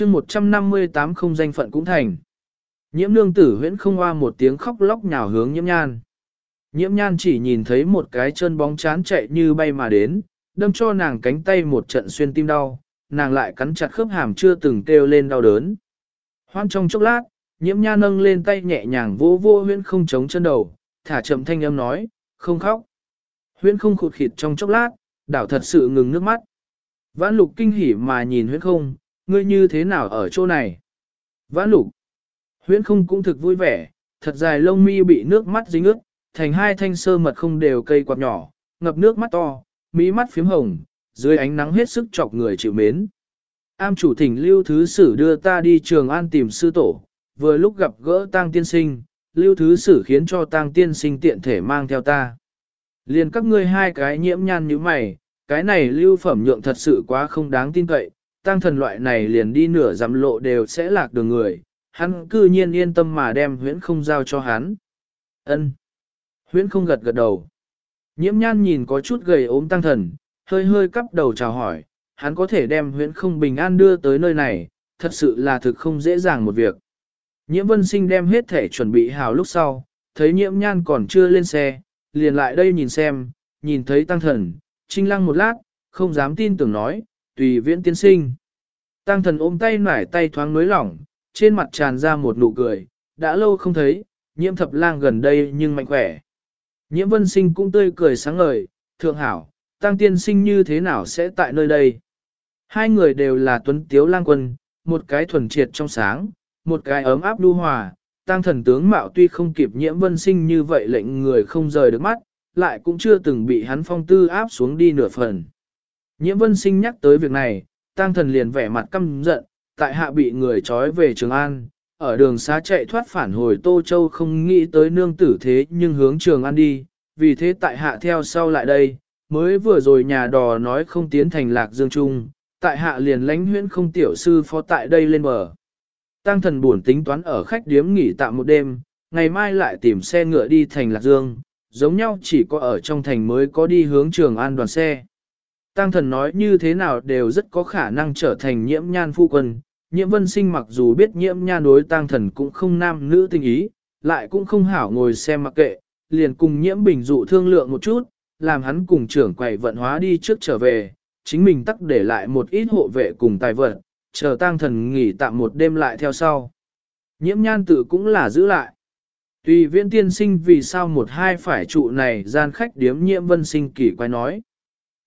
chương 158 không danh phận cũng thành. Nhiễm nương tử huyễn không hoa một tiếng khóc lóc nhào hướng nhiễm nhan. Nhiễm nhan chỉ nhìn thấy một cái chân bóng chán chạy như bay mà đến, đâm cho nàng cánh tay một trận xuyên tim đau, nàng lại cắn chặt khớp hàm chưa từng kêu lên đau đớn. Hoan trong chốc lát, nhiễm nhan nâng lên tay nhẹ nhàng vô vô huyễn không chống chân đầu, thả chậm thanh âm nói, không khóc. Huyễn không khụt khịt trong chốc lát, đảo thật sự ngừng nước mắt. Vãn lục kinh hỉ mà nhìn huyễn không, ngươi như thế nào ở chỗ này? Vãn lục. Huyễn không cũng thực vui vẻ, thật dài lông mi bị nước mắt dính ướt, thành hai thanh sơ mật không đều cây quạt nhỏ, ngập nước mắt to, mí mắt phím hồng, dưới ánh nắng hết sức chọc người chịu mến. Am chủ thỉnh lưu thứ sử đưa ta đi trường an tìm sư tổ, vừa lúc gặp gỡ tang tiên sinh, lưu thứ sử khiến cho tang tiên sinh tiện thể mang theo ta. Liền các ngươi hai cái nhiễm nhan như mày, cái này lưu phẩm nhượng thật sự quá không đáng tin cậy, tăng thần loại này liền đi nửa dặm lộ đều sẽ lạc đường người, hắn cư nhiên yên tâm mà đem huyễn không giao cho hắn. ân Huyễn không gật gật đầu. Nhiễm nhan nhìn có chút gầy ốm tăng thần, hơi hơi cắp đầu chào hỏi, hắn có thể đem huyễn không bình an đưa tới nơi này, thật sự là thực không dễ dàng một việc. Nhiễm vân sinh đem hết thể chuẩn bị hào lúc sau, thấy nhiễm nhan còn chưa lên xe, liền lại đây nhìn xem, nhìn thấy tăng thần, trinh lăng một lát, không dám tin tưởng nói, tùy viễn tiên sinh. Tăng thần ôm tay nải tay thoáng nới lỏng, trên mặt tràn ra một nụ cười, đã lâu không thấy, nhiễm thập lang gần đây nhưng mạnh khỏe. Nhiễm vân sinh cũng tươi cười sáng ngời, thượng hảo, tăng tiên sinh như thế nào sẽ tại nơi đây. Hai người đều là tuấn tiếu lang quân, một cái thuần triệt trong sáng, một cái ấm áp lưu hòa, tăng thần tướng mạo tuy không kịp nhiễm vân sinh như vậy lệnh người không rời được mắt, lại cũng chưa từng bị hắn phong tư áp xuống đi nửa phần. Nhiễm vân sinh nhắc tới việc này, Tang thần liền vẻ mặt căm giận, tại hạ bị người trói về Trường An, ở đường xá chạy thoát phản hồi Tô Châu không nghĩ tới nương tử thế nhưng hướng Trường An đi, vì thế tại hạ theo sau lại đây, mới vừa rồi nhà đò nói không tiến thành lạc dương trung, tại hạ liền lánh huyễn không tiểu sư phó tại đây lên bờ. Tăng thần buồn tính toán ở khách điếm nghỉ tạm một đêm, ngày mai lại tìm xe ngựa đi thành lạc dương, giống nhau chỉ có ở trong thành mới có đi hướng Trường An đoàn xe. Tăng thần nói như thế nào đều rất có khả năng trở thành nhiễm nhan phu quân. Nhiễm vân sinh mặc dù biết nhiễm nhan đối tăng thần cũng không nam nữ tình ý, lại cũng không hảo ngồi xem mặc kệ, liền cùng nhiễm bình dụ thương lượng một chút, làm hắn cùng trưởng quầy vận hóa đi trước trở về, chính mình tắc để lại một ít hộ vệ cùng tài vật, chờ tăng thần nghỉ tạm một đêm lại theo sau. Nhiễm nhan tự cũng là giữ lại. Tùy viên tiên sinh vì sao một hai phải trụ này gian khách điếm nhiễm vân sinh kỳ quay nói.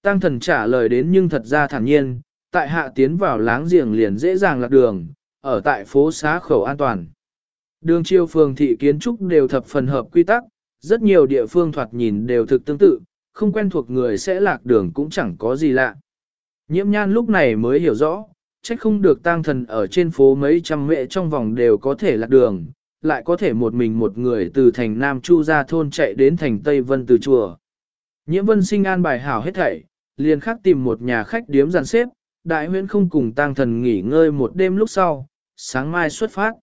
Tăng thần trả lời đến nhưng thật ra thản nhiên, tại hạ tiến vào láng giềng liền dễ dàng lạc đường, ở tại phố xá khẩu an toàn. Đường chiêu phường thị kiến trúc đều thập phần hợp quy tắc, rất nhiều địa phương thoạt nhìn đều thực tương tự, không quen thuộc người sẽ lạc đường cũng chẳng có gì lạ. Nhiễm nhan lúc này mới hiểu rõ, trách không được tăng thần ở trên phố mấy trăm mệ trong vòng đều có thể lạc đường, lại có thể một mình một người từ thành Nam Chu ra thôn chạy đến thành Tây Vân từ chùa. Nhiễm vân sinh an bài hảo hết thảy, liền khắc tìm một nhà khách điếm dàn xếp, đại huyễn không cùng tang thần nghỉ ngơi một đêm lúc sau, sáng mai xuất phát.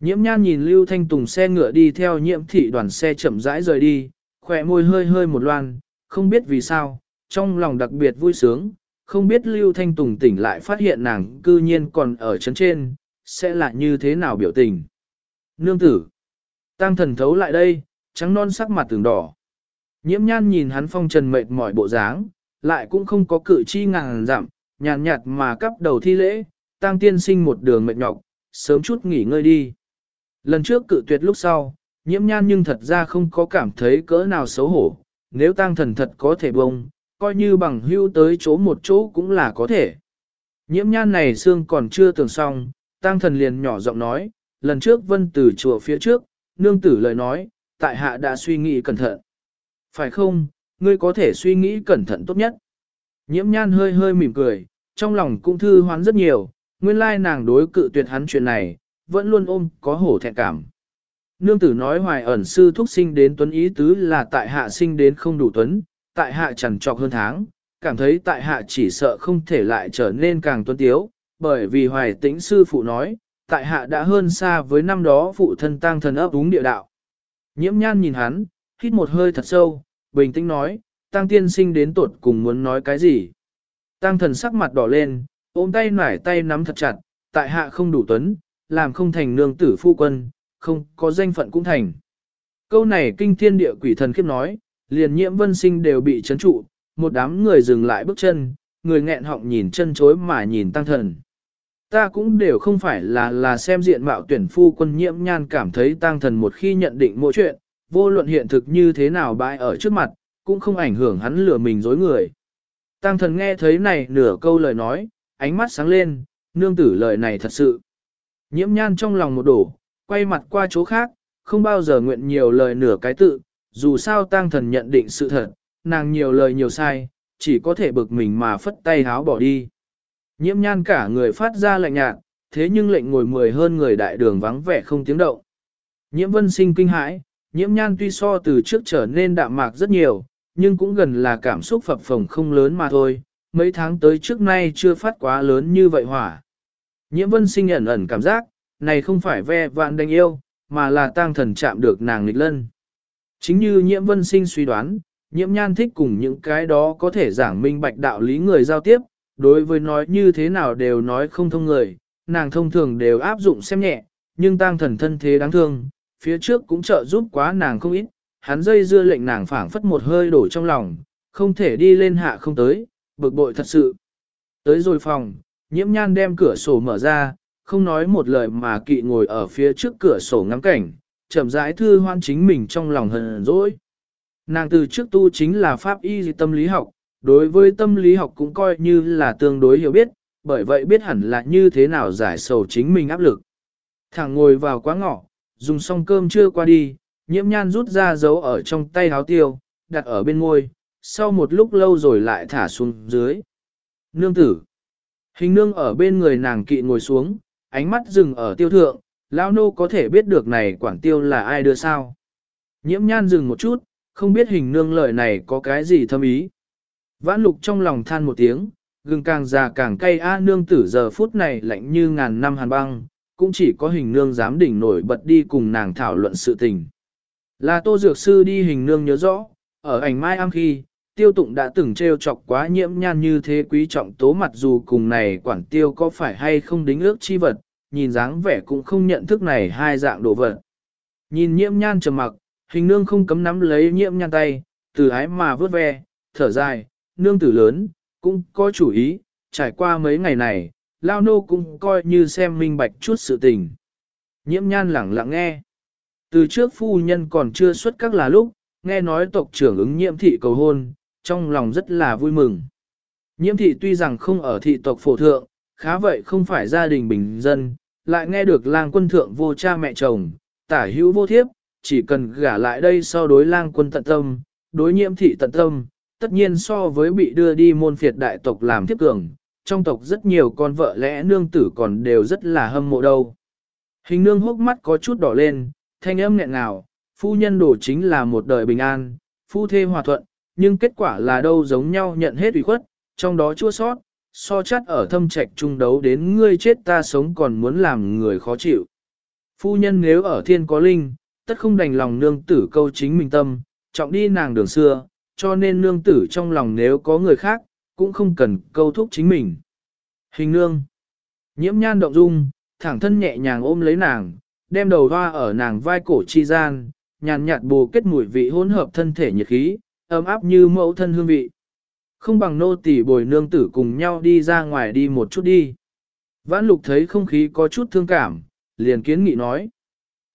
Nhiễm nhan nhìn Lưu Thanh Tùng xe ngựa đi theo nhiễm thị đoàn xe chậm rãi rời đi, khỏe môi hơi hơi một loan, không biết vì sao, trong lòng đặc biệt vui sướng, không biết Lưu Thanh Tùng tỉnh lại phát hiện nàng cư nhiên còn ở chấn trên, sẽ là như thế nào biểu tình. Nương tử, tăng thần thấu lại đây, trắng non sắc mặt tường đỏ. Nhiễm nhan nhìn hắn phong trần mệt mỏi bộ dáng, lại cũng không có cử chi ngàn dặm, nhàn nhạt mà cắp đầu thi lễ, tăng tiên sinh một đường mệt nhọc, sớm chút nghỉ ngơi đi. Lần trước cự tuyệt lúc sau, nhiễm nhan nhưng thật ra không có cảm thấy cỡ nào xấu hổ, nếu tăng thần thật có thể bông, coi như bằng hưu tới chỗ một chỗ cũng là có thể. Nhiễm nhan này xương còn chưa tưởng xong, tăng thần liền nhỏ giọng nói, lần trước vân từ chùa phía trước, nương tử lời nói, tại hạ đã suy nghĩ cẩn thận. Phải không, ngươi có thể suy nghĩ cẩn thận tốt nhất. Nhiễm nhan hơi hơi mỉm cười, trong lòng cũng thư hoán rất nhiều, nguyên lai nàng đối cự tuyệt hắn chuyện này, vẫn luôn ôm có hổ thẹn cảm. Nương tử nói hoài ẩn sư thúc sinh đến tuấn ý tứ là tại hạ sinh đến không đủ tuấn, tại hạ chẳng trọc hơn tháng, cảm thấy tại hạ chỉ sợ không thể lại trở nên càng tuấn tiếu, bởi vì hoài tĩnh sư phụ nói, tại hạ đã hơn xa với năm đó phụ thân tăng thần ấp đúng địa đạo. Nhiễm nhan nhìn hắn, hít một hơi thật sâu, bình tĩnh nói, tăng tiên sinh đến tuột cùng muốn nói cái gì. Tăng thần sắc mặt đỏ lên, ôm tay nải tay nắm thật chặt, tại hạ không đủ tuấn, làm không thành nương tử phu quân, không có danh phận cũng thành. Câu này kinh thiên địa quỷ thần khiếp nói, liền nhiễm vân sinh đều bị chấn trụ, một đám người dừng lại bước chân, người nghẹn họng nhìn chân chối mà nhìn tăng thần. Ta cũng đều không phải là là xem diện mạo tuyển phu quân nhiễm nhan cảm thấy tăng thần một khi nhận định mỗi chuyện, vô luận hiện thực như thế nào bãi ở trước mặt, cũng không ảnh hưởng hắn lừa mình dối người. Tăng thần nghe thấy này nửa câu lời nói, ánh mắt sáng lên, nương tử lời này thật sự. Nhiễm nhan trong lòng một đổ, quay mặt qua chỗ khác, không bao giờ nguyện nhiều lời nửa cái tự, dù sao tăng thần nhận định sự thật, nàng nhiều lời nhiều sai, chỉ có thể bực mình mà phất tay háo bỏ đi. Nhiễm nhan cả người phát ra lạnh nhạt, thế nhưng lệnh ngồi mười hơn người đại đường vắng vẻ không tiếng động. Nhiễm vân sinh kinh hãi, nhiễm nhan tuy so từ trước trở nên đạm mạc rất nhiều, nhưng cũng gần là cảm xúc phập phồng không lớn mà thôi, mấy tháng tới trước nay chưa phát quá lớn như vậy hỏa. Nhiễm vân sinh ẩn ẩn cảm giác, này không phải ve vạn đánh yêu, mà là tang thần chạm được nàng nghịch lân. Chính như nhiễm vân sinh suy đoán, nhiễm nhan thích cùng những cái đó có thể giảng minh bạch đạo lý người giao tiếp, đối với nói như thế nào đều nói không thông người, nàng thông thường đều áp dụng xem nhẹ, nhưng tang thần thân thế đáng thương, phía trước cũng trợ giúp quá nàng không ít, hắn dây dưa lệnh nàng phảng phất một hơi đổ trong lòng, không thể đi lên hạ không tới, bực bội thật sự. Tới rồi phòng, nhiễm nhan đem cửa sổ mở ra, không nói một lời mà kỵ ngồi ở phía trước cửa sổ ngắm cảnh, chậm rãi thư hoan chính mình trong lòng hờn dỗi. Nàng từ trước tu chính là pháp y tâm lý học, đối với tâm lý học cũng coi như là tương đối hiểu biết, bởi vậy biết hẳn là như thế nào giải sầu chính mình áp lực. Thẳng ngồi vào quá ngõ, dùng xong cơm chưa qua đi, nhiễm nhan rút ra dấu ở trong tay háo tiêu, đặt ở bên ngôi, sau một lúc lâu rồi lại thả xuống dưới. Nương tử. Hình nương ở bên người nàng kỵ ngồi xuống, ánh mắt dừng ở tiêu thượng, lão nô có thể biết được này quản tiêu là ai đưa sao. Nhiễm nhan dừng một chút, không biết hình nương lời này có cái gì thâm ý. Vãn lục trong lòng than một tiếng, gừng càng già càng cay a nương tử giờ phút này lạnh như ngàn năm hàn băng, cũng chỉ có hình nương dám đỉnh nổi bật đi cùng nàng thảo luận sự tình. Là tô dược sư đi hình nương nhớ rõ, ở ảnh mai am khi, tiêu tụng đã từng trêu chọc quá nhiễm nhan như thế quý trọng tố mặt dù cùng này quản tiêu có phải hay không đính ước chi vật, nhìn dáng vẻ cũng không nhận thức này hai dạng đồ vật. Nhìn nhiễm nhan trầm mặc, hình nương không cấm nắm lấy nhiễm nhan tay, từ ái mà vớt ve, thở dài, nương tử lớn, cũng có chủ ý, trải qua mấy ngày này, lao nô cũng coi như xem minh bạch chút sự tình. Nhiễm nhan lẳng lặng nghe. Từ trước phu nhân còn chưa xuất các là lúc, nghe nói tộc trưởng ứng nhiễm thị cầu hôn, trong lòng rất là vui mừng. Nhiễm thị tuy rằng không ở thị tộc phổ thượng, khá vậy không phải gia đình bình dân, lại nghe được lang quân thượng vô cha mẹ chồng, tả hữu vô thiếp, chỉ cần gả lại đây so đối lang quân tận tâm, đối nhiễm thị tận tâm, tất nhiên so với bị đưa đi môn phiệt đại tộc làm thiếp cường, trong tộc rất nhiều con vợ lẽ nương tử còn đều rất là hâm mộ đâu. Hình nương hốc mắt có chút đỏ lên, thanh âm nghẹn ngào, phu nhân đổ chính là một đời bình an, phu thê hòa thuận, nhưng kết quả là đâu giống nhau nhận hết ủy khuất, trong đó chua sót, so chắt ở thâm trạch trung đấu đến ngươi chết ta sống còn muốn làm người khó chịu. Phu nhân nếu ở thiên có linh, tất không đành lòng nương tử câu chính mình tâm, trọng đi nàng đường xưa, cho nên nương tử trong lòng nếu có người khác, cũng không cần câu thúc chính mình. Hình nương. Nhiễm nhan động dung, thẳng thân nhẹ nhàng ôm lấy nàng, đem đầu hoa ở nàng vai cổ chi gian, nhàn nhạt bù kết mùi vị hỗn hợp thân thể nhiệt khí, ấm áp như mẫu thân hương vị. Không bằng nô tỳ bồi nương tử cùng nhau đi ra ngoài đi một chút đi. Vãn lục thấy không khí có chút thương cảm, liền kiến nghị nói.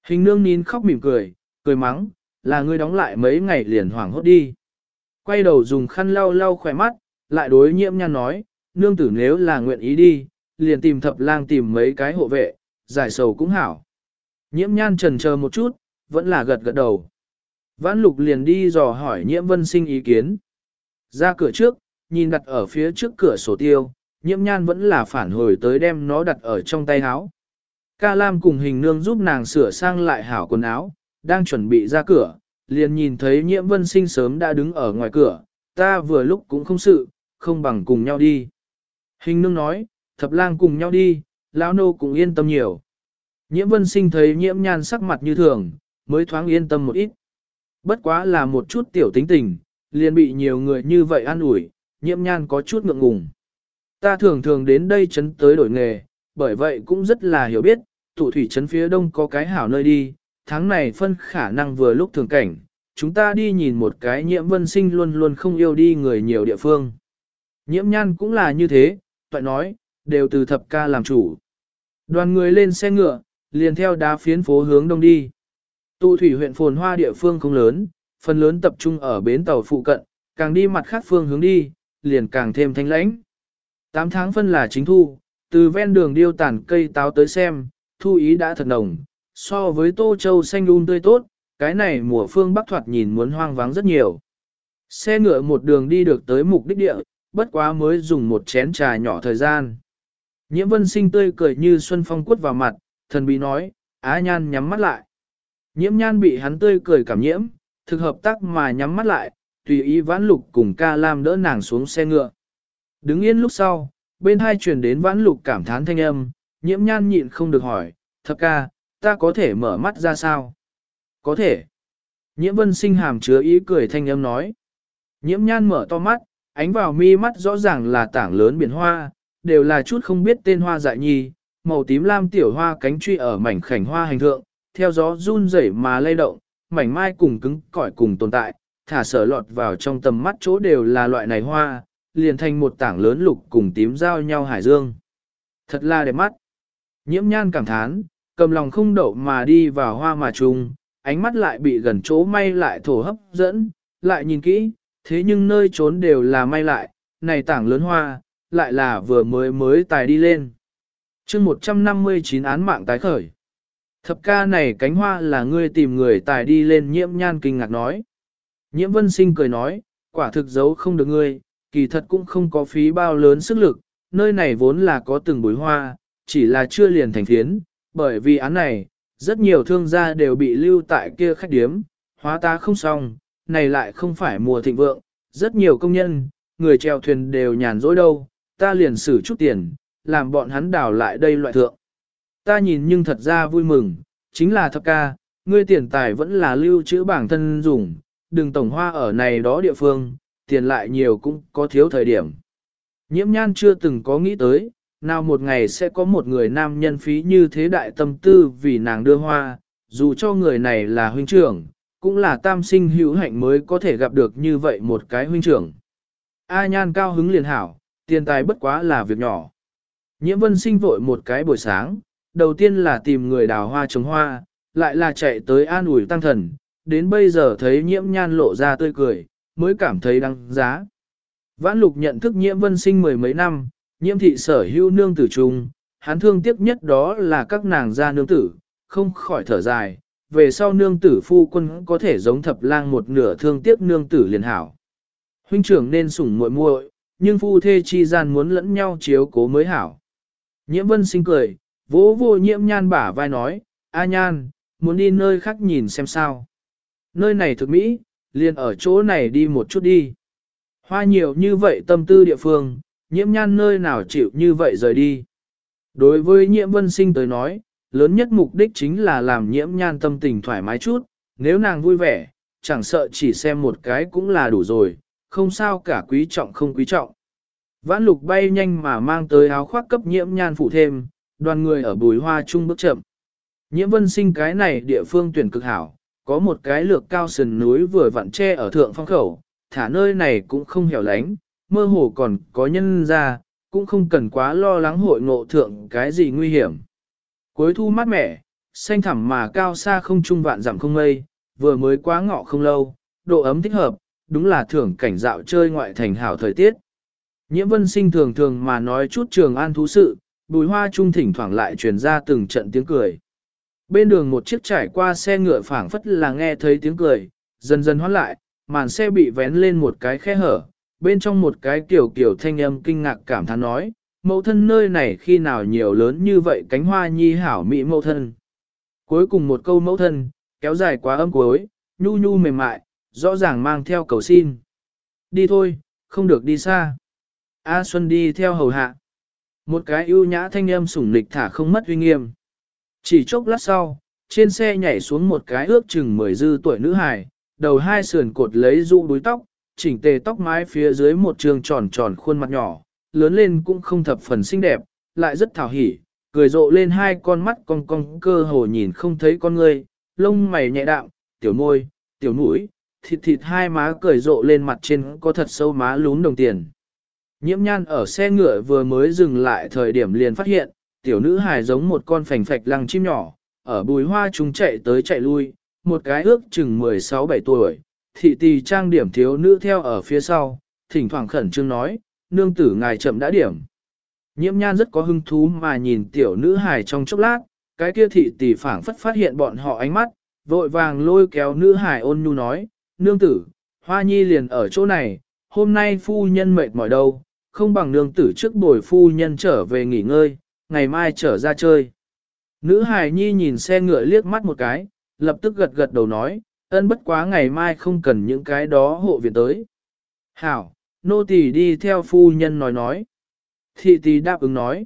Hình nương nín khóc mỉm cười, cười mắng, là ngươi đóng lại mấy ngày liền hoảng hốt đi. Quay đầu dùng khăn lau lau khỏe mắt, lại đối nhiễm nhan nói, nương tử nếu là nguyện ý đi, liền tìm thập lang tìm mấy cái hộ vệ, giải sầu cũng hảo. Nhiễm nhan trần chờ một chút, vẫn là gật gật đầu. Vãn lục liền đi dò hỏi nhiễm vân sinh ý kiến. Ra cửa trước, nhìn đặt ở phía trước cửa sổ tiêu, nhiễm nhan vẫn là phản hồi tới đem nó đặt ở trong tay áo. Ca Lam cùng hình nương giúp nàng sửa sang lại hảo quần áo, đang chuẩn bị ra cửa, liền nhìn thấy nhiễm vân sinh sớm đã đứng ở ngoài cửa, ta vừa lúc cũng không sự, không bằng cùng nhau đi. Hình nương nói, thập lang cùng nhau đi, lão nô cũng yên tâm nhiều. Nhiễm vân sinh thấy nhiễm nhan sắc mặt như thường, mới thoáng yên tâm một ít. Bất quá là một chút tiểu tính tình, liền bị nhiều người như vậy an ủi, nhiễm nhan có chút ngượng ngùng. Ta thường thường đến đây chấn tới đổi nghề, bởi vậy cũng rất là hiểu biết, tụ thủy trấn phía đông có cái hảo nơi đi, tháng này phân khả năng vừa lúc thường cảnh, chúng ta đi nhìn một cái nhiễm vân sinh luôn luôn không yêu đi người nhiều địa phương. Nhiễm nhan cũng là như thế, toại nói, đều từ thập ca làm chủ. Đoàn người lên xe ngựa, liền theo đá phiến phố hướng đông đi. Tụ thủy huyện phồn hoa địa phương không lớn, phần lớn tập trung ở bến tàu phụ cận, càng đi mặt khác phương hướng đi, liền càng thêm thanh lãnh. Tám tháng phân là chính thu, từ ven đường điêu tản cây táo tới xem, thu ý đã thật nồng, so với tô châu xanh đun tươi tốt, cái này mùa phương bắc thoạt nhìn muốn hoang vắng rất nhiều. Xe ngựa một đường đi được tới mục đích địa, bất quá mới dùng một chén trà nhỏ thời gian. Nhiễm vân sinh tươi cười như xuân phong quất vào mặt, thần bí nói, á nhan nhắm mắt lại. Nhiễm nhan bị hắn tươi cười cảm nhiễm, thực hợp tác mà nhắm mắt lại, tùy ý vãn lục cùng ca lam đỡ nàng xuống xe ngựa. Đứng yên lúc sau, bên hai truyền đến vãn lục cảm thán thanh âm, nhiễm nhan nhịn không được hỏi, thập ca, ta có thể mở mắt ra sao? Có thể. Nhiễm vân sinh hàm chứa ý cười thanh âm nói. Nhiễm nhan mở to mắt, ánh vào mi mắt rõ ràng là tảng lớn biển hoa, đều là chút không biết tên hoa dại nhi, màu tím lam tiểu hoa cánh truy ở mảnh khảnh hoa hành thượng, theo gió run rẩy mà lay động, mảnh mai cùng cứng cỏi cùng tồn tại, thả sở lọt vào trong tầm mắt chỗ đều là loại này hoa, liền thành một tảng lớn lục cùng tím giao nhau hải dương. Thật là đẹp mắt. Nhiễm nhan cảm thán, cầm lòng không đậu mà đi vào hoa mà trùng, ánh mắt lại bị gần chỗ may lại thổ hấp dẫn, lại nhìn kỹ, thế nhưng nơi trốn đều là may lại, này tảng lớn hoa, lại là vừa mới mới tài đi lên. chương 159 án mạng tái khởi. Thập ca này cánh hoa là ngươi tìm người tài đi lên nhiễm nhan kinh ngạc nói. Nhiễm vân sinh cười nói, quả thực giấu không được ngươi, kỳ thật cũng không có phí bao lớn sức lực, nơi này vốn là có từng bối hoa, chỉ là chưa liền thành thiến. bởi vì án này, rất nhiều thương gia đều bị lưu tại kia khách điếm, hóa ta không xong, này lại không phải mùa thịnh vượng, rất nhiều công nhân, người treo thuyền đều nhàn rỗi đâu, ta liền xử chút tiền, làm bọn hắn đào lại đây loại thượng. Ta nhìn nhưng thật ra vui mừng, chính là thập ca, ngươi tiền tài vẫn là lưu trữ bản thân dùng, đừng tổng hoa ở này đó địa phương, tiền lại nhiều cũng có thiếu thời điểm. Nhiễm nhan chưa từng có nghĩ tới, nào một ngày sẽ có một người nam nhân phí như thế đại tâm tư vì nàng đưa hoa, dù cho người này là huynh trưởng, cũng là tam sinh hữu hạnh mới có thể gặp được như vậy một cái huynh trưởng. A nhan cao hứng liền hảo, tiền tài bất quá là việc nhỏ. Nhiễm vân sinh vội một cái buổi sáng, đầu tiên là tìm người đào hoa trồng hoa, lại là chạy tới an ủi tăng thần, đến bây giờ thấy nhiễm nhan lộ ra tươi cười, mới cảm thấy đăng giá. Vãn lục nhận thức nhiễm vân sinh mười mấy năm, nhiễm thị sở hữu nương tử trung, hắn thương tiếc nhất đó là các nàng gia nương tử, không khỏi thở dài, về sau nương tử phu quân có thể giống thập lang một nửa thương tiếc nương tử liền hảo. Huynh trưởng nên sủng muội muội, nhưng phu thê chi gian muốn lẫn nhau chiếu cố mới hảo. Nhiễm vân sinh cười, vỗ vô nhiễm nhan bả vai nói, A nhan, muốn đi nơi khác nhìn xem sao. Nơi này thực mỹ, liền ở chỗ này đi một chút đi. Hoa nhiều như vậy tâm tư địa phương, nhiễm nhan nơi nào chịu như vậy rời đi. Đối với nhiễm vân sinh tới nói, lớn nhất mục đích chính là làm nhiễm nhan tâm tình thoải mái chút, nếu nàng vui vẻ, chẳng sợ chỉ xem một cái cũng là đủ rồi, không sao cả quý trọng không quý trọng. Vãn lục bay nhanh mà mang tới áo khoác cấp nhiễm nhan phụ thêm, đoàn người ở bùi hoa chung bước chậm. Nhiễm vân sinh cái này địa phương tuyển cực hảo, có một cái lược cao sườn núi vừa vặn tre ở thượng phong khẩu, thả nơi này cũng không hẻo lánh, mơ hồ còn có nhân ra, cũng không cần quá lo lắng hội ngộ thượng cái gì nguy hiểm. Cuối thu mát mẻ, xanh thẳm mà cao xa không trung vạn dặm không mây, vừa mới quá ngọ không lâu, độ ấm thích hợp, đúng là thưởng cảnh dạo chơi ngoại thành hảo thời tiết. Nhiễm vân sinh thường thường mà nói chút trường an thú sự, bùi hoa trung thỉnh thoảng lại truyền ra từng trận tiếng cười. Bên đường một chiếc trải qua xe ngựa phảng phất là nghe thấy tiếng cười, dần dần hoán lại, màn xe bị vén lên một cái khe hở, bên trong một cái kiểu kiểu thanh âm kinh ngạc cảm thán nói, mẫu thân nơi này khi nào nhiều lớn như vậy cánh hoa nhi hảo mỹ mẫu thân. Cuối cùng một câu mẫu thân, kéo dài quá âm cuối, nhu nhu mềm mại, rõ ràng mang theo cầu xin. Đi thôi, không được đi xa. A Xuân đi theo hầu hạ. Một cái ưu nhã thanh âm sủng nịch thả không mất uy nghiêm. Chỉ chốc lát sau, trên xe nhảy xuống một cái ước chừng mười dư tuổi nữ hài, đầu hai sườn cột lấy rụ đuôi tóc, chỉnh tề tóc mái phía dưới một trường tròn tròn khuôn mặt nhỏ, lớn lên cũng không thập phần xinh đẹp, lại rất thảo hỉ, cười rộ lên hai con mắt cong cong cơ hồ nhìn không thấy con ngươi, lông mày nhẹ đạm, tiểu môi, tiểu mũi, thịt thịt hai má cười rộ lên mặt trên có thật sâu má lún đồng tiền. Nhiễm nhan ở xe ngựa vừa mới dừng lại thời điểm liền phát hiện, tiểu nữ hài giống một con phành phạch lăng chim nhỏ, ở bùi hoa chúng chạy tới chạy lui, một cái ước chừng 16-17 tuổi, thị tỳ trang điểm thiếu nữ theo ở phía sau, thỉnh thoảng khẩn trương nói, nương tử ngài chậm đã điểm. Nhiễm nhan rất có hứng thú mà nhìn tiểu nữ hài trong chốc lát, cái kia thị tỷ phảng phất phát hiện bọn họ ánh mắt, vội vàng lôi kéo nữ hài ôn nhu nói, nương tử, hoa nhi liền ở chỗ này, hôm nay phu nhân mệt mỏi đâu, không bằng nương tử trước bồi phu nhân trở về nghỉ ngơi, ngày mai trở ra chơi. Nữ hài nhi nhìn xe ngựa liếc mắt một cái, lập tức gật gật đầu nói, ân bất quá ngày mai không cần những cái đó hộ viện tới. Hảo, nô tỳ đi theo phu nhân nói nói. Thị tỳ đáp ứng nói.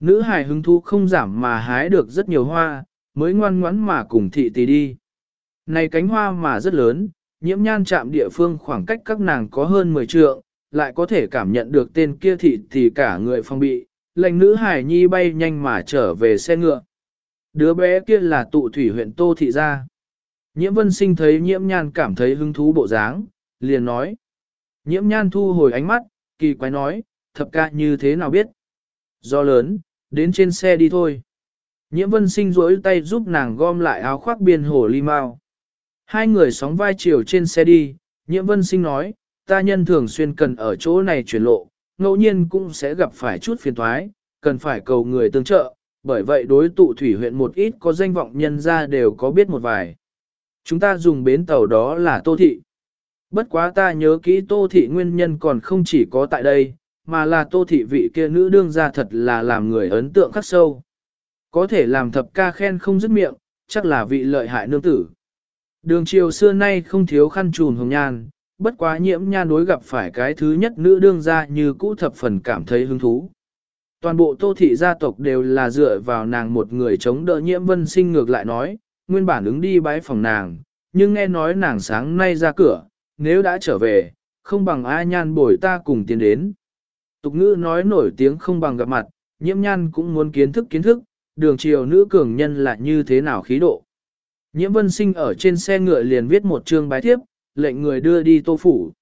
Nữ hài hứng thú không giảm mà hái được rất nhiều hoa, mới ngoan ngoãn mà cùng thị tỳ đi. Này cánh hoa mà rất lớn, nhiễm nhan chạm địa phương khoảng cách các nàng có hơn 10 trượng, lại có thể cảm nhận được tên kia thị thì cả người phong bị, lệnh nữ hải nhi bay nhanh mà trở về xe ngựa. Đứa bé kia là tụ thủy huyện Tô Thị Gia. Nhiễm vân sinh thấy nhiễm nhan cảm thấy hứng thú bộ dáng, liền nói. Nhiễm nhan thu hồi ánh mắt, kỳ quái nói, thập ca như thế nào biết. Do lớn, đến trên xe đi thôi. Nhiễm vân sinh rỗi tay giúp nàng gom lại áo khoác biên hồ ly mau. Hai người sóng vai chiều trên xe đi, nhiễm vân sinh nói, ta nhân thường xuyên cần ở chỗ này chuyển lộ, ngẫu nhiên cũng sẽ gặp phải chút phiền thoái, cần phải cầu người tương trợ, bởi vậy đối tụ thủy huyện một ít có danh vọng nhân ra đều có biết một vài. Chúng ta dùng bến tàu đó là Tô Thị. Bất quá ta nhớ kỹ Tô Thị nguyên nhân còn không chỉ có tại đây, mà là Tô Thị vị kia nữ đương ra thật là làm người ấn tượng khắc sâu. Có thể làm thập ca khen không dứt miệng, chắc là vị lợi hại nương tử. Đường triều xưa nay không thiếu khăn trùn hồng nhan, bất quá nhiễm nhan đối gặp phải cái thứ nhất nữ đương ra như cũ thập phần cảm thấy hứng thú. Toàn bộ tô thị gia tộc đều là dựa vào nàng một người chống đỡ nhiễm vân sinh ngược lại nói, nguyên bản ứng đi bái phòng nàng, nhưng nghe nói nàng sáng nay ra cửa, nếu đã trở về, không bằng A nhan bồi ta cùng tiến đến. Tục ngữ nói nổi tiếng không bằng gặp mặt, nhiễm nhan cũng muốn kiến thức kiến thức, đường triều nữ cường nhân là như thế nào khí độ. Nhiễm vân sinh ở trên xe ngựa liền viết một chương bái thiếp, lệnh người đưa đi tô phủ.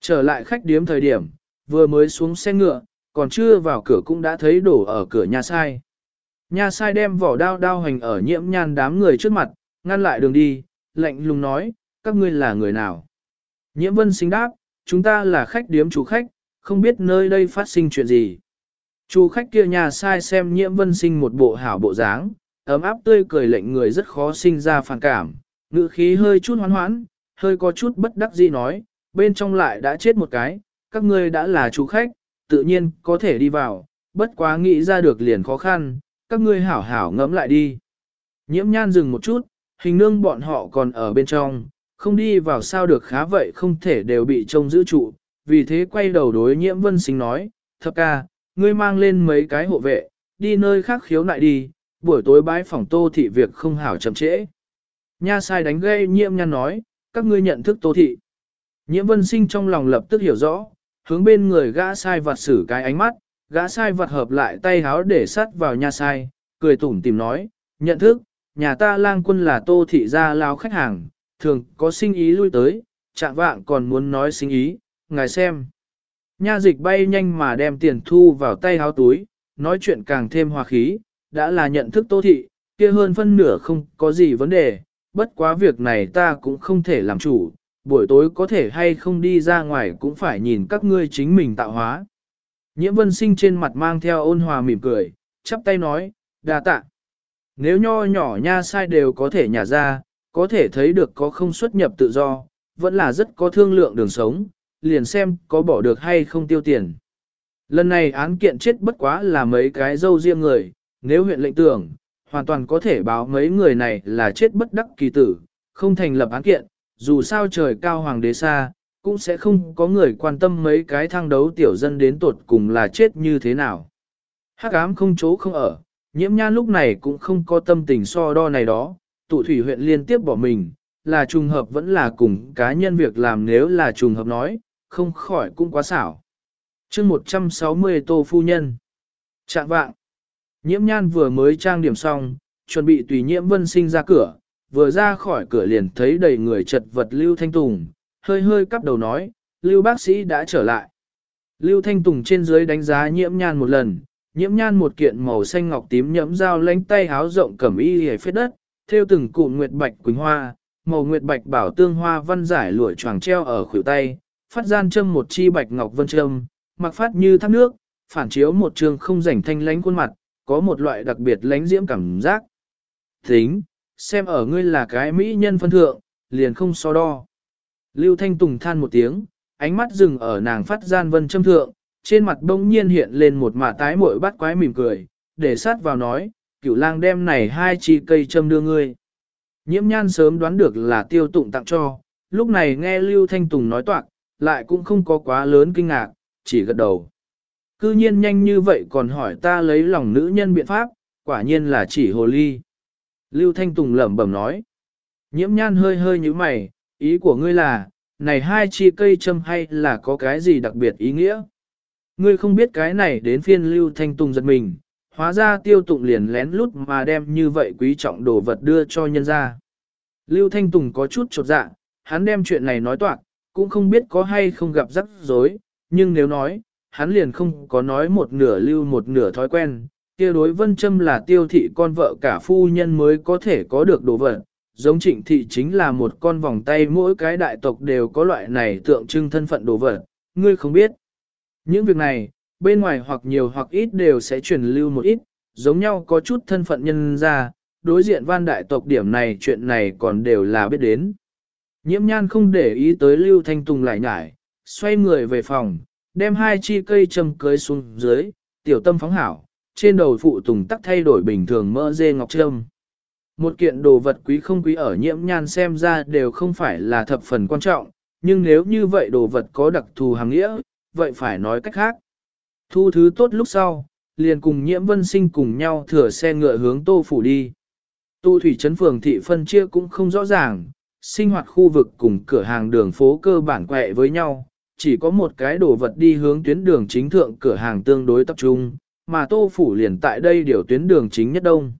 Trở lại khách điếm thời điểm, vừa mới xuống xe ngựa, còn chưa vào cửa cũng đã thấy đổ ở cửa nhà sai. Nhà sai đem vỏ đao đao hành ở nhiễm nhan đám người trước mặt, ngăn lại đường đi, lệnh lùng nói, các ngươi là người nào. Nhiễm vân sinh đáp, chúng ta là khách điếm chủ khách, không biết nơi đây phát sinh chuyện gì. Chủ khách kia nhà sai xem nhiễm vân sinh một bộ hảo bộ dáng, ấm áp tươi cười lệnh người rất khó sinh ra phản cảm, ngữ khí hơi chút hoán hoãn, hơi có chút bất đắc dĩ nói, bên trong lại đã chết một cái, các ngươi đã là chủ khách, tự nhiên có thể đi vào, bất quá nghĩ ra được liền khó khăn, các ngươi hảo hảo ngẫm lại đi. Nhiễm nhan dừng một chút, hình nương bọn họ còn ở bên trong, không đi vào sao được khá vậy không thể đều bị trông giữ trụ, vì thế quay đầu đối nhiễm vân sinh nói, thập ca, ngươi mang lên mấy cái hộ vệ, đi nơi khác khiếu nại đi, buổi tối bái phòng tô thị việc không hảo chậm trễ. Nha sai đánh gây nhiễm nhan nói, các ngươi nhận thức tô thị. Nhiễm vân sinh trong lòng lập tức hiểu rõ, hướng bên người gã sai vặt xử cái ánh mắt, gã sai vặt hợp lại tay háo để sắt vào nha sai, cười tủm tìm nói, nhận thức, nhà ta lang quân là tô thị gia lao khách hàng, thường có sinh ý lui tới, chạm vạng còn muốn nói sinh ý, ngài xem. Nha dịch bay nhanh mà đem tiền thu vào tay háo túi, nói chuyện càng thêm hòa khí, đã là nhận thức tô thị, kia hơn phân nửa không có gì vấn đề, bất quá việc này ta cũng không thể làm chủ, buổi tối có thể hay không đi ra ngoài cũng phải nhìn các ngươi chính mình tạo hóa. Nhiễm vân sinh trên mặt mang theo ôn hòa mỉm cười, chắp tay nói, đa tạ. Nếu nho nhỏ nha sai đều có thể nhả ra, có thể thấy được có không xuất nhập tự do, vẫn là rất có thương lượng đường sống, liền xem có bỏ được hay không tiêu tiền. Lần này án kiện chết bất quá là mấy cái dâu riêng người, nếu huyện lệnh tưởng, hoàn toàn có thể báo mấy người này là chết bất đắc kỳ tử, không thành lập án kiện, dù sao trời cao hoàng đế xa, cũng sẽ không có người quan tâm mấy cái thang đấu tiểu dân đến tột cùng là chết như thế nào. Hắc ám không chỗ không ở, nhiễm nhan lúc này cũng không có tâm tình so đo này đó, tụ thủy huyện liên tiếp bỏ mình, là trùng hợp vẫn là cùng cá nhân việc làm nếu là trùng hợp nói, không khỏi cũng quá xảo. chương 160 tô phu nhân. Trạng vạng. Nhiễm nhan vừa mới trang điểm xong, chuẩn bị tùy nhiễm vân sinh ra cửa, vừa ra khỏi cửa liền thấy đầy người chật vật Lưu Thanh Tùng, hơi hơi cắp đầu nói, Lưu bác sĩ đã trở lại. Lưu Thanh Tùng trên dưới đánh giá nhiễm nhan một lần, nhiễm nhan một kiện màu xanh ngọc tím nhẫm dao lánh tay háo rộng cẩm y hề phết đất, theo từng cụm nguyệt bạch quỳnh hoa, màu nguyệt bạch bảo tương hoa văn giải lụa choàng treo ở khuỷu tay, phát gian châm một chi bạch ngọc vân châm, mặc phát như thác nước, phản chiếu một trường không rảnh thanh lánh khuôn mặt, có một loại đặc biệt lánh diễm cảm giác. Tính, xem ở ngươi là cái mỹ nhân phân thượng, liền không so đo. Lưu Thanh Tùng than một tiếng, ánh mắt dừng ở nàng phát gian vân châm thượng, trên mặt bỗng nhiên hiện lên một mạ tái mội bắt quái mỉm cười, để sát vào nói, cửu lang đem này hai chi cây châm đưa ngươi. Nhiễm nhan sớm đoán được là tiêu tụng tặng cho, lúc này nghe Lưu Thanh Tùng nói toạc, lại cũng không có quá lớn kinh ngạc, chỉ gật đầu. Cư nhiên nhanh như vậy còn hỏi ta lấy lòng nữ nhân biện pháp, quả nhiên là chỉ hồ ly. Lưu Thanh Tùng lẩm bẩm nói. Nhiễm nhan hơi hơi như mày, ý của ngươi là, này hai chi cây châm hay là có cái gì đặc biệt ý nghĩa? Ngươi không biết cái này đến phiên Lưu Thanh Tùng giật mình, hóa ra tiêu tụng liền lén lút mà đem như vậy quý trọng đồ vật đưa cho nhân ra. Lưu Thanh Tùng có chút chột dạ, hắn đem chuyện này nói toạc, cũng không biết có hay không gặp rắc rối, nhưng nếu nói, hắn liền không có nói một nửa lưu một nửa thói quen, kia đối vân châm là tiêu thị con vợ cả phu nhân mới có thể có được đồ vật, giống trịnh thị chính là một con vòng tay mỗi cái đại tộc đều có loại này tượng trưng thân phận đồ vật, ngươi không biết. Những việc này, bên ngoài hoặc nhiều hoặc ít đều sẽ truyền lưu một ít, giống nhau có chút thân phận nhân ra, đối diện văn đại tộc điểm này chuyện này còn đều là biết đến. Nhiễm nhan không để ý tới Lưu Thanh Tùng lại nhải, xoay người về phòng, đem hai chi cây châm cưới xuống dưới, tiểu tâm phóng hảo, trên đầu phụ tùng tắc thay đổi bình thường mỡ dê ngọc trâm. Một kiện đồ vật quý không quý ở nhiễm nhan xem ra đều không phải là thập phần quan trọng, nhưng nếu như vậy đồ vật có đặc thù hàng nghĩa, vậy phải nói cách khác. Thu thứ tốt lúc sau, liền cùng nhiễm vân sinh cùng nhau thừa xe ngựa hướng tô phủ đi. Tu thủy trấn phường thị phân chia cũng không rõ ràng, sinh hoạt khu vực cùng cửa hàng đường phố cơ bản quẹ với nhau, chỉ có một cái đồ vật đi hướng tuyến đường chính thượng cửa hàng tương đối tập trung, mà tô phủ liền tại đây điều tuyến đường chính nhất đông.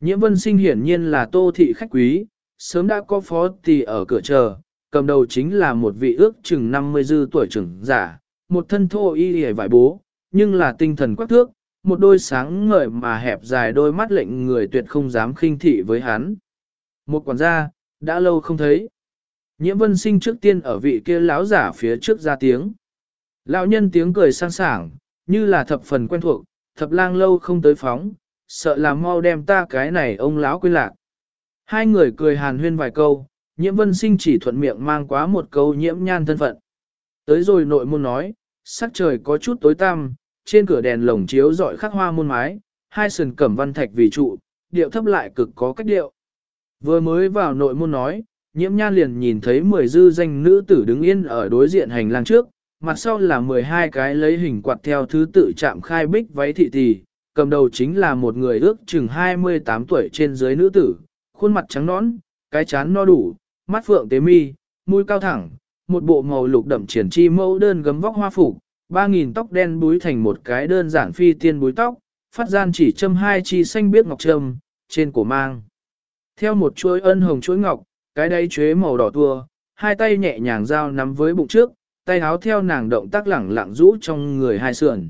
Nhiễm vân sinh hiển nhiên là tô thị khách quý, sớm đã có phó tỷ ở cửa chờ, cầm đầu chính là một vị ước chừng 50 dư tuổi trưởng giả, một thân thô y hề vải bố, nhưng là tinh thần quắc thước, một đôi sáng ngời mà hẹp dài đôi mắt lệnh người tuyệt không dám khinh thị với hắn. Một quản gia, đã lâu không thấy. Nhiễm vân sinh trước tiên ở vị kia lão giả phía trước ra tiếng. Lão nhân tiếng cười sang sảng, như là thập phần quen thuộc, thập lang lâu không tới phóng, sợ là mau đem ta cái này ông lão quên lạc. Hai người cười hàn huyên vài câu, nhiễm vân sinh chỉ thuận miệng mang quá một câu nhiễm nhan thân phận. Tới rồi nội môn nói, sắc trời có chút tối tăm, trên cửa đèn lồng chiếu dọi khắc hoa môn mái, hai sườn cẩm văn thạch vì trụ, điệu thấp lại cực có cách điệu. Vừa mới vào nội môn nói, nhiễm nhan liền nhìn thấy 10 dư danh nữ tử đứng yên ở đối diện hành lang trước, mặt sau là 12 cái lấy hình quạt theo thứ tự chạm khai bích váy thị tỷ, cầm đầu chính là một người ước chừng 28 tuổi trên dưới nữ tử, khuôn mặt trắng nõn, cái chán no đủ, mắt phượng tế mi, mũi cao thẳng, một bộ màu lục đậm triển chi mẫu đơn gấm vóc hoa phục, ba nghìn tóc đen búi thành một cái đơn giản phi tiên búi tóc, phát gian chỉ châm hai chi xanh biếc ngọc trâm, trên cổ mang. Theo một chuỗi ân hồng chuỗi ngọc, cái đáy chuế màu đỏ tua, hai tay nhẹ nhàng giao nắm với bụng trước, tay háo theo nàng động tác lẳng lặng rũ trong người hai sườn.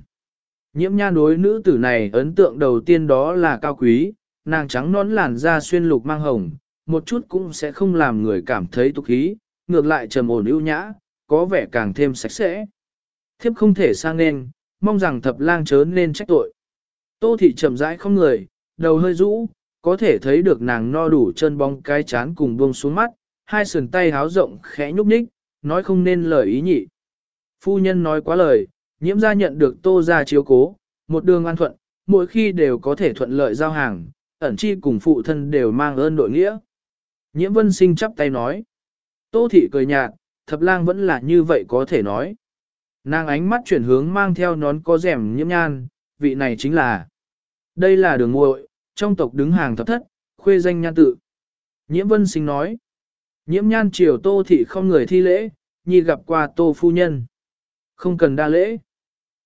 Nhiễm nhan đối nữ tử này ấn tượng đầu tiên đó là cao quý, nàng trắng nón làn da xuyên lục mang hồng, một chút cũng sẽ không làm người cảm thấy tục khí, ngược lại trầm ổn ưu nhã, có vẻ càng thêm sạch sẽ. Thiếp không thể sang nên, mong rằng thập lang chớ nên trách tội. Tô thị chậm rãi không người, đầu hơi rũ, có thể thấy được nàng no đủ chân bóng cái chán cùng buông xuống mắt, hai sườn tay háo rộng khẽ nhúc nhích, nói không nên lời ý nhị. Phu nhân nói quá lời, nhiễm gia nhận được tô ra chiếu cố, một đường an thuận, mỗi khi đều có thể thuận lợi giao hàng, ẩn chi cùng phụ thân đều mang ơn đội nghĩa. Nhiễm vân sinh chắp tay nói. Tô thị cười nhạt, thập lang vẫn là như vậy có thể nói. Nàng ánh mắt chuyển hướng mang theo nón có rẻm nhiễm nhan, vị này chính là. Đây là đường muội trong tộc đứng hàng thập thất, khuê danh nhan tự. Nhiễm vân sinh nói. Nhiễm nhan triều tô thị không người thi lễ, nhi gặp qua tô phu nhân. Không cần đa lễ.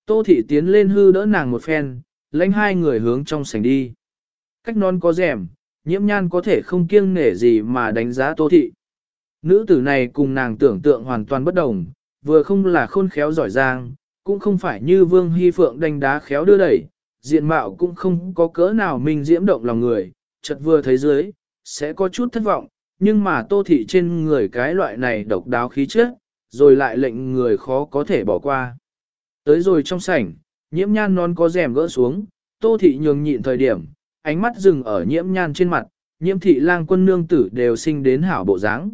Tô thị tiến lên hư đỡ nàng một phen, lãnh hai người hướng trong sảnh đi. Cách non có rẻm, nhiễm nhan có thể không kiêng nể gì mà đánh giá tô thị. Nữ tử này cùng nàng tưởng tượng hoàn toàn bất đồng, vừa không là khôn khéo giỏi giang, cũng không phải như vương hy phượng đánh đá khéo đưa đẩy, diện mạo cũng không có cỡ nào mình diễm động lòng người, chợt vừa thấy dưới, sẽ có chút thất vọng, nhưng mà tô thị trên người cái loại này độc đáo khí chất, rồi lại lệnh người khó có thể bỏ qua. Tới rồi trong sảnh, nhiễm nhan non có rèm gỡ xuống, tô thị nhường nhịn thời điểm, ánh mắt dừng ở nhiễm nhan trên mặt, nhiễm thị lang quân nương tử đều sinh đến hảo bộ dáng.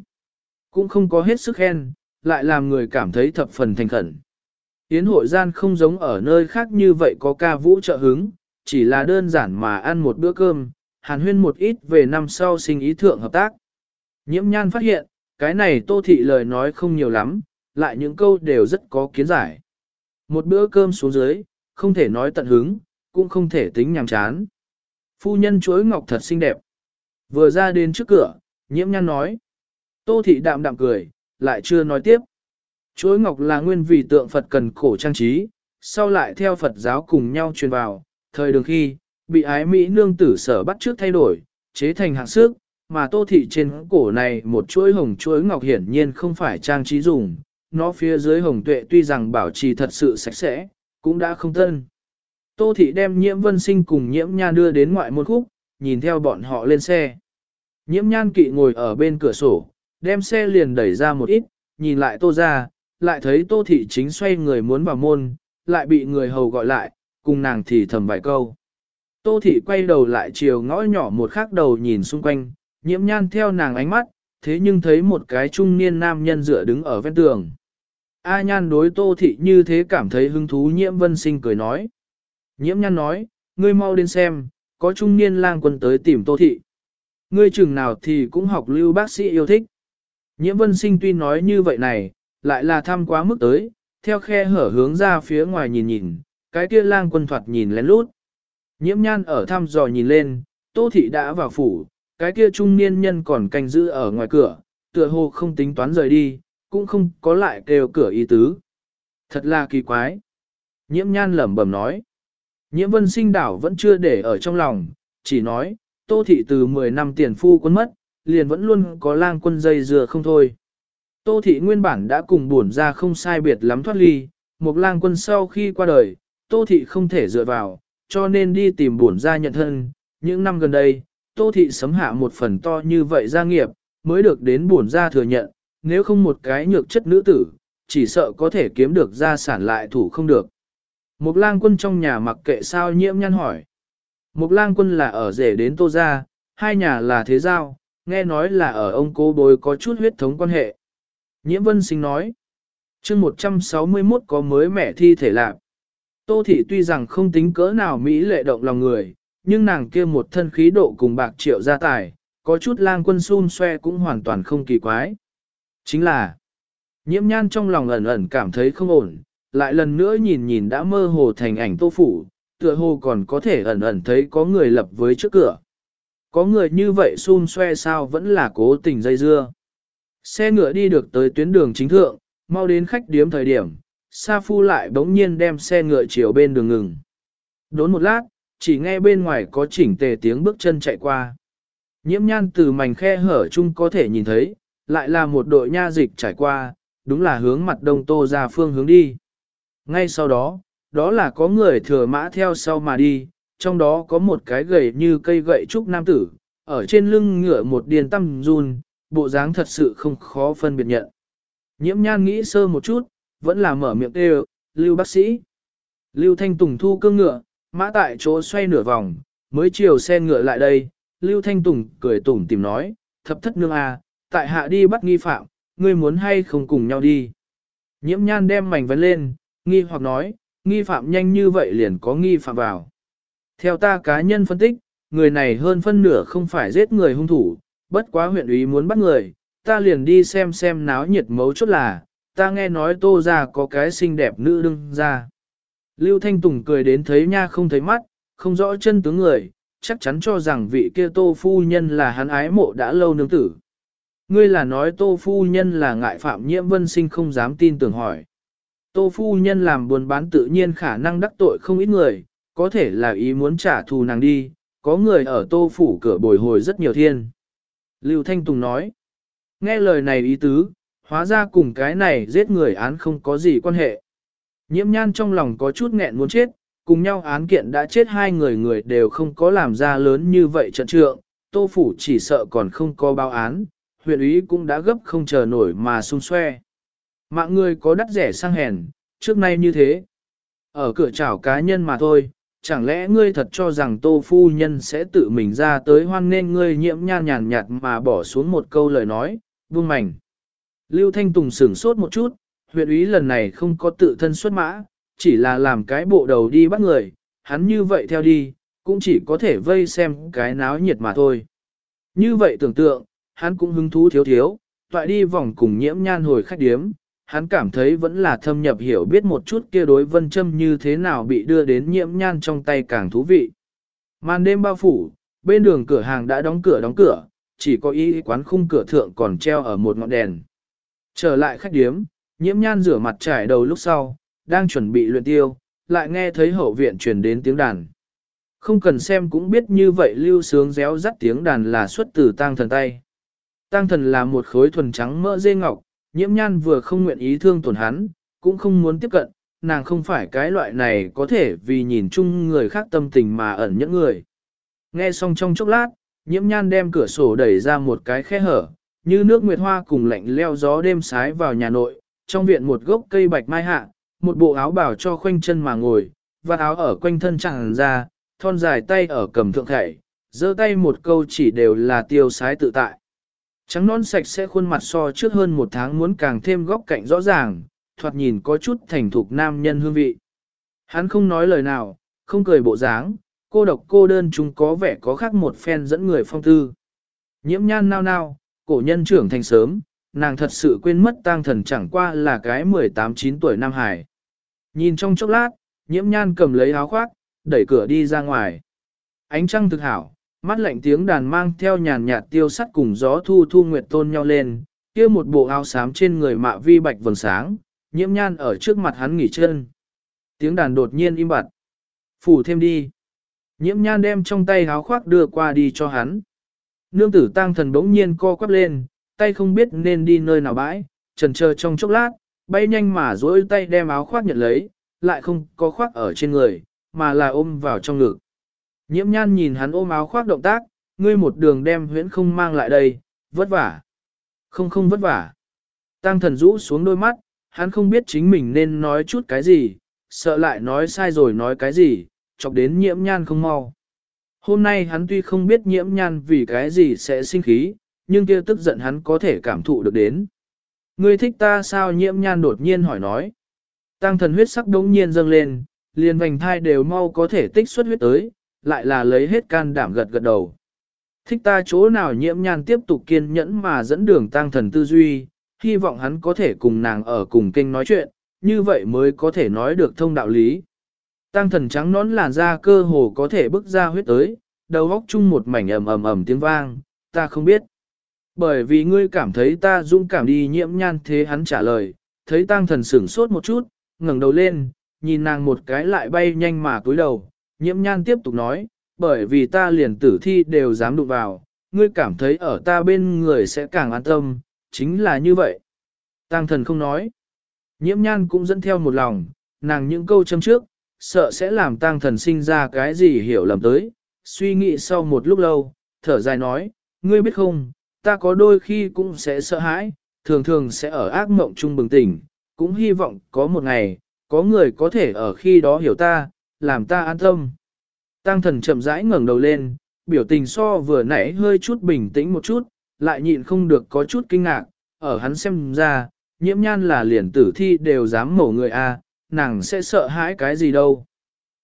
Cũng không có hết sức khen, lại làm người cảm thấy thập phần thành khẩn. Yến hội gian không giống ở nơi khác như vậy có ca vũ trợ hứng, chỉ là đơn giản mà ăn một bữa cơm, hàn huyên một ít về năm sau sinh ý thượng hợp tác. Nhiễm nhan phát hiện, cái này tô thị lời nói không nhiều lắm, lại những câu đều rất có kiến giải. Một bữa cơm xuống dưới, không thể nói tận hứng, cũng không thể tính nhàm chán. Phu nhân chuối ngọc thật xinh đẹp. Vừa ra đến trước cửa, nhiễm nhan nói. Tô thị đạm đạm cười, lại chưa nói tiếp. Chuối ngọc là nguyên vì tượng Phật cần cổ trang trí, sau lại theo Phật giáo cùng nhau truyền vào, thời đường khi, bị ái Mỹ nương tử sở bắt trước thay đổi, chế thành hạng sức, mà tô thị trên cổ này một chuỗi hồng chuỗi ngọc hiển nhiên không phải trang trí dùng, nó phía dưới hồng tuệ tuy rằng bảo trì thật sự sạch sẽ, cũng đã không tân. Tô thị đem nhiễm vân sinh cùng nhiễm nhan đưa đến ngoại môn khúc, nhìn theo bọn họ lên xe. Nhiễm nhan kỵ ngồi ở bên cửa sổ, đem xe liền đẩy ra một ít, nhìn lại tô ra, lại thấy tô thị chính xoay người muốn vào môn, lại bị người hầu gọi lại, cùng nàng thì thầm vài câu. Tô thị quay đầu lại chiều ngõ nhỏ một khắc đầu nhìn xung quanh, nhiễm nhan theo nàng ánh mắt, thế nhưng thấy một cái trung niên nam nhân dựa đứng ở ven tường. A nhan đối tô thị như thế cảm thấy hứng thú nhiễm vân sinh cười nói. Nhiễm nhan nói, ngươi mau đến xem, có trung niên lang quân tới tìm tô thị. Ngươi chừng nào thì cũng học lưu bác sĩ yêu thích. Nhiễm vân sinh tuy nói như vậy này, lại là thăm quá mức tới, theo khe hở hướng ra phía ngoài nhìn nhìn, cái kia lang quân thoạt nhìn lén lút. Nhiễm nhan ở thăm dò nhìn lên, tô thị đã vào phủ, cái kia trung niên nhân còn canh giữ ở ngoài cửa, tựa hồ không tính toán rời đi, cũng không có lại kêu cửa ý tứ. Thật là kỳ quái. Nhiễm nhan lẩm bẩm nói. Nhiễm vân sinh đảo vẫn chưa để ở trong lòng, chỉ nói, tô thị từ 10 năm tiền phu quân mất, liền vẫn luôn có lang quân dây dừa không thôi. Tô thị nguyên bản đã cùng buồn ra không sai biệt lắm thoát ly, một lang quân sau khi qua đời, tô thị không thể dựa vào, cho nên đi tìm buồn ra nhận thân. Những năm gần đây, tô thị sấm hạ một phần to như vậy gia nghiệp, mới được đến buồn ra thừa nhận, nếu không một cái nhược chất nữ tử, chỉ sợ có thể kiếm được gia sản lại thủ không được. Một lang quân trong nhà mặc kệ sao nhiễm nhăn hỏi. Một lang quân là ở rể đến tô gia, hai nhà là thế giao, nghe nói là ở ông cố bối có chút huyết thống quan hệ. Nhiễm vân sinh nói, chương 161 có mới mẹ thi thể lạc. Tô thị tuy rằng không tính cỡ nào Mỹ lệ động lòng người, nhưng nàng kia một thân khí độ cùng bạc triệu gia tài, có chút lang quân xun xoe cũng hoàn toàn không kỳ quái. Chính là, nhiễm nhan trong lòng ẩn ẩn cảm thấy không ổn, lại lần nữa nhìn nhìn đã mơ hồ thành ảnh tô phủ, tựa hồ còn có thể ẩn ẩn thấy có người lập với trước cửa. Có người như vậy xun xoe sao vẫn là cố tình dây dưa. Xe ngựa đi được tới tuyến đường chính thượng, mau đến khách điếm thời điểm, Sa Phu lại bỗng nhiên đem xe ngựa chiều bên đường ngừng. Đốn một lát, chỉ nghe bên ngoài có chỉnh tề tiếng bước chân chạy qua. Nhiễm nhan từ mảnh khe hở chung có thể nhìn thấy, lại là một đội nha dịch trải qua, đúng là hướng mặt đông tô ra phương hướng đi. Ngay sau đó, đó là có người thừa mã theo sau mà đi, trong đó có một cái gầy như cây gậy trúc nam tử, ở trên lưng ngựa một điền tăm run, bộ dáng thật sự không khó phân biệt nhận. Nhiễm nhan nghĩ sơ một chút, vẫn là mở miệng kêu, lưu bác sĩ. Lưu Thanh Tùng thu cương ngựa, mã tại chỗ xoay nửa vòng, mới chiều xe ngựa lại đây, Lưu Thanh Tùng cười tủm tìm nói, thập thất nương à, tại hạ đi bắt nghi phạm, ngươi muốn hay không cùng nhau đi. Nhiễm nhan đem mảnh vấn lên, nghi hoặc nói, nghi phạm nhanh như vậy liền có nghi phạm vào. Theo ta cá nhân phân tích, người này hơn phân nửa không phải giết người hung thủ, bất quá huyện ủy muốn bắt người, ta liền đi xem xem náo nhiệt mấu chốt là, ta nghe nói tô ra có cái xinh đẹp nữ đương ra. Lưu Thanh Tùng cười đến thấy nha không thấy mắt, không rõ chân tướng người, chắc chắn cho rằng vị kia tô phu nhân là hắn ái mộ đã lâu nương tử. Ngươi là nói tô phu nhân là ngại phạm nhiễm vân sinh không dám tin tưởng hỏi. Tô phu nhân làm buồn bán tự nhiên khả năng đắc tội không ít người, có thể là ý muốn trả thù nàng đi, có người ở tô phủ cửa bồi hồi rất nhiều thiên. Lưu Thanh Tùng nói, nghe lời này ý tứ, hóa ra cùng cái này giết người án không có gì quan hệ. Nhiễm nhan trong lòng có chút nghẹn muốn chết, cùng nhau án kiện đã chết hai người người đều không có làm ra lớn như vậy trận trượng, tô phủ chỉ sợ còn không có báo án, huyện ý cũng đã gấp không chờ nổi mà xung xoe. Mạng người có đắt rẻ sang hèn, trước nay như thế. Ở cửa chảo cá nhân mà thôi, chẳng lẽ ngươi thật cho rằng tô phu nhân sẽ tự mình ra tới hoan nên ngươi nhiễm nhan nhàn nhạt mà bỏ xuống một câu lời nói, buông mảnh. Lưu Thanh Tùng sửng sốt một chút, huyện úy lần này không có tự thân xuất mã, chỉ là làm cái bộ đầu đi bắt người, hắn như vậy theo đi, cũng chỉ có thể vây xem cái náo nhiệt mà thôi. Như vậy tưởng tượng, hắn cũng hứng thú thiếu thiếu, toại đi vòng cùng nhiễm nhan hồi khách điếm, hắn cảm thấy vẫn là thâm nhập hiểu biết một chút kia đối vân châm như thế nào bị đưa đến nhiễm nhan trong tay càng thú vị. Màn đêm bao phủ, bên đường cửa hàng đã đóng cửa đóng cửa, chỉ có y quán khung cửa thượng còn treo ở một ngọn đèn. Trở lại khách điếm, nhiễm nhan rửa mặt trải đầu lúc sau, đang chuẩn bị luyện tiêu, lại nghe thấy hậu viện truyền đến tiếng đàn. Không cần xem cũng biết như vậy lưu sướng réo rắt tiếng đàn là xuất từ tang thần tay. Tang thần là một khối thuần trắng mỡ dê ngọc, nhiễm nhan vừa không nguyện ý thương tổn hắn, cũng không muốn tiếp cận, nàng không phải cái loại này có thể vì nhìn chung người khác tâm tình mà ẩn những người. Nghe xong trong chốc lát, nhiễm nhan đem cửa sổ đẩy ra một cái khe hở, như nước nguyệt hoa cùng lạnh leo gió đêm sái vào nhà nội, trong viện một gốc cây bạch mai hạ, một bộ áo bảo cho khoanh chân mà ngồi, và áo ở quanh thân chẳng ra, thon dài tay ở cầm thượng thảy, giơ tay một câu chỉ đều là tiêu sái tự tại. Trắng non sạch sẽ khuôn mặt so trước hơn một tháng muốn càng thêm góc cạnh rõ ràng, thoạt nhìn có chút thành thục nam nhân hương vị. Hắn không nói lời nào, không cười bộ dáng, cô độc cô đơn chúng có vẻ có khác một phen dẫn người phong tư. Nhiễm nhan nao nao, cổ nhân trưởng thành sớm, nàng thật sự quên mất tang thần chẳng qua là cái 18-9 tuổi Nam Hải. Nhìn trong chốc lát, nhiễm nhan cầm lấy áo khoác, đẩy cửa đi ra ngoài. Ánh trăng thực hảo, mắt lạnh tiếng đàn mang theo nhàn nhạt tiêu sắt cùng gió thu thu nguyệt tôn nhau lên, kia một bộ áo xám trên người mạ vi bạch vầng sáng, nhiễm nhan ở trước mặt hắn nghỉ chân. Tiếng đàn đột nhiên im bặt. Phủ thêm đi. Nhiễm nhan đem trong tay áo khoác đưa qua đi cho hắn. Nương tử tăng thần bỗng nhiên co quắp lên, tay không biết nên đi nơi nào bãi, trần chờ trong chốc lát, bay nhanh mà dối tay đem áo khoác nhận lấy, lại không có khoác ở trên người, mà là ôm vào trong ngực. Nhiễm nhan nhìn hắn ôm áo khoác động tác, ngươi một đường đem huyễn không mang lại đây, vất vả. Không không vất vả. Tăng thần rũ xuống đôi mắt, hắn không biết chính mình nên nói chút cái gì, sợ lại nói sai rồi nói cái gì, chọc đến nhiễm nhan không mau. Hôm nay hắn tuy không biết nhiễm nhan vì cái gì sẽ sinh khí, nhưng kia tức giận hắn có thể cảm thụ được đến. Ngươi thích ta sao nhiễm nhan đột nhiên hỏi nói. Tăng thần huyết sắc đống nhiên dâng lên, liền vành thai đều mau có thể tích xuất huyết tới, lại là lấy hết can đảm gật gật đầu. Thích ta chỗ nào nhiễm nhan tiếp tục kiên nhẫn mà dẫn đường tăng thần tư duy, hy vọng hắn có thể cùng nàng ở cùng kênh nói chuyện, như vậy mới có thể nói được thông đạo lý. Tăng thần trắng nón làn da cơ hồ có thể bức ra huyết tới, đầu góc chung một mảnh ầm ầm ầm tiếng vang, ta không biết. Bởi vì ngươi cảm thấy ta dũng cảm đi nhiễm nhan thế hắn trả lời, thấy tăng thần sửng sốt một chút, ngẩng đầu lên, nhìn nàng một cái lại bay nhanh mà cúi đầu, nhiễm nhan tiếp tục nói, bởi vì ta liền tử thi đều dám đụng vào, ngươi cảm thấy ở ta bên người sẽ càng an tâm, chính là như vậy. Tăng thần không nói. Nhiễm nhan cũng dẫn theo một lòng, nàng những câu châm trước, sợ sẽ làm tăng thần sinh ra cái gì hiểu lầm tới. Suy nghĩ sau một lúc lâu, thở dài nói, ngươi biết không, ta có đôi khi cũng sẽ sợ hãi, thường thường sẽ ở ác mộng chung bừng tỉnh, cũng hy vọng có một ngày, có người có thể ở khi đó hiểu ta, làm ta an tâm. Tăng thần chậm rãi ngẩng đầu lên, biểu tình so vừa nãy hơi chút bình tĩnh một chút, lại nhịn không được có chút kinh ngạc, ở hắn xem ra, nhiễm nhan là liền tử thi đều dám mổ người a, nàng sẽ sợ hãi cái gì đâu.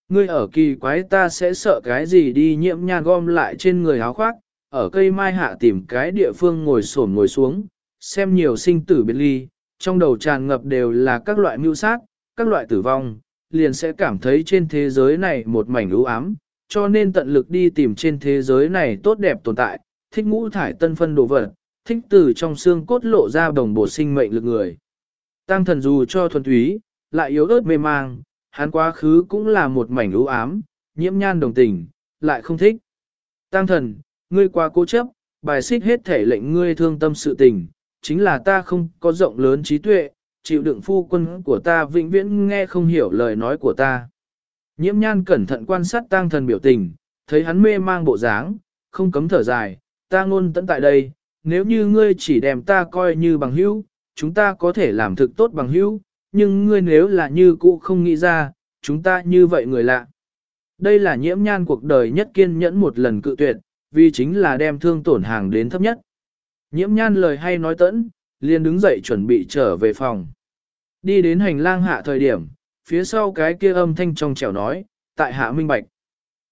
Ngươi ở kỳ quái ta sẽ sợ cái gì đi nhiễm nhan gom lại trên người áo khoác, ở cây mai hạ tìm cái địa phương ngồi xổm ngồi xuống, xem nhiều sinh tử biệt ly, trong đầu tràn ngập đều là các loại mưu sát, các loại tử vong, liền sẽ cảm thấy trên thế giới này một mảnh u ám, cho nên tận lực đi tìm trên thế giới này tốt đẹp tồn tại, thích ngũ thải tân phân đồ vật, thích từ trong xương cốt lộ ra đồng bộ sinh mệnh lực người. Tăng thần dù cho thuần túy, lại yếu ớt mê mang, hắn quá khứ cũng là một mảnh u ám, nhiễm nhan đồng tình, lại không thích. Tăng thần, ngươi quá cố chấp, bài xích hết thể lệnh ngươi thương tâm sự tình, chính là ta không có rộng lớn trí tuệ, chịu đựng phu quân của ta vĩnh viễn nghe không hiểu lời nói của ta. Nhiễm nhan cẩn thận quan sát tăng thần biểu tình, thấy hắn mê mang bộ dáng, không cấm thở dài, ta ngôn tận tại đây, nếu như ngươi chỉ đem ta coi như bằng hữu, chúng ta có thể làm thực tốt bằng hữu, nhưng ngươi nếu là như cũ không nghĩ ra, chúng ta như vậy người lạ. Đây là nhiễm nhan cuộc đời nhất kiên nhẫn một lần cự tuyệt, vì chính là đem thương tổn hàng đến thấp nhất. Nhiễm nhan lời hay nói tẫn, liền đứng dậy chuẩn bị trở về phòng. Đi đến hành lang hạ thời điểm, phía sau cái kia âm thanh trong trẻo nói, tại hạ minh bạch.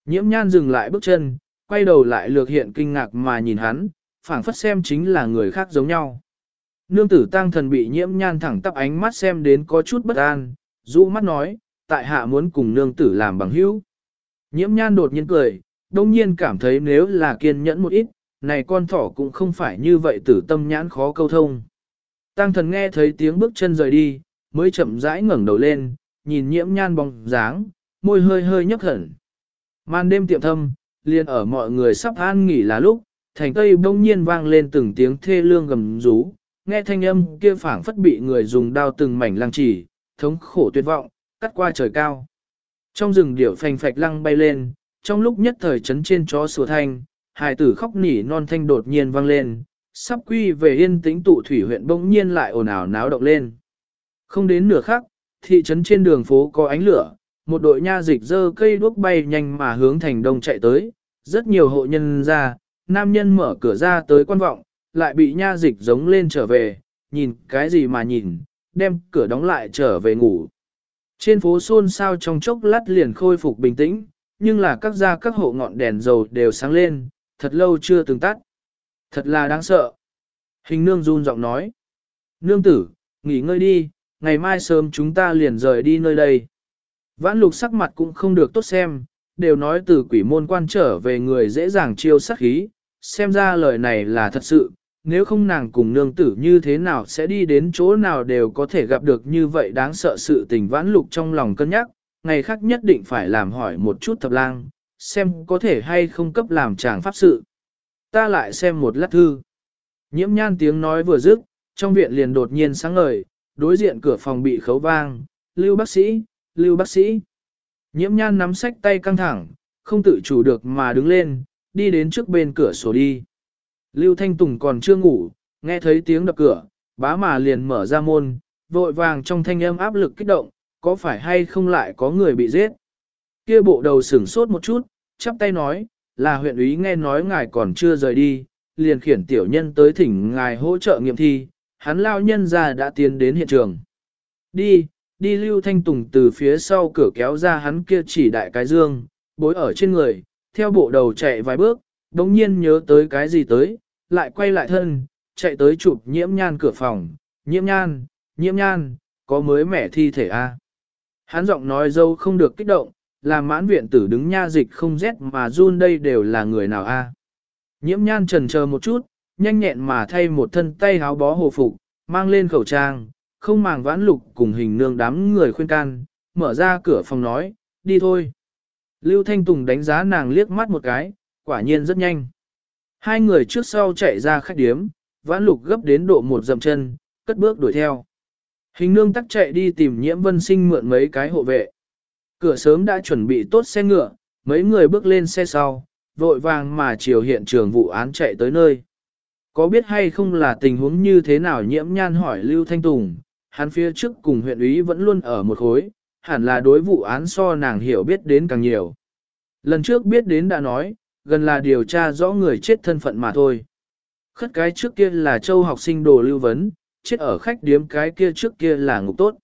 Nhiễm nhan dừng lại bước chân, quay đầu lại lược hiện kinh ngạc mà nhìn hắn, phảng phất xem chính là người khác giống nhau. Nương tử tăng thần bị nhiễm nhan thẳng tắp ánh mắt xem đến có chút bất an, rũ mắt nói, tại hạ muốn cùng nương tử làm bằng hữu. Nhiễm nhan đột nhiên cười, đông nhiên cảm thấy nếu là kiên nhẫn một ít, này con thỏ cũng không phải như vậy tử tâm nhãn khó câu thông. Tăng thần nghe thấy tiếng bước chân rời đi, mới chậm rãi ngẩng đầu lên, nhìn nhiễm nhan bóng dáng, môi hơi hơi nhấp hẳn. Màn đêm tiệm thâm, liền ở mọi người sắp an nghỉ là lúc, thành tây bỗng nhiên vang lên từng tiếng thê lương gầm rú, nghe thanh âm kia phảng phất bị người dùng đao từng mảnh lăng chỉ, thống khổ tuyệt vọng, cắt qua trời cao. Trong rừng điểu phành phạch lăng bay lên, trong lúc nhất thời chấn trên chó sủa thanh, hài tử khóc nỉ non thanh đột nhiên vang lên, sắp quy về yên tĩnh tụ thủy huyện bỗng nhiên lại ồn ào náo động lên. Không đến nửa khắc, thị trấn trên đường phố có ánh lửa, một đội nha dịch dơ cây đuốc bay nhanh mà hướng thành đông chạy tới, rất nhiều hộ nhân ra, nam nhân mở cửa ra tới quan vọng, lại bị nha dịch giống lên trở về, nhìn cái gì mà nhìn, đem cửa đóng lại trở về ngủ. Trên phố xôn xao trong chốc lát liền khôi phục bình tĩnh, nhưng là các gia các hộ ngọn đèn dầu đều sáng lên, thật lâu chưa từng tắt. Thật là đáng sợ. Hình nương run giọng nói. Nương tử, nghỉ ngơi đi, ngày mai sớm chúng ta liền rời đi nơi đây. Vãn lục sắc mặt cũng không được tốt xem, đều nói từ quỷ môn quan trở về người dễ dàng chiêu sắc khí, xem ra lời này là thật sự, nếu không nàng cùng nương tử như thế nào sẽ đi đến chỗ nào đều có thể gặp được như vậy đáng sợ sự tình vãn lục trong lòng cân nhắc, ngày khác nhất định phải làm hỏi một chút thập lang, xem có thể hay không cấp làm chàng pháp sự. Ta lại xem một lát thư. Nhiễm nhan tiếng nói vừa dứt, trong viện liền đột nhiên sáng ngời, đối diện cửa phòng bị khấu vang, lưu bác sĩ, lưu bác sĩ. Nhiễm nhan nắm sách tay căng thẳng, không tự chủ được mà đứng lên, đi đến trước bên cửa sổ đi. Lưu Thanh Tùng còn chưa ngủ, nghe thấy tiếng đập cửa, bá mà liền mở ra môn, vội vàng trong thanh âm áp lực kích động, có phải hay không lại có người bị giết. Kia bộ đầu sửng sốt một chút, chắp tay nói, là huyện úy nghe nói ngài còn chưa rời đi, liền khiển tiểu nhân tới thỉnh ngài hỗ trợ nghiệm thi, hắn lao nhân ra đã tiến đến hiện trường. Đi, đi Lưu Thanh Tùng từ phía sau cửa kéo ra hắn kia chỉ đại cái dương, bối ở trên người, theo bộ đầu chạy vài bước, đống nhiên nhớ tới cái gì tới, lại quay lại thân, chạy tới chụp nhiễm nhan cửa phòng, nhiễm nhan, nhiễm nhan, có mới mẻ thi thể a à? Hắn giọng nói dâu không được kích động, làm mãn viện tử đứng nha dịch không rét mà run đây đều là người nào a Nhiễm nhan trần chờ một chút, nhanh nhẹn mà thay một thân tay áo bó hồ phục, mang lên khẩu trang, không màng vãn lục cùng hình nương đám người khuyên can, mở ra cửa phòng nói, đi thôi. Lưu Thanh Tùng đánh giá nàng liếc mắt một cái, quả nhiên rất nhanh. Hai người trước sau chạy ra khách điếm, vãn lục gấp đến độ một dầm chân, cất bước đuổi theo. Hình nương tắc chạy đi tìm nhiễm vân sinh mượn mấy cái hộ vệ. Cửa sớm đã chuẩn bị tốt xe ngựa, mấy người bước lên xe sau, vội vàng mà chiều hiện trường vụ án chạy tới nơi. Có biết hay không là tình huống như thế nào nhiễm nhan hỏi Lưu Thanh Tùng, hắn phía trước cùng huyện úy vẫn luôn ở một khối, hẳn là đối vụ án so nàng hiểu biết đến càng nhiều. Lần trước biết đến đã nói, gần là điều tra rõ người chết thân phận mà thôi. Khất cái trước kia là châu học sinh đồ lưu vấn, chết ở khách điếm cái kia trước kia là ngục tốt.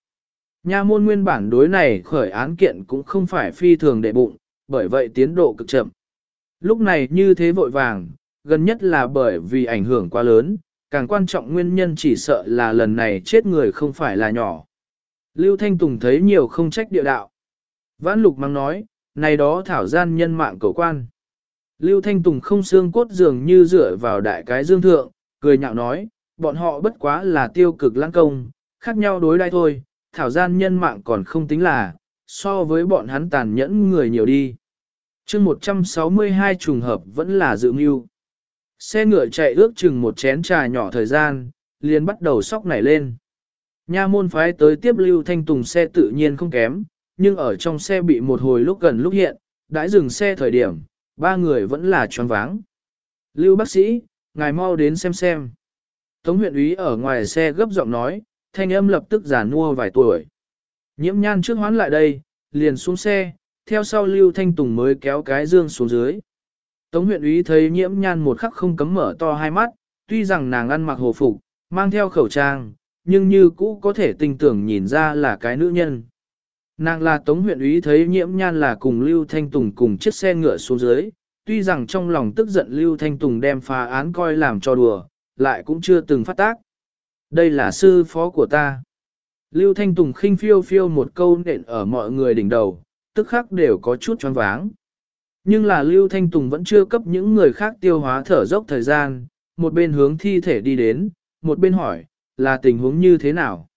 Nha môn nguyên bản đối này khởi án kiện cũng không phải phi thường đệ bụng, bởi vậy tiến độ cực chậm. Lúc này như thế vội vàng, gần nhất là bởi vì ảnh hưởng quá lớn, càng quan trọng nguyên nhân chỉ sợ là lần này chết người không phải là nhỏ. Lưu Thanh Tùng thấy nhiều không trách địa đạo. Vãn lục mang nói, này đó thảo gian nhân mạng cầu quan. Lưu Thanh Tùng không xương cốt dường như dựa vào đại cái dương thượng, cười nhạo nói, bọn họ bất quá là tiêu cực lãng công, khác nhau đối đai thôi, thảo gian nhân mạng còn không tính là, so với bọn hắn tàn nhẫn người nhiều đi. chương 162 trùng hợp vẫn là dự mưu. Xe ngựa chạy ước chừng một chén trà nhỏ thời gian, liền bắt đầu sóc nảy lên. Nha môn phái tới tiếp Lưu Thanh Tùng xe tự nhiên không kém, nhưng ở trong xe bị một hồi lúc gần lúc hiện, đãi dừng xe thời điểm, ba người vẫn là choáng váng. Lưu bác sĩ, ngài mau đến xem xem. Tống huyện úy ở ngoài xe gấp giọng nói, thanh âm lập tức giả nua vài tuổi. Nhiễm nhan trước hoán lại đây, liền xuống xe, theo sau Lưu Thanh Tùng mới kéo cái dương xuống dưới. Tống huyện úy thấy nhiễm nhan một khắc không cấm mở to hai mắt, tuy rằng nàng ăn mặc hồ phục, mang theo khẩu trang, nhưng như cũ có thể tinh tưởng nhìn ra là cái nữ nhân. Nàng là Tống huyện úy thấy nhiễm nhan là cùng Lưu Thanh Tùng cùng chiếc xe ngựa xuống dưới, tuy rằng trong lòng tức giận Lưu Thanh Tùng đem phá án coi làm cho đùa, lại cũng chưa từng phát tác. Đây là sư phó của ta. Lưu Thanh Tùng khinh phiêu phiêu một câu nện ở mọi người đỉnh đầu, tức khắc đều có chút choáng váng. Nhưng là Lưu Thanh Tùng vẫn chưa cấp những người khác tiêu hóa thở dốc thời gian, một bên hướng thi thể đi đến, một bên hỏi, là tình huống như thế nào?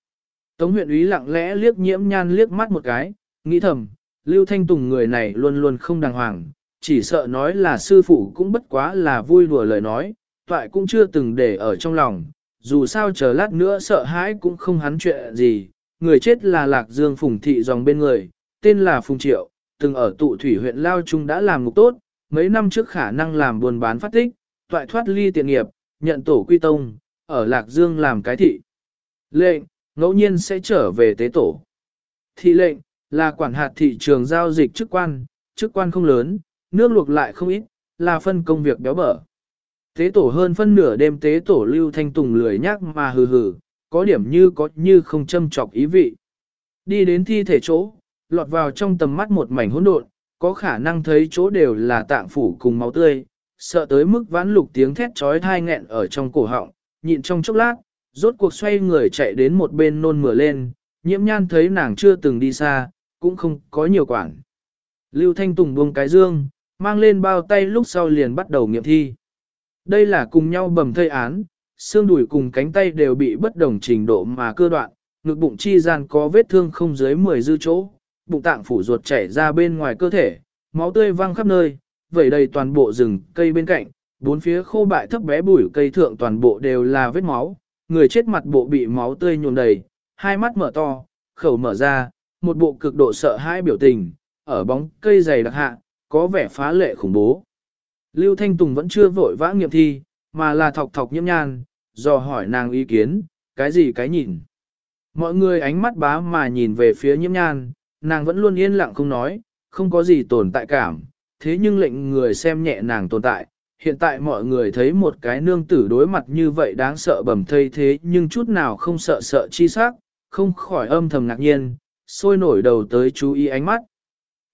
Tống huyện úy lặng lẽ liếc nhiễm nhan liếc mắt một cái, nghĩ thầm, Lưu Thanh Tùng người này luôn luôn không đàng hoàng, chỉ sợ nói là sư phụ cũng bất quá là vui đùa lời nói, toại cũng chưa từng để ở trong lòng, dù sao chờ lát nữa sợ hãi cũng không hắn chuyện gì, người chết là Lạc Dương Phùng Thị dòng bên người, tên là Phùng Triệu, từng ở tụ thủy huyện Lao Trung đã làm ngục tốt, mấy năm trước khả năng làm buôn bán phát tích, toại thoát ly tiện nghiệp, nhận tổ quy tông, ở Lạc Dương làm cái thị. Lệnh, ngẫu nhiên sẽ trở về tế tổ. Thị lệnh, là quản hạt thị trường giao dịch chức quan, chức quan không lớn, nước luộc lại không ít, là phân công việc béo bở. Tế tổ hơn phân nửa đêm tế tổ lưu thanh tùng lười nhác mà hừ hừ, có điểm như có như không châm chọc ý vị. Đi đến thi thể chỗ, lọt vào trong tầm mắt một mảnh hỗn độn, có khả năng thấy chỗ đều là tạng phủ cùng máu tươi, sợ tới mức vãn lục tiếng thét trói thai nghẹn ở trong cổ họng, nhịn trong chốc lát, rốt cuộc xoay người chạy đến một bên nôn mửa lên, nhiễm nhan thấy nàng chưa từng đi xa, cũng không có nhiều quản. Lưu Thanh Tùng buông cái dương, mang lên bao tay lúc sau liền bắt đầu nghiệm thi. Đây là cùng nhau bầm thây án, xương đùi cùng cánh tay đều bị bất đồng trình độ mà cơ đoạn, ngực bụng chi gian có vết thương không dưới 10 dư chỗ, bụng tạng phủ ruột chảy ra bên ngoài cơ thể, máu tươi văng khắp nơi, vẩy đầy toàn bộ rừng cây bên cạnh, bốn phía khô bại thấp bé bụi cây thượng toàn bộ đều là vết máu, người chết mặt bộ bị máu tươi nhuộm đầy, hai mắt mở to, khẩu mở ra, một bộ cực độ sợ hãi biểu tình, ở bóng cây dày đặc hạ, có vẻ phá lệ khủng bố. Lưu Thanh Tùng vẫn chưa vội vã nghiệm thi, mà là thọc thọc nhiễm nhan, dò hỏi nàng ý kiến, cái gì cái nhìn. Mọi người ánh mắt bá mà nhìn về phía nhiễm nhan, nàng vẫn luôn yên lặng không nói, không có gì tồn tại cảm, thế nhưng lệnh người xem nhẹ nàng tồn tại. Hiện tại mọi người thấy một cái nương tử đối mặt như vậy đáng sợ bẩm thây thế nhưng chút nào không sợ sợ chi sắc, không khỏi âm thầm ngạc nhiên, sôi nổi đầu tới chú ý ánh mắt.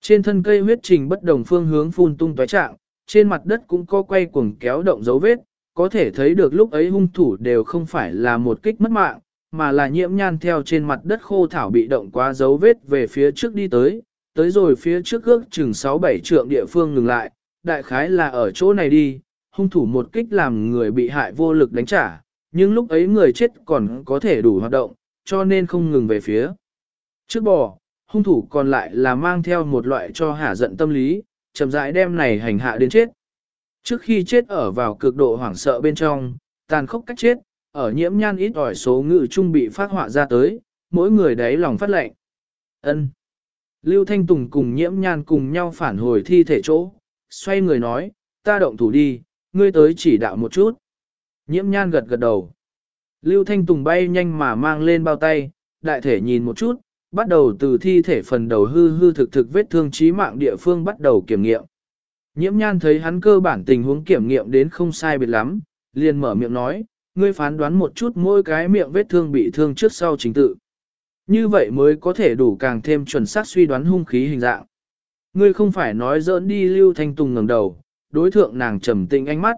Trên thân cây huyết trình bất đồng phương hướng phun tung tóe trạng, trên mặt đất cũng có quay cuồng kéo động dấu vết, có thể thấy được lúc ấy hung thủ đều không phải là một kích mất mạng, mà là nhiễm nhan theo trên mặt đất khô thảo bị động quá dấu vết về phía trước đi tới, tới rồi phía trước ước chừng 6-7 trượng địa phương ngừng lại, đại khái là ở chỗ này đi, hung thủ một kích làm người bị hại vô lực đánh trả, nhưng lúc ấy người chết còn có thể đủ hoạt động, cho nên không ngừng về phía. Trước bò, hung thủ còn lại là mang theo một loại cho hả giận tâm lý, chậm rãi đem này hành hạ đến chết. Trước khi chết ở vào cực độ hoảng sợ bên trong, tàn khốc cách chết, ở nhiễm nhan ít ỏi số ngự trung bị phát họa ra tới, mỗi người đấy lòng phát lệnh. ân Lưu Thanh Tùng cùng nhiễm nhan cùng nhau phản hồi thi thể chỗ, xoay người nói, ta động thủ đi, ngươi tới chỉ đạo một chút. Nhiễm nhan gật gật đầu. Lưu Thanh Tùng bay nhanh mà mang lên bao tay, đại thể nhìn một chút, bắt đầu từ thi thể phần đầu hư hư thực thực vết thương trí mạng địa phương bắt đầu kiểm nghiệm. Nhiễm nhan thấy hắn cơ bản tình huống kiểm nghiệm đến không sai biệt lắm, liền mở miệng nói, ngươi phán đoán một chút mỗi cái miệng vết thương bị thương trước sau chính tự. Như vậy mới có thể đủ càng thêm chuẩn xác suy đoán hung khí hình dạng. Ngươi không phải nói dỡn đi Lưu Thanh Tùng ngẩng đầu, đối thượng nàng trầm tĩnh ánh mắt.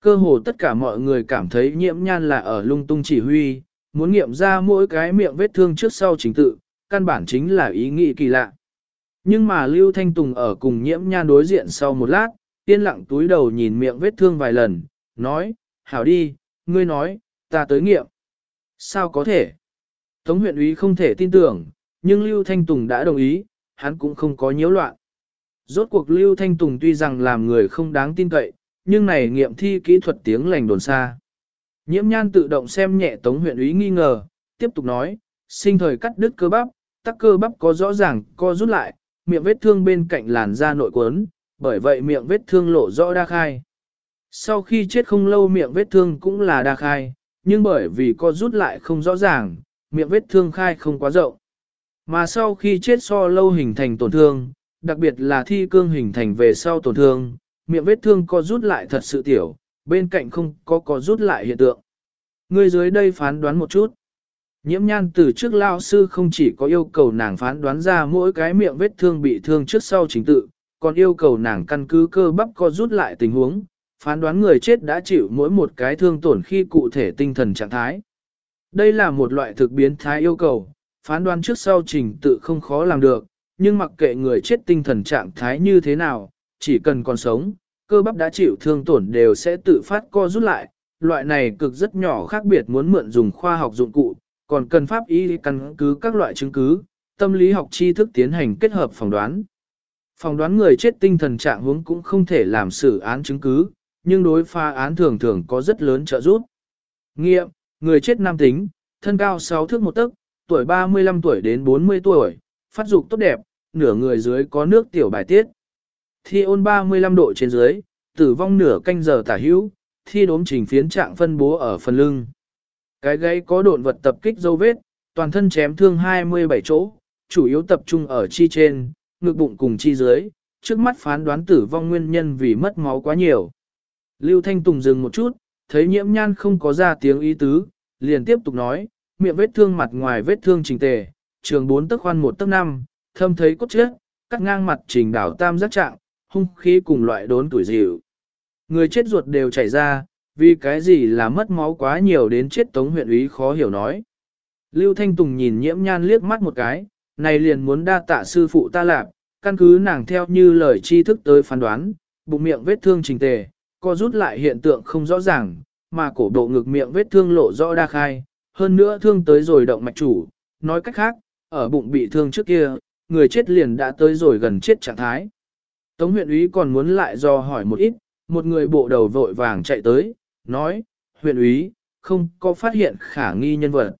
Cơ hồ tất cả mọi người cảm thấy nhiễm nhan là ở lung tung chỉ huy, muốn nghiệm ra mỗi cái miệng vết thương trước sau chính tự, căn bản chính là ý nghĩ kỳ lạ. Nhưng mà Lưu Thanh Tùng ở cùng nhiễm nhan đối diện sau một lát, yên lặng túi đầu nhìn miệng vết thương vài lần, nói, hảo đi, ngươi nói, ta tới nghiệm. Sao có thể? Tống huyện úy không thể tin tưởng, nhưng Lưu Thanh Tùng đã đồng ý, hắn cũng không có nhiễu loạn. Rốt cuộc Lưu Thanh Tùng tuy rằng làm người không đáng tin cậy, nhưng này nghiệm thi kỹ thuật tiếng lành đồn xa. Nhiễm nhan tự động xem nhẹ Tống huyện úy nghi ngờ, tiếp tục nói, sinh thời cắt đứt cơ bắp, tắc cơ bắp có rõ ràng co rút lại, miệng vết thương bên cạnh làn da nội quấn, bởi vậy miệng vết thương lộ rõ đa khai. Sau khi chết không lâu miệng vết thương cũng là đa khai, nhưng bởi vì co rút lại không rõ ràng, miệng vết thương khai không quá rộng. Mà sau khi chết so lâu hình thành tổn thương, đặc biệt là thi cương hình thành về sau tổn thương, miệng vết thương co rút lại thật sự tiểu, bên cạnh không có co rút lại hiện tượng. Người dưới đây phán đoán một chút. Nhiễm nhan từ trước lao sư không chỉ có yêu cầu nàng phán đoán ra mỗi cái miệng vết thương bị thương trước sau chính tự, còn yêu cầu nàng căn cứ cơ bắp co rút lại tình huống, phán đoán người chết đã chịu mỗi một cái thương tổn khi cụ thể tinh thần trạng thái. Đây là một loại thực biến thái yêu cầu, phán đoán trước sau trình tự không khó làm được, nhưng mặc kệ người chết tinh thần trạng thái như thế nào, chỉ cần còn sống, cơ bắp đã chịu thương tổn đều sẽ tự phát co rút lại. Loại này cực rất nhỏ khác biệt muốn mượn dùng khoa học dụng cụ, còn cần pháp y căn cứ các loại chứng cứ, tâm lý học tri thức tiến hành kết hợp phỏng đoán. Phỏng đoán người chết tinh thần trạng huống cũng không thể làm xử án chứng cứ, nhưng đối pha án thường thường có rất lớn trợ giúp. Nghiệm, người chết nam tính, thân cao 6 thước một tấc, tuổi 35 tuổi đến 40 tuổi, phát dục tốt đẹp, nửa người dưới có nước tiểu bài tiết. Thi ôn 35 độ trên dưới, tử vong nửa canh giờ tả hữu, thi đốm trình phiến trạng phân bố ở phần lưng. Cái gãy có độn vật tập kích dấu vết, toàn thân chém thương 27 chỗ, chủ yếu tập trung ở chi trên, ngực bụng cùng chi dưới, trước mắt phán đoán tử vong nguyên nhân vì mất máu quá nhiều. Lưu Thanh Tùng dừng một chút, thấy nhiễm nhan không có ra tiếng ý tứ, liền tiếp tục nói, miệng vết thương mặt ngoài vết thương trình tề, trường 4 tấc khoan 1 tấc 5, thâm thấy cốt chết, cắt ngang mặt trình đảo tam giác trạng, hung khí cùng loại đốn tuổi dịu. Người chết ruột đều chảy ra, vì cái gì là mất máu quá nhiều đến chết tống huyện úy khó hiểu nói. Lưu Thanh Tùng nhìn nhiễm nhan liếc mắt một cái, này liền muốn đa tạ sư phụ ta lạp, căn cứ nàng theo như lời tri thức tới phán đoán, bụng miệng vết thương trình tề, co rút lại hiện tượng không rõ ràng, mà cổ độ ngực miệng vết thương lộ rõ đa khai, hơn nữa thương tới rồi động mạch chủ, nói cách khác, ở bụng bị thương trước kia, người chết liền đã tới rồi gần chết trạng thái. Tống huyện úy còn muốn lại do hỏi một ít, một người bộ đầu vội vàng chạy tới, nói, huyện úy, không có phát hiện khả nghi nhân vật.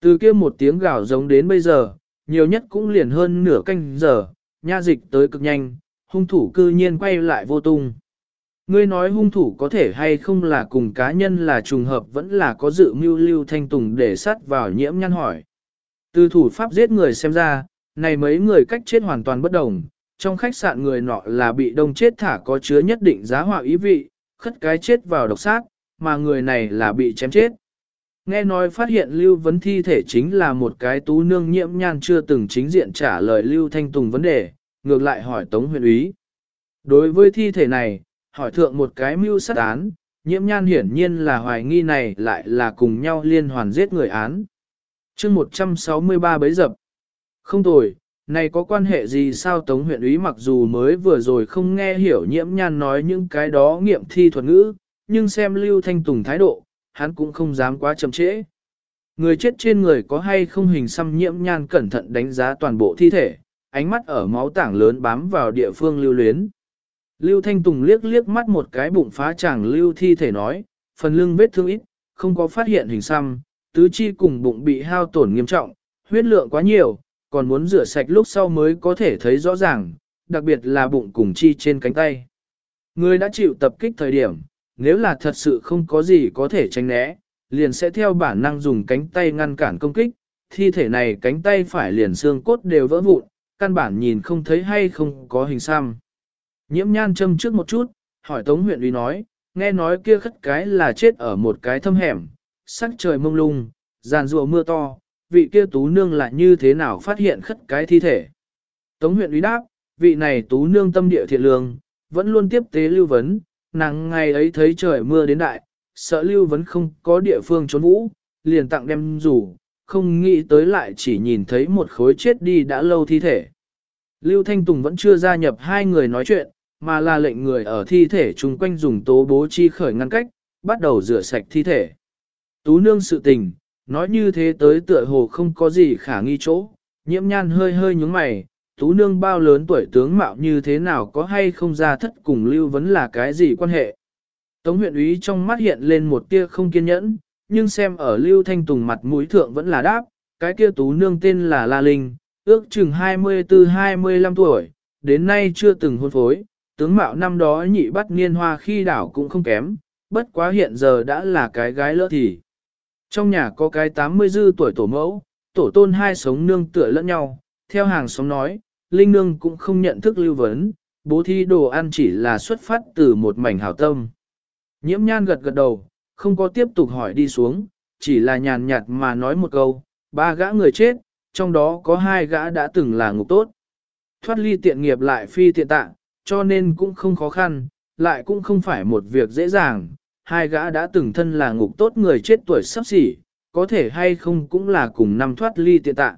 Từ kia một tiếng gào giống đến bây giờ, nhiều nhất cũng liền hơn nửa canh giờ, nha dịch tới cực nhanh, hung thủ cư nhiên quay lại vô tung. Ngươi nói hung thủ có thể hay không là cùng cá nhân là trùng hợp vẫn là có dự mưu lưu thanh tùng để sát vào nhiễm nhăn hỏi. Từ thủ pháp giết người xem ra, này mấy người cách chết hoàn toàn bất đồng, trong khách sạn người nọ là bị đông chết thả có chứa nhất định giá họa ý vị, khất cái chết vào độc sát, mà người này là bị chém chết. Nghe nói phát hiện lưu vấn thi thể chính là một cái tú nương nhiễm nhan chưa từng chính diện trả lời lưu thanh tùng vấn đề, ngược lại hỏi tống huyện úy. Đối với thi thể này, hỏi thượng một cái mưu sát án, nhiễm nhan hiển nhiên là hoài nghi này lại là cùng nhau liên hoàn giết người án. chương 163 bấy dập. Không tồi, này có quan hệ gì sao Tống huyện úy mặc dù mới vừa rồi không nghe hiểu nhiễm nhan nói những cái đó nghiệm thi thuật ngữ, nhưng xem Lưu Thanh Tùng thái độ, hắn cũng không dám quá chậm trễ. Người chết trên người có hay không hình xăm nhiễm nhan cẩn thận đánh giá toàn bộ thi thể, ánh mắt ở máu tảng lớn bám vào địa phương lưu luyến. Lưu Thanh Tùng liếc liếc mắt một cái bụng phá chàng lưu thi thể nói, phần lưng vết thương ít, không có phát hiện hình xăm, tứ chi cùng bụng bị hao tổn nghiêm trọng, huyết lượng quá nhiều, còn muốn rửa sạch lúc sau mới có thể thấy rõ ràng, đặc biệt là bụng cùng chi trên cánh tay. Người đã chịu tập kích thời điểm, nếu là thật sự không có gì có thể tránh né, liền sẽ theo bản năng dùng cánh tay ngăn cản công kích, thi thể này cánh tay phải liền xương cốt đều vỡ vụn, căn bản nhìn không thấy hay không có hình xăm. Nhiễm nhan châm trước một chút, hỏi Tống huyện uy nói, nghe nói kia khất cái là chết ở một cái thâm hẻm, sắc trời mông lung, giàn rùa mưa to, vị kia tú nương lại như thế nào phát hiện khất cái thi thể. Tống huyện uy đáp, vị này tú nương tâm địa thiện lương, vẫn luôn tiếp tế lưu vấn, nàng ngày ấy thấy trời mưa đến đại, sợ lưu vấn không có địa phương trốn vũ, liền tặng đem rủ, không nghĩ tới lại chỉ nhìn thấy một khối chết đi đã lâu thi thể. Lưu Thanh Tùng vẫn chưa gia nhập hai người nói chuyện, mà là lệnh người ở thi thể chung quanh dùng tố bố chi khởi ngăn cách, bắt đầu rửa sạch thi thể. Tú nương sự tình, nói như thế tới tựa hồ không có gì khả nghi chỗ, nhiễm nhan hơi hơi nhúng mày, tú nương bao lớn tuổi tướng mạo như thế nào có hay không ra thất cùng lưu vấn là cái gì quan hệ. Tống huyện úy trong mắt hiện lên một tia không kiên nhẫn, nhưng xem ở lưu thanh tùng mặt mũi thượng vẫn là đáp, cái kia tú nương tên là La Linh, ước chừng 24-25 tuổi, đến nay chưa từng hôn phối, tướng mạo năm đó nhị bắt niên hoa khi đảo cũng không kém, bất quá hiện giờ đã là cái gái lỡ thì. Trong nhà có cái 80 dư tuổi tổ mẫu, tổ tôn hai sống nương tựa lẫn nhau, theo hàng xóm nói, Linh Nương cũng không nhận thức lưu vấn, bố thi đồ ăn chỉ là xuất phát từ một mảnh hảo tâm. Nhiễm nhan gật gật đầu, không có tiếp tục hỏi đi xuống, chỉ là nhàn nhạt mà nói một câu, ba gã người chết, trong đó có hai gã đã từng là ngục tốt. Thoát ly tiện nghiệp lại phi tiện tạng, cho nên cũng không khó khăn, lại cũng không phải một việc dễ dàng. Hai gã đã từng thân là ngục tốt người chết tuổi sắp xỉ, có thể hay không cũng là cùng năm thoát ly tiện tạng.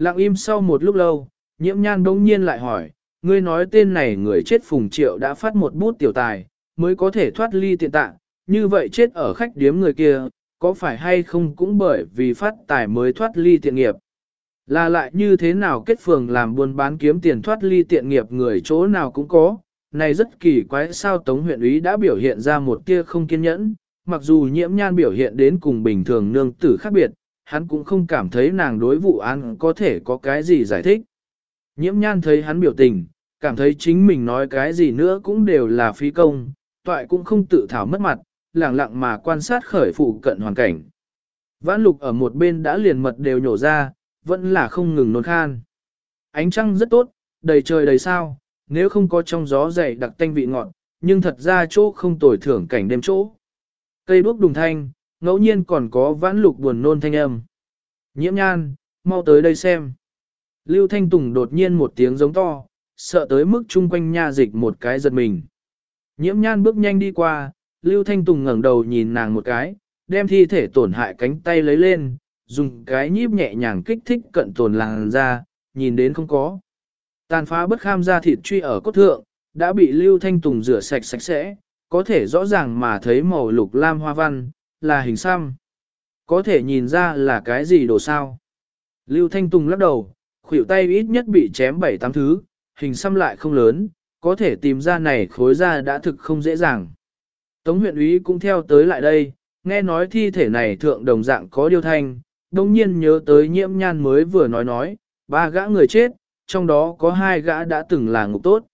Lặng im sau một lúc lâu, nhiễm nhan đông nhiên lại hỏi, ngươi nói tên này người chết phùng triệu đã phát một bút tiểu tài, mới có thể thoát ly tiện tạng, như vậy chết ở khách điếm người kia, có phải hay không cũng bởi vì phát tài mới thoát ly tiện nghiệp. Là lại như thế nào kết phường làm buôn bán kiếm tiền thoát ly tiện nghiệp người chỗ nào cũng có, này rất kỳ quái sao Tống huyện úy đã biểu hiện ra một tia không kiên nhẫn, mặc dù nhiễm nhan biểu hiện đến cùng bình thường nương tử khác biệt, hắn cũng không cảm thấy nàng đối vụ án có thể có cái gì giải thích. Nhiễm nhan thấy hắn biểu tình, cảm thấy chính mình nói cái gì nữa cũng đều là phí công, toại cũng không tự thảo mất mặt, lẳng lặng mà quan sát khởi phụ cận hoàn cảnh. Vãn lục ở một bên đã liền mật đều nhổ ra, vẫn là không ngừng nôn khan. Ánh trăng rất tốt, đầy trời đầy sao, nếu không có trong gió dày đặc tanh vị ngọt, nhưng thật ra chỗ không tồi thưởng cảnh đêm chỗ. Cây đuốc đùng thanh, ngẫu nhiên còn có vãn lục buồn nôn thanh âm. Nhiễm nhan, mau tới đây xem. Lưu Thanh Tùng đột nhiên một tiếng giống to, sợ tới mức chung quanh nha dịch một cái giật mình. Nhiễm nhan bước nhanh đi qua, Lưu Thanh Tùng ngẩng đầu nhìn nàng một cái, đem thi thể tổn hại cánh tay lấy lên, dùng cái nhíp nhẹ nhàng kích thích cận tồn làng ra, nhìn đến không có. Tàn phá bất kham ra thịt truy ở cốt thượng, đã bị Lưu Thanh Tùng rửa sạch sạch sẽ, có thể rõ ràng mà thấy màu lục lam hoa văn, là hình xăm. Có thể nhìn ra là cái gì đồ sao. Lưu Thanh Tùng lắc đầu, khuỷu tay ít nhất bị chém bảy tám thứ, hình xăm lại không lớn, có thể tìm ra này khối ra đã thực không dễ dàng. Tống huyện úy cũng theo tới lại đây, nghe nói thi thể này thượng đồng dạng có điều thanh, đồng nhiên nhớ tới nhiễm nhan mới vừa nói nói, ba gã người chết, trong đó có hai gã đã từng là ngục tốt.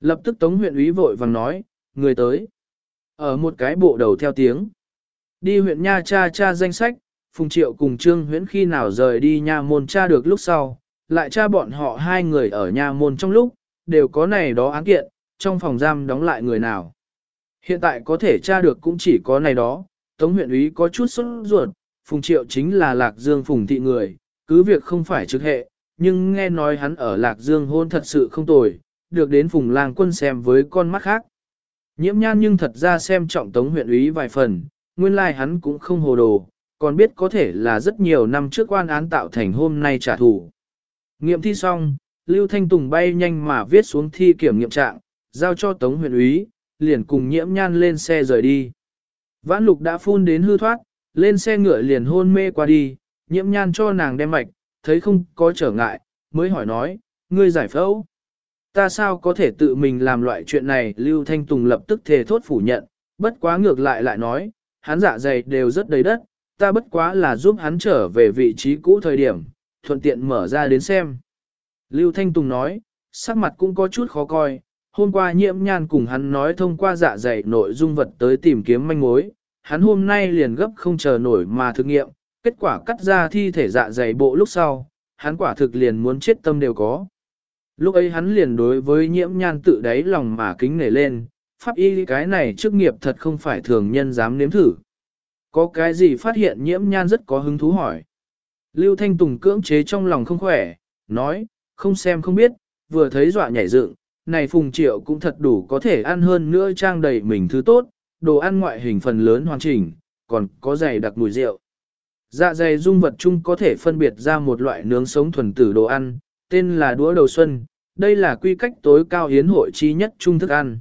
Lập tức Tống huyện úy vội vàng nói, người tới. Ở một cái bộ đầu theo tiếng. Đi huyện Nha cha cha danh sách, Phùng Triệu cùng Trương Huyễn khi nào rời đi nha môn cha được lúc sau, lại cha bọn họ hai người ở nha môn trong lúc, đều có này đó án kiện, trong phòng giam đóng lại người nào. Hiện tại có thể tra được cũng chỉ có này đó, Tống huyện úy có chút sốt ruột, Phùng Triệu chính là Lạc Dương Phùng thị người, cứ việc không phải trực hệ, nhưng nghe nói hắn ở Lạc Dương hôn thật sự không tồi, được đến Phùng Lang quân xem với con mắt khác. Nhiễm nhan nhưng thật ra xem trọng Tống huyện úy vài phần, nguyên lai like hắn cũng không hồ đồ, còn biết có thể là rất nhiều năm trước quan án tạo thành hôm nay trả thù. Nghiệm thi xong, Lưu Thanh Tùng bay nhanh mà viết xuống thi kiểm nghiệm trạng, giao cho Tống huyện úy, liền cùng nhiễm nhan lên xe rời đi. Vãn lục đã phun đến hư thoát, lên xe ngựa liền hôn mê qua đi, nhiễm nhan cho nàng đem mạch, thấy không có trở ngại, mới hỏi nói, ngươi giải phẫu. Ta sao có thể tự mình làm loại chuyện này, Lưu Thanh Tùng lập tức thề thốt phủ nhận, bất quá ngược lại lại nói, hắn dạ dày đều rất đầy đất, ta bất quá là giúp hắn trở về vị trí cũ thời điểm, thuận tiện mở ra đến xem. Lưu Thanh Tùng nói, sắc mặt cũng có chút khó coi, hôm qua nhiễm nhan cùng hắn nói thông qua dạ dày nội dung vật tới tìm kiếm manh mối, hắn hôm nay liền gấp không chờ nổi mà thực nghiệm, kết quả cắt ra thi thể dạ dày bộ lúc sau, hắn quả thực liền muốn chết tâm đều có. Lúc ấy hắn liền đối với nhiễm nhan tự đáy lòng mà kính nể lên, pháp y cái này chức nghiệp thật không phải thường nhân dám nếm thử. Có cái gì phát hiện nhiễm nhan rất có hứng thú hỏi. Lưu Thanh Tùng cưỡng chế trong lòng không khỏe, nói, không xem không biết, vừa thấy dọa nhảy dựng, này phùng triệu cũng thật đủ có thể ăn hơn nữa trang đầy mình thứ tốt, đồ ăn ngoại hình phần lớn hoàn chỉnh, còn có dày đặc mùi rượu. Dạ dày dung vật chung có thể phân biệt ra một loại nướng sống thuần tử đồ ăn, tên là đũa đầu xuân, đây là quy cách tối cao hiến hội chi nhất trung thức ăn.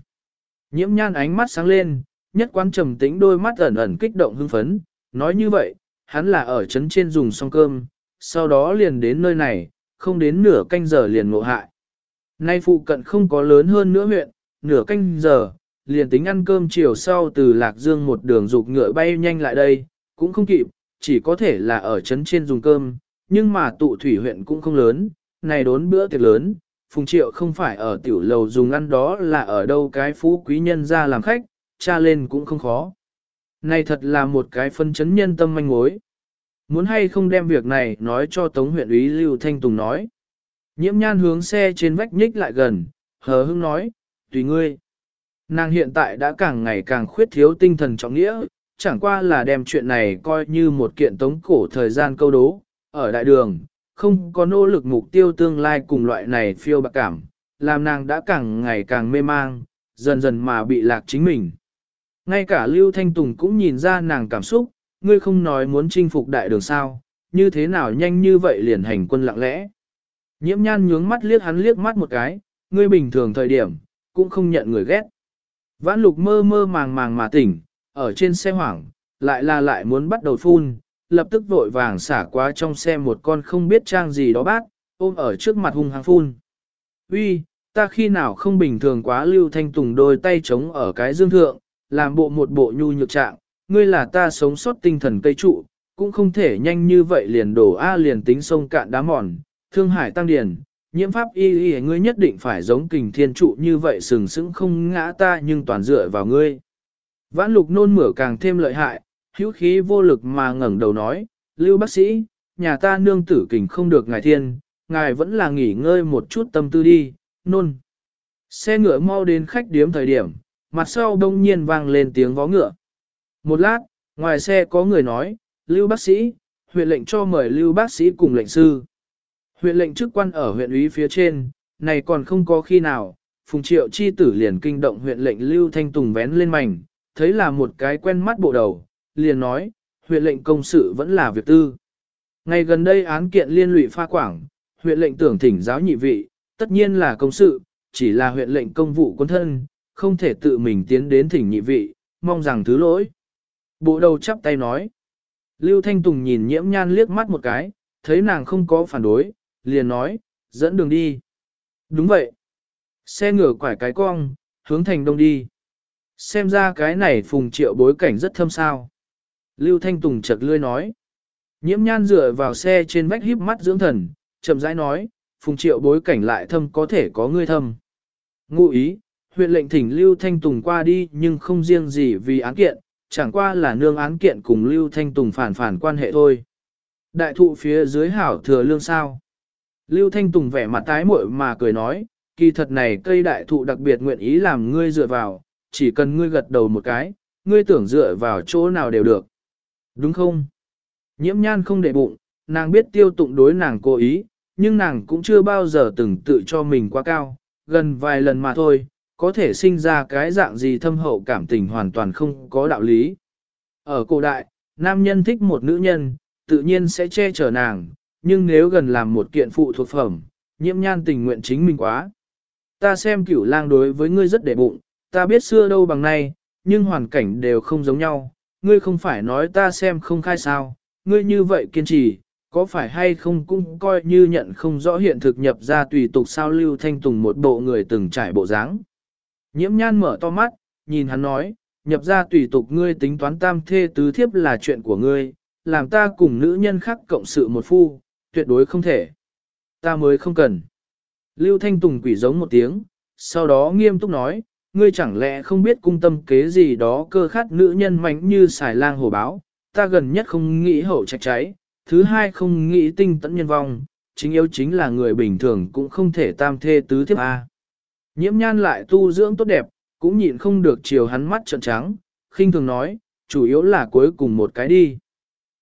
Nhiễm nhan ánh mắt sáng lên, nhất quán trầm tĩnh đôi mắt ẩn ẩn kích động hưng phấn, nói như vậy, hắn là ở trấn trên dùng xong cơm, sau đó liền đến nơi này, không đến nửa canh giờ liền ngộ hại. Nay phụ cận không có lớn hơn nữa huyện, nửa canh giờ, liền tính ăn cơm chiều sau từ Lạc Dương một đường dục ngựa bay nhanh lại đây, cũng không kịp, chỉ có thể là ở trấn trên dùng cơm, nhưng mà tụ thủy huyện cũng không lớn, này đốn bữa tiệc lớn, Phùng Triệu không phải ở tiểu lầu dùng ăn đó là ở đâu cái phú quý nhân ra làm khách, cha lên cũng không khó. Này thật là một cái phân chấn nhân tâm manh mối. Muốn hay không đem việc này nói cho Tống huyện úy Lưu Thanh Tùng nói. Nhiễm nhan hướng xe trên vách nhích lại gần, hờ hững nói, tùy ngươi. Nàng hiện tại đã càng ngày càng khuyết thiếu tinh thần trọng nghĩa, chẳng qua là đem chuyện này coi như một kiện tống cổ thời gian câu đố, ở đại đường, không có nỗ lực mục tiêu tương lai cùng loại này phiêu bạc cảm, làm nàng đã càng ngày càng mê mang, dần dần mà bị lạc chính mình. Ngay cả Lưu Thanh Tùng cũng nhìn ra nàng cảm xúc, ngươi không nói muốn chinh phục đại đường sao, như thế nào nhanh như vậy liền hành quân lặng lẽ. Nhiễm nhan nhướng mắt liếc hắn liếc mắt một cái, ngươi bình thường thời điểm, cũng không nhận người ghét. Vãn lục mơ mơ màng màng mà tỉnh, ở trên xe hoảng, lại là lại muốn bắt đầu phun, lập tức vội vàng xả qua trong xe một con không biết trang gì đó bác, ôm ở trước mặt hung hăng phun. Uy, ta khi nào không bình thường quá lưu thanh tùng đôi tay trống ở cái dương thượng, làm bộ một bộ nhu nhược trạng, ngươi là ta sống sót tinh thần cây trụ, cũng không thể nhanh như vậy liền đổ A liền tính sông cạn đá mòn, thương hải tăng điển, nhiễm pháp y y ngươi nhất định phải giống kình thiên trụ như vậy sừng sững không ngã ta nhưng toàn dựa vào ngươi. Vãn lục nôn mửa càng thêm lợi hại, hữu khí vô lực mà ngẩng đầu nói, lưu bác sĩ, nhà ta nương tử kình không được ngài thiên, ngài vẫn là nghỉ ngơi một chút tâm tư đi, nôn. Xe ngựa mau đến khách điếm thời điểm, mặt sau đông nhiên vang lên tiếng vó ngựa. Một lát, ngoài xe có người nói, lưu bác sĩ, huyện lệnh cho mời lưu bác sĩ cùng lệnh sư. Huyện lệnh chức quan ở huyện úy phía trên, này còn không có khi nào, phùng triệu chi tử liền kinh động huyện lệnh lưu thanh tùng vén lên mảnh, thấy là một cái quen mắt bộ đầu, liền nói, huyện lệnh công sự vẫn là việc tư. Ngày gần đây án kiện liên lụy pha quảng, huyện lệnh tưởng thỉnh giáo nhị vị, tất nhiên là công sự, chỉ là huyện lệnh công vụ quân thân, không thể tự mình tiến đến thỉnh nhị vị, mong rằng thứ lỗi. Bộ đầu chắp tay nói. Lưu Thanh Tùng nhìn nhiễm nhan liếc mắt một cái, thấy nàng không có phản đối, liền nói, dẫn đường đi. Đúng vậy. Xe ngựa quải cái cong, hướng thành đông đi. Xem ra cái này phùng triệu bối cảnh rất thâm sao. Lưu Thanh Tùng chật lươi nói. Nhiễm nhan dựa vào xe trên vách híp mắt dưỡng thần, chậm rãi nói, phùng triệu bối cảnh lại thâm có thể có ngươi thâm. Ngụ ý, huyện lệnh thỉnh Lưu Thanh Tùng qua đi nhưng không riêng gì vì án kiện, chẳng qua là nương án kiện cùng Lưu Thanh Tùng phản phản quan hệ thôi. Đại thụ phía dưới hảo thừa lương sao. Lưu Thanh Tùng vẻ mặt tái muội mà cười nói, kỳ thật này cây đại thụ đặc biệt nguyện ý làm ngươi dựa vào, chỉ cần ngươi gật đầu một cái, ngươi tưởng dựa vào chỗ nào đều được. Đúng không? Nhiễm nhan không để bụng, nàng biết tiêu tụng đối nàng cố ý, nhưng nàng cũng chưa bao giờ từng tự cho mình quá cao, gần vài lần mà thôi, có thể sinh ra cái dạng gì thâm hậu cảm tình hoàn toàn không có đạo lý. Ở cổ đại, nam nhân thích một nữ nhân, tự nhiên sẽ che chở nàng, nhưng nếu gần làm một kiện phụ thuộc phẩm, nhiễm nhan tình nguyện chính mình quá. Ta xem cửu lang đối với ngươi rất để bụng, ta biết xưa đâu bằng nay, nhưng hoàn cảnh đều không giống nhau, ngươi không phải nói ta xem không khai sao, ngươi như vậy kiên trì, có phải hay không cũng coi như nhận không rõ hiện thực nhập ra tùy tục sao lưu thanh tùng một bộ người từng trải bộ dáng. Nhiễm nhan mở to mắt, nhìn hắn nói, nhập ra tùy tục ngươi tính toán tam thê tứ thiếp là chuyện của ngươi, làm ta cùng nữ nhân khác cộng sự một phu, tuyệt đối không thể. Ta mới không cần. Lưu Thanh Tùng quỷ giống một tiếng, sau đó nghiêm túc nói, ngươi chẳng lẽ không biết cung tâm kế gì đó cơ khát nữ nhân mánh như xài lang hồ báo, ta gần nhất không nghĩ hậu trạch cháy, thứ hai không nghĩ tinh tẫn nhân vong, chính yếu chính là người bình thường cũng không thể tam thê tứ thiếp A. Nhiễm nhan lại tu dưỡng tốt đẹp, cũng nhịn không được chiều hắn mắt trợn trắng, khinh thường nói, chủ yếu là cuối cùng một cái đi.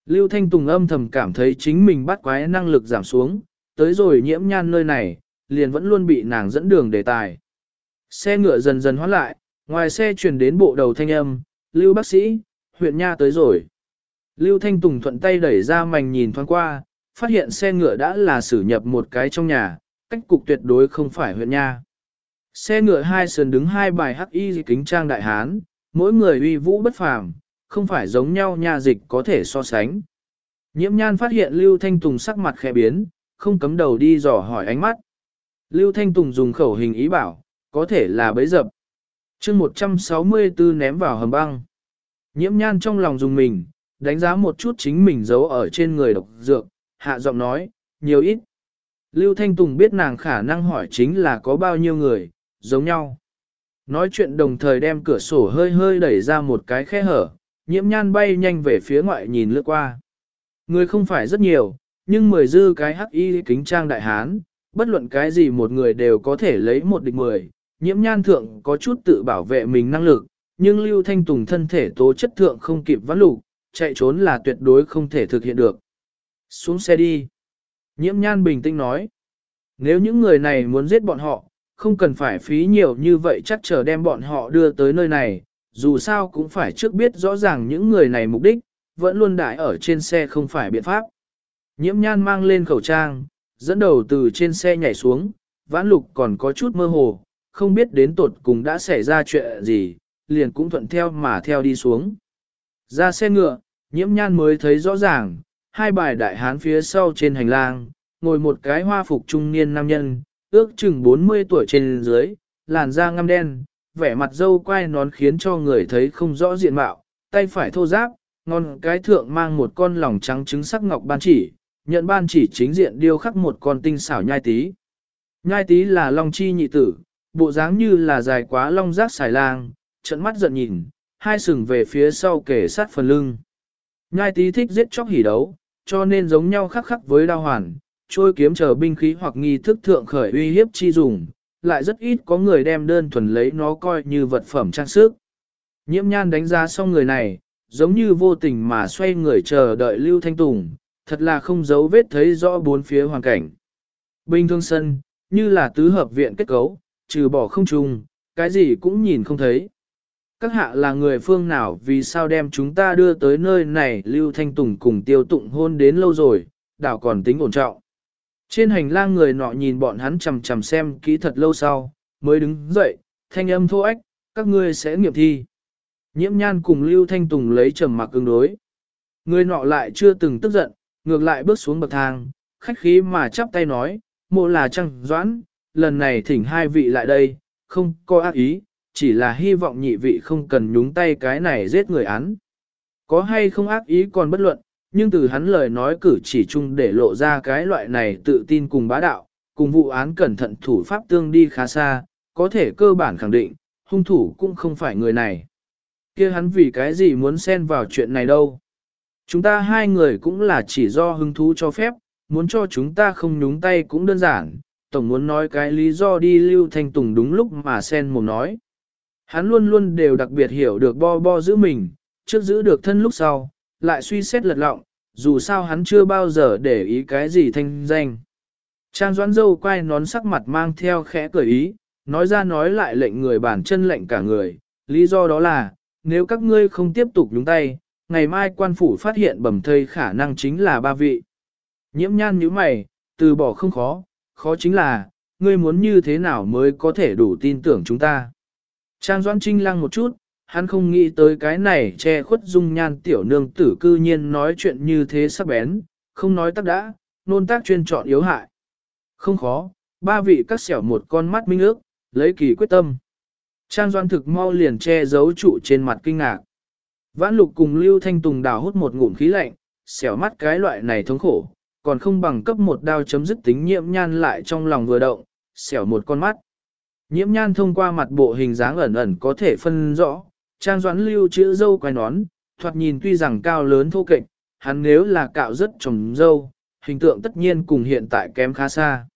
Lưu Thanh Tùng âm thầm cảm thấy chính mình bắt quái năng lực giảm xuống, tới rồi nhiễm nhan nơi này, liền vẫn luôn bị nàng dẫn đường đề tài. Xe ngựa dần dần hoán lại, ngoài xe chuyển đến bộ đầu thanh âm, Lưu bác sĩ, huyện nha tới rồi. Lưu Thanh Tùng thuận tay đẩy ra mảnh nhìn thoáng qua, phát hiện xe ngựa đã là xử nhập một cái trong nhà, cách cục tuyệt đối không phải huyện nha. Xe ngựa hai sườn đứng hai bài hắc y kính trang đại hán, mỗi người uy vũ bất phàm, không phải giống nhau nhà dịch có thể so sánh. Nhiễm nhan phát hiện Lưu Thanh Tùng sắc mặt khẽ biến, không cấm đầu đi dò hỏi ánh mắt. Lưu Thanh Tùng dùng khẩu hình ý bảo, có thể là bấy dập. chương 164 ném vào hầm băng. Nhiễm nhan trong lòng dùng mình, đánh giá một chút chính mình giấu ở trên người độc dược, hạ giọng nói, nhiều ít. Lưu Thanh Tùng biết nàng khả năng hỏi chính là có bao nhiêu người, giống nhau. Nói chuyện đồng thời đem cửa sổ hơi hơi đẩy ra một cái khe hở, nhiễm nhan bay nhanh về phía ngoại nhìn lướt qua. Người không phải rất nhiều, nhưng mười dư cái hắc y kính trang đại hán, bất luận cái gì một người đều có thể lấy một địch mười. Nhiễm nhan thượng có chút tự bảo vệ mình năng lực, nhưng Lưu Thanh Tùng thân thể tố chất thượng không kịp vãn lục, chạy trốn là tuyệt đối không thể thực hiện được. Xuống xe đi. Nhiễm nhan bình tĩnh nói. Nếu những người này muốn giết bọn họ, không cần phải phí nhiều như vậy chắc chờ đem bọn họ đưa tới nơi này, dù sao cũng phải trước biết rõ ràng những người này mục đích, vẫn luôn đại ở trên xe không phải biện pháp. Nhiễm nhan mang lên khẩu trang, dẫn đầu từ trên xe nhảy xuống, vãn lục còn có chút mơ hồ, không biết đến tột cùng đã xảy ra chuyện gì, liền cũng thuận theo mà theo đi xuống. Ra xe ngựa, nhiễm nhan mới thấy rõ ràng, hai bài đại hán phía sau trên hành lang, ngồi một cái hoa phục trung niên nam nhân, ước chừng 40 tuổi trên dưới, làn da ngăm đen, vẻ mặt dâu quai nón khiến cho người thấy không rõ diện mạo, tay phải thô giáp, ngon cái thượng mang một con lòng trắng trứng sắc ngọc ban chỉ, nhận ban chỉ chính diện điêu khắc một con tinh xảo nhai tí. Nhai tí là long chi nhị tử, bộ dáng như là dài quá long rác xài lang, trận mắt giận nhìn, hai sừng về phía sau kể sát phần lưng. Nhai tí thích giết chóc hỉ đấu, cho nên giống nhau khắc khắc với đao hoàn, trôi kiếm chờ binh khí hoặc nghi thức thượng khởi uy hiếp chi dùng, lại rất ít có người đem đơn thuần lấy nó coi như vật phẩm trang sức. Nhiễm nhan đánh giá xong người này, giống như vô tình mà xoay người chờ đợi Lưu Thanh Tùng, thật là không giấu vết thấy rõ bốn phía hoàn cảnh. Bình thường sân, như là tứ hợp viện kết cấu, trừ bỏ không trùng, cái gì cũng nhìn không thấy. Các hạ là người phương nào vì sao đem chúng ta đưa tới nơi này Lưu Thanh Tùng cùng tiêu tụng hôn đến lâu rồi, đảo còn tính ổn trọng. Trên hành lang người nọ nhìn bọn hắn chầm chầm xem kỹ thật lâu sau, mới đứng dậy, thanh âm thô ách, các ngươi sẽ nghiệm thi. Nhiễm nhan cùng Lưu Thanh Tùng lấy trầm mặc ứng đối. Người nọ lại chưa từng tức giận, ngược lại bước xuống bậc thang, khách khí mà chắp tay nói, mộ là trăng doãn, lần này thỉnh hai vị lại đây, không có ác ý, chỉ là hy vọng nhị vị không cần nhúng tay cái này giết người án. Có hay không ác ý còn bất luận, nhưng từ hắn lời nói cử chỉ chung để lộ ra cái loại này tự tin cùng bá đạo, cùng vụ án cẩn thận thủ pháp tương đi khá xa, có thể cơ bản khẳng định, hung thủ cũng không phải người này. kia hắn vì cái gì muốn xen vào chuyện này đâu. Chúng ta hai người cũng là chỉ do hứng thú cho phép, muốn cho chúng ta không nhúng tay cũng đơn giản, tổng muốn nói cái lý do đi lưu thanh tùng đúng lúc mà sen mồm nói. Hắn luôn luôn đều đặc biệt hiểu được bo bo giữ mình, trước giữ được thân lúc sau, lại suy xét lật lọng, dù sao hắn chưa bao giờ để ý cái gì thanh danh. Trang doãn dâu quay nón sắc mặt mang theo khẽ cười ý, nói ra nói lại lệnh người bản chân lệnh cả người, lý do đó là, nếu các ngươi không tiếp tục nhúng tay, ngày mai quan phủ phát hiện bẩm thây khả năng chính là ba vị. Nhiễm nhan như mày, từ bỏ không khó, khó chính là, ngươi muốn như thế nào mới có thể đủ tin tưởng chúng ta. Trang Doãn Trinh lăng một chút, hắn không nghĩ tới cái này che khuất dung nhan tiểu nương tử cư nhiên nói chuyện như thế sắc bén, không nói tắc đã, nôn tác chuyên chọn yếu hại. Không khó, ba vị cắt xẻo một con mắt minh ước, lấy kỳ quyết tâm. Trang Doan thực mau liền che giấu trụ trên mặt kinh ngạc. Vãn lục cùng Lưu Thanh Tùng đào hút một ngụm khí lạnh, xẻo mắt cái loại này thống khổ, còn không bằng cấp một đao chấm dứt tính nhiễm nhan lại trong lòng vừa động, xẻo một con mắt. Nhiễm nhan thông qua mặt bộ hình dáng ẩn ẩn có thể phân rõ, trang doãn lưu chữ dâu quai nón, thoạt nhìn tuy rằng cao lớn thô kệch, hắn nếu là cạo rất trồng dâu, hình tượng tất nhiên cùng hiện tại kém khá xa.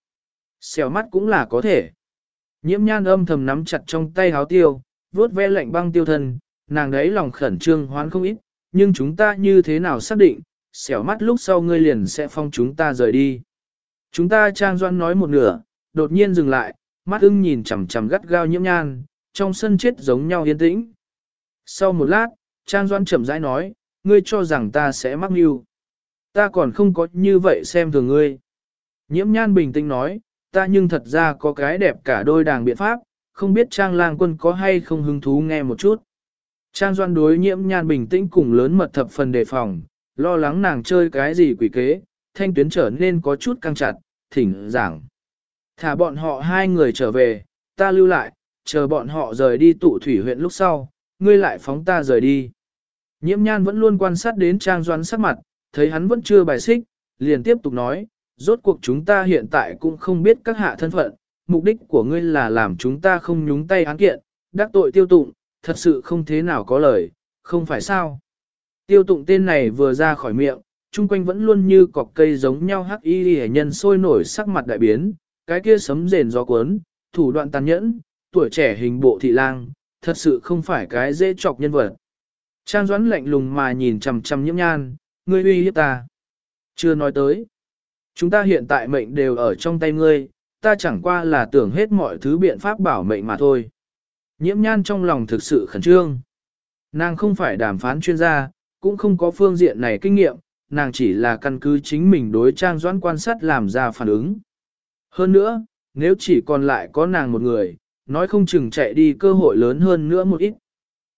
xẻo mắt cũng là có thể. Nhiễm nhan âm thầm nắm chặt trong tay háo tiêu, vuốt ve lạnh băng tiêu thân, nàng đấy lòng khẩn trương hoán không ít, nhưng chúng ta như thế nào xác định, xẻo mắt lúc sau ngươi liền sẽ phong chúng ta rời đi. Chúng ta trang doan nói một nửa, đột nhiên dừng lại, mắt ưng nhìn chằm chằm gắt gao nhiễm nhan, trong sân chết giống nhau yên tĩnh. Sau một lát, Trang Doan chậm rãi nói, ngươi cho rằng ta sẽ mắc mưu. Ta còn không có như vậy xem thường ngươi. Nhiễm nhan bình tĩnh nói, ta nhưng thật ra có cái đẹp cả đôi đàng biện pháp, không biết Trang lang quân có hay không hứng thú nghe một chút. Trang Doan đối nhiễm nhan bình tĩnh cùng lớn mật thập phần đề phòng, lo lắng nàng chơi cái gì quỷ kế, thanh tuyến trở nên có chút căng chặt, thỉnh giảng. Thả bọn họ hai người trở về, ta lưu lại, chờ bọn họ rời đi tụ thủy huyện lúc sau, ngươi lại phóng ta rời đi. Nhiễm nhan vẫn luôn quan sát đến Trang Doãn sắc mặt, thấy hắn vẫn chưa bài xích, liền tiếp tục nói, rốt cuộc chúng ta hiện tại cũng không biết các hạ thân phận, mục đích của ngươi là làm chúng ta không nhúng tay án kiện, đắc tội tiêu tụng, thật sự không thế nào có lời, không phải sao. Tiêu tụng tên này vừa ra khỏi miệng, chung quanh vẫn luôn như cọc cây giống nhau hắc y hệ nhân sôi nổi sắc mặt đại biến, cái kia sấm rền gió cuốn, thủ đoạn tàn nhẫn, tuổi trẻ hình bộ thị lang, thật sự không phải cái dễ chọc nhân vật. Trang Doãn lạnh lùng mà nhìn chằm chằm nhiễm nhan, ngươi uy hiếp ta. Chưa nói tới. Chúng ta hiện tại mệnh đều ở trong tay ngươi, ta chẳng qua là tưởng hết mọi thứ biện pháp bảo mệnh mà thôi. Nhiễm nhan trong lòng thực sự khẩn trương. Nàng không phải đàm phán chuyên gia, cũng không có phương diện này kinh nghiệm, nàng chỉ là căn cứ chính mình đối trang doãn quan sát làm ra phản ứng. Hơn nữa, nếu chỉ còn lại có nàng một người, nói không chừng chạy đi cơ hội lớn hơn nữa một ít.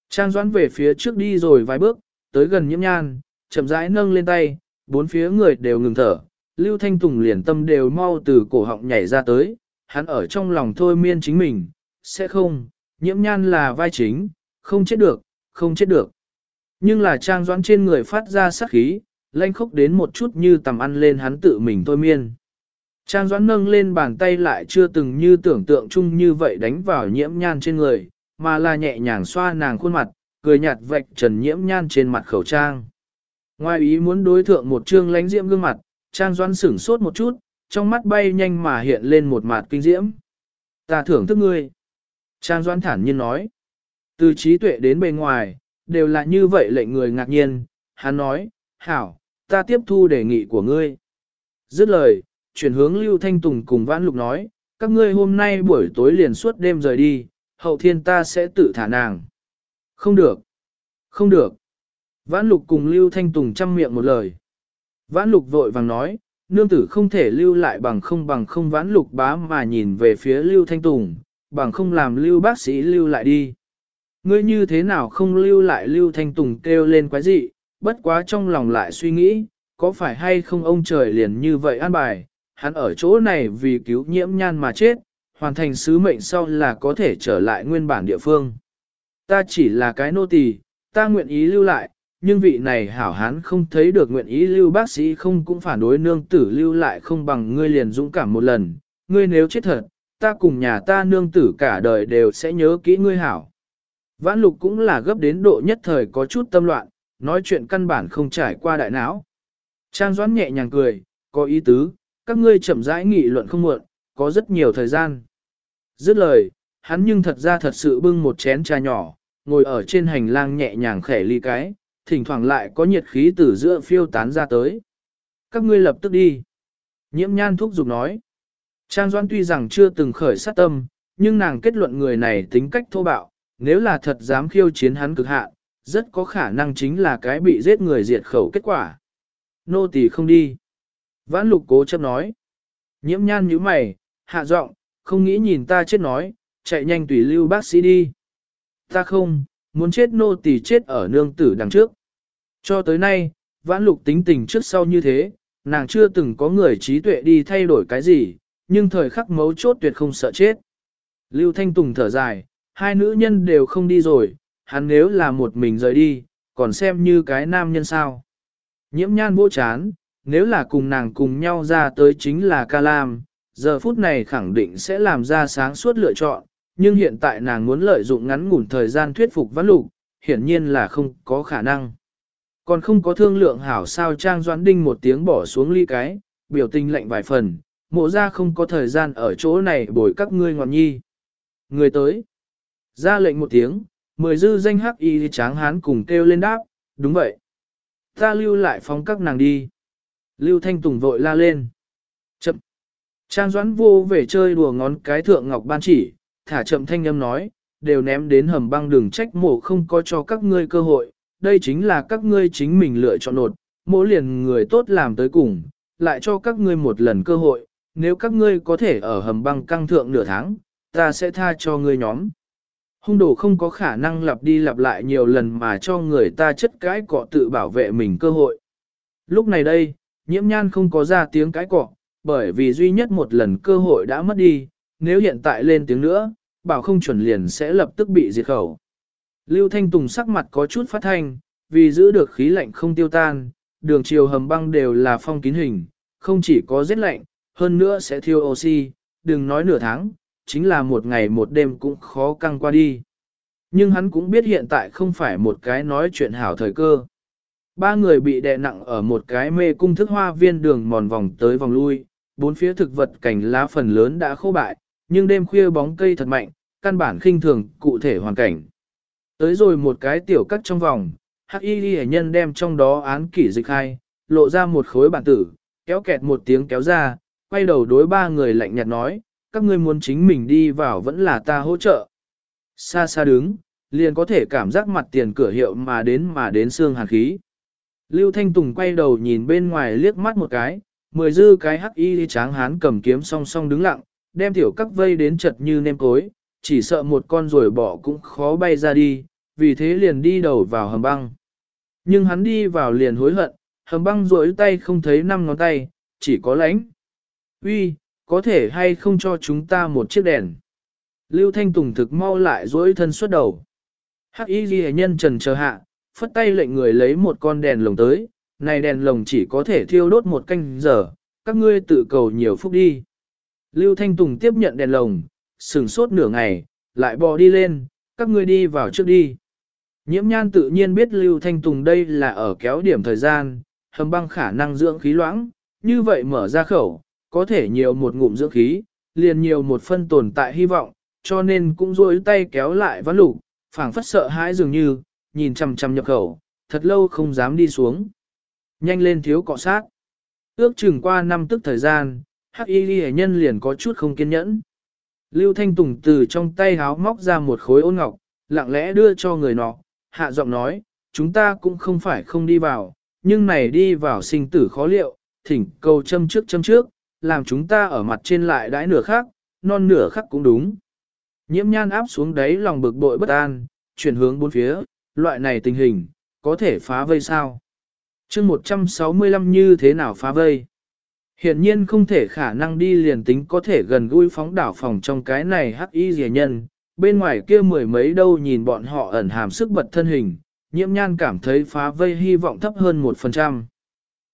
Trang doãn về phía trước đi rồi vài bước, tới gần nhiễm nhan, chậm rãi nâng lên tay, bốn phía người đều ngừng thở, Lưu Thanh Tùng liền tâm đều mau từ cổ họng nhảy ra tới, hắn ở trong lòng thôi miên chính mình, sẽ không, nhiễm nhan là vai chính, không chết được, không chết được. Nhưng là trang doãn trên người phát ra sắc khí, lanh khốc đến một chút như tầm ăn lên hắn tự mình thôi miên. Trang doãn nâng lên bàn tay lại chưa từng như tưởng tượng chung như vậy đánh vào nhiễm nhan trên người, mà là nhẹ nhàng xoa nàng khuôn mặt, cười nhạt vạch trần nhiễm nhan trên mặt khẩu trang. Ngoài ý muốn đối thượng một trương lánh diễm gương mặt, Trang doãn sửng sốt một chút, trong mắt bay nhanh mà hiện lên một mặt kinh diễm. Ta thưởng thức ngươi. Trang doãn thản nhiên nói. Từ trí tuệ đến bề ngoài, đều là như vậy lệnh người ngạc nhiên. Hắn nói, hảo, ta tiếp thu đề nghị của ngươi. Dứt lời, chuyển hướng Lưu Thanh Tùng cùng Vãn Lục nói, các ngươi hôm nay buổi tối liền suốt đêm rời đi, hậu thiên ta sẽ tự thả nàng. Không được. Không được. Vãn Lục cùng Lưu Thanh Tùng chăm miệng một lời. Vãn lục vội vàng nói, nương tử không thể lưu lại bằng không bằng không vãn lục bá mà nhìn về phía lưu thanh tùng, bằng không làm lưu bác sĩ lưu lại đi. Ngươi như thế nào không lưu lại lưu thanh tùng kêu lên quái dị, bất quá trong lòng lại suy nghĩ, có phải hay không ông trời liền như vậy an bài, hắn ở chỗ này vì cứu nhiễm nhan mà chết, hoàn thành sứ mệnh sau là có thể trở lại nguyên bản địa phương. Ta chỉ là cái nô tỳ, ta nguyện ý lưu lại, nhưng vị này hảo hán không thấy được nguyện ý lưu bác sĩ không cũng phản đối nương tử lưu lại không bằng ngươi liền dũng cảm một lần, ngươi nếu chết thật, ta cùng nhà ta nương tử cả đời đều sẽ nhớ kỹ ngươi hảo. Vãn lục cũng là gấp đến độ nhất thời có chút tâm loạn, nói chuyện căn bản không trải qua đại não. Trang Doãn nhẹ nhàng cười, có ý tứ, các ngươi chậm rãi nghị luận không muộn, có rất nhiều thời gian. Dứt lời, hắn nhưng thật ra thật sự bưng một chén trà nhỏ, ngồi ở trên hành lang nhẹ nhàng khẽ ly cái, thỉnh thoảng lại có nhiệt khí từ giữa phiêu tán ra tới. Các ngươi lập tức đi. Nhiễm nhan thúc giục nói. Trang Doan tuy rằng chưa từng khởi sát tâm, nhưng nàng kết luận người này tính cách thô bạo, nếu là thật dám khiêu chiến hắn cực hạn, rất có khả năng chính là cái bị giết người diệt khẩu kết quả. Nô tỳ không đi. Vãn lục cố chấp nói. Nhiễm nhan như mày, hạ giọng, không nghĩ nhìn ta chết nói, chạy nhanh tùy lưu bác sĩ đi. Ta không, muốn chết nô tỳ chết ở nương tử đằng trước. Cho tới nay, vãn lục tính tình trước sau như thế, nàng chưa từng có người trí tuệ đi thay đổi cái gì, nhưng thời khắc mấu chốt tuyệt không sợ chết. Lưu Thanh Tùng thở dài, hai nữ nhân đều không đi rồi, hắn nếu là một mình rời đi, còn xem như cái nam nhân sao. Nhiễm nhan vô chán, nếu là cùng nàng cùng nhau ra tới chính là ca lam, giờ phút này khẳng định sẽ làm ra sáng suốt lựa chọn, nhưng hiện tại nàng muốn lợi dụng ngắn ngủn thời gian thuyết phục vãn lục, hiển nhiên là không có khả năng. Còn không có thương lượng hảo sao Trang Doãn Đinh một tiếng bỏ xuống ly cái, biểu tình lạnh vài phần, mộ ra không có thời gian ở chỗ này bồi các ngươi ngọn nhi. Người tới. Ra lệnh một tiếng, mười dư danh hắc y tráng hán cùng kêu lên đáp, đúng vậy. Ta lưu lại phóng các nàng đi. Lưu Thanh Tùng vội la lên. Chậm. Trang Doãn vô về chơi đùa ngón cái thượng ngọc ban chỉ, thả chậm thanh âm nói, đều ném đến hầm băng đường trách mộ không có cho các ngươi cơ hội, đây chính là các ngươi chính mình lựa chọn nột, mỗi liền người tốt làm tới cùng, lại cho các ngươi một lần cơ hội, nếu các ngươi có thể ở hầm băng căng thượng nửa tháng, ta sẽ tha cho ngươi nhóm. Hung đồ không có khả năng lặp đi lặp lại nhiều lần mà cho người ta chất cái cọ tự bảo vệ mình cơ hội. Lúc này đây, nhiễm nhan không có ra tiếng cái cọ, bởi vì duy nhất một lần cơ hội đã mất đi, nếu hiện tại lên tiếng nữa, bảo không chuẩn liền sẽ lập tức bị diệt khẩu. Lưu Thanh Tùng sắc mặt có chút phát thanh, vì giữ được khí lạnh không tiêu tan, đường chiều hầm băng đều là phong kín hình, không chỉ có rét lạnh, hơn nữa sẽ thiêu oxy, đừng nói nửa tháng, chính là một ngày một đêm cũng khó căng qua đi. Nhưng hắn cũng biết hiện tại không phải một cái nói chuyện hảo thời cơ. Ba người bị đè nặng ở một cái mê cung thức hoa viên đường mòn vòng tới vòng lui, bốn phía thực vật cảnh lá phần lớn đã khô bại, nhưng đêm khuya bóng cây thật mạnh, căn bản khinh thường cụ thể hoàn cảnh. Tới rồi một cái tiểu cắt trong vòng, hắc y ghi nhân đem trong đó án kỷ dịch hai, lộ ra một khối bản tử, kéo kẹt một tiếng kéo ra, quay đầu đối ba người lạnh nhạt nói, các ngươi muốn chính mình đi vào vẫn là ta hỗ trợ. Xa xa đứng, liền có thể cảm giác mặt tiền cửa hiệu mà đến mà đến xương hàn khí. Lưu Thanh Tùng quay đầu nhìn bên ngoài liếc mắt một cái, mười dư cái hắc y tráng hán cầm kiếm song song đứng lặng, đem tiểu các vây đến chật như nêm cối, chỉ sợ một con rồi bỏ cũng khó bay ra đi, vì thế liền đi đầu vào hầm băng. Nhưng hắn đi vào liền hối hận, hầm băng rỗi tay không thấy năm ngón tay, chỉ có lánh. Uy, có thể hay không cho chúng ta một chiếc đèn? Lưu Thanh Tùng thực mau lại dối thân xuất đầu. Hắc y ghi nhân trần chờ hạ, phất tay lệnh người lấy một con đèn lồng tới, này đèn lồng chỉ có thể thiêu đốt một canh giờ, các ngươi tự cầu nhiều phúc đi. Lưu Thanh Tùng tiếp nhận đèn lồng, sừng sốt nửa ngày, lại bò đi lên, các ngươi đi vào trước đi. Nhiễm nhan tự nhiên biết Lưu Thanh Tùng đây là ở kéo điểm thời gian, hầm băng khả năng dưỡng khí loãng, như vậy mở ra khẩu, có thể nhiều một ngụm dưỡng khí, liền nhiều một phân tồn tại hy vọng, cho nên cũng rôi tay kéo lại ván lục, phảng phất sợ hãi dường như, nhìn chằm chằm nhập khẩu, thật lâu không dám đi xuống. Nhanh lên thiếu cọ sát. Ước chừng qua năm tức thời gian, hắc y ghi nhân liền có chút không kiên nhẫn. Lưu Thanh Tùng từ trong tay háo móc ra một khối ôn ngọc, lặng lẽ đưa cho người nọ, hạ giọng nói, chúng ta cũng không phải không đi vào, nhưng này đi vào sinh tử khó liệu, thỉnh cầu châm trước châm trước, làm chúng ta ở mặt trên lại đãi nửa khác, non nửa khác cũng đúng. Nhiễm nhan áp xuống đáy lòng bực bội bất an, chuyển hướng bốn phía, loại này tình hình, có thể phá vây sao? chương 165 như thế nào phá vây? Hiện nhiên không thể khả năng đi liền tính có thể gần gũi phóng đảo phòng trong cái này hắc y rìa nhân, bên ngoài kia mười mấy đâu nhìn bọn họ ẩn hàm sức bật thân hình, nhiễm nhan cảm thấy phá vây hy vọng thấp hơn 1%.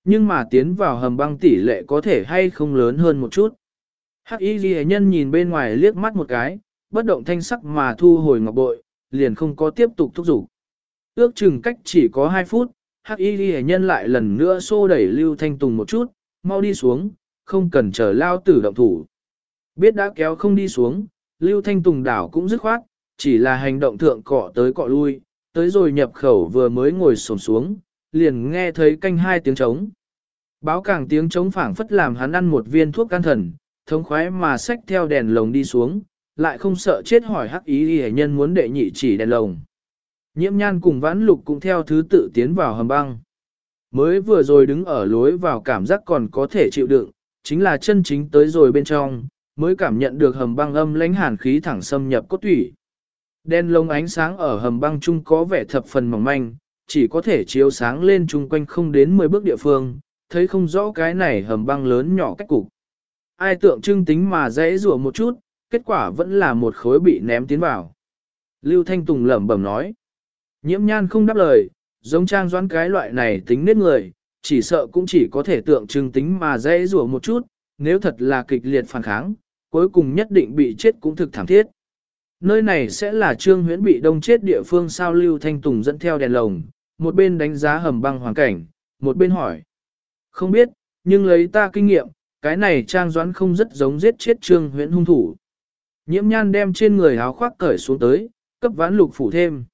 Nhưng mà tiến vào hầm băng tỷ lệ có thể hay không lớn hơn một chút. Hắc y ghi nhân nhìn bên ngoài liếc mắt một cái, bất động thanh sắc mà thu hồi ngọc bội, liền không có tiếp tục thúc giục. Ước chừng cách chỉ có 2 phút, Hắc y ghi nhân lại lần nữa xô đẩy Lưu Thanh Tùng một chút, mau đi xuống, không cần chờ lao tử động thủ. Biết đã kéo không đi xuống, Lưu Thanh Tùng đảo cũng dứt khoát, chỉ là hành động thượng cọ tới cọ lui, tới rồi nhập khẩu vừa mới ngồi xổm xuống, liền nghe thấy canh hai tiếng trống. Báo càng tiếng trống phảng phất làm hắn ăn một viên thuốc can thần, thống khoái mà xách theo đèn lồng đi xuống, lại không sợ chết hỏi hắc ý hề nhân muốn đệ nhị chỉ đèn lồng. Nhiễm nhan cùng vãn lục cũng theo thứ tự tiến vào hầm băng. Mới vừa rồi đứng ở lối vào cảm giác còn có thể chịu đựng, chính là chân chính tới rồi bên trong, mới cảm nhận được hầm băng âm lãnh hàn khí thẳng xâm nhập cốt thủy. Đen lông ánh sáng ở hầm băng chung có vẻ thập phần mỏng manh, chỉ có thể chiếu sáng lên chung quanh không đến 10 bước địa phương, thấy không rõ cái này hầm băng lớn nhỏ cách cục. Ai tượng trưng tính mà dễ rủa một chút, kết quả vẫn là một khối bị ném tiến vào. Lưu Thanh Tùng lẩm bẩm nói. Nhiễm nhan không đáp lời, giống trang doãn cái loại này tính nết người, chỉ sợ cũng chỉ có thể tượng trưng tính mà dễ rủa một chút, nếu thật là kịch liệt phản kháng, cuối cùng nhất định bị chết cũng thực thảm thiết. Nơi này sẽ là trương huyễn bị đông chết địa phương sao Lưu Thanh Tùng dẫn theo đèn lồng, một bên đánh giá hầm băng hoàn cảnh, một bên hỏi. Không biết, nhưng lấy ta kinh nghiệm, cái này trang doãn không rất giống giết chết trương huyễn hung thủ. Nhiễm nhan đem trên người áo khoác cởi xuống tới, cấp vãn lục phủ thêm.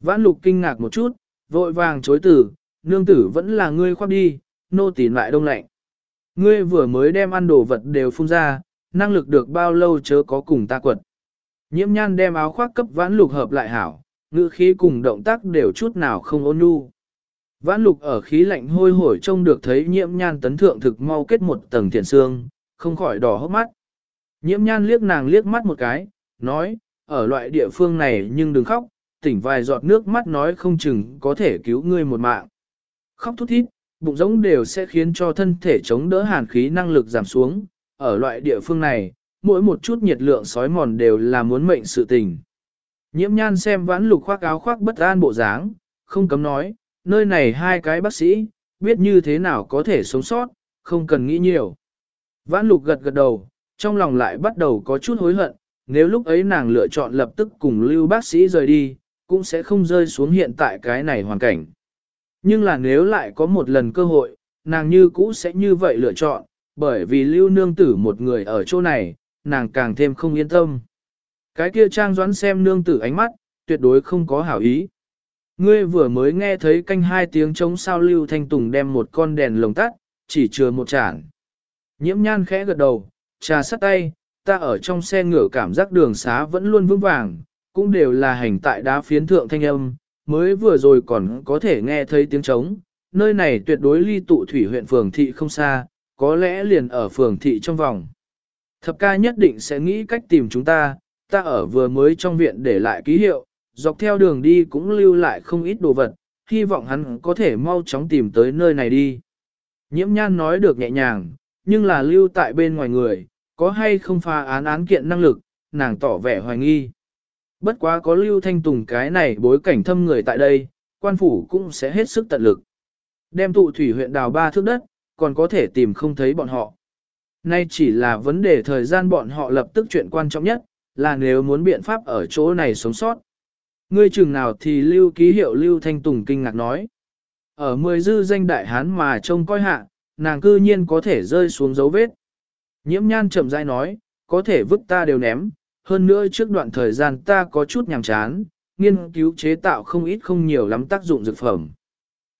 Vãn lục kinh ngạc một chút, vội vàng chối tử, nương tử vẫn là ngươi khoác đi, nô tỉ lại đông lạnh. Ngươi vừa mới đem ăn đồ vật đều phun ra, năng lực được bao lâu chớ có cùng ta quật. Nhiễm nhan đem áo khoác cấp vãn lục hợp lại hảo, ngữ khí cùng động tác đều chút nào không ôn nhu. Vãn lục ở khí lạnh hôi hổi trông được thấy nhiễm nhan tấn thượng thực mau kết một tầng thiện xương, không khỏi đỏ hốc mắt. Nhiễm nhan liếc nàng liếc mắt một cái, nói, ở loại địa phương này nhưng đừng khóc, tỉnh vài giọt nước mắt nói không chừng có thể cứu ngươi một mạng. Khóc thút thít, bụng giống đều sẽ khiến cho thân thể chống đỡ hàn khí năng lực giảm xuống. Ở loại địa phương này, mỗi một chút nhiệt lượng sói mòn đều là muốn mệnh sự tình. Nhiễm nhan xem vãn lục khoác áo khoác bất an bộ dáng, không cấm nói, nơi này hai cái bác sĩ, biết như thế nào có thể sống sót, không cần nghĩ nhiều. Vãn lục gật gật đầu, trong lòng lại bắt đầu có chút hối hận, nếu lúc ấy nàng lựa chọn lập tức cùng lưu bác sĩ rời đi, cũng sẽ không rơi xuống hiện tại cái này hoàn cảnh. Nhưng là nếu lại có một lần cơ hội, nàng như cũ sẽ như vậy lựa chọn, bởi vì lưu nương tử một người ở chỗ này, nàng càng thêm không yên tâm. Cái kia trang doãn xem nương tử ánh mắt, tuyệt đối không có hảo ý. Ngươi vừa mới nghe thấy canh hai tiếng trống sao lưu thanh tùng đem một con đèn lồng tắt, chỉ chừa một chản. Nhiễm nhan khẽ gật đầu, trà sắt tay, ta ở trong xe ngựa cảm giác đường xá vẫn luôn vững vàng, cũng đều là hành tại đá phiến thượng thanh âm, mới vừa rồi còn có thể nghe thấy tiếng trống. Nơi này tuyệt đối ly tụ thủy huyện phường thị không xa, có lẽ liền ở phường thị trong vòng. Thập ca nhất định sẽ nghĩ cách tìm chúng ta, ta ở vừa mới trong viện để lại ký hiệu, dọc theo đường đi cũng lưu lại không ít đồ vật, hy vọng hắn có thể mau chóng tìm tới nơi này đi. Nhiễm nhan nói được nhẹ nhàng, nhưng là lưu tại bên ngoài người, có hay không pha án án kiện năng lực, nàng tỏ vẻ hoài nghi. Bất quá có lưu thanh tùng cái này bối cảnh thâm người tại đây, quan phủ cũng sẽ hết sức tận lực. Đem tụ thủy huyện đào ba thước đất, còn có thể tìm không thấy bọn họ. Nay chỉ là vấn đề thời gian bọn họ lập tức chuyện quan trọng nhất, là nếu muốn biện pháp ở chỗ này sống sót. Ngươi chừng nào thì lưu ký hiệu lưu thanh tùng kinh ngạc nói. Ở mười dư danh đại hán mà trông coi hạ, nàng cư nhiên có thể rơi xuống dấu vết. Nhiễm nhan chậm rãi nói, có thể vứt ta đều ném, hơn nữa trước đoạn thời gian ta có chút nhàm chán, nghiên cứu chế tạo không ít không nhiều lắm tác dụng dược phẩm.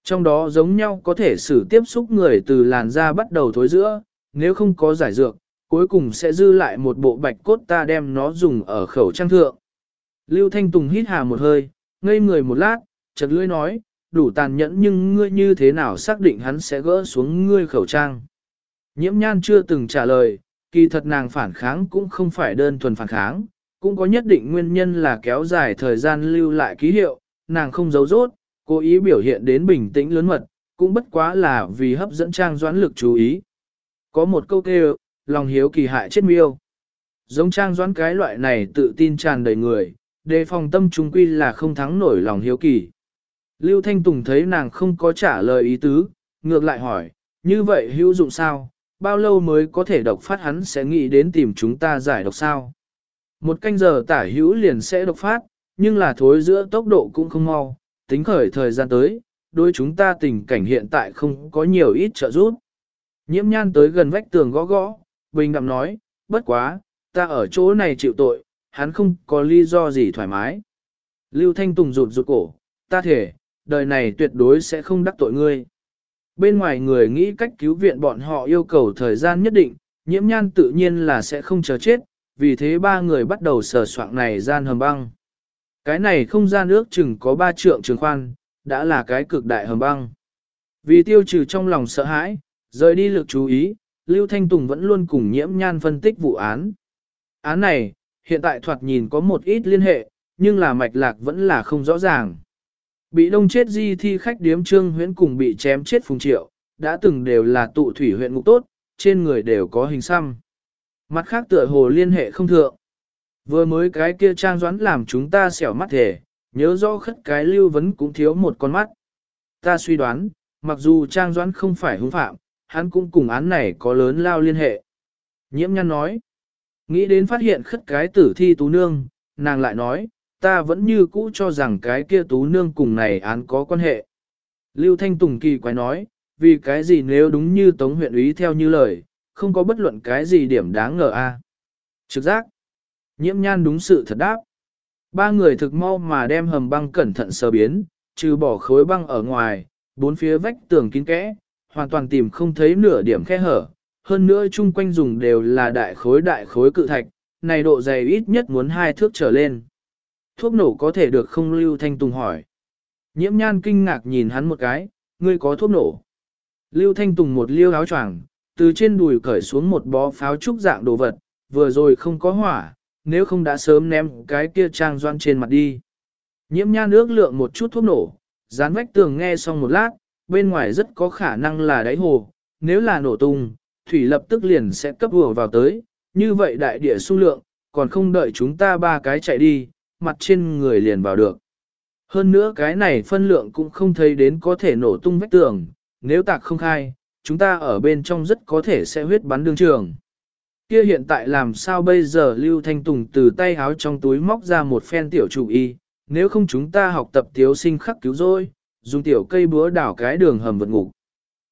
Trong đó giống nhau có thể xử tiếp xúc người từ làn da bắt đầu thối giữa, nếu không có giải dược, cuối cùng sẽ dư lại một bộ bạch cốt ta đem nó dùng ở khẩu trang thượng. Lưu Thanh Tùng hít hà một hơi, ngây người một lát, chợt lưỡi nói, đủ tàn nhẫn nhưng ngươi như thế nào xác định hắn sẽ gỡ xuống ngươi khẩu trang. Nhiễm nhan chưa từng trả lời, kỳ thật nàng phản kháng cũng không phải đơn thuần phản kháng, cũng có nhất định nguyên nhân là kéo dài thời gian lưu lại ký hiệu, nàng không giấu rốt, cố ý biểu hiện đến bình tĩnh lớn mật, cũng bất quá là vì hấp dẫn trang doãn lực chú ý. Có một câu kêu, lòng hiếu kỳ hại chết miêu. Giống trang doãn cái loại này tự tin tràn đầy người, đề phòng tâm trung quy là không thắng nổi lòng hiếu kỳ. Lưu Thanh Tùng thấy nàng không có trả lời ý tứ, ngược lại hỏi, như vậy hữu dụng sao, bao lâu mới có thể độc phát hắn sẽ nghĩ đến tìm chúng ta giải độc sao. Một canh giờ tả hữu liền sẽ độc phát, nhưng là thối giữa tốc độ cũng không mau, tính khởi thời gian tới, đối chúng ta tình cảnh hiện tại không có nhiều ít trợ giúp. Nhiễm nhan tới gần vách tường gõ gõ, bình đạm nói, bất quá, ta ở chỗ này chịu tội, hắn không có lý do gì thoải mái. Lưu Thanh Tùng rụt rụt cổ, ta thể, đời này tuyệt đối sẽ không đắc tội ngươi. Bên ngoài người nghĩ cách cứu viện bọn họ yêu cầu thời gian nhất định, nhiễm nhan tự nhiên là sẽ không chờ chết, vì thế ba người bắt đầu sờ soạn này gian hầm băng. Cái này không gian ước chừng có ba trượng trường khoan, đã là cái cực đại hầm băng. Vì tiêu trừ trong lòng sợ hãi, rời đi lực chú ý, Lưu Thanh Tùng vẫn luôn cùng nhiễm nhan phân tích vụ án. Án này, hiện tại thoạt nhìn có một ít liên hệ, nhưng là mạch lạc vẫn là không rõ ràng. Bị đông chết di thi khách điếm trương huyễn cùng bị chém chết phùng triệu, đã từng đều là tụ thủy huyện ngục tốt, trên người đều có hình xăm. Mặt khác tựa hồ liên hệ không thượng. Vừa mới cái kia trang doãn làm chúng ta xẻo mắt thể, nhớ rõ khất cái lưu vấn cũng thiếu một con mắt. Ta suy đoán, mặc dù trang doãn không phải hung phạm, hắn cũng cùng án này có lớn lao liên hệ. Nhiễm nhăn nói, nghĩ đến phát hiện khất cái tử thi tú nương, nàng lại nói, ta vẫn như cũ cho rằng cái kia tú nương cùng này án có quan hệ. Lưu Thanh Tùng kỳ quái nói, vì cái gì nếu đúng như Tống huyện úy theo như lời, không có bất luận cái gì điểm đáng ngờ a. Trực giác. Nhiễm nhan đúng sự thật đáp. Ba người thực mau mà đem hầm băng cẩn thận sờ biến, trừ bỏ khối băng ở ngoài, bốn phía vách tường kín kẽ, hoàn toàn tìm không thấy nửa điểm khe hở. Hơn nữa chung quanh dùng đều là đại khối đại khối cự thạch, này độ dày ít nhất muốn hai thước trở lên. Thuốc nổ có thể được không Lưu Thanh Tùng hỏi. Nhiễm nhan kinh ngạc nhìn hắn một cái, ngươi có thuốc nổ. Lưu Thanh Tùng một liêu áo choàng, từ trên đùi cởi xuống một bó pháo trúc dạng đồ vật, vừa rồi không có hỏa, nếu không đã sớm ném cái kia trang doan trên mặt đi. Nhiễm nhan ước lượng một chút thuốc nổ, dán vách tường nghe xong một lát, bên ngoài rất có khả năng là đáy hồ, nếu là nổ tung, thủy lập tức liền sẽ cấp vừa vào tới, như vậy đại địa xung lượng, còn không đợi chúng ta ba cái chạy đi, mặt trên người liền vào được. Hơn nữa cái này phân lượng cũng không thấy đến có thể nổ tung vách tường, nếu tạc không khai, chúng ta ở bên trong rất có thể sẽ huyết bắn đương trường. Kia hiện tại làm sao bây giờ Lưu Thanh Tùng từ tay áo trong túi móc ra một phen tiểu chủ y, nếu không chúng ta học tập tiếu sinh khắc cứu rồi, dùng tiểu cây búa đảo cái đường hầm vượt ngục.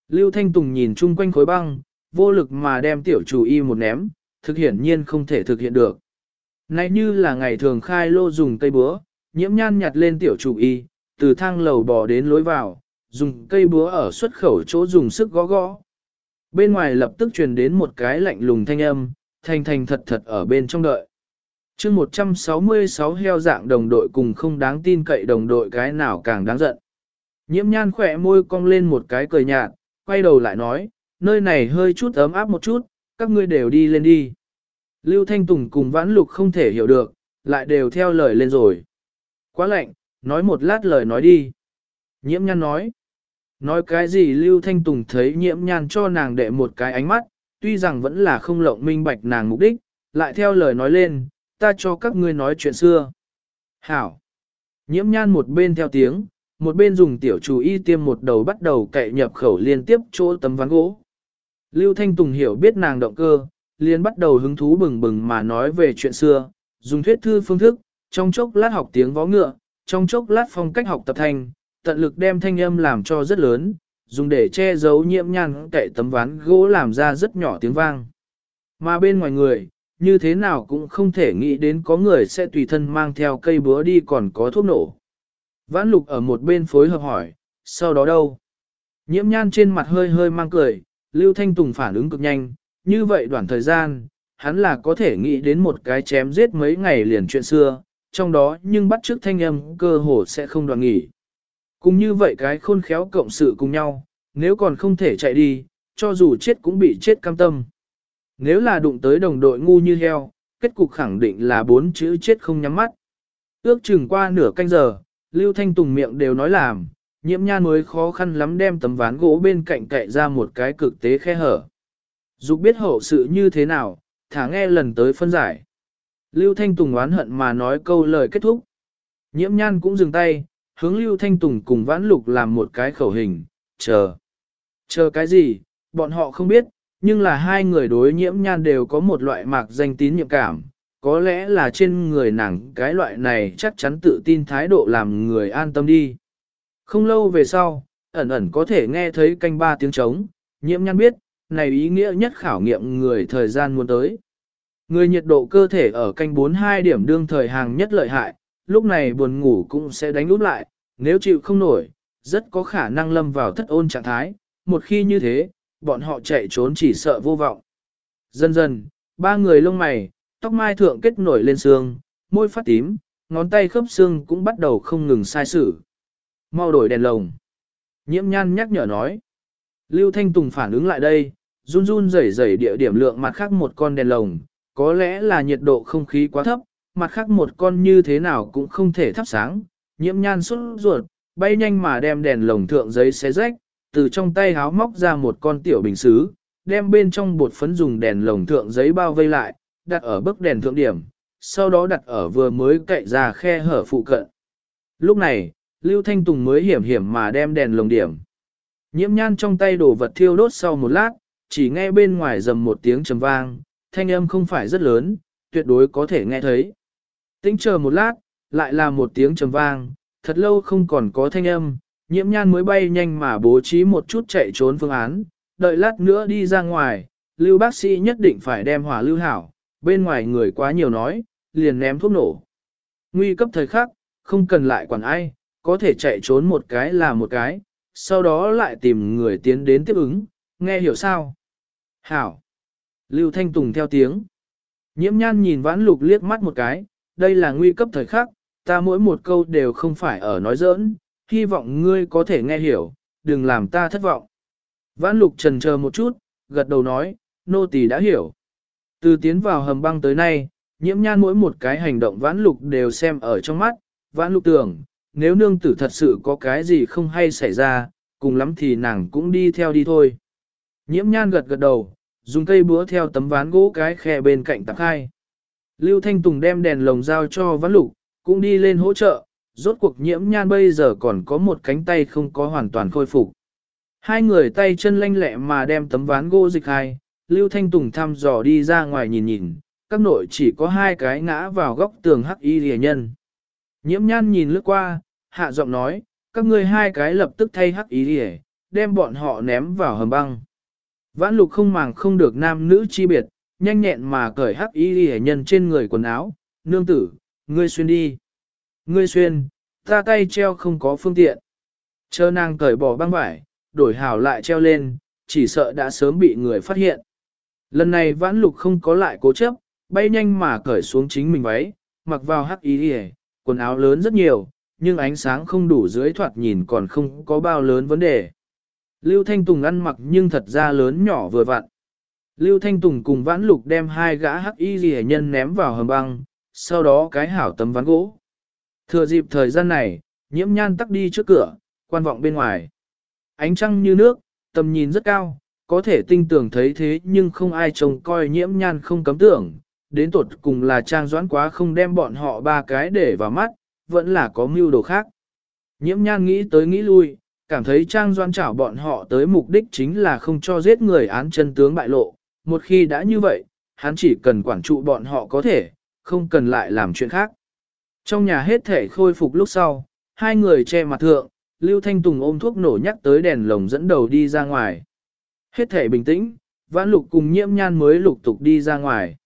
Lưu Thanh Tùng nhìn chung quanh khối băng, vô lực mà đem tiểu chủ y một ném, thực hiển nhiên không thể thực hiện được. Này như là ngày thường khai lô dùng cây búa, nhiễm nhan nhặt lên tiểu chủ y, từ thang lầu bò đến lối vào, dùng cây búa ở xuất khẩu chỗ dùng sức gõ gõ. Bên ngoài lập tức truyền đến một cái lạnh lùng thanh âm, thanh thanh thật thật ở bên trong đợi. chương 166 heo dạng đồng đội cùng không đáng tin cậy đồng đội cái nào càng đáng giận. Nhiễm nhan khỏe môi cong lên một cái cười nhạt, quay đầu lại nói, nơi này hơi chút ấm áp một chút, các ngươi đều đi lên đi. Lưu Thanh Tùng cùng Vãn Lục không thể hiểu được, lại đều theo lời lên rồi. Quá lạnh, nói một lát lời nói đi. Nhiễm nhan nói. Nói cái gì Lưu Thanh Tùng thấy nhiễm nhan cho nàng đệ một cái ánh mắt, tuy rằng vẫn là không lộng minh bạch nàng mục đích, lại theo lời nói lên, ta cho các ngươi nói chuyện xưa. Hảo. Nhiễm nhan một bên theo tiếng, một bên dùng tiểu chủ y tiêm một đầu bắt đầu cậy nhập khẩu liên tiếp chỗ tấm ván gỗ. Lưu Thanh Tùng hiểu biết nàng động cơ, liền bắt đầu hứng thú bừng bừng mà nói về chuyện xưa, dùng thuyết thư phương thức, trong chốc lát học tiếng vó ngựa, trong chốc lát phong cách học tập thanh, tận lực đem thanh âm làm cho rất lớn, dùng để che giấu nhiễm nhăn cậy tấm ván gỗ làm ra rất nhỏ tiếng vang. Mà bên ngoài người, như thế nào cũng không thể nghĩ đến có người sẽ tùy thân mang theo cây búa đi còn có thuốc nổ. Vãn lục ở một bên phối hợp hỏi, sau đó đâu? Nhiễm nhan trên mặt hơi hơi mang cười, Lưu Thanh Tùng phản ứng cực nhanh, như vậy đoạn thời gian, hắn là có thể nghĩ đến một cái chém giết mấy ngày liền chuyện xưa, trong đó nhưng bắt trước thanh âm cơ hồ sẽ không đoạn nghỉ. Cùng như vậy cái khôn khéo cộng sự cùng nhau, nếu còn không thể chạy đi, cho dù chết cũng bị chết cam tâm. Nếu là đụng tới đồng đội ngu như heo, kết cục khẳng định là bốn chữ chết không nhắm mắt. Ước chừng qua nửa canh giờ, Lưu Thanh Tùng miệng đều nói làm, nhiễm nhan mới khó khăn lắm đem tấm ván gỗ bên cạnh cậy ra một cái cực tế khe hở. Dục biết hậu sự như thế nào, thả nghe lần tới phân giải. Lưu Thanh Tùng oán hận mà nói câu lời kết thúc. Nhiễm nhan cũng dừng tay, hướng Lưu Thanh Tùng cùng vãn lục làm một cái khẩu hình, chờ. Chờ cái gì, bọn họ không biết, nhưng là hai người đối nhiễm nhan đều có một loại mạc danh tín nhiệm cảm. Có lẽ là trên người nàng cái loại này chắc chắn tự tin thái độ làm người an tâm đi. Không lâu về sau, ẩn ẩn có thể nghe thấy canh ba tiếng trống, nhiễm nhăn biết, này ý nghĩa nhất khảo nghiệm người thời gian muốn tới. Người nhiệt độ cơ thể ở canh 42 điểm đương thời hàng nhất lợi hại, lúc này buồn ngủ cũng sẽ đánh úp lại, nếu chịu không nổi, rất có khả năng lâm vào thất ôn trạng thái, một khi như thế, bọn họ chạy trốn chỉ sợ vô vọng. Dần dần, ba người lông mày, tóc mai thượng kết nổi lên xương, môi phát tím, ngón tay khớp xương cũng bắt đầu không ngừng sai sử. Mau đổi đèn lồng. Nhiễm nhan nhắc nhở nói. Lưu Thanh Tùng phản ứng lại đây, run run rẩy rẩy địa điểm lượng mặt khác một con đèn lồng, có lẽ là nhiệt độ không khí quá thấp, mặt khác một con như thế nào cũng không thể thắp sáng, nhiễm nhan xuất ruột, bay nhanh mà đem đèn lồng thượng giấy xé rách, từ trong tay háo móc ra một con tiểu bình xứ, đem bên trong bột phấn dùng đèn lồng thượng giấy bao vây lại, đặt ở bức đèn thượng điểm, sau đó đặt ở vừa mới cậy ra khe hở phụ cận. Lúc này, Lưu Thanh Tùng mới hiểm hiểm mà đem đèn lồng điểm. Nhiễm nhan trong tay đổ vật thiêu đốt sau một lát, chỉ nghe bên ngoài rầm một tiếng trầm vang, thanh âm không phải rất lớn, tuyệt đối có thể nghe thấy. Tính chờ một lát, lại là một tiếng trầm vang, thật lâu không còn có thanh âm, nhiễm nhan mới bay nhanh mà bố trí một chút chạy trốn phương án, đợi lát nữa đi ra ngoài, lưu bác sĩ nhất định phải đem hỏa lưu hảo, bên ngoài người quá nhiều nói, liền ném thuốc nổ. Nguy cấp thời khắc, không cần lại quản ai, có thể chạy trốn một cái là một cái, sau đó lại tìm người tiến đến tiếp ứng, nghe hiểu sao? Hảo. Lưu Thanh Tùng theo tiếng. Nhiễm nhan nhìn vãn lục liếc mắt một cái, đây là nguy cấp thời khắc, ta mỗi một câu đều không phải ở nói giỡn, hy vọng ngươi có thể nghe hiểu, đừng làm ta thất vọng. Vãn lục trần chờ một chút, gật đầu nói, nô tỳ đã hiểu. Từ tiến vào hầm băng tới nay, nhiễm nhan mỗi một cái hành động vãn lục đều xem ở trong mắt, vãn lục tưởng, nếu nương tử thật sự có cái gì không hay xảy ra, cùng lắm thì nàng cũng đi theo đi thôi. Nhiễm nhan gật gật đầu, dùng cây búa theo tấm ván gỗ cái khe bên cạnh tạp khai. Lưu Thanh Tùng đem đèn lồng giao cho vãn lục, cũng đi lên hỗ trợ, rốt cuộc nhiễm nhan bây giờ còn có một cánh tay không có hoàn toàn khôi phục. Hai người tay chân lanh lẹ mà đem tấm ván gỗ dịch hai, Lưu Thanh Tùng thăm dò đi ra ngoài nhìn nhìn, các nội chỉ có hai cái ngã vào góc tường hắc y rìa nhân. Nhiễm nhan nhìn lướt qua, hạ giọng nói, các ngươi hai cái lập tức thay hắc y rìa, đem bọn họ ném vào hầm băng. Vãn lục không màng không được nam nữ chi biệt, nhanh nhẹn mà cởi hắc y rìa nhân trên người quần áo, nương tử, ngươi xuyên đi. Ngươi xuyên, ta tay treo không có phương tiện. Chờ nàng cởi bỏ băng vải, đổi hảo lại treo lên, chỉ sợ đã sớm bị người phát hiện. Lần này vãn lục không có lại cố chấp, bay nhanh mà cởi xuống chính mình váy, mặc vào hắc y đi quần áo lớn rất nhiều, nhưng ánh sáng không đủ dưới thoạt nhìn còn không có bao lớn vấn đề. Lưu Thanh Tùng ăn mặc nhưng thật ra lớn nhỏ vừa vặn. Lưu Thanh Tùng cùng vãn lục đem hai gã hắc y ghi nhân ném vào hầm băng, sau đó cái hảo tấm ván gỗ. Thừa dịp thời gian này, nhiễm nhan tắc đi trước cửa, quan vọng bên ngoài. Ánh trăng như nước, tầm nhìn rất cao, có thể tinh tưởng thấy thế nhưng không ai trông coi nhiễm nhan không cấm tưởng, đến tột cùng là trang doãn quá không đem bọn họ ba cái để vào mắt, vẫn là có mưu đồ khác. Nhiễm nhan nghĩ tới nghĩ lui, cảm thấy trang doãn chảo bọn họ tới mục đích chính là không cho giết người án chân tướng bại lộ, một khi đã như vậy, hắn chỉ cần quản trụ bọn họ có thể, không cần lại làm chuyện khác. Trong nhà hết thể khôi phục lúc sau, hai người che mặt thượng, Lưu Thanh Tùng ôm thuốc nổ nhắc tới đèn lồng dẫn đầu đi ra ngoài. Hết thể bình tĩnh, vãn lục cùng nhiễm nhan mới lục tục đi ra ngoài.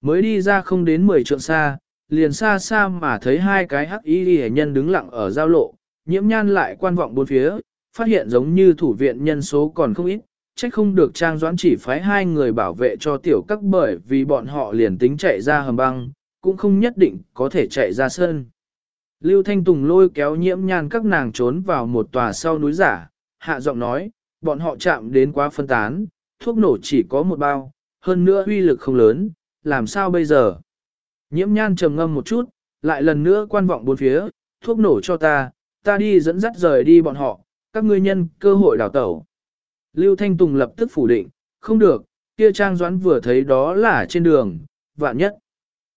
Mới đi ra không đến 10 trượng xa, liền xa xa mà thấy hai cái hắc y hệ nhân đứng lặng ở giao lộ, nhiễm nhan lại quan vọng bốn phía, phát hiện giống như thủ viện nhân số còn không ít, trách không được trang doãn chỉ phái hai người bảo vệ cho tiểu các bởi vì bọn họ liền tính chạy ra hầm băng, cũng không nhất định có thể chạy ra sân. Lưu Thanh Tùng lôi kéo nhiễm nhan các nàng trốn vào một tòa sau núi giả, hạ giọng nói, bọn họ chạm đến quá phân tán, thuốc nổ chỉ có một bao, hơn nữa uy lực không lớn, làm sao bây giờ? Nhiễm nhan trầm ngâm một chút, lại lần nữa quan vọng bốn phía, thuốc nổ cho ta, ta đi dẫn dắt rời đi bọn họ, các ngươi nhân cơ hội đào tẩu. Lưu Thanh Tùng lập tức phủ định, không được, kia Trang Doãn vừa thấy đó là trên đường, vạn nhất.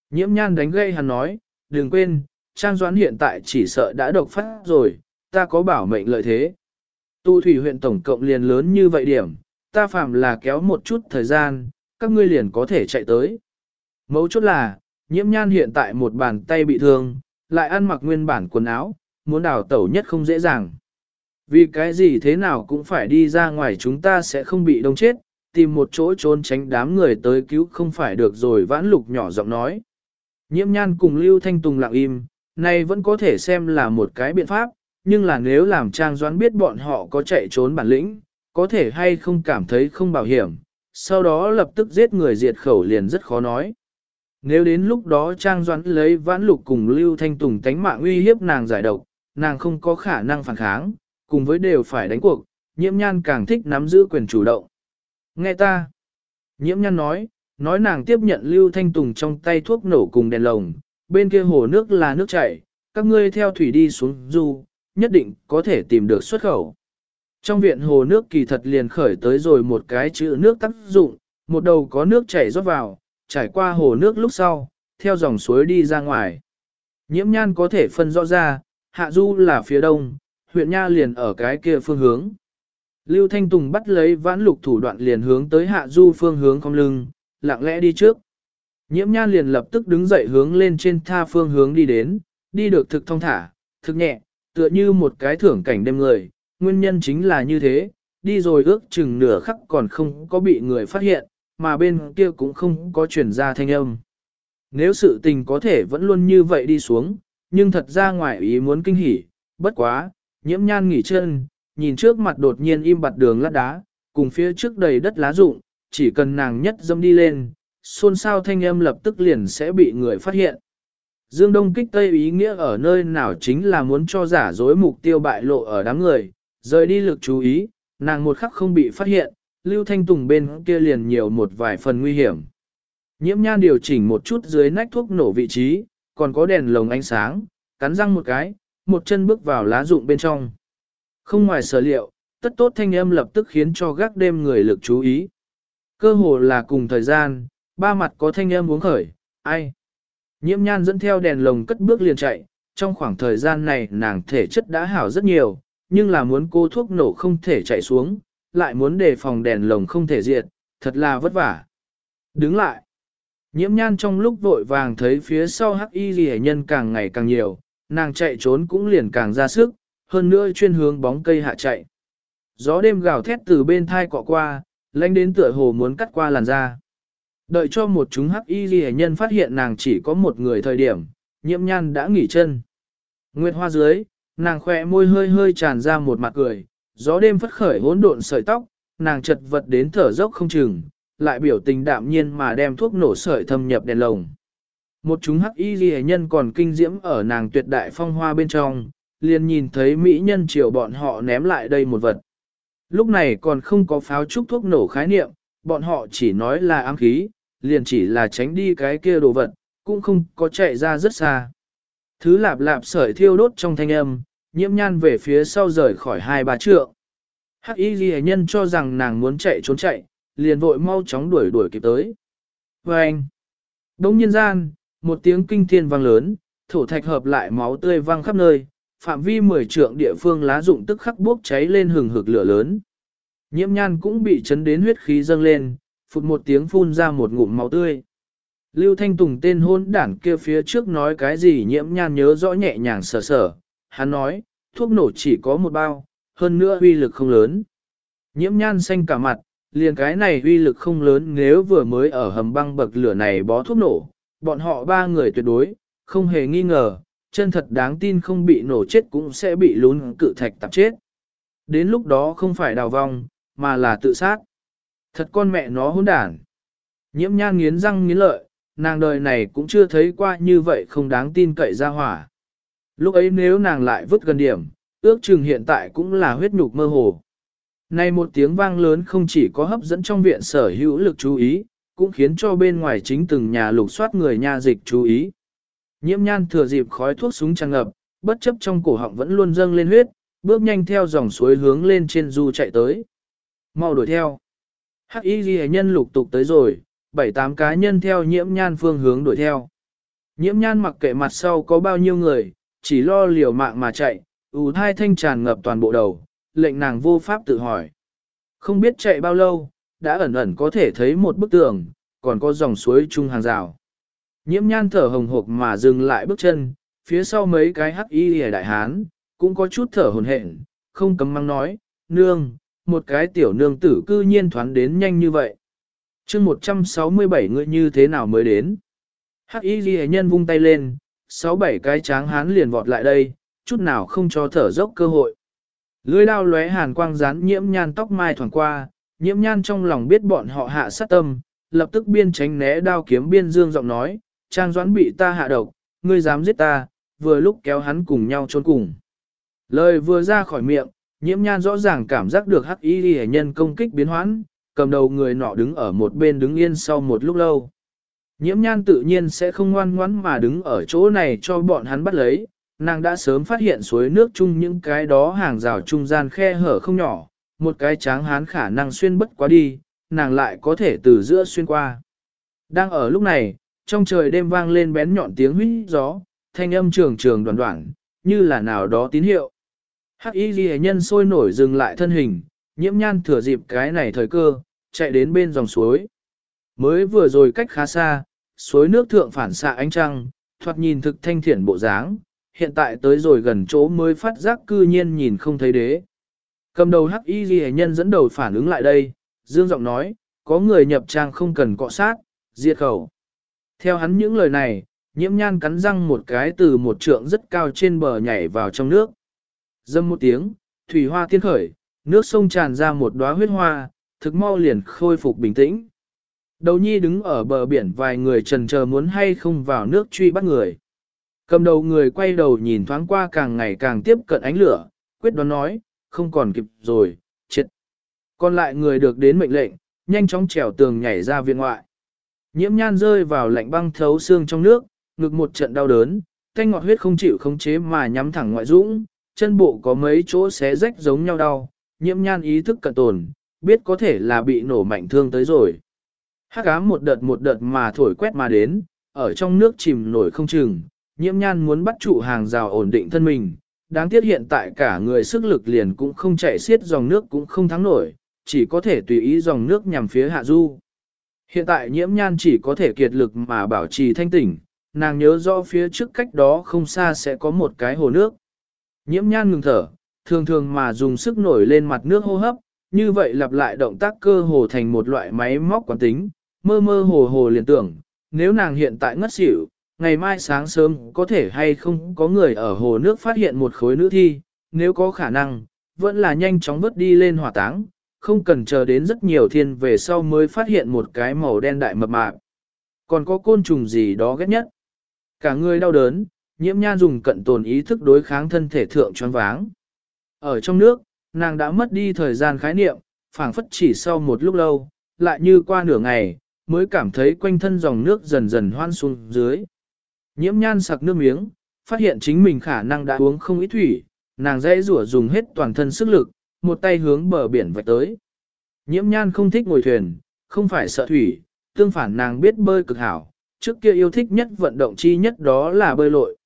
Nhiễm nhan đánh gây hắn nói, đừng quên, Trang Doãn hiện tại chỉ sợ đã độc phát rồi, ta có bảo mệnh lợi thế. Tu thủy huyện tổng cộng liền lớn như vậy điểm, ta phạm là kéo một chút thời gian, các ngươi liền có thể chạy tới. Mấu chốt là, nhiễm nhan hiện tại một bàn tay bị thương, lại ăn mặc nguyên bản quần áo, muốn đào tẩu nhất không dễ dàng. Vì cái gì thế nào cũng phải đi ra ngoài chúng ta sẽ không bị đông chết, tìm một chỗ trốn tránh đám người tới cứu không phải được rồi vãn lục nhỏ giọng nói. Nhiễm nhan cùng Lưu Thanh Tùng lặng im, này vẫn có thể xem là một cái biện pháp, nhưng là nếu làm trang doãn biết bọn họ có chạy trốn bản lĩnh, có thể hay không cảm thấy không bảo hiểm, sau đó lập tức giết người diệt khẩu liền rất khó nói. Nếu đến lúc đó Trang Doãn lấy vãn lục cùng Lưu Thanh Tùng tánh mạng uy hiếp nàng giải độc, nàng không có khả năng phản kháng, cùng với đều phải đánh cuộc, nhiễm nhan càng thích nắm giữ quyền chủ động. Nghe ta! Nhiễm nhan nói, nói nàng tiếp nhận Lưu Thanh Tùng trong tay thuốc nổ cùng đèn lồng, bên kia hồ nước là nước chảy, các ngươi theo thủy đi xuống du, nhất định có thể tìm được xuất khẩu. Trong viện hồ nước kỳ thật liền khởi tới rồi một cái chữ nước tác dụng, một đầu có nước chảy rót vào, trải qua hồ nước lúc sau, theo dòng suối đi ra ngoài. Nhiễm nhan có thể phân rõ ra, hạ du là phía đông, huyện nha liền ở cái kia phương hướng. Lưu Thanh Tùng bắt lấy vãn lục thủ đoạn liền hướng tới hạ du phương hướng không lưng, lặng lẽ đi trước. Nhiễm nhan liền lập tức đứng dậy hướng lên trên tha phương hướng đi đến, đi được thực thông thả, thực nhẹ, tựa như một cái thưởng cảnh đêm người, nguyên nhân chính là như thế, đi rồi ước chừng nửa khắc còn không có bị người phát hiện, mà bên kia cũng không có chuyển ra thanh âm. Nếu sự tình có thể vẫn luôn như vậy đi xuống, nhưng thật ra ngoài ý muốn kinh hỉ, bất quá, nhiễm nhan nghỉ chân, nhìn trước mặt đột nhiên im bặt đường lát đá, cùng phía trước đầy đất lá rụng, chỉ cần nàng nhất dâm đi lên, xôn xao thanh âm lập tức liền sẽ bị người phát hiện. Dương Đông kích Tây ý nghĩa ở nơi nào chính là muốn cho giả dối mục tiêu bại lộ ở đám người, rời đi lực chú ý, nàng một khắc không bị phát hiện, Lưu Thanh Tùng bên kia liền nhiều một vài phần nguy hiểm. Nhiễm nhan điều chỉnh một chút dưới nách thuốc nổ vị trí, còn có đèn lồng ánh sáng, cắn răng một cái, một chân bước vào lá rụng bên trong. Không ngoài sở liệu, tất tốt thanh âm lập tức khiến cho gác đêm người lực chú ý. Cơ hồ là cùng thời gian, ba mặt có thanh âm uống khởi, ai? Nhiễm nhan dẫn theo đèn lồng cất bước liền chạy, trong khoảng thời gian này nàng thể chất đã hảo rất nhiều, nhưng là muốn cô thuốc nổ không thể chạy xuống, lại muốn đề phòng đèn lồng không thể diệt, thật là vất vả. Đứng lại. Nhiễm nhan trong lúc vội vàng thấy phía sau hắc y ghi nhân càng ngày càng nhiều, nàng chạy trốn cũng liền càng ra sức, hơn nữa chuyên hướng bóng cây hạ chạy. Gió đêm gào thét từ bên thai cọ qua, lanh đến tựa hồ muốn cắt qua làn da. Đợi cho một chúng hắc y ghi nhân phát hiện nàng chỉ có một người thời điểm, nhiễm nhan đã nghỉ chân. Nguyệt hoa dưới, nàng khỏe môi hơi hơi tràn ra một mặt cười, gió đêm phất khởi hỗn độn sợi tóc, nàng chật vật đến thở dốc không chừng, lại biểu tình đạm nhiên mà đem thuốc nổ sợi thâm nhập đèn lồng. Một chúng hắc y ghi nhân còn kinh diễm ở nàng tuyệt đại phong hoa bên trong, liền nhìn thấy mỹ nhân chiều bọn họ ném lại đây một vật. Lúc này còn không có pháo trúc thuốc nổ khái niệm, bọn họ chỉ nói là ám khí, liền chỉ là tránh đi cái kia đồ vật, cũng không có chạy ra rất xa. Thứ lạp lạp sợi thiêu đốt trong thanh âm, nhiễm nhan về phía sau rời khỏi hai ba trượng. Hắc y ghi nhân cho rằng nàng muốn chạy trốn chạy, liền vội mau chóng đuổi đuổi kịp tới. Và anh, đông nhân gian, một tiếng kinh thiên vang lớn, thổ thạch hợp lại máu tươi văng khắp nơi, phạm vi mười trượng địa phương lá dụng tức khắc bốc cháy lên hừng hực lửa lớn. Nhiễm nhan cũng bị chấn đến huyết khí dâng lên, phụt một tiếng phun ra một ngụm máu tươi. Lưu Thanh Tùng tên hôn đảng kia phía trước nói cái gì nhiễm nhan nhớ rõ nhẹ nhàng sờ sờ, hắn nói, thuốc nổ chỉ có một bao, hơn nữa uy lực không lớn. Nhiễm nhan xanh cả mặt, liền cái này uy lực không lớn nếu vừa mới ở hầm băng bậc lửa này bó thuốc nổ, bọn họ ba người tuyệt đối, không hề nghi ngờ, chân thật đáng tin không bị nổ chết cũng sẽ bị lún cự thạch tạp chết. Đến lúc đó không phải đào vong, mà là tự sát. Thật con mẹ nó hỗn đản. Nhiễm nhan nghiến răng nghiến lợi, nàng đời này cũng chưa thấy qua như vậy không đáng tin cậy ra hỏa. Lúc ấy nếu nàng lại vứt gần điểm, ước chừng hiện tại cũng là huyết nhục mơ hồ. Này một tiếng vang lớn không chỉ có hấp dẫn trong viện sở hữu lực chú ý, cũng khiến cho bên ngoài chính từng nhà lục soát người nha dịch chú ý. Nhiễm nhan thừa dịp khói thuốc súng tràn ngập, bất chấp trong cổ họng vẫn luôn dâng lên huyết, bước nhanh theo dòng suối hướng lên trên du chạy tới. Mau đuổi theo. Hắc y ghi nhân lục tục tới rồi, bảy tám cá nhân theo nhiễm nhan phương hướng đuổi theo. Nhiễm nhan mặc kệ mặt sau có bao nhiêu người, chỉ lo liều mạng mà chạy, ù thai thanh tràn ngập toàn bộ đầu, lệnh nàng vô pháp tự hỏi. Không biết chạy bao lâu, đã ẩn ẩn có thể thấy một bức tường, còn có dòng suối chung hàng rào. Nhiễm nhan thở hồng hộc mà dừng lại bước chân, phía sau mấy cái hắc y hề đại hán, cũng có chút thở hồn hển, không cấm mang nói, nương, một cái tiểu nương tử cư nhiên thoán đến nhanh như vậy. chương 167 người như thế nào mới đến? Hắc y ghi nhân vung tay lên, sáu bảy cái tráng hán liền vọt lại đây, chút nào không cho thở dốc cơ hội. Lưới đao lóe hàn quang rán nhiễm nhan tóc mai thoảng qua, nhiễm nhan trong lòng biết bọn họ hạ sát tâm, lập tức biên tránh né đao kiếm biên dương giọng nói, trang doãn bị ta hạ độc, ngươi dám giết ta, vừa lúc kéo hắn cùng nhau trốn cùng. Lời vừa ra khỏi miệng, nhiễm nhan rõ ràng cảm giác được hắc y hệ nhân công kích biến hoãn, cầm đầu người nọ đứng ở một bên đứng yên sau một lúc lâu. Nhiễm nhan tự nhiên sẽ không ngoan ngoãn mà đứng ở chỗ này cho bọn hắn bắt lấy, nàng đã sớm phát hiện suối nước chung những cái đó hàng rào trung gian khe hở không nhỏ, một cái tráng hán khả năng xuyên bất quá đi, nàng lại có thể từ giữa xuyên qua. Đang ở lúc này, trong trời đêm vang lên bén nhọn tiếng huyết gió, thanh âm trường trường đoàn đoạn, như là nào đó tín hiệu. Hắc y ghi nhân sôi nổi dừng lại thân hình, nhiễm nhan thừa dịp cái này thời cơ, chạy đến bên dòng suối. Mới vừa rồi cách khá xa, suối nước thượng phản xạ ánh trăng, thoạt nhìn thực thanh thiển bộ dáng, hiện tại tới rồi gần chỗ mới phát giác cư nhiên nhìn không thấy đế. Cầm đầu hắc y ghi nhân dẫn đầu phản ứng lại đây, dương giọng nói, có người nhập trang không cần cọ sát, diệt khẩu. Theo hắn những lời này, nhiễm nhan cắn răng một cái từ một trượng rất cao trên bờ nhảy vào trong nước. Dâm một tiếng, thủy hoa tiên khởi, nước sông tràn ra một đóa huyết hoa, thực mau liền khôi phục bình tĩnh. Đầu nhi đứng ở bờ biển vài người trần chờ muốn hay không vào nước truy bắt người. Cầm đầu người quay đầu nhìn thoáng qua càng ngày càng tiếp cận ánh lửa, quyết đoán nói, không còn kịp rồi, chết. Còn lại người được đến mệnh lệnh, nhanh chóng trèo tường nhảy ra viện ngoại. Nhiễm nhan rơi vào lạnh băng thấu xương trong nước, ngực một trận đau đớn, thanh ngọt huyết không chịu khống chế mà nhắm thẳng ngoại dũng, chân bộ có mấy chỗ xé rách giống nhau đau, nhiễm nhan ý thức cận tồn, biết có thể là bị nổ mạnh thương tới rồi. Hắc ám một đợt một đợt mà thổi quét mà đến, ở trong nước chìm nổi không chừng, nhiễm nhan muốn bắt trụ hàng rào ổn định thân mình. Đáng tiếc hiện tại cả người sức lực liền cũng không chạy xiết dòng nước cũng không thắng nổi, chỉ có thể tùy ý dòng nước nhằm phía hạ du. Hiện tại nhiễm nhan chỉ có thể kiệt lực mà bảo trì thanh tỉnh, nàng nhớ rõ phía trước cách đó không xa sẽ có một cái hồ nước. Nhiễm nhan ngừng thở, thường thường mà dùng sức nổi lên mặt nước hô hấp, như vậy lặp lại động tác cơ hồ thành một loại máy móc quán tính, mơ mơ hồ hồ liền tưởng, nếu nàng hiện tại ngất xỉu, ngày mai sáng sớm có thể hay không có người ở hồ nước phát hiện một khối nữ thi, nếu có khả năng, vẫn là nhanh chóng vớt đi lên hỏa táng, không cần chờ đến rất nhiều thiên về sau mới phát hiện một cái màu đen đại mập mạp. Còn có côn trùng gì đó ghét nhất. Cả người đau đớn, nhiễm nhan dùng cận tồn ý thức đối kháng thân thể thượng choáng váng. Ở trong nước, nàng đã mất đi thời gian khái niệm, phảng phất chỉ sau một lúc lâu, lại như qua nửa ngày, mới cảm thấy quanh thân dòng nước dần dần hoan xuống dưới. Nhiễm nhan sặc nước miếng, phát hiện chính mình khả năng đã uống không ít thủy, nàng dễ rủa dùng hết toàn thân sức lực, một tay hướng bờ biển vạch tới. Nhiễm nhan không thích ngồi thuyền, không phải sợ thủy, tương phản nàng biết bơi cực hảo, trước kia yêu thích nhất vận động chi nhất đó là bơi lội.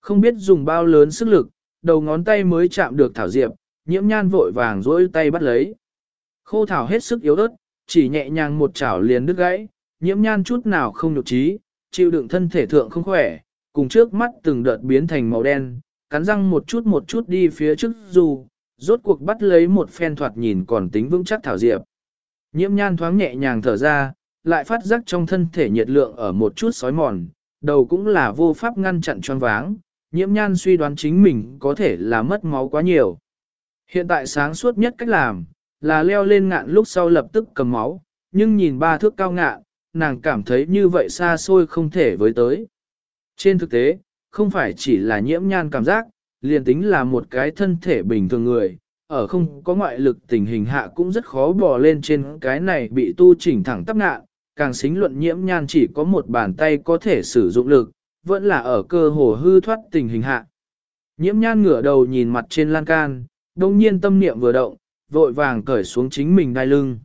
Không biết dùng bao lớn sức lực, đầu ngón tay mới chạm được thảo diệp, nhiễm nhan vội vàng dỗi tay bắt lấy. Khô thảo hết sức yếu ớt, chỉ nhẹ nhàng một chảo liền đứt gãy, nhiễm nhan chút nào không nhục trí, chịu đựng thân thể thượng không khỏe, cùng trước mắt từng đợt biến thành màu đen, cắn răng một chút một chút đi phía trước dù, rốt cuộc bắt lấy một phen thoạt nhìn còn tính vững chắc thảo diệp. Nhiễm nhan thoáng nhẹ nhàng thở ra, lại phát giác trong thân thể nhiệt lượng ở một chút sói mòn, đầu cũng là vô pháp ngăn chặn choáng váng, nhiễm nhan suy đoán chính mình có thể là mất máu quá nhiều. Hiện tại sáng suốt nhất cách làm, là leo lên ngạn lúc sau lập tức cầm máu, nhưng nhìn ba thước cao ngạn, nàng cảm thấy như vậy xa xôi không thể với tới. Trên thực tế, không phải chỉ là nhiễm nhan cảm giác, liền tính là một cái thân thể bình thường người, ở không có ngoại lực tình hình hạ cũng rất khó bò lên trên cái này bị tu chỉnh thẳng tắp ngạn, càng xính luận nhiễm nhan chỉ có một bàn tay có thể sử dụng lực, vẫn là ở cơ hồ hư thoát tình hình hạ. Nhiễm nhan ngửa đầu nhìn mặt trên lan can, đồng nhiên tâm niệm vừa động, vội vàng cởi xuống chính mình đai lưng.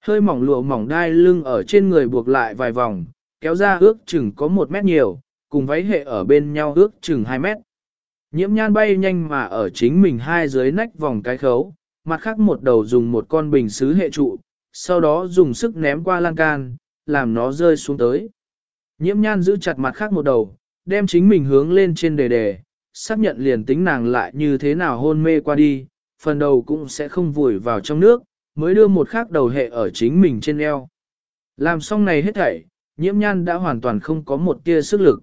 Hơi mỏng lụa mỏng đai lưng ở trên người buộc lại vài vòng, kéo ra ước chừng có một mét nhiều, cùng váy hệ ở bên nhau ước chừng 2 mét. Nhiễm nhan bay nhanh mà ở chính mình hai dưới nách vòng cái khấu, mặt khác một đầu dùng một con bình xứ hệ trụ, sau đó dùng sức ném qua lan can, làm nó rơi xuống tới. Nhiễm nhan giữ chặt mặt khác một đầu, đem chính mình hướng lên trên đề đề, xác nhận liền tính nàng lại như thế nào hôn mê qua đi, phần đầu cũng sẽ không vùi vào trong nước, mới đưa một khác đầu hệ ở chính mình trên eo. Làm xong này hết thảy, nhiễm nhan đã hoàn toàn không có một tia sức lực.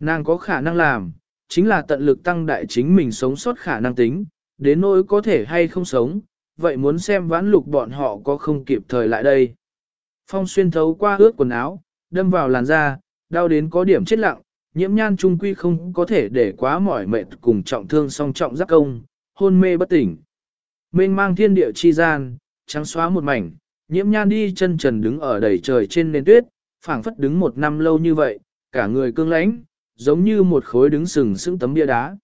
Nàng có khả năng làm, chính là tận lực tăng đại chính mình sống sót khả năng tính, đến nỗi có thể hay không sống, vậy muốn xem vãn lục bọn họ có không kịp thời lại đây. Phong xuyên thấu qua ướt quần áo, đâm vào làn da, đau đến có điểm chết lặng, nhiễm nhan trung quy không có thể để quá mỏi mệt cùng trọng thương song trọng giác công, hôn mê bất tỉnh. Mênh mang thiên địa chi gian, trắng xóa một mảnh, nhiễm nhan đi chân trần đứng ở đầy trời trên nền tuyết, phảng phất đứng một năm lâu như vậy, cả người cương lãnh, giống như một khối đứng sừng sững tấm bia đá.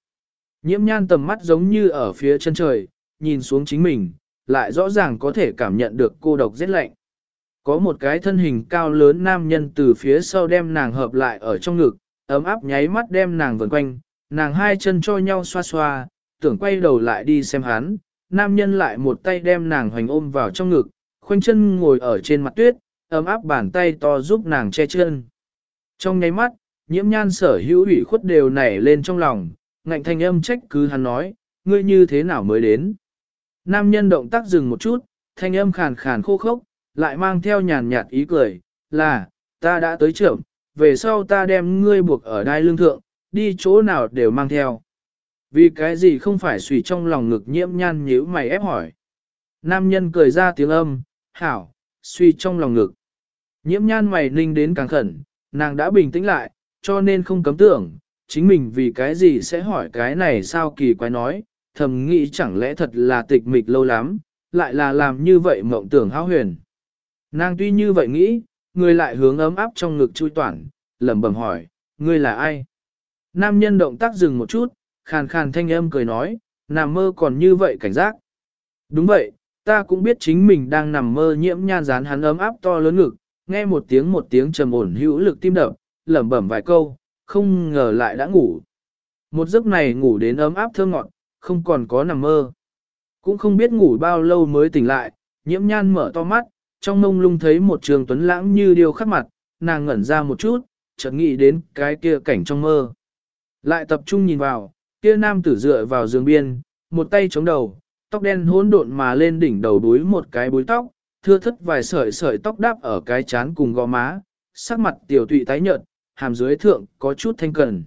Nhiễm nhan tầm mắt giống như ở phía chân trời, nhìn xuống chính mình, lại rõ ràng có thể cảm nhận được cô độc rét lạnh. Có một cái thân hình cao lớn nam nhân từ phía sau đem nàng hợp lại ở trong ngực, ấm áp nháy mắt đem nàng vần quanh, nàng hai chân cho nhau xoa xoa, tưởng quay đầu lại đi xem hắn, nam nhân lại một tay đem nàng hoành ôm vào trong ngực, khoanh chân ngồi ở trên mặt tuyết, ấm áp bàn tay to giúp nàng che chân. Trong nháy mắt, nhiễm nhan sở hữu ủy khuất đều nảy lên trong lòng, ngạnh thanh âm trách cứ hắn nói, ngươi như thế nào mới đến. Nam nhân động tác dừng một chút, thanh âm khàn khàn khô khốc, lại mang theo nhàn nhạt ý cười, là, ta đã tới trưởng, về sau ta đem ngươi buộc ở đai lương thượng, đi chỗ nào đều mang theo. Vì cái gì không phải suy trong lòng ngực nhiễm nhan nhíu mày ép hỏi. Nam nhân cười ra tiếng âm, hảo, suy trong lòng ngực. Nhiễm nhan mày ninh đến càng khẩn, nàng đã bình tĩnh lại, cho nên không cấm tưởng, chính mình vì cái gì sẽ hỏi cái này sao kỳ quái nói, thầm nghĩ chẳng lẽ thật là tịch mịch lâu lắm, lại là làm như vậy mộng tưởng hao huyền. Nàng tuy như vậy nghĩ, người lại hướng ấm áp trong ngực chui toản, lẩm bẩm hỏi, ngươi là ai? Nam nhân động tác dừng một chút, khàn khàn thanh âm cười nói, nằm mơ còn như vậy cảnh giác. Đúng vậy, ta cũng biết chính mình đang nằm mơ nhiễm nhan dán hắn ấm áp to lớn ngực, nghe một tiếng một tiếng trầm ổn hữu lực tim đập, lẩm bẩm vài câu, không ngờ lại đã ngủ. Một giấc này ngủ đến ấm áp thơ ngọt, không còn có nằm mơ. Cũng không biết ngủ bao lâu mới tỉnh lại, nhiễm nhan mở to mắt, trong mông lung thấy một trường tuấn lãng như điều khắc mặt, nàng ngẩn ra một chút, chợt nghĩ đến cái kia cảnh trong mơ. Lại tập trung nhìn vào, kia nam tử dựa vào giường biên, một tay chống đầu, tóc đen hỗn độn mà lên đỉnh đầu đuối một cái búi tóc, thưa thất vài sợi sợi tóc đáp ở cái chán cùng gò má, sắc mặt tiểu tụy tái nhợt, hàm dưới thượng có chút thanh cần.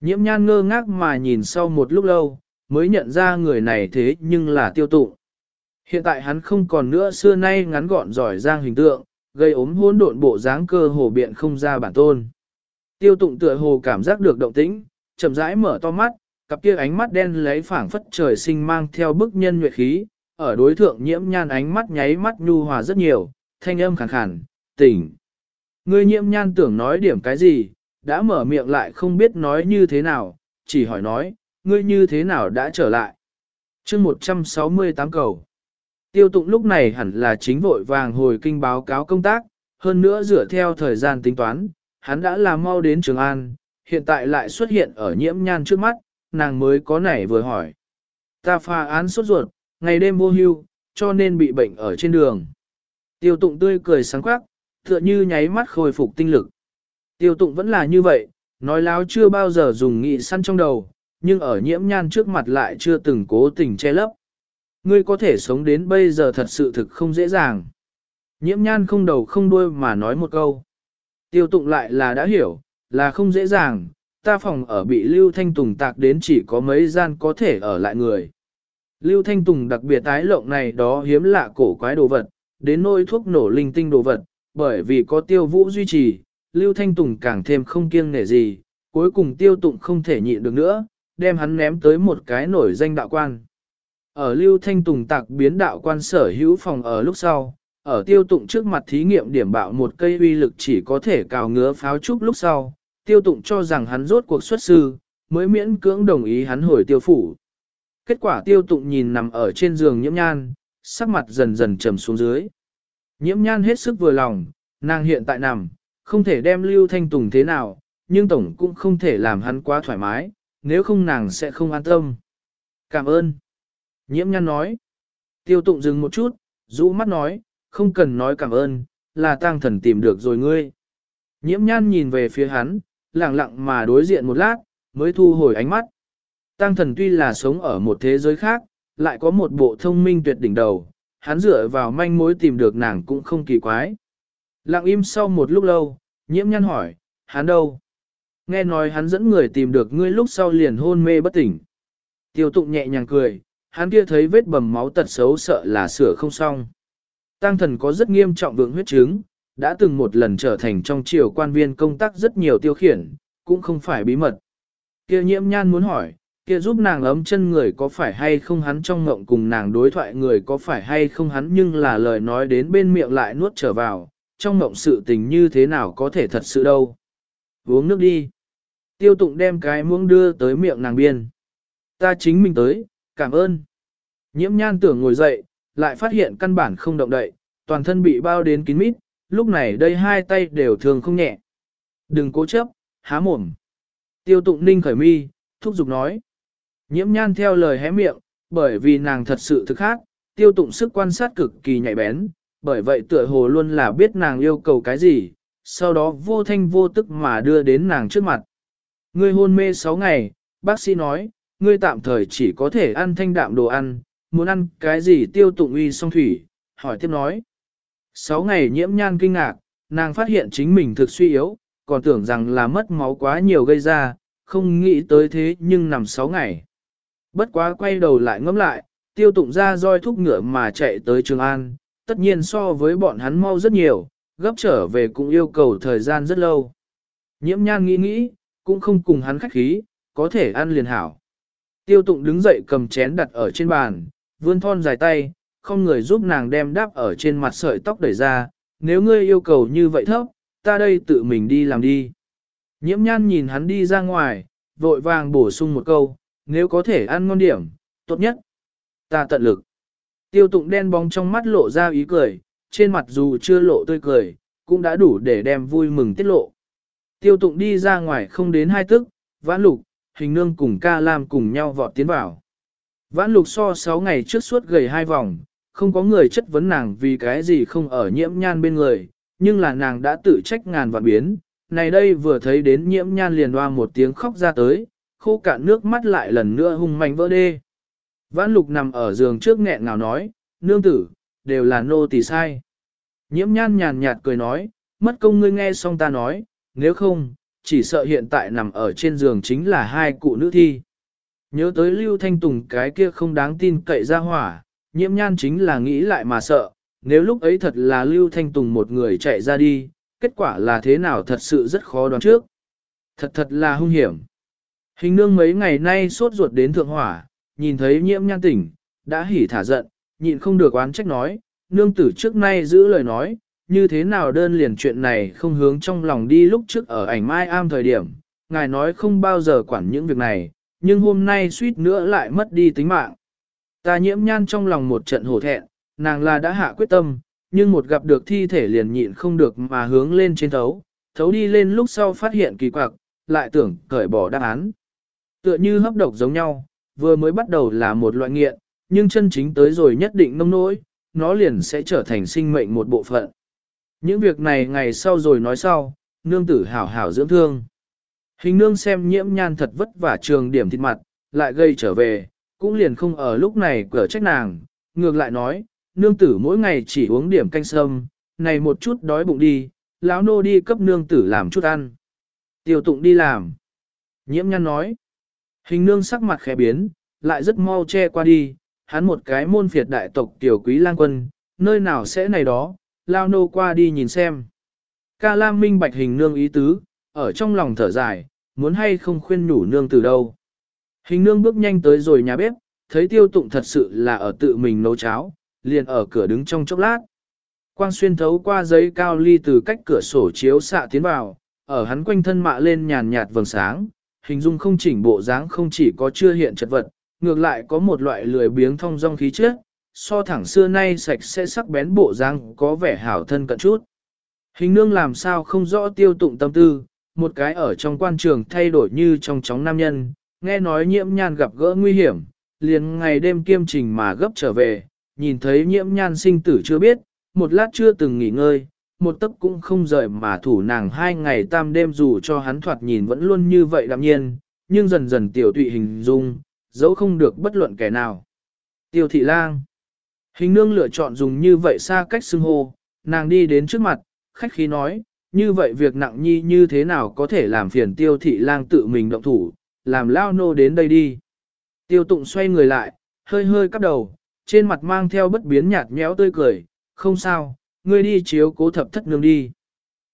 Nhiễm nhan ngơ ngác mà nhìn sau một lúc lâu, mới nhận ra người này thế nhưng là tiêu tụ. Hiện tại hắn không còn nữa xưa nay ngắn gọn giỏi giang hình tượng, gây ốm hỗn độn bộ dáng cơ hồ biện không ra bản tôn. Tiêu tụng tựa hồ cảm giác được động tĩnh, chậm rãi mở to mắt, cặp kia ánh mắt đen lấy phảng phất trời sinh mang theo bức nhân nhuệ khí, ở đối thượng nhiễm nhan ánh mắt nháy mắt nhu hòa rất nhiều, thanh âm khàn khàn, tỉnh. Người nhiễm nhan tưởng nói điểm cái gì, đã mở miệng lại không biết nói như thế nào, chỉ hỏi nói, ngươi như thế nào đã trở lại. chương 168 cầu. Tiêu tụng lúc này hẳn là chính vội vàng hồi kinh báo cáo công tác, hơn nữa dựa theo thời gian tính toán, hắn đã làm mau đến Trường An, hiện tại lại xuất hiện ở nhiễm nhan trước mắt, nàng mới có nảy vừa hỏi. Ta pha án sốt ruột, ngày đêm vô hưu, cho nên bị bệnh ở trên đường. Tiêu tụng tươi cười sáng quắc, tựa như nháy mắt khôi phục tinh lực. Tiêu tụng vẫn là như vậy, nói láo chưa bao giờ dùng nghị săn trong đầu, nhưng ở nhiễm nhan trước mặt lại chưa từng cố tình che lấp. Ngươi có thể sống đến bây giờ thật sự thực không dễ dàng. Nhiễm nhan không đầu không đuôi mà nói một câu. Tiêu tụng lại là đã hiểu, là không dễ dàng, ta phòng ở bị Lưu Thanh Tùng tạc đến chỉ có mấy gian có thể ở lại người. Lưu Thanh Tùng đặc biệt tái lộng này đó hiếm lạ cổ quái đồ vật, đến nôi thuốc nổ linh tinh đồ vật, bởi vì có tiêu vũ duy trì, Lưu Thanh Tùng càng thêm không kiêng nể gì, cuối cùng tiêu tụng không thể nhịn được nữa, đem hắn ném tới một cái nổi danh đạo quan. Ở Lưu Thanh Tùng tạc biến đạo quan sở hữu phòng ở lúc sau, ở tiêu tụng trước mặt thí nghiệm điểm bạo một cây uy lực chỉ có thể cào ngứa pháo trúc lúc sau, tiêu tụng cho rằng hắn rốt cuộc xuất sư, mới miễn cưỡng đồng ý hắn hồi tiêu phủ. Kết quả tiêu tụng nhìn nằm ở trên giường nhiễm nhan, sắc mặt dần dần trầm xuống dưới. Nhiễm nhan hết sức vừa lòng, nàng hiện tại nằm, không thể đem Lưu Thanh Tùng thế nào, nhưng tổng cũng không thể làm hắn quá thoải mái, nếu không nàng sẽ không an tâm. Cảm ơn. Nhiễm nhan nói. Tiêu tụng dừng một chút, rũ mắt nói, không cần nói cảm ơn, là tang thần tìm được rồi ngươi. Nhiễm nhan nhìn về phía hắn, lặng lặng mà đối diện một lát, mới thu hồi ánh mắt. Tăng thần tuy là sống ở một thế giới khác, lại có một bộ thông minh tuyệt đỉnh đầu, hắn dựa vào manh mối tìm được nàng cũng không kỳ quái. Lặng im sau một lúc lâu, nhiễm nhăn hỏi, hắn đâu? Nghe nói hắn dẫn người tìm được ngươi lúc sau liền hôn mê bất tỉnh. Tiêu tụng nhẹ nhàng cười, hắn kia thấy vết bầm máu tật xấu sợ là sửa không xong. Tăng thần có rất nghiêm trọng vượng huyết chứng, đã từng một lần trở thành trong triều quan viên công tác rất nhiều tiêu khiển, cũng không phải bí mật. Kia nhiễm nhan muốn hỏi, kia giúp nàng ấm chân người có phải hay không hắn trong ngộng cùng nàng đối thoại người có phải hay không hắn nhưng là lời nói đến bên miệng lại nuốt trở vào, trong ngộng sự tình như thế nào có thể thật sự đâu. Uống nước đi. Tiêu tụng đem cái muỗng đưa tới miệng nàng biên. Ta chính mình tới, cảm ơn. Nhiễm nhan tưởng ngồi dậy, lại phát hiện căn bản không động đậy, toàn thân bị bao đến kín mít, lúc này đây hai tay đều thường không nhẹ. Đừng cố chấp, há mồm. Tiêu tụng ninh khởi mi, thúc giục nói. Nhiễm nhan theo lời hé miệng, bởi vì nàng thật sự thực khác, tiêu tụng sức quan sát cực kỳ nhạy bén, bởi vậy tựa hồ luôn là biết nàng yêu cầu cái gì, sau đó vô thanh vô tức mà đưa đến nàng trước mặt. Ngươi hôn mê 6 ngày, bác sĩ nói, ngươi tạm thời chỉ có thể ăn thanh đạm đồ ăn, muốn ăn cái gì tiêu tụng uy song thủy, hỏi tiếp nói. Sáu ngày nhiễm nhan kinh ngạc, nàng phát hiện chính mình thực suy yếu, còn tưởng rằng là mất máu quá nhiều gây ra, không nghĩ tới thế nhưng nằm sáu ngày. Bất quá quay đầu lại ngẫm lại, tiêu tụng ra roi thúc ngựa mà chạy tới Trường An, tất nhiên so với bọn hắn mau rất nhiều, gấp trở về cũng yêu cầu thời gian rất lâu. Nhiễm nhan nghĩ nghĩ, cũng không cùng hắn khách khí, có thể ăn liền hảo. Tiêu tụng đứng dậy cầm chén đặt ở trên bàn, vươn thon dài tay, không người giúp nàng đem đáp ở trên mặt sợi tóc đẩy ra, nếu ngươi yêu cầu như vậy thấp, ta đây tự mình đi làm đi. Nhiễm nhan nhìn hắn đi ra ngoài, vội vàng bổ sung một câu, nếu có thể ăn ngon điểm, tốt nhất. Ta tận lực. Tiêu tụng đen bóng trong mắt lộ ra ý cười, trên mặt dù chưa lộ tươi cười, cũng đã đủ để đem vui mừng tiết lộ. Tiêu tụng đi ra ngoài không đến hai tức, vãn lục, hình nương cùng ca lam cùng nhau vọt tiến vào. Vãn lục so 6 ngày trước suốt gầy hai vòng, không có người chất vấn nàng vì cái gì không ở nhiễm nhan bên người, nhưng là nàng đã tự trách ngàn vạn biến. Này đây vừa thấy đến nhiễm nhan liền hoa một tiếng khóc ra tới, khô cạn nước mắt lại lần nữa hung mạnh vỡ đê. Vãn lục nằm ở giường trước nghẹn ngào nói, nương tử, đều là nô tỳ sai. Nhiễm nhan nhàn nhạt cười nói, mất công ngươi nghe xong ta nói, nếu không, chỉ sợ hiện tại nằm ở trên giường chính là hai cụ nữ thi. Nhớ tới Lưu Thanh Tùng cái kia không đáng tin cậy ra hỏa, nhiễm nhan chính là nghĩ lại mà sợ, nếu lúc ấy thật là Lưu Thanh Tùng một người chạy ra đi, kết quả là thế nào thật sự rất khó đoán trước. Thật thật là hung hiểm. Hình nương mấy ngày nay sốt ruột đến thượng hỏa, nhìn thấy nhiễm nhan tỉnh, đã hỉ thả giận, nhịn không được oán trách nói, nương tử trước nay giữ lời nói, như thế nào đơn liền chuyện này không hướng trong lòng đi lúc trước ở ảnh mai am thời điểm, ngài nói không bao giờ quản những việc này, nhưng hôm nay suýt nữa lại mất đi tính mạng. Ta nhiễm nhan trong lòng một trận hổ thẹn, nàng là đã hạ quyết tâm, nhưng một gặp được thi thể liền nhịn không được mà hướng lên trên thấu, thấu đi lên lúc sau phát hiện kỳ quặc, lại tưởng cởi bỏ đáp án. Tựa như hấp độc giống nhau, vừa mới bắt đầu là một loại nghiện, nhưng chân chính tới rồi nhất định nông nỗi, nó liền sẽ trở thành sinh mệnh một bộ phận. Những việc này ngày sau rồi nói sau, nương tử hảo hảo dưỡng thương. Hình nương xem nhiễm nhan thật vất vả trường điểm thịt mặt, lại gây trở về, cũng liền không ở lúc này cửa trách nàng, ngược lại nói, nương tử mỗi ngày chỉ uống điểm canh sâm, này một chút đói bụng đi, lão nô đi cấp nương tử làm chút ăn. Tiêu tụng đi làm. Nhiễm nhan nói, hình nương sắc mặt khẽ biến, lại rất mau che qua đi, hắn một cái môn phiệt đại tộc tiểu quý lang quân, nơi nào sẽ này đó, lao nô qua đi nhìn xem. Ca Lam minh bạch hình nương ý tứ, ở trong lòng thở dài, muốn hay không khuyên nhủ nương từ đâu. Hình nương bước nhanh tới rồi nhà bếp, thấy tiêu tụng thật sự là ở tự mình nấu cháo, liền ở cửa đứng trong chốc lát. Quang xuyên thấu qua giấy cao ly từ cách cửa sổ chiếu xạ tiến vào, ở hắn quanh thân mạ lên nhàn nhạt vầng sáng, hình dung không chỉnh bộ dáng không chỉ có chưa hiện chật vật, ngược lại có một loại lười biếng thông dong khí trước, so thẳng xưa nay sạch sẽ sắc bén bộ răng có vẻ hảo thân cận chút. Hình nương làm sao không rõ tiêu tụng tâm tư, một cái ở trong quan trường thay đổi như trong chóng nam nhân, nghe nói nhiễm nhan gặp gỡ nguy hiểm, liền ngày đêm kiêm trình mà gấp trở về, nhìn thấy nhiễm nhan sinh tử chưa biết, một lát chưa từng nghỉ ngơi, một tấc cũng không rời mà thủ nàng hai ngày tam đêm dù cho hắn thoạt nhìn vẫn luôn như vậy đạm nhiên, nhưng dần dần tiểu tụy hình dung, dẫu không được bất luận kẻ nào. Tiêu thị lang. Hình nương lựa chọn dùng như vậy xa cách xưng hô, nàng đi đến trước mặt, khách khí nói, như vậy việc nặng nhi như thế nào có thể làm phiền tiêu thị lang tự mình động thủ, làm lao nô đến đây đi. Tiêu tụng xoay người lại, hơi hơi cắp đầu, trên mặt mang theo bất biến nhạt nhẽo tươi cười, không sao, ngươi đi chiếu cố thập thất nương đi.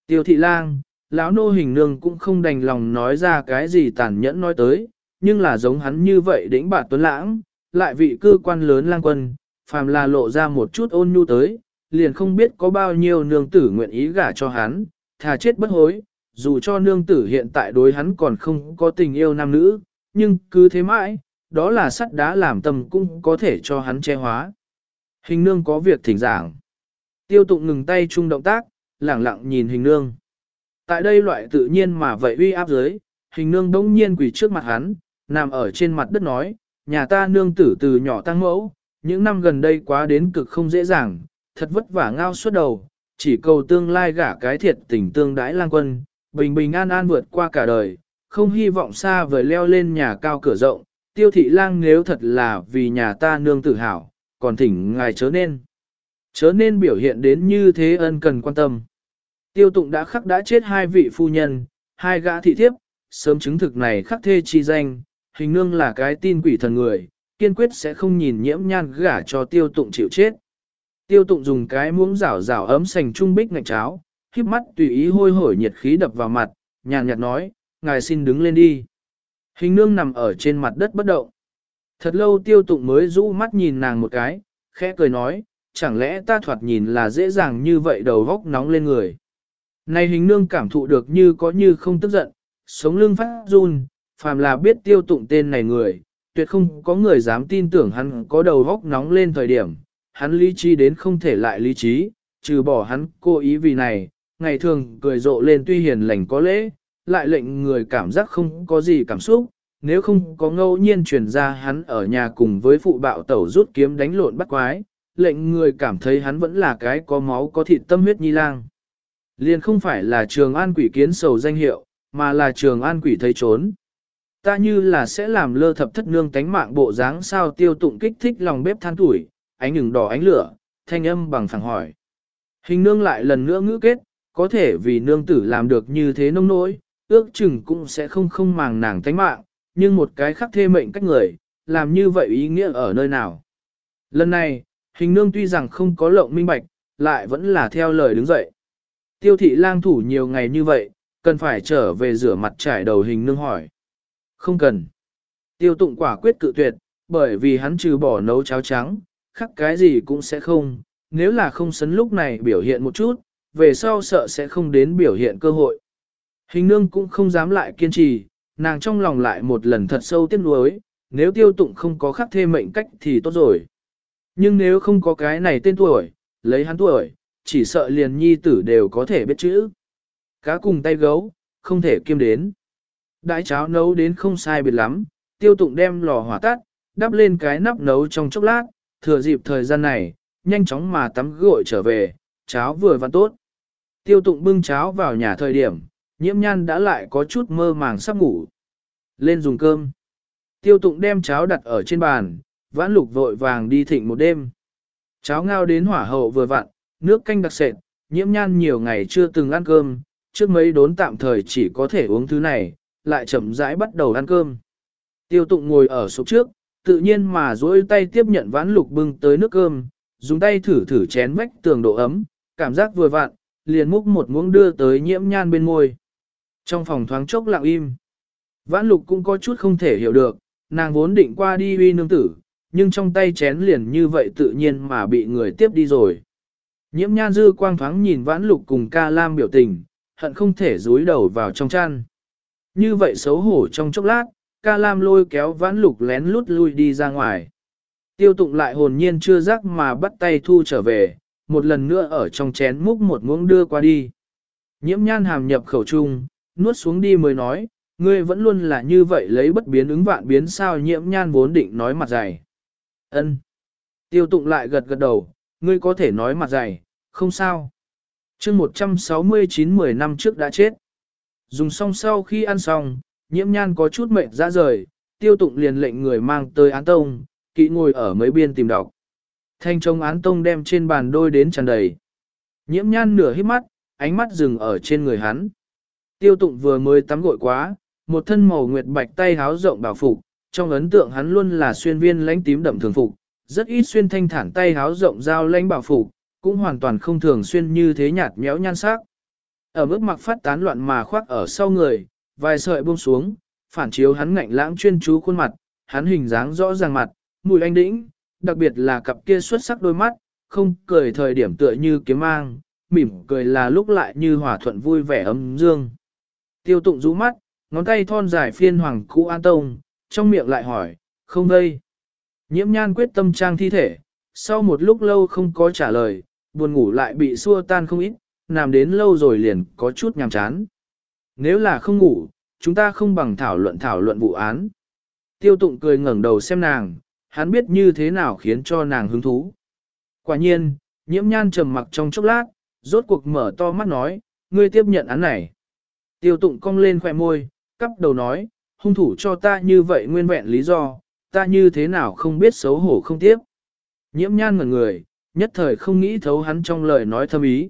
Tiêu thị lang, lão nô hình nương cũng không đành lòng nói ra cái gì tàn nhẫn nói tới, nhưng là giống hắn như vậy đỉnh bạt tuấn lãng, lại vị cư quan lớn lang quân, phàm là lộ ra một chút ôn nhu tới, liền không biết có bao nhiêu nương tử nguyện ý gả cho hắn, thà chết bất hối, dù cho nương tử hiện tại đối hắn còn không có tình yêu nam nữ, nhưng cứ thế mãi, đó là sắt đá làm tâm cũng có thể cho hắn che hóa. Hình nương có việc thỉnh giảng. Tiêu tụng ngừng tay chung động tác, lẳng lặng nhìn hình nương. Tại đây loại tự nhiên mà vậy uy áp dưới, hình nương đống nhiên quỳ trước mặt hắn, nằm ở trên mặt đất nói, nhà ta nương tử từ nhỏ tăng mẫu, những năm gần đây quá đến cực không dễ dàng, thật vất vả ngao suốt đầu, chỉ cầu tương lai gả cái thiệt tình tương đãi lang quân, bình bình an an vượt qua cả đời, không hy vọng xa vời leo lên nhà cao cửa rộng, tiêu thị lang nếu thật là vì nhà ta nương tự hào, còn thỉnh ngài chớ nên. Chớ nên biểu hiện đến như thế ân cần quan tâm. Tiêu tụng đã khắc đã chết hai vị phu nhân, hai gã thị thiếp, sớm chứng thực này khắc thê chi danh, hình nương là cái tin quỷ thần người, kiên quyết sẽ không nhìn nhiễm nhan gả cho tiêu tụng chịu chết. Tiêu tụng dùng cái muỗng rảo rảo ấm sành trung bích ngạch cháo, khiếp mắt tùy ý hôi hổi nhiệt khí đập vào mặt, nhàn nhạt nói, ngài xin đứng lên đi. Hình nương nằm ở trên mặt đất bất động. Thật lâu tiêu tụng mới rũ mắt nhìn nàng một cái, khẽ cười nói, chẳng lẽ ta thoạt nhìn là dễ dàng như vậy đầu góc nóng lên người. Này hình nương cảm thụ được như có như không tức giận, sống lưng phát run, phàm là biết tiêu tụng tên này người, tuyệt không có người dám tin tưởng hắn có đầu góc nóng lên thời điểm, hắn lý trí đến không thể lại lý trí, trừ bỏ hắn cố ý vì này, ngày thường cười rộ lên tuy hiền lành có lễ, lại lệnh người cảm giác không có gì cảm xúc, nếu không có ngẫu nhiên truyền ra hắn ở nhà cùng với phụ bạo tẩu rút kiếm đánh lộn bắt quái, lệnh người cảm thấy hắn vẫn là cái có máu có thịt tâm huyết nhi lang. Liền không phải là trường an quỷ kiến sầu danh hiệu, mà là trường an quỷ thấy trốn. Ta như là sẽ làm lơ thập thất nương tánh mạng bộ dáng sao tiêu tụng kích thích lòng bếp than tuổi, ánh ứng đỏ ánh lửa, thanh âm bằng phẳng hỏi. Hình nương lại lần nữa ngữ kết, có thể vì nương tử làm được như thế nông nỗi, ước chừng cũng sẽ không không màng nàng tánh mạng, nhưng một cái khắc thê mệnh cách người, làm như vậy ý nghĩa ở nơi nào. Lần này, hình nương tuy rằng không có lộng minh bạch, lại vẫn là theo lời đứng dậy. Tiêu thị lang thủ nhiều ngày như vậy, cần phải trở về rửa mặt trải đầu hình nương hỏi. Không cần. Tiêu tụng quả quyết cự tuyệt, bởi vì hắn trừ bỏ nấu cháo trắng, khắc cái gì cũng sẽ không, nếu là không sấn lúc này biểu hiện một chút, về sau sợ sẽ không đến biểu hiện cơ hội. Hình nương cũng không dám lại kiên trì, nàng trong lòng lại một lần thật sâu tiếc nuối, nếu tiêu tụng không có khắc thêm mệnh cách thì tốt rồi. Nhưng nếu không có cái này tên tuổi, lấy hắn tuổi, chỉ sợ liền nhi tử đều có thể biết chữ. Cá cùng tay gấu, không thể kiêm đến. Đãi cháo nấu đến không sai biệt lắm, tiêu tụng đem lò hỏa tắt, đắp lên cái nắp nấu trong chốc lát, thừa dịp thời gian này, nhanh chóng mà tắm gội trở về, cháo vừa vặn tốt. Tiêu tụng bưng cháo vào nhà thời điểm, nhiễm nhan đã lại có chút mơ màng sắp ngủ. Lên dùng cơm. Tiêu tụng đem cháo đặt ở trên bàn, vãn lục vội vàng đi thịnh một đêm. Cháo ngao đến hỏa hậu vừa vặn, nước canh đặc sệt, nhiễm nhan nhiều ngày chưa từng ăn cơm, trước mấy đốn tạm thời chỉ có thể uống thứ này, lại chậm rãi bắt đầu ăn cơm. Tiêu tụng ngồi ở số trước, tự nhiên mà duỗi tay tiếp nhận vãn lục bưng tới nước cơm, dùng tay thử thử chén vách tường độ ấm, cảm giác vừa vặn, liền múc một muỗng đưa tới nhiễm nhan bên môi. Trong phòng thoáng chốc lặng im, vãn lục cũng có chút không thể hiểu được, nàng vốn định qua đi uy nương tử, nhưng trong tay chén liền như vậy tự nhiên mà bị người tiếp đi rồi. Nhiễm nhan dư quang thoáng nhìn vãn lục cùng ca lam biểu tình, hận không thể rúi đầu vào trong chăn. Như vậy xấu hổ trong chốc lát, ca lam lôi kéo vãn lục lén lút lui đi ra ngoài. Tiêu tụng lại hồn nhiên chưa rắc mà bắt tay thu trở về, một lần nữa ở trong chén múc một muỗng đưa qua đi. Nhiễm nhan hàm nhập khẩu trung, nuốt xuống đi mới nói, ngươi vẫn luôn là như vậy lấy bất biến ứng vạn biến sao nhiễm nhan vốn định nói mặt dày. ân Tiêu tụng lại gật gật đầu, ngươi có thể nói mặt dày, không sao. chương 169 10 năm trước đã chết. Dùng xong sau khi ăn xong, nhiễm nhan có chút mệt ra rời, tiêu tụng liền lệnh người mang tới án tông, kỵ ngồi ở mấy biên tìm đọc. Thanh trông án tông đem trên bàn đôi đến tràn đầy. Nhiễm nhan nửa hít mắt, ánh mắt dừng ở trên người hắn. Tiêu tụng vừa mới tắm gội quá, một thân màu nguyệt bạch tay háo rộng bảo phục, trong ấn tượng hắn luôn là xuyên viên lãnh tím đậm thường phục, rất ít xuyên thanh thản tay háo rộng dao lãnh bảo phục, cũng hoàn toàn không thường xuyên như thế nhạt nhẽo nhan sắc. Ở mức mặc phát tán loạn mà khoác ở sau người, vài sợi buông xuống, phản chiếu hắn ngạnh lãng chuyên chú khuôn mặt, hắn hình dáng rõ ràng mặt, mùi anh đĩnh, đặc biệt là cặp kia xuất sắc đôi mắt, không cười thời điểm tựa như kiếm mang, mỉm cười là lúc lại như hòa thuận vui vẻ ấm dương. Tiêu tụng rũ mắt, ngón tay thon dài phiên hoàng cũ an tông, trong miệng lại hỏi, không đây. Nhiễm nhan quyết tâm trang thi thể, sau một lúc lâu không có trả lời, buồn ngủ lại bị xua tan không ít, nằm đến lâu rồi liền có chút nhàm chán. Nếu là không ngủ, chúng ta không bằng thảo luận thảo luận vụ án. Tiêu tụng cười ngẩng đầu xem nàng, hắn biết như thế nào khiến cho nàng hứng thú. Quả nhiên, nhiễm nhan trầm mặc trong chốc lát, rốt cuộc mở to mắt nói, ngươi tiếp nhận án này. Tiêu tụng cong lên khỏe môi, cắp đầu nói, hung thủ cho ta như vậy nguyên vẹn lý do, ta như thế nào không biết xấu hổ không tiếp. Nhiễm nhan ngẩn người, nhất thời không nghĩ thấu hắn trong lời nói thâm ý.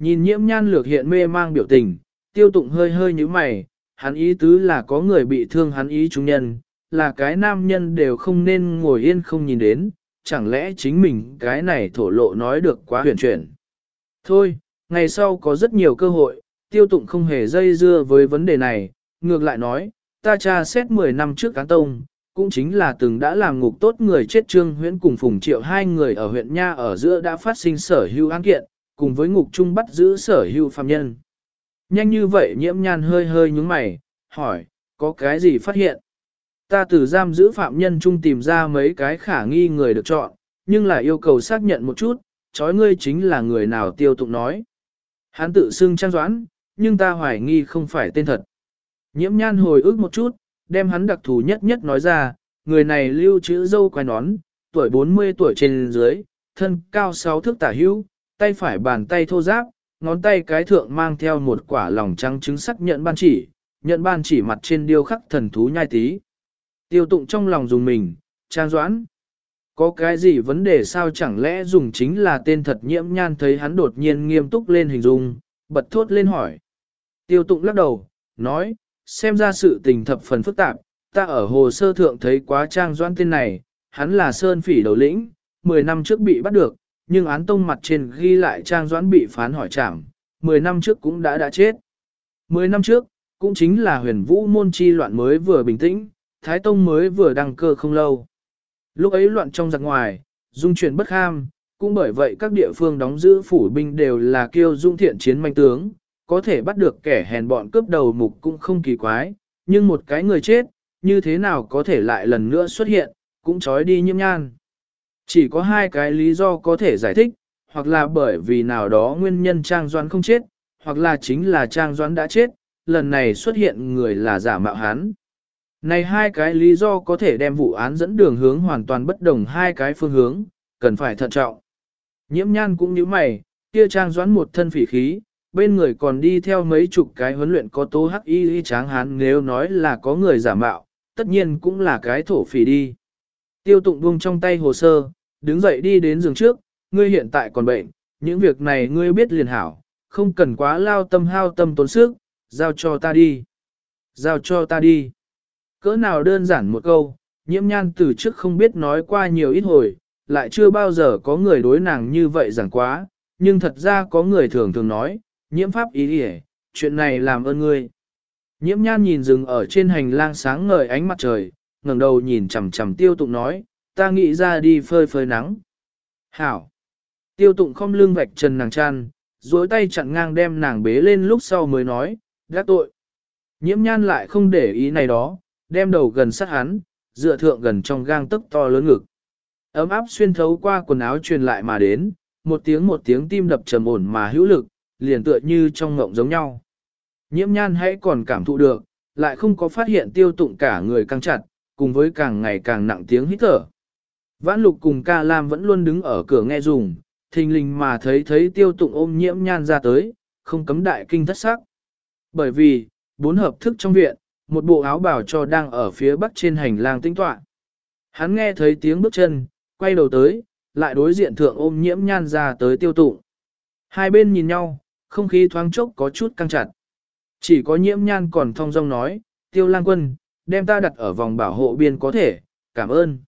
Nhìn nhiễm nhan lược hiện mê mang biểu tình, tiêu tụng hơi hơi như mày, hắn ý tứ là có người bị thương hắn ý chúng nhân, là cái nam nhân đều không nên ngồi yên không nhìn đến, chẳng lẽ chính mình cái này thổ lộ nói được quá huyền chuyển. Thôi, ngày sau có rất nhiều cơ hội, tiêu tụng không hề dây dưa với vấn đề này, ngược lại nói, ta tra xét 10 năm trước cán tông, cũng chính là từng đã làm ngục tốt người chết trương huyễn cùng phùng triệu hai người ở huyện Nha ở giữa đã phát sinh sở hữu án kiện, cùng với ngục trung bắt giữ sở hữu phạm nhân. Nhanh như vậy nhiễm nhan hơi hơi nhúng mày, hỏi, có cái gì phát hiện? Ta từ giam giữ phạm nhân trung tìm ra mấy cái khả nghi người được chọn, nhưng là yêu cầu xác nhận một chút, chói ngươi chính là người nào tiêu tụng nói. Hắn tự xưng trang doãn, nhưng ta hoài nghi không phải tên thật. Nhiễm nhan hồi ức một chút, đem hắn đặc thù nhất nhất nói ra, người này lưu chữ dâu quai nón, tuổi 40 tuổi trên dưới, thân cao 6 thước tả hữu, tay phải bàn tay thô giáp, ngón tay cái thượng mang theo một quả lòng trắng trứng sắc nhận ban chỉ, nhận ban chỉ mặt trên điêu khắc thần thú nhai tí. Tiêu tụng trong lòng dùng mình, trang doãn. Có cái gì vấn đề sao chẳng lẽ dùng chính là tên thật nhiễm nhan thấy hắn đột nhiên nghiêm túc lên hình dung, bật thốt lên hỏi. Tiêu tụng lắc đầu, nói, xem ra sự tình thập phần phức tạp, ta ở hồ sơ thượng thấy quá trang doãn tên này, hắn là Sơn Phỉ đầu lĩnh, 10 năm trước bị bắt được, nhưng án tông mặt trên ghi lại trang doãn bị phán hỏi trảm, 10 năm trước cũng đã đã chết. 10 năm trước, cũng chính là huyền vũ môn chi loạn mới vừa bình tĩnh, Thái Tông mới vừa đăng cơ không lâu. Lúc ấy loạn trong giặc ngoài, dung chuyển bất ham, cũng bởi vậy các địa phương đóng giữ phủ binh đều là kiêu dung thiện chiến manh tướng, có thể bắt được kẻ hèn bọn cướp đầu mục cũng không kỳ quái, nhưng một cái người chết, như thế nào có thể lại lần nữa xuất hiện, cũng trói đi nhiễm nhan. Chỉ có hai cái lý do có thể giải thích, hoặc là bởi vì nào đó nguyên nhân Trang Doãn không chết, hoặc là chính là Trang Doãn đã chết, lần này xuất hiện người là giả mạo hắn. Này hai cái lý do có thể đem vụ án dẫn đường hướng hoàn toàn bất đồng hai cái phương hướng, cần phải thận trọng. Nhiễm nhan cũng như mày, kia Trang Doãn một thân phỉ khí, bên người còn đi theo mấy chục cái huấn luyện có tố hắc y y tráng hán nếu nói là có người giả mạo, tất nhiên cũng là cái thổ phỉ đi. Tiêu tụng buông trong tay hồ sơ, đứng dậy đi đến giường trước, ngươi hiện tại còn bệnh, những việc này ngươi biết liền hảo, không cần quá lao tâm hao tâm tốn sức, giao cho ta đi. Giao cho ta đi. Cỡ nào đơn giản một câu, nhiễm nhan từ trước không biết nói qua nhiều ít hồi, lại chưa bao giờ có người đối nàng như vậy giảng quá, nhưng thật ra có người thường thường nói, nhiễm pháp ý đi chuyện này làm ơn ngươi. Nhiễm nhan nhìn rừng ở trên hành lang sáng ngời ánh mặt trời, ngẩng đầu nhìn chằm chằm tiêu tụng nói, ta nghĩ ra đi phơi phơi nắng. Hảo! Tiêu tụng không lưng vạch trần nàng chăn, duỗi tay chặn ngang đem nàng bế lên lúc sau mới nói, gác tội. Nhiễm nhan lại không để ý này đó, đem đầu gần sát hắn, dựa thượng gần trong gang tức to lớn ngực. Ấm áp xuyên thấu qua quần áo truyền lại mà đến, một tiếng một tiếng tim đập trầm ổn mà hữu lực, liền tựa như trong ngộng giống nhau. Nhiễm nhan hãy còn cảm thụ được, lại không có phát hiện tiêu tụng cả người căng chặt, cùng với càng ngày càng nặng tiếng hít thở. Vãn lục cùng ca lam vẫn luôn đứng ở cửa nghe dùng, thình lình mà thấy thấy tiêu tụng ôm nhiễm nhan ra tới, không cấm đại kinh thất sắc. Bởi vì, bốn hợp thức trong viện, một bộ áo bảo cho đang ở phía bắc trên hành lang tinh tọa. Hắn nghe thấy tiếng bước chân, quay đầu tới, lại đối diện thượng ôm nhiễm nhan ra tới tiêu tụng. Hai bên nhìn nhau, không khí thoáng chốc có chút căng chặt. Chỉ có nhiễm nhan còn thong dong nói, tiêu lang quân, đem ta đặt ở vòng bảo hộ biên có thể, cảm ơn.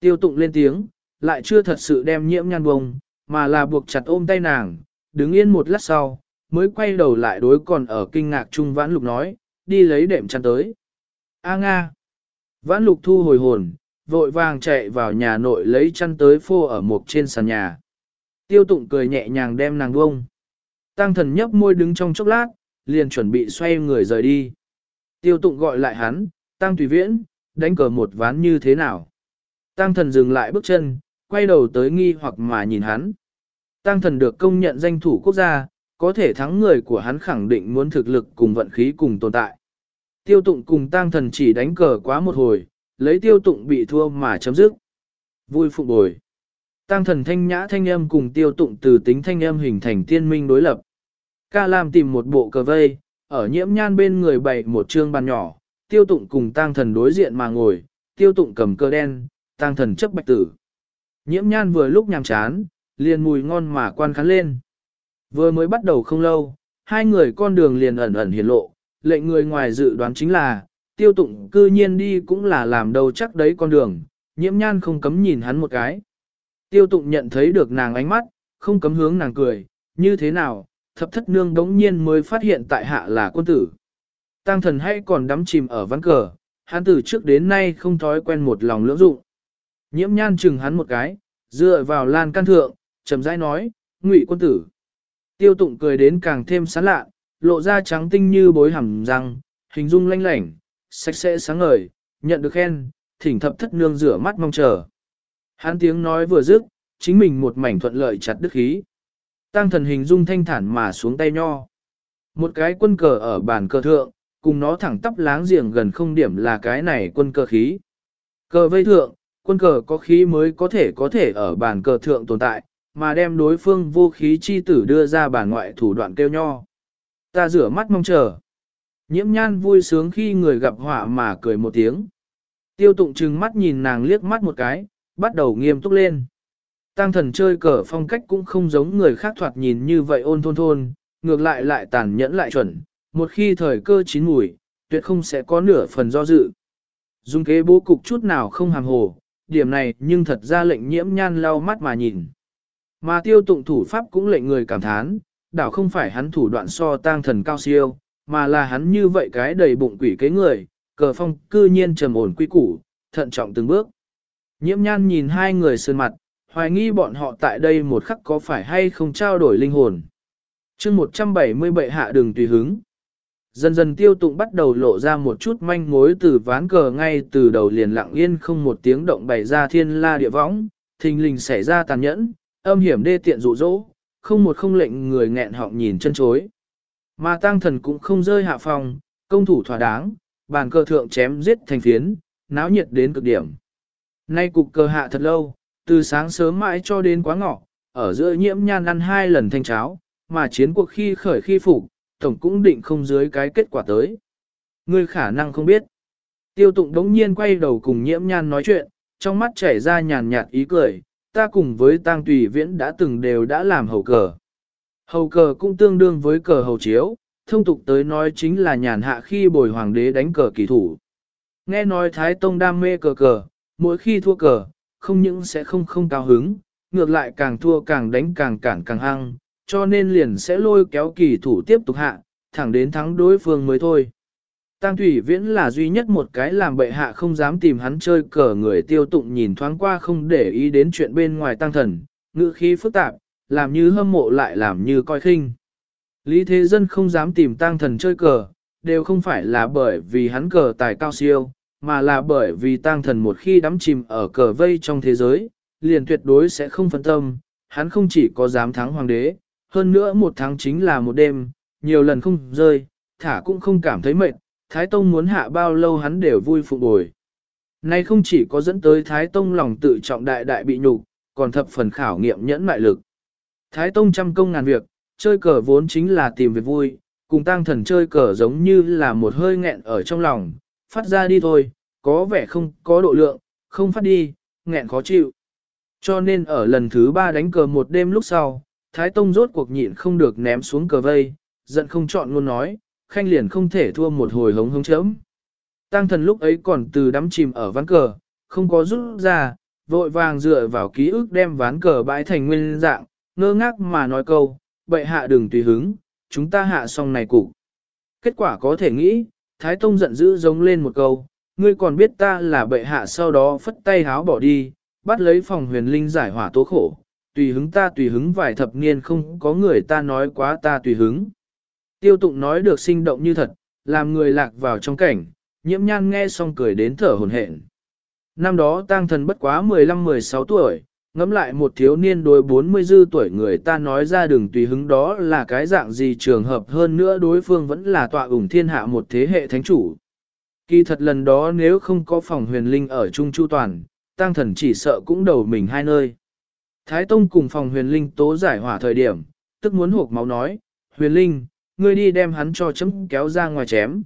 Tiêu tụng lên tiếng, lại chưa thật sự đem nhiễm nhan bông, mà là buộc chặt ôm tay nàng, đứng yên một lát sau, mới quay đầu lại đối còn ở kinh ngạc trung vãn lục nói, đi lấy đệm chăn tới. A Nga! Vãn lục thu hồi hồn, vội vàng chạy vào nhà nội lấy chăn tới phô ở một trên sàn nhà. Tiêu tụng cười nhẹ nhàng đem nàng bông. Tăng thần nhấp môi đứng trong chốc lát, liền chuẩn bị xoay người rời đi. Tiêu tụng gọi lại hắn, tăng tùy viễn, đánh cờ một ván như thế nào. Tăng thần dừng lại bước chân, quay đầu tới nghi hoặc mà nhìn hắn. Tăng thần được công nhận danh thủ quốc gia, có thể thắng người của hắn khẳng định muốn thực lực cùng vận khí cùng tồn tại. Tiêu tụng cùng tăng thần chỉ đánh cờ quá một hồi, lấy tiêu tụng bị thua mà chấm dứt. Vui phụ bồi. Tăng thần thanh nhã thanh âm cùng tiêu tụng từ tính thanh âm hình thành tiên minh đối lập. Ca Lam tìm một bộ cờ vây, ở nhiễm nhan bên người bày một trương bàn nhỏ, tiêu tụng cùng tăng thần đối diện mà ngồi, tiêu tụng cầm cờ đen, tăng thần chấp bạch tử. Nhiễm nhan vừa lúc nhàm chán, liền mùi ngon mà quan khán lên. Vừa mới bắt đầu không lâu, hai người con đường liền ẩn ẩn hiển lộ, lệnh người ngoài dự đoán chính là, tiêu tụng cư nhiên đi cũng là làm đầu chắc đấy con đường, nhiễm nhan không cấm nhìn hắn một cái. Tiêu tụng nhận thấy được nàng ánh mắt, không cấm hướng nàng cười, như thế nào, thập thất nương đống nhiên mới phát hiện tại hạ là quân tử. Tăng thần hay còn đắm chìm ở ván cờ, hắn từ trước đến nay không thói quen một lòng lưỡng dụng. Nhiễm nhan chừng hắn một cái, dựa vào lan can thượng, chậm rãi nói, ngụy quân tử. Tiêu tụng cười đến càng thêm sán lạ, lộ ra trắng tinh như bối hẳm răng, hình dung lanh lảnh, sạch sẽ sáng ngời, nhận được khen, thỉnh thập thất nương rửa mắt mong chờ. Hắn tiếng nói vừa dứt, chính mình một mảnh thuận lợi chặt đức khí. Tăng thần hình dung thanh thản mà xuống tay nho. Một cái quân cờ ở bàn cờ thượng, cùng nó thẳng tắp láng giềng gần không điểm là cái này quân cờ khí. Cờ vây thượng, quân cờ có khí mới có thể có thể ở bàn cờ thượng tồn tại, mà đem đối phương vô khí chi tử đưa ra bàn ngoại thủ đoạn kêu nho. Ta rửa mắt mong chờ. Nhiễm nhan vui sướng khi người gặp họa mà cười một tiếng. Tiêu tụng trừng mắt nhìn nàng liếc mắt một cái, bắt đầu nghiêm túc lên. Tăng thần chơi cờ phong cách cũng không giống người khác thoạt nhìn như vậy ôn thôn thôn, ngược lại lại tàn nhẫn lại chuẩn, một khi thời cơ chín mùi, tuyệt không sẽ có nửa phần do dự. Dùng kế bố cục chút nào không hàm hồ, điểm này nhưng thật ra lệnh nhiễm nhan lau mắt mà nhìn. Mà tiêu tụng thủ pháp cũng lệnh người cảm thán, đảo không phải hắn thủ đoạn so tang thần cao siêu, mà là hắn như vậy cái đầy bụng quỷ kế người, cờ phong cư nhiên trầm ổn quy củ, thận trọng từng bước. Nhiễm nhan nhìn hai người sơn mặt, hoài nghi bọn họ tại đây một khắc có phải hay không trao đổi linh hồn. chương 177 hạ đường tùy hứng. Dần dần tiêu tụng bắt đầu lộ ra một chút manh mối từ ván cờ ngay từ đầu liền lặng yên không một tiếng động bày ra thiên la địa võng, thình lình xảy ra tàn nhẫn, âm hiểm đê tiện dụ dỗ, không một không lệnh người nghẹn họng nhìn chân chối. Mà tăng thần cũng không rơi hạ phòng, công thủ thỏa đáng, bàn cờ thượng chém giết thành phiến, náo nhiệt đến cực điểm. Nay cục cờ hạ thật lâu, từ sáng sớm mãi cho đến quá ngọ, ở giữa nhiễm nhan ăn hai lần thanh cháo, mà chiến cuộc khi khởi khi phục, tổng cũng định không dưới cái kết quả tới. Ngươi khả năng không biết. Tiêu tụng đống nhiên quay đầu cùng nhiễm nhan nói chuyện, trong mắt chảy ra nhàn nhạt ý cười, ta cùng với tang tùy viễn đã từng đều đã làm hầu cờ. Hầu cờ cũng tương đương với cờ hầu chiếu, thông tục tới nói chính là nhàn hạ khi bồi hoàng đế đánh cờ kỳ thủ. Nghe nói Thái Tông đam mê cờ cờ, mỗi khi thua cờ, không những sẽ không không cao hứng, ngược lại càng thua càng đánh càng cản càng hăng, cho nên liền sẽ lôi kéo kỳ thủ tiếp tục hạ, thẳng đến thắng đối phương mới thôi. Tăng Thủy Viễn là duy nhất một cái làm bệ hạ không dám tìm hắn chơi cờ người tiêu tụng nhìn thoáng qua không để ý đến chuyện bên ngoài tăng thần, ngữ khí phức tạp, làm như hâm mộ lại làm như coi khinh. Lý thế dân không dám tìm tăng thần chơi cờ, đều không phải là bởi vì hắn cờ tài cao siêu, mà là bởi vì tăng thần một khi đắm chìm ở cờ vây trong thế giới, liền tuyệt đối sẽ không phân tâm, hắn không chỉ có dám thắng hoàng đế, hơn nữa một tháng chính là một đêm, nhiều lần không rơi, thả cũng không cảm thấy mệt, Thái Tông muốn hạ bao lâu hắn đều vui phụ bồi. Nay không chỉ có dẫn tới Thái Tông lòng tự trọng đại đại bị nhục, còn thập phần khảo nghiệm nhẫn mại lực. Thái Tông trăm công ngàn việc, chơi cờ vốn chính là tìm việc vui, cùng tăng thần chơi cờ giống như là một hơi nghẹn ở trong lòng, phát ra đi thôi, có vẻ không có độ lượng, không phát đi, nghẹn khó chịu. Cho nên ở lần thứ ba đánh cờ một đêm lúc sau, Thái Tông rốt cuộc nhịn không được ném xuống cờ vây, giận không chọn luôn nói, khanh liền không thể thua một hồi hống hống chấm. Tăng thần lúc ấy còn từ đắm chìm ở ván cờ, không có rút ra, vội vàng dựa vào ký ức đem ván cờ bãi thành nguyên dạng, ngơ ngác mà nói câu, bệ hạ đừng tùy hứng, chúng ta hạ xong này cục. Kết quả có thể nghĩ, Thái Tông giận dữ giống lên một câu, ngươi còn biết ta là bệ hạ sau đó phất tay háo bỏ đi, bắt lấy phòng huyền linh giải hỏa tố khổ, tùy hứng ta tùy hứng vài thập niên không có người ta nói quá ta tùy hứng. Tiêu tụng nói được sinh động như thật, làm người lạc vào trong cảnh, nhiễm nhan nghe xong cười đến thở hồn hển. Năm đó tang thần bất quá 15-16 tuổi, ngẫm lại một thiếu niên đối 40 dư tuổi người ta nói ra đường tùy hứng đó là cái dạng gì trường hợp hơn nữa đối phương vẫn là tọa ủng thiên hạ một thế hệ thánh chủ. Kỳ thật lần đó nếu không có phòng huyền linh ở Trung Chu Toàn, tăng thần chỉ sợ cũng đầu mình hai nơi. Thái Tông cùng phòng huyền linh tố giải hỏa thời điểm, tức muốn hộp máu nói, huyền linh, ngươi đi đem hắn cho chấm kéo ra ngoài chém.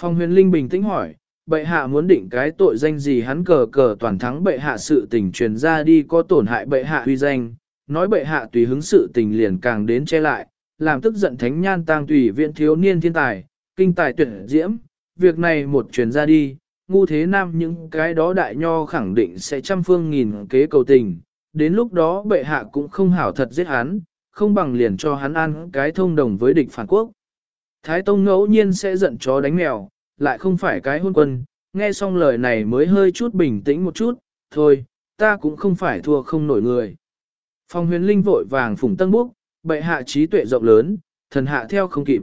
Phòng huyền linh bình tĩnh hỏi, bệ hạ muốn định cái tội danh gì hắn cờ cờ toàn thắng bệ hạ sự tình truyền ra đi có tổn hại bệ hạ uy danh, nói bệ hạ tùy hứng sự tình liền càng đến che lại, làm tức giận thánh nhan tang tùy viện thiếu niên thiên tài, kinh tài tuyển diễm, việc này một truyền ra đi, ngu thế nam những cái đó đại nho khẳng định sẽ trăm phương nghìn kế cầu tình, đến lúc đó bệ hạ cũng không hảo thật giết hắn, không bằng liền cho hắn ăn cái thông đồng với địch phản quốc. Thái Tông ngẫu nhiên sẽ giận chó đánh mèo, lại không phải cái hôn quân, nghe xong lời này mới hơi chút bình tĩnh một chút, thôi, ta cũng không phải thua không nổi người. Phong huyền linh vội vàng phủng tân búc, bệ hạ trí tuệ rộng lớn, thần hạ theo không kịp.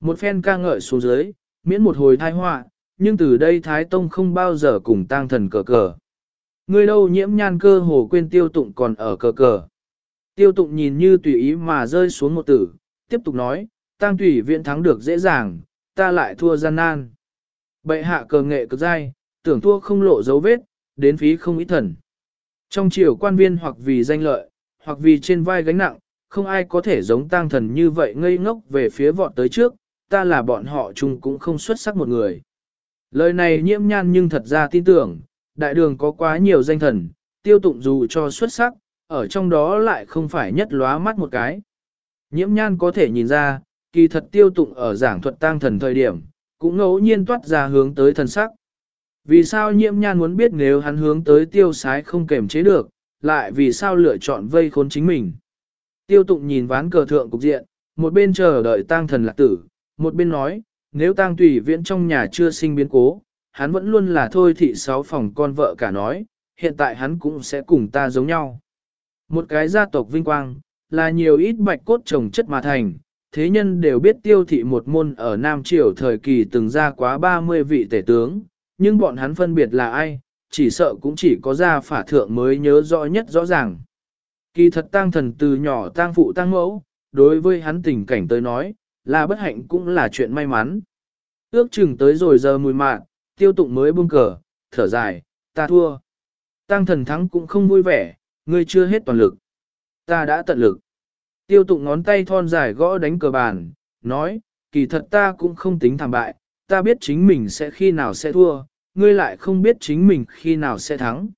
Một phen ca ngợi xuống dưới, miễn một hồi thai họa, nhưng từ đây Thái Tông không bao giờ cùng tang thần cờ cờ. Người đâu nhiễm nhan cơ hồ quên tiêu tụng còn ở cờ cờ. Tiêu tụng nhìn như tùy ý mà rơi xuống một tử, tiếp tục nói, tăng tùy viện thắng được dễ dàng, ta lại thua gian nan. Bệ hạ cờ nghệ cực dai, tưởng thua không lộ dấu vết, đến phí không ít thần. Trong triều quan viên hoặc vì danh lợi, hoặc vì trên vai gánh nặng, không ai có thể giống tang thần như vậy ngây ngốc về phía vọt tới trước, ta là bọn họ chung cũng không xuất sắc một người. Lời này nhiễm nhan nhưng thật ra tin tưởng, đại đường có quá nhiều danh thần, tiêu tụng dù cho xuất sắc, ở trong đó lại không phải nhất lóa mắt một cái. Nhiễm nhan có thể nhìn ra, kỳ thật tiêu tụng ở giảng thuật tang thần thời điểm, cũng ngẫu nhiên toát ra hướng tới thần sắc. Vì sao nhiễm nhan muốn biết nếu hắn hướng tới tiêu sái không kềm chế được, lại vì sao lựa chọn vây khốn chính mình. Tiêu tụng nhìn ván cờ thượng cục diện, một bên chờ đợi tang thần lạc tử, một bên nói, nếu tang tùy viễn trong nhà chưa sinh biến cố, hắn vẫn luôn là thôi thị sáu phòng con vợ cả nói, hiện tại hắn cũng sẽ cùng ta giống nhau. Một cái gia tộc vinh quang, là nhiều ít bạch cốt trồng chất mà thành, thế nhân đều biết tiêu thị một môn ở Nam Triều thời kỳ từng ra quá 30 vị tể tướng, nhưng bọn hắn phân biệt là ai, chỉ sợ cũng chỉ có gia phả thượng mới nhớ rõ nhất rõ ràng. Kỳ thật tang thần từ nhỏ tang phụ tang mẫu, đối với hắn tình cảnh tới nói, là bất hạnh cũng là chuyện may mắn. Ước chừng tới rồi giờ mùi mạn, tiêu tụng mới buông cờ, thở dài, ta thua. Tăng thần thắng cũng không vui vẻ, ngươi chưa hết toàn lực. Ta đã tận lực. Tiêu tụng ngón tay thon dài gõ đánh cờ bàn, nói, kỳ thật ta cũng không tính thảm bại, ta biết chính mình sẽ khi nào sẽ thua, ngươi lại không biết chính mình khi nào sẽ thắng.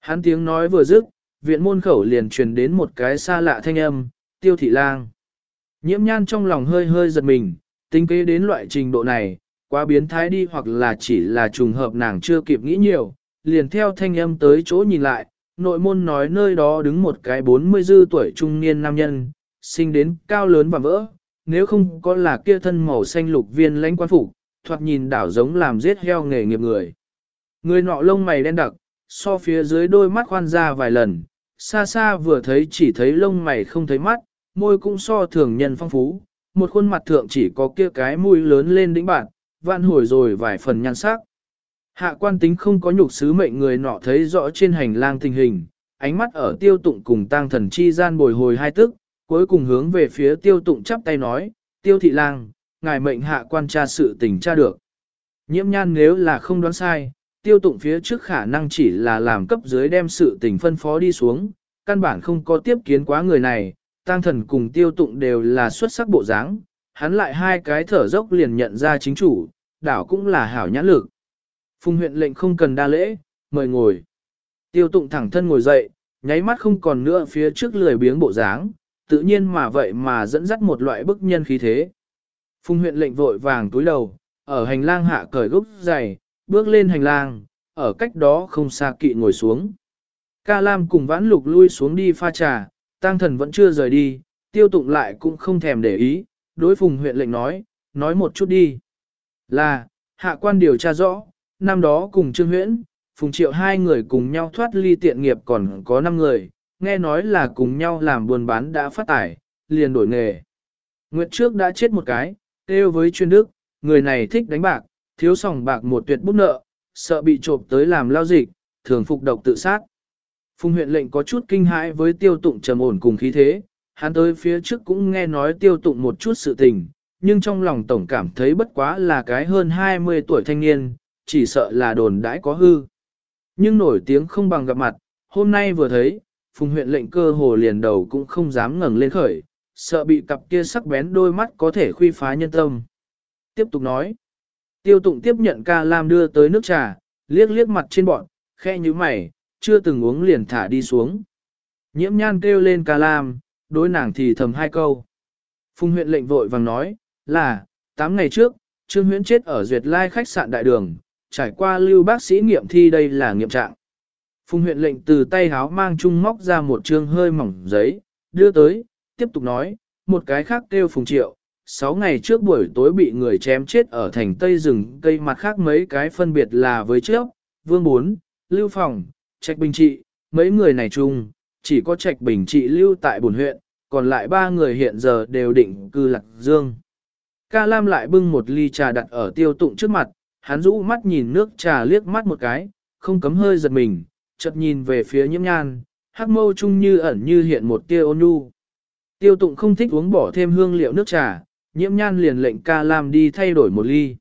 Hắn tiếng nói vừa dứt, viện môn khẩu liền truyền đến một cái xa lạ thanh âm, tiêu thị lang. Nhiễm nhan trong lòng hơi hơi giật mình, tính kế đến loại trình độ này, quá biến thái đi hoặc là chỉ là trùng hợp nàng chưa kịp nghĩ nhiều, liền theo thanh âm tới chỗ nhìn lại, nội môn nói nơi đó đứng một cái 40 dư tuổi trung niên nam nhân, sinh đến cao lớn và vỡ, nếu không có là kia thân màu xanh lục viên lãnh quan phục, thoạt nhìn đảo giống làm giết heo nghề nghiệp người. Người nọ lông mày đen đặc, so phía dưới đôi mắt khoan ra vài lần, xa xa vừa thấy chỉ thấy lông mày không thấy mắt, môi cũng so thường nhân phong phú, một khuôn mặt thượng chỉ có kia cái mũi lớn lên đỉnh bạn, vạn hồi rồi vài phần nhan sắc. Hạ quan tính không có nhục sứ mệnh người nọ thấy rõ trên hành lang tình hình, ánh mắt ở tiêu tụng cùng tang thần chi gian bồi hồi hai tức, cuối cùng hướng về phía tiêu tụng chắp tay nói, tiêu thị lang, ngài mệnh hạ quan tra sự tình tra được. Nhiễm nhan nếu là không đoán sai, tiêu tụng phía trước khả năng chỉ là làm cấp dưới đem sự tình phân phó đi xuống, căn bản không có tiếp kiến quá người này, tăng thần cùng tiêu tụng đều là xuất sắc bộ dáng, hắn lại hai cái thở dốc liền nhận ra chính chủ, đảo cũng là hảo nhãn lực. Phùng huyện lệnh không cần đa lễ, mời ngồi. Tiêu tụng thẳng thân ngồi dậy, nháy mắt không còn nữa phía trước lười biếng bộ dáng, tự nhiên mà vậy mà dẫn dắt một loại bức nhân khí thế. Phùng huyện lệnh vội vàng túi đầu, ở hành lang hạ cởi gốc dày, bước lên hành lang, ở cách đó không xa kỵ ngồi xuống. Ca Lam cùng vãn lục lui xuống đi pha trà, tăng thần vẫn chưa rời đi, tiêu tụng lại cũng không thèm để ý, đối phùng huyện lệnh nói, nói một chút đi. Là, hạ quan điều tra rõ, năm đó cùng Trương Huyễn, Phùng Triệu hai người cùng nhau thoát ly tiện nghiệp còn có 5 người, nghe nói là cùng nhau làm buôn bán đã phát tải, liền đổi nghề. Nguyệt trước đã chết một cái, kêu với chuyên đức, người này thích đánh bạc, thiếu sòng bạc một tuyệt bút nợ, sợ bị trộm tới làm lao dịch, thường phục độc tự sát. Phùng huyện lệnh có chút kinh hãi với tiêu tụng trầm ổn cùng khí thế, hắn tới phía trước cũng nghe nói tiêu tụng một chút sự tình, nhưng trong lòng tổng cảm thấy bất quá là cái hơn 20 tuổi thanh niên, chỉ sợ là đồn đãi có hư. Nhưng nổi tiếng không bằng gặp mặt, hôm nay vừa thấy, phùng huyện lệnh cơ hồ liền đầu cũng không dám ngẩng lên khởi, sợ bị cặp kia sắc bén đôi mắt có thể khuy phá nhân tâm. Tiếp tục nói, tiêu tụng tiếp nhận ca lam đưa tới nước trà, liếc liếc mặt trên bọn, khe như mày, chưa từng uống liền thả đi xuống. Nhiễm nhan kêu lên ca lam, đối nàng thì thầm hai câu. Phùng huyện lệnh vội vàng nói, là, 8 ngày trước, Trương Huyễn chết ở Duyệt Lai khách sạn đại đường, trải qua lưu bác sĩ nghiệm thi đây là nghiệm trạng. Phùng huyện lệnh từ tay háo mang chung móc ra một trương hơi mỏng giấy, đưa tới, tiếp tục nói, một cái khác kêu Phùng Triệu, 6 ngày trước buổi tối bị người chém chết ở thành Tây rừng cây mặt khác mấy cái phân biệt là với trước, Vương Bốn, Lưu Phòng, Trạch Bình Trị, mấy người này chung, chỉ có Trạch Bình Trị lưu tại bổn huyện, còn lại ba người hiện giờ đều định cư lạc dương. Ca Lam lại bưng một ly trà đặt ở tiêu tụng trước mặt, hắn rũ mắt nhìn nước trà liếc mắt một cái, không cấm hơi giật mình, chợt nhìn về phía nhiễm nhan, hắc mâu chung như ẩn như hiện một tia ôn nhu. Tiêu tụng không thích uống bỏ thêm hương liệu nước trà, nhiễm nhan liền lệnh ca lam đi thay đổi một ly.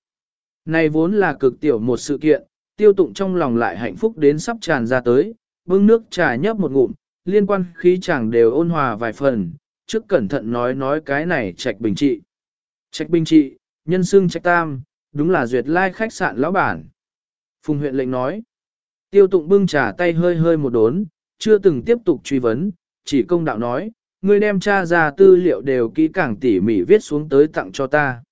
Này vốn là cực tiểu một sự kiện, tiêu tụng trong lòng lại hạnh phúc đến sắp tràn ra tới, bưng nước trà nhấp một ngụm, liên quan khí chàng đều ôn hòa vài phần, trước cẩn thận nói nói cái này trạch bình trị. Trạch bình trị, nhân xương trạch tam, đúng là duyệt lai khách sạn lão bản. Phùng huyện lệnh nói, tiêu tụng bưng trà tay hơi hơi một đốn, chưa từng tiếp tục truy vấn, chỉ công đạo nói, ngươi đem tra ra tư liệu đều kỹ càng tỉ mỉ viết xuống tới tặng cho ta.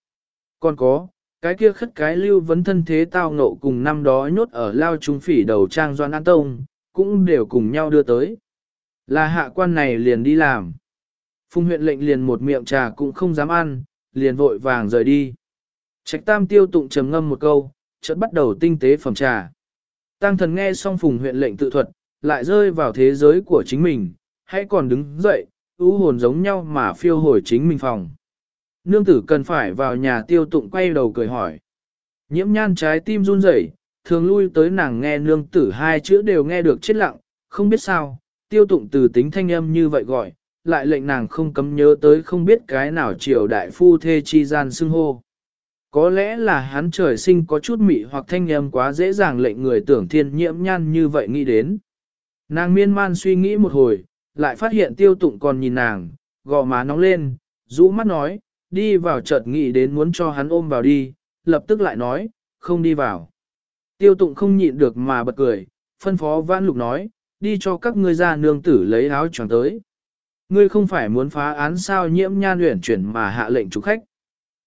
Còn có, cái kia khất cái lưu vấn thân thế tao ngộ cùng năm đó nhốt ở lao trung phỉ đầu trang doan an tông, cũng đều cùng nhau đưa tới. Là hạ quan này liền đi làm. Phùng huyện lệnh liền một miệng trà cũng không dám ăn, liền vội vàng rời đi. Trạch tam tiêu tụng trầm ngâm một câu, chợt bắt đầu tinh tế phẩm trà. Tăng thần nghe xong phùng huyện lệnh tự thuật, lại rơi vào thế giới của chính mình, hãy còn đứng dậy, ưu hồn giống nhau mà phiêu hồi chính mình phòng. Nương tử cần phải vào nhà tiêu tụng quay đầu cười hỏi. Nhiễm nhan trái tim run rẩy, thường lui tới nàng nghe nương tử hai chữ đều nghe được chết lặng, không biết sao, tiêu tụng từ tính thanh âm như vậy gọi, lại lệnh nàng không cấm nhớ tới không biết cái nào triều đại phu thê chi gian xưng hô. Có lẽ là hắn trời sinh có chút mị hoặc thanh âm quá dễ dàng lệnh người tưởng thiên nhiễm nhan như vậy nghĩ đến. Nàng miên man suy nghĩ một hồi, lại phát hiện tiêu tụng còn nhìn nàng, gò má nóng lên, rũ mắt nói, đi vào chợt nghĩ đến muốn cho hắn ôm vào đi, lập tức lại nói, không đi vào. Tiêu tụng không nhịn được mà bật cười, phân phó vãn lục nói, đi cho các ngươi ra nương tử lấy áo choàng tới. Ngươi không phải muốn phá án sao nhiễm nhan luyện chuyển mà hạ lệnh chủ khách.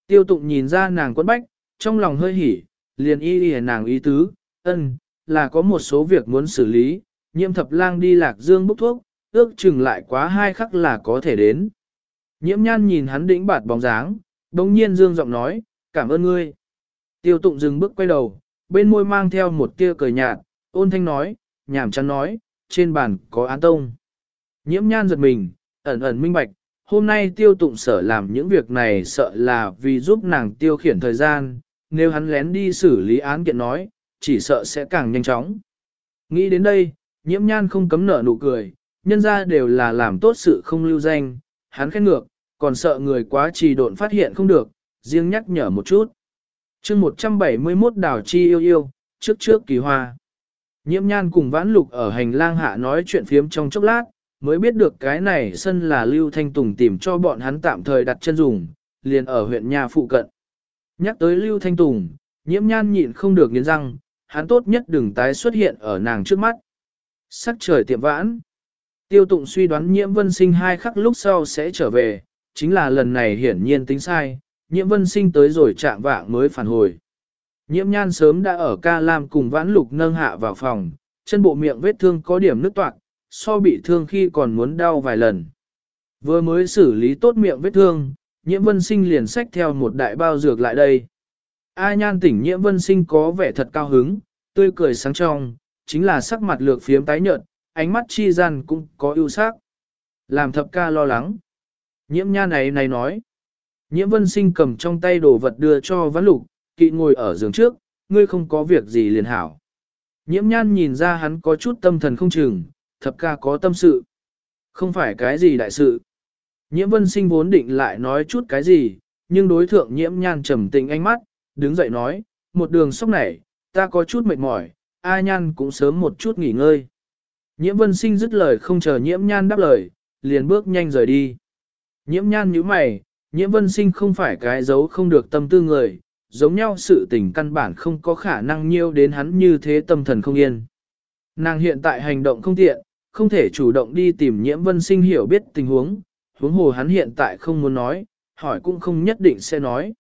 Tiêu tụng nhìn ra nàng quấn bách, trong lòng hơi hỉ, liền y y nàng ý tứ, ân, là có một số việc muốn xử lý, nhiễm thập lang đi lạc dương bốc thuốc, ước chừng lại quá hai khắc là có thể đến. Nhiễm nhan nhìn hắn đĩnh bạt bóng dáng, đồng nhiên dương giọng nói, cảm ơn ngươi. Tiêu tụng dừng bước quay đầu, bên môi mang theo một tia cười nhạt, ôn thanh nói, nhảm chán nói, trên bàn có án tông. Nhiễm nhan giật mình, ẩn ẩn minh bạch, hôm nay tiêu tụng sở làm những việc này sợ là vì giúp nàng tiêu khiển thời gian, nếu hắn lén đi xử lý án kiện nói, chỉ sợ sẽ càng nhanh chóng. Nghĩ đến đây, nhiễm nhan không cấm nở nụ cười, nhân ra đều là làm tốt sự không lưu danh, hắn khen ngược, còn sợ người quá trì độn phát hiện không được, riêng nhắc nhở một chút. chương 171 đảo chi yêu yêu, trước trước kỳ hoa. Nhiễm nhan cùng vãn lục ở hành lang hạ nói chuyện phiếm trong chốc lát, mới biết được cái này sân là Lưu Thanh Tùng tìm cho bọn hắn tạm thời đặt chân dùng, liền ở huyện nhà phụ cận. Nhắc tới Lưu Thanh Tùng, nhiễm nhan nhịn không được nghiến răng, hắn tốt nhất đừng tái xuất hiện ở nàng trước mắt. Sắc trời tiệm vãn. Tiêu tụng suy đoán nhiễm vân sinh hai khắc lúc sau sẽ trở về, chính là lần này hiển nhiên tính sai, nhiễm vân sinh tới rồi chạm vạng mới phản hồi. Nhiễm nhan sớm đã ở ca lam cùng vãn lục nâng hạ vào phòng, chân bộ miệng vết thương có điểm nứt toạc, so bị thương khi còn muốn đau vài lần. Vừa mới xử lý tốt miệng vết thương, nhiễm vân sinh liền xách theo một đại bao dược lại đây. A nhan tỉnh nhiễm vân sinh có vẻ thật cao hứng, tươi cười sáng trong, chính là sắc mặt lược phiếm tái nhợt, ánh mắt chi gian cũng có ưu sắc. Làm thập ca lo lắng. Nhiễm nha này này nói. Nhiễm vân sinh cầm trong tay đồ vật đưa cho vãn lục, kỵ ngồi ở giường trước, ngươi không có việc gì liền hảo. Nhiễm nhan nhìn ra hắn có chút tâm thần không chừng, thập ca có tâm sự. Không phải cái gì đại sự. Nhiễm vân sinh vốn định lại nói chút cái gì, nhưng đối thượng nhiễm nhan trầm tĩnh ánh mắt, đứng dậy nói, một đường sốc này, ta có chút mệt mỏi, A nhan cũng sớm một chút nghỉ ngơi. Nhiễm vân sinh dứt lời không chờ nhiễm nhan đáp lời, liền bước nhanh rời đi. Nhiễm nhan như mày, nhiễm vân sinh không phải cái giấu không được tâm tư người, giống nhau sự tình căn bản không có khả năng nhiêu đến hắn như thế tâm thần không yên. Nàng hiện tại hành động không tiện, không thể chủ động đi tìm nhiễm vân sinh hiểu biết tình huống, huống hồ hắn hiện tại không muốn nói, hỏi cũng không nhất định sẽ nói.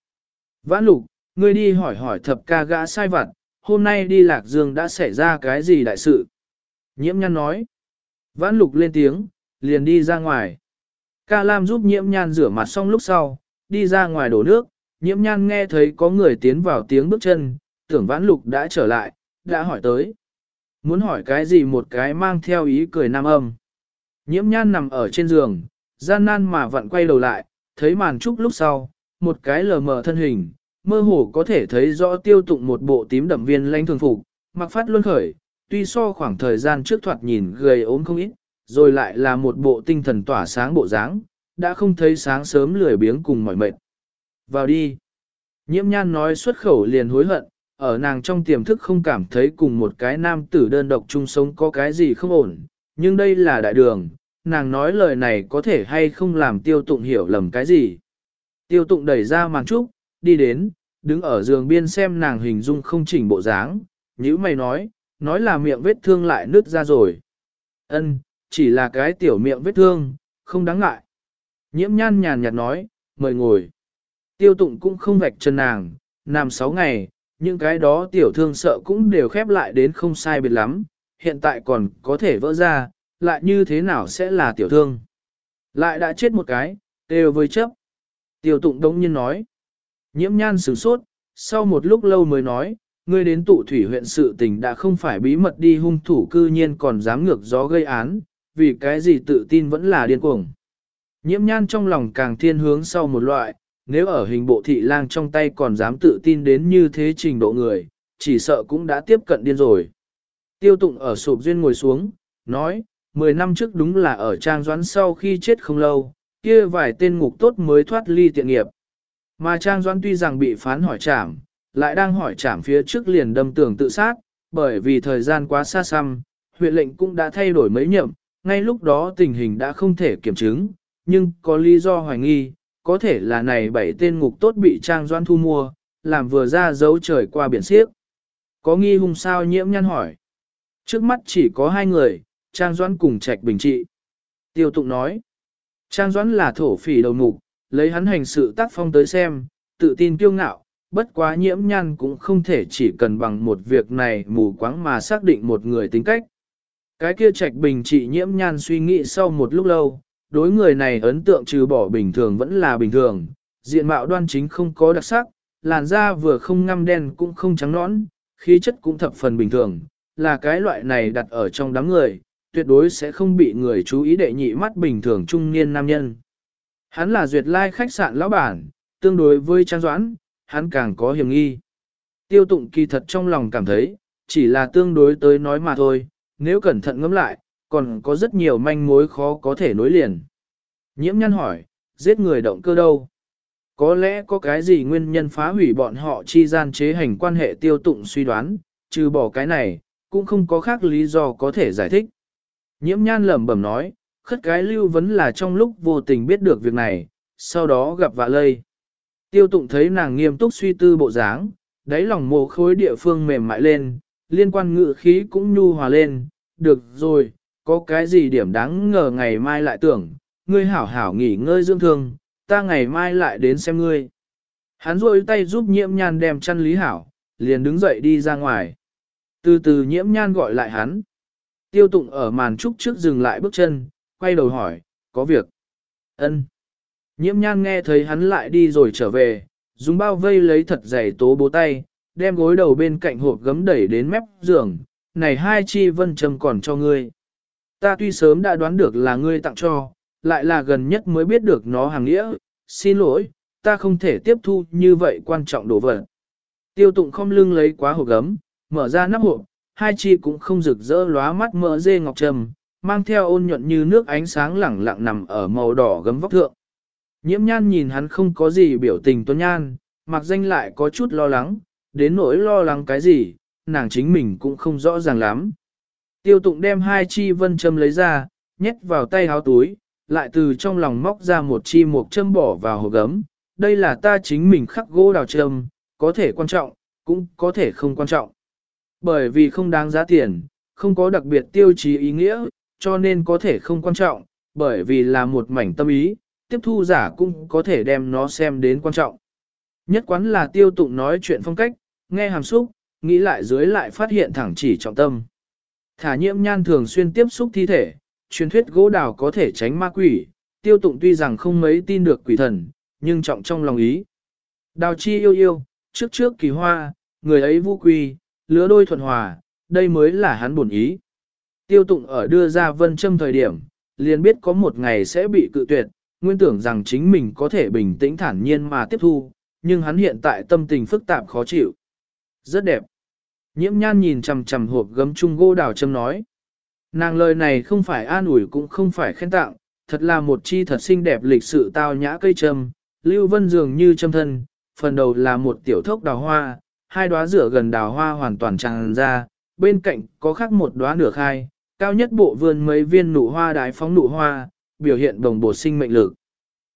Vãn lục, ngươi đi hỏi hỏi thập ca gã sai vặt, hôm nay đi lạc dương đã xảy ra cái gì đại sự. Nhiễm nhan nói. Vãn lục lên tiếng, liền đi ra ngoài. Ca Lam giúp nhiễm nhan rửa mặt xong lúc sau, đi ra ngoài đổ nước, nhiễm nhan nghe thấy có người tiến vào tiếng bước chân, tưởng vãn lục đã trở lại, đã hỏi tới. Muốn hỏi cái gì một cái mang theo ý cười nam âm. Nhiễm nhan nằm ở trên giường, gian nan mà vặn quay đầu lại, thấy màn trúc lúc sau, một cái lờ mờ thân hình, mơ hồ có thể thấy rõ tiêu tụng một bộ tím đậm viên lanh thường phục, mặc phát luân khởi, tuy so khoảng thời gian trước thoạt nhìn gầy ốm không ít, rồi lại là một bộ tinh thần tỏa sáng bộ dáng, đã không thấy sáng sớm lười biếng cùng mỏi mệt. Vào đi. Nhiễm nhan nói xuất khẩu liền hối hận, ở nàng trong tiềm thức không cảm thấy cùng một cái nam tử đơn độc chung sống có cái gì không ổn, nhưng đây là đại đường, nàng nói lời này có thể hay không làm tiêu tụng hiểu lầm cái gì. Tiêu tụng đẩy ra màn trúc, đi đến, đứng ở giường biên xem nàng hình dung không chỉnh bộ dáng, nhữ mày nói, nói là miệng vết thương lại nứt ra rồi. Ân, chỉ là cái tiểu miệng vết thương, không đáng ngại. Nhiễm nhan nhàn nhạt nói, mời ngồi. Tiêu tụng cũng không vạch chân nàng, nằm 6 ngày, những cái đó tiểu thương sợ cũng đều khép lại đến không sai biệt lắm, hiện tại còn có thể vỡ ra, lại như thế nào sẽ là tiểu thương. Lại đã chết một cái, đều với chấp. Tiêu tụng đống nhiên nói. Nhiễm nhan sử sốt, sau một lúc lâu mới nói, ngươi đến tụ thủy huyện sự tình đã không phải bí mật đi hung thủ cư nhiên còn dám ngược gió gây án, vì cái gì tự tin vẫn là điên cuồng. Nhiễm nhan trong lòng càng thiên hướng sau một loại, nếu ở hình bộ thị lang trong tay còn dám tự tin đến như thế trình độ người, chỉ sợ cũng đã tiếp cận điên rồi. Tiêu tụng ở sụp duyên ngồi xuống, nói, 10 năm trước đúng là ở trang doãn sau khi chết không lâu, kia vài tên ngục tốt mới thoát ly tiện nghiệp. Mà trang doãn tuy rằng bị phán hỏi trảm, lại đang hỏi trảm phía trước liền đâm tưởng tự sát, bởi vì thời gian quá xa xăm, huyện lệnh cũng đã thay đổi mấy nhậm, ngay lúc đó tình hình đã không thể kiểm chứng, nhưng có lý do hoài nghi, có thể là này bảy tên ngục tốt bị Trang Doan thu mua, làm vừa ra dấu trời qua biển xiếc. Có nghi hung sao nhiễm nhăn hỏi. Trước mắt chỉ có hai người, Trang Doan cùng Trạch Bình Trị. Tiêu Tụng nói, Trang Doan là thổ phỉ đầu mục, lấy hắn hành sự tác phong tới xem, tự tin kiêu ngạo, bất quá nhiễm nhăn cũng không thể chỉ cần bằng một việc này mù quáng mà xác định một người tính cách. Cái kia Trạch Bình Trị nhiễm nhan suy nghĩ sau một lúc lâu, đối người này ấn tượng trừ bỏ bình thường vẫn là bình thường, diện mạo đoan chính không có đặc sắc, làn da vừa không ngăm đen cũng không trắng nõn, khí chất cũng thập phần bình thường, là cái loại này đặt ở trong đám người, tuyệt đối sẽ không bị người chú ý đệ nhị mắt bình thường trung niên nam nhân. Hắn là duyệt lai khách sạn lão bản, tương đối với Trang Doãn, hắn càng có hiểm nghi. Tiêu tụng kỳ thật trong lòng cảm thấy, chỉ là tương đối tới nói mà thôi, nếu cẩn thận ngẫm lại, còn có rất nhiều manh mối khó có thể nối liền. Nhiễm nhăn hỏi, giết người động cơ đâu? Có lẽ có cái gì nguyên nhân phá hủy bọn họ chi gian chế hành quan hệ tiêu tụng suy đoán, trừ bỏ cái này, cũng không có khác lý do có thể giải thích. Nhiễm nhan lẩm bẩm nói, khất cái lưu vấn là trong lúc vô tình biết được việc này, sau đó gặp vạ lây. Tiêu tụng thấy nàng nghiêm túc suy tư bộ dáng, đáy lòng mồ khối địa phương mềm mại lên, liên quan ngự khí cũng nhu hòa lên, được rồi, có cái gì điểm đáng ngờ ngày mai lại tưởng, ngươi hảo hảo nghỉ ngơi dưỡng thương, ta ngày mai lại đến xem ngươi. Hắn rôi tay giúp nhiễm nhan đem chăn lý hảo, liền đứng dậy đi ra ngoài. Từ từ nhiễm nhan gọi lại hắn. Tiêu tụng ở màn trúc trước dừng lại bước chân, quay đầu hỏi, có việc. ân Nhiễm nhan nghe thấy hắn lại đi rồi trở về, dùng bao vây lấy thật dày tố bố tay, đem gối đầu bên cạnh hộp gấm đẩy đến mép giường, này hai chi vân trầm còn cho ngươi. Ta tuy sớm đã đoán được là ngươi tặng cho, lại là gần nhất mới biết được nó hàng nghĩa, xin lỗi, ta không thể tiếp thu như vậy quan trọng đồ vật. Tiêu tụng không lưng lấy quá hộp gấm, mở ra nắp hộp, hai chi cũng không rực rỡ lóa mắt mỡ dê ngọc trầm, mang theo ôn nhuận như nước ánh sáng lẳng lặng nằm ở màu đỏ gấm vóc thượng. Nhiễm nhan nhìn hắn không có gì biểu tình tuân nhan, mặc danh lại có chút lo lắng, đến nỗi lo lắng cái gì, nàng chính mình cũng không rõ ràng lắm. Tiêu tụng đem hai chi vân châm lấy ra, nhét vào tay háo túi, lại từ trong lòng móc ra một chi mục châm bỏ vào hộp gấm. Đây là ta chính mình khắc gỗ đào châm, có thể quan trọng, cũng có thể không quan trọng. Bởi vì không đáng giá tiền, không có đặc biệt tiêu chí ý nghĩa, cho nên có thể không quan trọng, bởi vì là một mảnh tâm ý, tiếp thu giả cũng có thể đem nó xem đến quan trọng. Nhất quán là tiêu tụng nói chuyện phong cách, nghe hàm xúc, nghĩ lại dưới lại phát hiện thẳng chỉ trọng tâm. Thả nhiễm nhan thường xuyên tiếp xúc thi thể, truyền thuyết gỗ đào có thể tránh ma quỷ, tiêu tụng tuy rằng không mấy tin được quỷ thần, nhưng trọng trong lòng ý. Đào chi yêu yêu, trước trước kỳ hoa, người ấy vu quy, lứa đôi thuận hòa, đây mới là hắn bổn ý. Tiêu tụng ở đưa ra vân châm thời điểm, liền biết có một ngày sẽ bị cự tuyệt, nguyên tưởng rằng chính mình có thể bình tĩnh thản nhiên mà tiếp thu, nhưng hắn hiện tại tâm tình phức tạp khó chịu. Rất đẹp. Nhiễm nhan nhìn chằm chằm hộp gấm chung gỗ đào châm nói. Nàng lời này không phải an ủi cũng không phải khen tặng, thật là một chi thật xinh đẹp lịch sự tao nhã cây châm, lưu vân dường như châm thân, phần đầu là một tiểu thốc đào hoa, hai đóa rửa gần đào hoa hoàn toàn tràn ra, bên cạnh có khác một đóa nửa khai, cao nhất bộ vườn mấy viên nụ hoa đái phóng nụ hoa, biểu hiện đồng bộ sinh mệnh lực.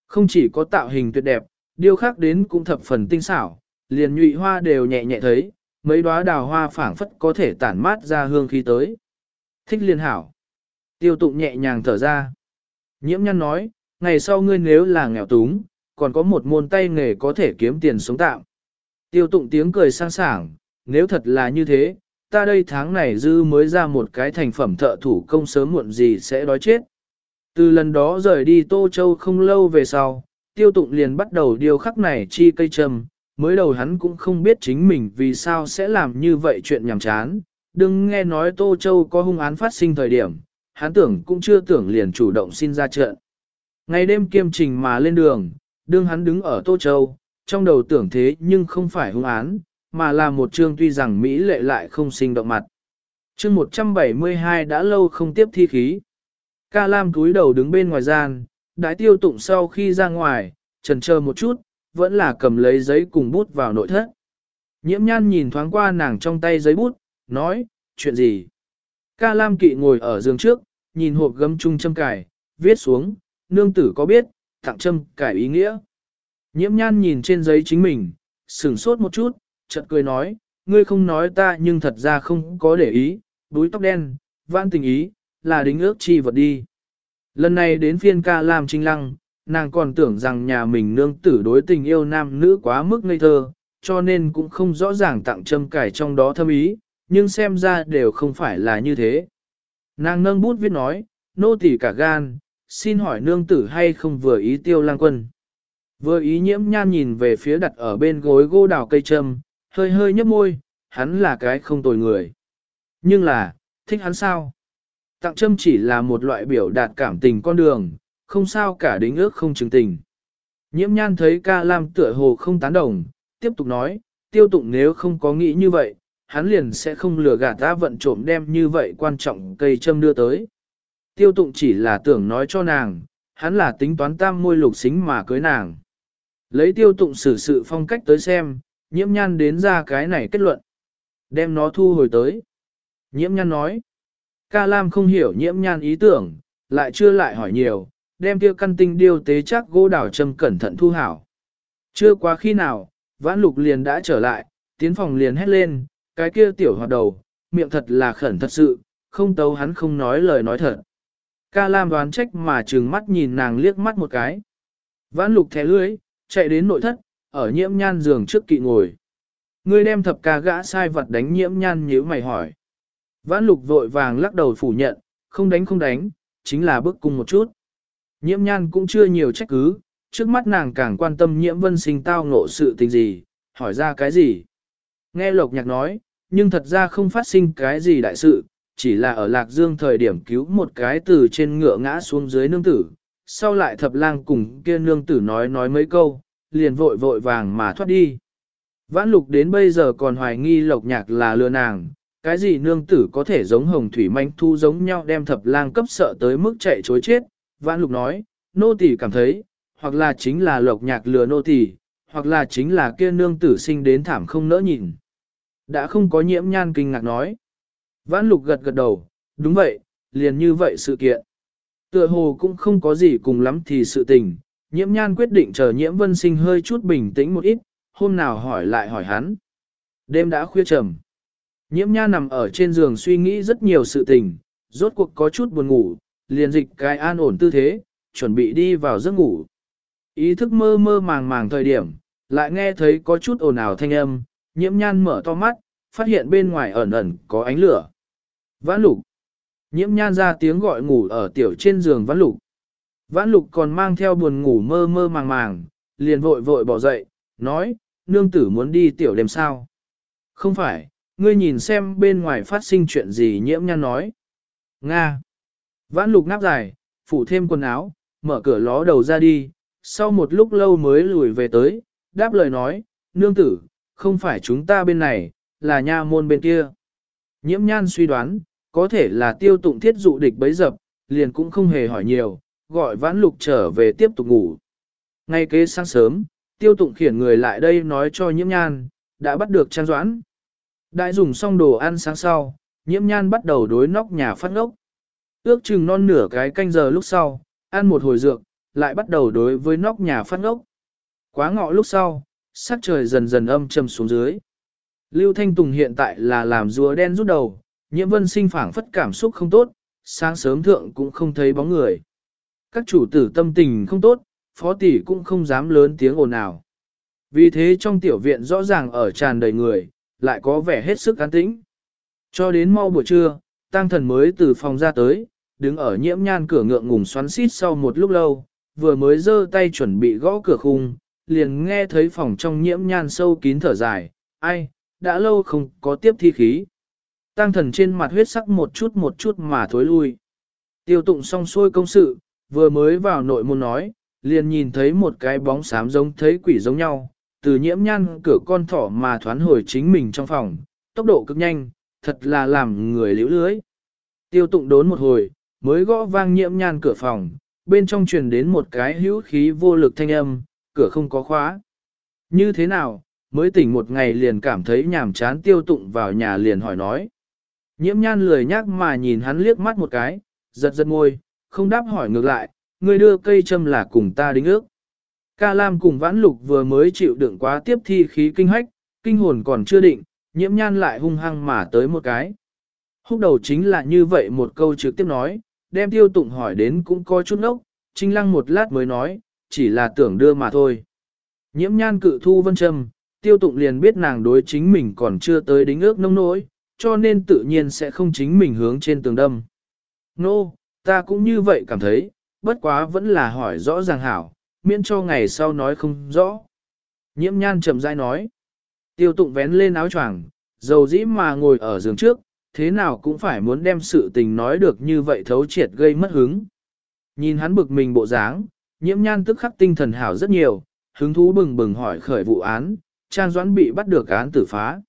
Không chỉ có tạo hình tuyệt đẹp, điêu khắc đến cũng thập phần tinh xảo, liền nhụy hoa đều nhẹ nhẹ thấy, mấy đóa đào hoa phảng phất có thể tản mát ra hương khí tới. Thích liên hảo. Tiêu tụng nhẹ nhàng thở ra. Nhiễm nhăn nói, ngày sau ngươi nếu là nghèo túng, còn có một môn tay nghề có thể kiếm tiền sống tạm. Tiêu tụng tiếng cười sang sảng, nếu thật là như thế, ta đây tháng này dư mới ra một cái thành phẩm thợ thủ công sớm muộn gì sẽ đói chết. Từ lần đó rời đi Tô Châu không lâu về sau, tiêu tụng liền bắt đầu điều khắc này chi cây trầm, mới đầu hắn cũng không biết chính mình vì sao sẽ làm như vậy chuyện nhảm chán, đừng nghe nói Tô Châu có hung án phát sinh thời điểm, hắn tưởng cũng chưa tưởng liền chủ động xin ra trận. Ngày đêm kiêm trình mà lên đường, đương hắn đứng ở Tô Châu, trong đầu tưởng thế nhưng không phải hung án, mà là một chương tuy rằng Mỹ lệ lại không sinh động mặt. Chương 172 đã lâu không tiếp thi khí. Ca Lam túi đầu đứng bên ngoài gian, đái tiêu tụng sau khi ra ngoài, trần chờ một chút, vẫn là cầm lấy giấy cùng bút vào nội thất. Nhiễm nhan nhìn thoáng qua nàng trong tay giấy bút, nói, chuyện gì? Ca Lam kỵ ngồi ở giường trước, nhìn hộp gấm chung châm cải, viết xuống, nương tử có biết, tặng châm cải ý nghĩa. Nhiễm nhan nhìn trên giấy chính mình, sửng sốt một chút, chợt cười nói, ngươi không nói ta nhưng thật ra không có để ý, đuôi tóc đen, vãn tình ý, là đính ước chi vật đi. Lần này đến phiên ca Lam trinh lăng, nàng còn tưởng rằng nhà mình nương tử đối tình yêu nam nữ quá mức ngây thơ, cho nên cũng không rõ ràng tặng châm cải trong đó thâm ý, nhưng xem ra đều không phải là như thế. Nàng nâng bút viết nói, nô tỳ cả gan, xin hỏi nương tử hay không vừa ý tiêu lang quân. Vừa ý nhiễm nhan nhìn về phía đặt ở bên gối gô đào cây trâm, hơi hơi nhấp môi, hắn là cái không tồi người. Nhưng là, thích hắn sao? Tặng châm chỉ là một loại biểu đạt cảm tình con đường, không sao cả đính ước không chứng tình. Nhiễm nhan thấy ca lam tựa hồ không tán đồng, tiếp tục nói, tiêu tụng nếu không có nghĩ như vậy, hắn liền sẽ không lừa gạt ta vận trộm đem như vậy quan trọng cây châm đưa tới. Tiêu tụng chỉ là tưởng nói cho nàng, hắn là tính toán tam môi lục xính mà cưới nàng. Lấy tiêu tụng xử sự phong cách tới xem, nhiễm nhan đến ra cái này kết luận. Đem nó thu hồi tới. Nhiễm nhan nói. Ca Lam không hiểu nhiễm nhan ý tưởng, lại chưa lại hỏi nhiều, đem kia căn tinh điêu tế chắc gỗ đảo châm cẩn thận thu hảo. Chưa quá khi nào, vãn lục liền đã trở lại, tiến phòng liền hét lên, cái kia tiểu hoạt đầu, miệng thật là khẩn thật sự, không tấu hắn không nói lời nói thật. Ca Lam đoán trách mà trừng mắt nhìn nàng liếc mắt một cái. Vãn lục thẻ lưới, chạy đến nội thất, ở nhiễm nhan giường trước kỵ ngồi. Ngươi đem thập ca gã sai vật đánh nhiễm nhan nhíu mày hỏi. Vãn lục vội vàng lắc đầu phủ nhận, không đánh không đánh, chính là bước cung một chút. Nhiễm nhan cũng chưa nhiều trách cứ, trước mắt nàng càng quan tâm nhiễm vân sinh tao ngộ sự tình gì, hỏi ra cái gì. Nghe lộc nhạc nói, nhưng thật ra không phát sinh cái gì đại sự, chỉ là ở Lạc Dương thời điểm cứu một cái từ trên ngựa ngã xuống dưới nương tử, sau lại thập lang cùng kia nương tử nói nói mấy câu, liền vội vội vàng mà thoát đi. Vãn lục đến bây giờ còn hoài nghi lộc nhạc là lừa nàng, cái gì nương tử có thể giống hồng thủy manh thu giống nhau đem thập lang cấp sợ tới mức chạy chối chết. Vãn lục nói, nô tỳ cảm thấy, hoặc là chính là lộc nhạc lừa nô tỳ, hoặc là chính là kia nương tử sinh đến thảm không nỡ nhìn. Đã không có nhiễm nhan kinh ngạc nói. Vãn lục gật gật đầu, đúng vậy, liền như vậy sự kiện. Tựa hồ cũng không có gì cùng lắm thì sự tình, nhiễm nhan quyết định chờ nhiễm vân sinh hơi chút bình tĩnh một ít, hôm nào hỏi lại hỏi hắn. Đêm đã khuya trầm. Nhiễm nhan nằm ở trên giường suy nghĩ rất nhiều sự tình, rốt cuộc có chút buồn ngủ, liền dịch cái an ổn tư thế, chuẩn bị đi vào giấc ngủ. Ý thức mơ mơ màng màng thời điểm, lại nghe thấy có chút ồn ào thanh âm, nhiễm nhan mở to mắt, phát hiện bên ngoài ẩn ẩn có ánh lửa. Vãn lục. Nhiễm nhan ra tiếng gọi ngủ ở tiểu trên giường vãn lục. Vãn lục còn mang theo buồn ngủ mơ mơ màng màng, liền vội vội bỏ dậy, nói, nương tử muốn đi tiểu đêm sao. Không phải, ngươi nhìn xem bên ngoài phát sinh chuyện gì nhiễm nhan nói. Nga. Vãn lục nắp dài, phủ thêm quần áo, mở cửa ló đầu ra đi, sau một lúc lâu mới lùi về tới, đáp lời nói, nương tử, không phải chúng ta bên này, là nha môn bên kia. Nhiễm nhan suy đoán, có thể là tiêu tụng thiết dụ địch bấy dập, liền cũng không hề hỏi nhiều, gọi vãn lục trở về tiếp tục ngủ. Ngay kế sáng sớm, tiêu tụng khiển người lại đây nói cho nhiễm nhan, đã bắt được trang doãn. Đại dùng xong đồ ăn sáng sau, nhiễm nhan bắt đầu đối nóc nhà phát ngốc. Ước chừng non nửa cái canh giờ lúc sau, ăn một hồi dược, lại bắt đầu đối với nóc nhà phát ngốc. Quá ngọ lúc sau, sắc trời dần dần âm trầm xuống dưới. Lưu Thanh Tùng hiện tại là làm rùa đen rút đầu, nhiễm vân sinh phảng phất cảm xúc không tốt, sáng sớm thượng cũng không thấy bóng người. Các chủ tử tâm tình không tốt, phó tỷ cũng không dám lớn tiếng ồn ào. Vì thế trong tiểu viện rõ ràng ở tràn đầy người, lại có vẻ hết sức an tĩnh. Cho đến mau buổi trưa, tăng thần mới từ phòng ra tới, đứng ở nhiễm nhan cửa ngượng ngùng xoắn xít sau một lúc lâu, vừa mới giơ tay chuẩn bị gõ cửa khung, liền nghe thấy phòng trong nhiễm nhan sâu kín thở dài, ai, đã lâu không có tiếp thi khí. Tăng thần trên mặt huyết sắc một chút một chút mà thối lui. Tiêu tụng xong xuôi công sự, vừa mới vào nội môn nói, liền nhìn thấy một cái bóng xám giống thấy quỷ giống nhau, từ nhiễm nhan cửa con thỏ mà thoán hồi chính mình trong phòng, tốc độ cực nhanh, thật là làm người liễu lưới. Tiêu tụng đốn một hồi, mới gõ vang nhiễm nhan cửa phòng, bên trong truyền đến một cái hữu khí vô lực thanh âm, cửa không có khóa. Như thế nào, mới tỉnh một ngày liền cảm thấy nhàm chán tiêu tụng vào nhà liền hỏi nói. Nhiễm nhan lười nhác mà nhìn hắn liếc mắt một cái, giật giật môi, không đáp hỏi ngược lại, người đưa cây châm là cùng ta đính ước. Ca Lam cùng vãn lục vừa mới chịu đựng quá tiếp thi khí kinh hách, kinh hồn còn chưa định, nhiễm nhan lại hung hăng mà tới một cái. Húc đầu chính là như vậy một câu trực tiếp nói, đem tiêu tụng hỏi đến cũng có chút nốc, trinh lăng một lát mới nói, chỉ là tưởng đưa mà thôi. Nhiễm nhan cự thu vân châm, tiêu tụng liền biết nàng đối chính mình còn chưa tới đính ước nông nỗi, cho nên tự nhiên sẽ không chính mình hướng trên tường đâm. Nô, no, ta cũng như vậy cảm thấy, bất quá vẫn là hỏi rõ ràng hảo, miễn cho ngày sau nói không rõ. Nhiễm nhan chậm rãi nói. Tiêu tụng vén lên áo choàng, dầu dĩ mà ngồi ở giường trước, thế nào cũng phải muốn đem sự tình nói được như vậy thấu triệt gây mất hứng. Nhìn hắn bực mình bộ dáng, nhiễm nhan tức khắc tinh thần hảo rất nhiều, hứng thú bừng bừng hỏi khởi vụ án, Trang Doãn bị bắt được án tử phá.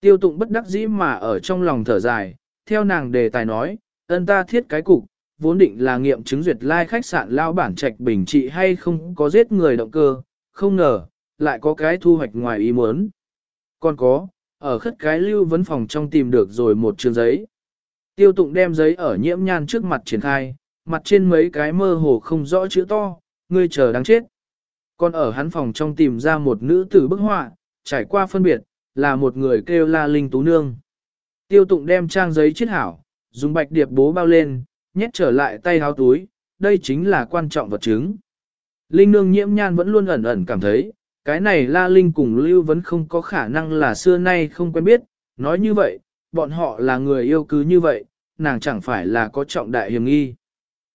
Tiêu tụng bất đắc dĩ mà ở trong lòng thở dài, theo nàng đề tài nói, ân ta thiết cái cục, vốn định là nghiệm chứng duyệt lai like khách sạn lao bản trạch bình trị hay không có giết người động cơ, không ngờ, lại có cái thu hoạch ngoài ý muốn. Còn có, ở khất cái lưu vấn phòng trong tìm được rồi một trường giấy. Tiêu tụng đem giấy ở nhiễm nhan trước mặt triển khai, mặt trên mấy cái mơ hồ không rõ chữ to, ngươi chờ đáng chết. Còn ở hắn phòng trong tìm ra một nữ tử bức họa, trải qua phân biệt, là một người kêu la linh tú nương. Tiêu tụng đem trang giấy chiết hảo, dùng bạch điệp bố bao lên, nhét trở lại tay háo túi, đây chính là quan trọng vật chứng. Linh nương nhiễm nhan vẫn luôn ẩn ẩn cảm thấy, cái này la linh cùng lưu vẫn không có khả năng là xưa nay không quen biết, nói như vậy, bọn họ là người yêu cứ như vậy, nàng chẳng phải là có trọng đại hiểm nghi.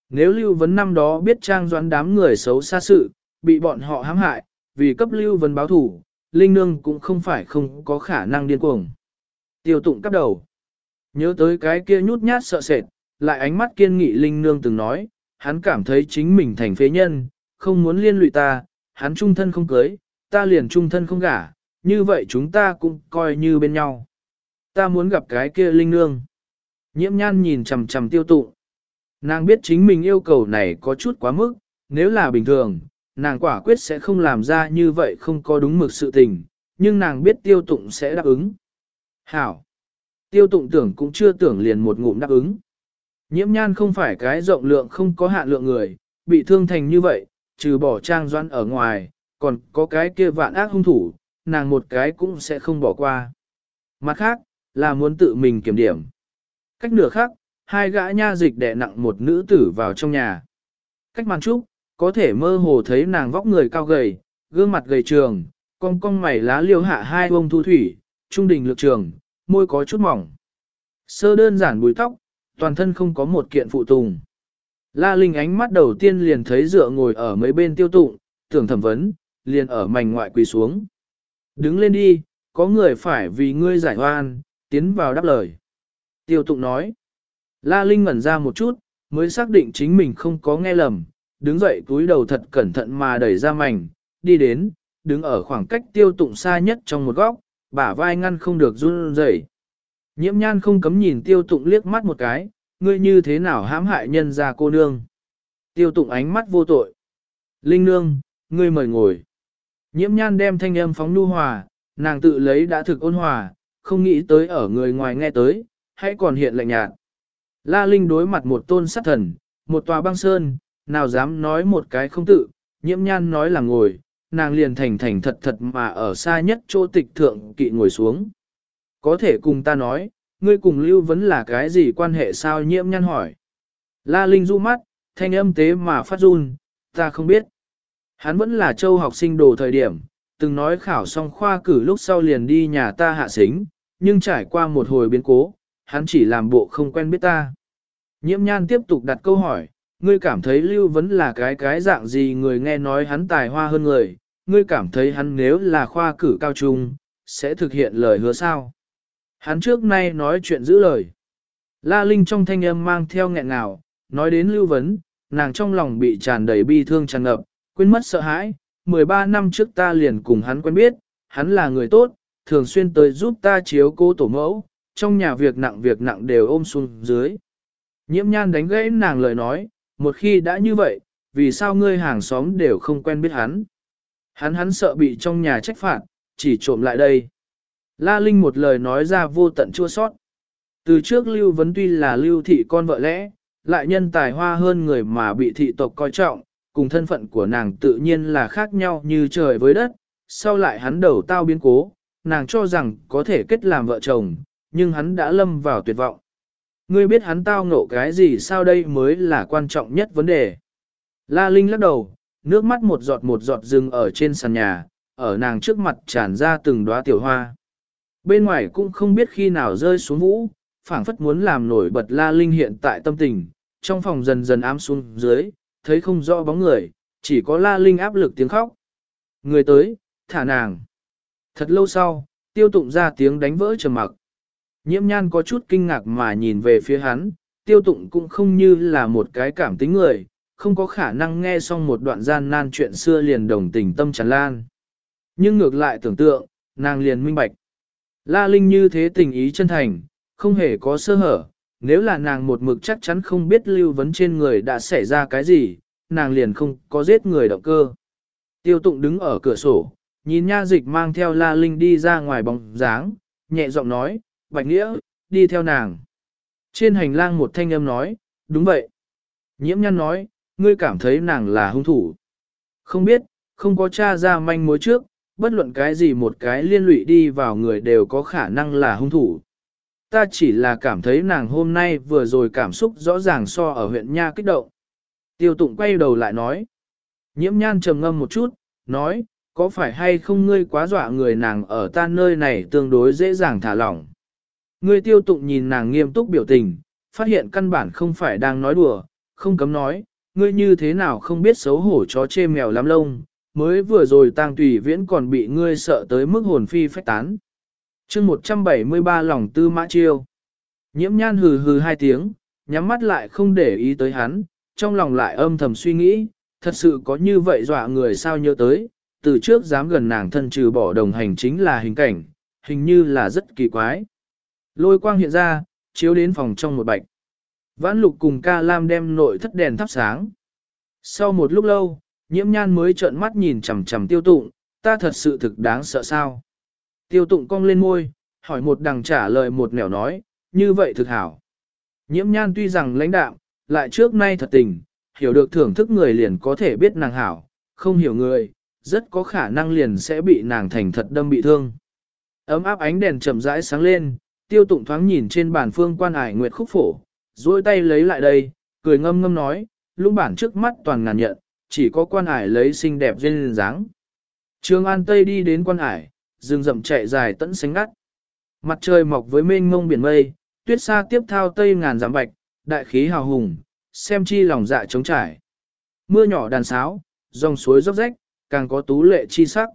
Nếu lưu vấn năm đó biết trang doãn đám người xấu xa sự, bị bọn họ hãm hại, vì cấp lưu vấn báo thủ, linh nương cũng không phải không có khả năng điên cuồng. Tiêu tụng cắp đầu. Nhớ tới cái kia nhút nhát sợ sệt, lại ánh mắt kiên nghị linh nương từng nói, hắn cảm thấy chính mình thành phế nhân, không muốn liên lụy ta, hắn trung thân không cưới, ta liền trung thân không gả, như vậy chúng ta cũng coi như bên nhau. Ta muốn gặp cái kia linh nương. Nhiễm nhan nhìn chằm chằm tiêu tụng. Nàng biết chính mình yêu cầu này có chút quá mức, nếu là bình thường, nàng quả quyết sẽ không làm ra như vậy không có đúng mực sự tình, nhưng nàng biết tiêu tụng sẽ đáp ứng. Hảo! Tiêu tụng tưởng cũng chưa tưởng liền một ngụm đáp ứng. Nhiễm nhan không phải cái rộng lượng không có hạn lượng người, bị thương thành như vậy, trừ bỏ trang doan ở ngoài, còn có cái kia vạn ác hung thủ, nàng một cái cũng sẽ không bỏ qua. Mặt khác, là muốn tự mình kiểm điểm. Cách nửa khác, hai gã nha dịch đè nặng một nữ tử vào trong nhà. Cách màn trúc, có thể mơ hồ thấy nàng vóc người cao gầy, gương mặt gầy trường, cong cong mày lá liêu hạ hai bông thu thủy, trung đình lực trường, môi có chút mỏng. Sơ đơn giản bùi tóc, toàn thân không có một kiện phụ tùng. La Linh ánh mắt đầu tiên liền thấy dựa ngồi ở mấy bên tiêu tụng, tưởng thẩm vấn, liền ở mảnh ngoại quỳ xuống. Đứng lên đi, có người phải vì ngươi giải oan, tiến vào đáp lời. Tiêu tụng nói. La Linh ngẩn ra một chút, mới xác định chính mình không có nghe lầm, đứng dậy túi đầu thật cẩn thận mà đẩy ra mảnh, đi đến, đứng ở khoảng cách tiêu tụng xa nhất trong một góc, bả vai ngăn không được run rẩy. Nhiễm nhan không cấm nhìn tiêu tụng liếc mắt một cái, ngươi như thế nào hãm hại nhân ra cô nương. Tiêu tụng ánh mắt vô tội. Linh nương, ngươi mời ngồi. Nhiễm nhan đem thanh âm phóng nu hòa, nàng tự lấy đã thực ôn hòa, không nghĩ tới ở người ngoài nghe tới, hãy còn hiện lạnh nhạt. La Linh đối mặt một tôn sát thần, một tòa băng sơn, nào dám nói một cái không tự, nhiễm nhan nói là ngồi, nàng liền thành thành thật thật mà ở xa nhất chỗ tịch thượng kỵ ngồi xuống. Có thể cùng ta nói, ngươi cùng Lưu Vấn là cái gì quan hệ sao nhiễm nhan hỏi. La Linh du mắt, thanh âm tế mà phát run, ta không biết. Hắn vẫn là châu học sinh đồ thời điểm, từng nói khảo xong khoa cử lúc sau liền đi nhà ta hạ xính, nhưng trải qua một hồi biến cố, hắn chỉ làm bộ không quen biết ta. Nhiễm nhan tiếp tục đặt câu hỏi, ngươi cảm thấy Lưu Vấn là cái cái dạng gì người nghe nói hắn tài hoa hơn người, ngươi cảm thấy hắn nếu là khoa cử cao trung, sẽ thực hiện lời hứa sao? Hắn trước nay nói chuyện giữ lời. La Linh trong thanh âm mang theo nghẹn ngào, nói đến Lưu Vấn, nàng trong lòng bị tràn đầy bi thương tràn ngập, quên mất sợ hãi, 13 năm trước ta liền cùng hắn quen biết, hắn là người tốt, thường xuyên tới giúp ta chiếu cố tổ mẫu, trong nhà việc nặng việc nặng đều ôm xuống dưới. Nhiễm nhan đánh gãy nàng lời nói, một khi đã như vậy, vì sao ngươi hàng xóm đều không quen biết hắn? Hắn hắn sợ bị trong nhà trách phạt, chỉ trộm lại đây. La Linh một lời nói ra vô tận chua sót. Từ trước Lưu Vấn tuy là Lưu Thị con vợ lẽ, lại nhân tài hoa hơn người mà bị thị tộc coi trọng, cùng thân phận của nàng tự nhiên là khác nhau như trời với đất. Sau lại hắn đầu tao biến cố, nàng cho rằng có thể kết làm vợ chồng, nhưng hắn đã lâm vào tuyệt vọng. Ngươi biết hắn tao ngộ cái gì sao đây mới là quan trọng nhất vấn đề. La Linh lắc đầu, nước mắt một giọt một giọt rừng ở trên sàn nhà, ở nàng trước mặt tràn ra từng đóa tiểu hoa. Bên ngoài cũng không biết khi nào rơi xuống vũ, phảng phất muốn làm nổi bật La Linh hiện tại tâm tình, trong phòng dần dần ám xuống dưới, thấy không rõ bóng người, chỉ có La Linh áp lực tiếng khóc. Người tới, thả nàng. Thật lâu sau, tiêu tụng ra tiếng đánh vỡ trầm mặc. Nhiễm nhan có chút kinh ngạc mà nhìn về phía hắn, tiêu tụng cũng không như là một cái cảm tính người, không có khả năng nghe xong một đoạn gian nan chuyện xưa liền đồng tình tâm tràn lan. Nhưng ngược lại tưởng tượng, nàng liền minh bạch. La Linh như thế tình ý chân thành, không hề có sơ hở, nếu là nàng một mực chắc chắn không biết lưu vấn trên người đã xảy ra cái gì, nàng liền không có giết người động cơ. Tiêu tụng đứng ở cửa sổ, nhìn nha dịch mang theo La Linh đi ra ngoài bóng dáng, nhẹ giọng nói, Bạch Nghĩa, đi theo nàng. Trên hành lang một thanh âm nói, đúng vậy. Nhiễm nhăn nói, ngươi cảm thấy nàng là hung thủ. Không biết, không có tra ra manh mối trước, bất luận cái gì một cái liên lụy đi vào người đều có khả năng là hung thủ. Ta chỉ là cảm thấy nàng hôm nay vừa rồi cảm xúc rõ ràng so ở huyện Nha kích động. Tiêu tụng quay đầu lại nói. Nhiễm nhan trầm ngâm một chút, nói, có phải hay không ngươi quá dọa người nàng ở ta nơi này tương đối dễ dàng thả lỏng. Ngươi tiêu tụng nhìn nàng nghiêm túc biểu tình, phát hiện căn bản không phải đang nói đùa, không cấm nói, ngươi như thế nào không biết xấu hổ chó chê mèo lắm lông, mới vừa rồi tang tùy viễn còn bị ngươi sợ tới mức hồn phi phách tán chương 173 lòng tư mã chiêu. Nhiễm nhan hừ hừ hai tiếng, nhắm mắt lại không để ý tới hắn, trong lòng lại âm thầm suy nghĩ, thật sự có như vậy dọa người sao nhớ tới, từ trước dám gần nàng thân trừ bỏ đồng hành chính là hình cảnh, hình như là rất kỳ quái. Lôi quang hiện ra, chiếu đến phòng trong một bạch. Vãn lục cùng ca lam đem nội thất đèn thắp sáng. Sau một lúc lâu, nhiễm nhan mới trợn mắt nhìn chằm chằm tiêu tụng, ta thật sự thực đáng sợ sao. Tiêu tụng cong lên môi, hỏi một đằng trả lời một nẻo nói, như vậy thực hảo. Nhiễm nhan tuy rằng lãnh đạo, lại trước nay thật tình, hiểu được thưởng thức người liền có thể biết nàng hảo, không hiểu người, rất có khả năng liền sẽ bị nàng thành thật đâm bị thương. Ấm áp ánh đèn chậm rãi sáng lên, tiêu tụng thoáng nhìn trên bàn phương quan ải nguyệt khúc phổ, duỗi tay lấy lại đây, cười ngâm ngâm nói, lũng bản trước mắt toàn ngàn nhận, chỉ có quan ải lấy xinh đẹp duyên dáng. Trương An Tây đi đến quan ải, rừng rậm chạy dài tận sánh ngắt. Mặt trời mọc với mênh mông biển mây, tuyết xa tiếp thao tây ngàn giảm bạch, đại khí hào hùng, xem chi lòng dạ trống trải. Mưa nhỏ đàn sáo, dòng suối róc rách, càng có tú lệ chi sắc.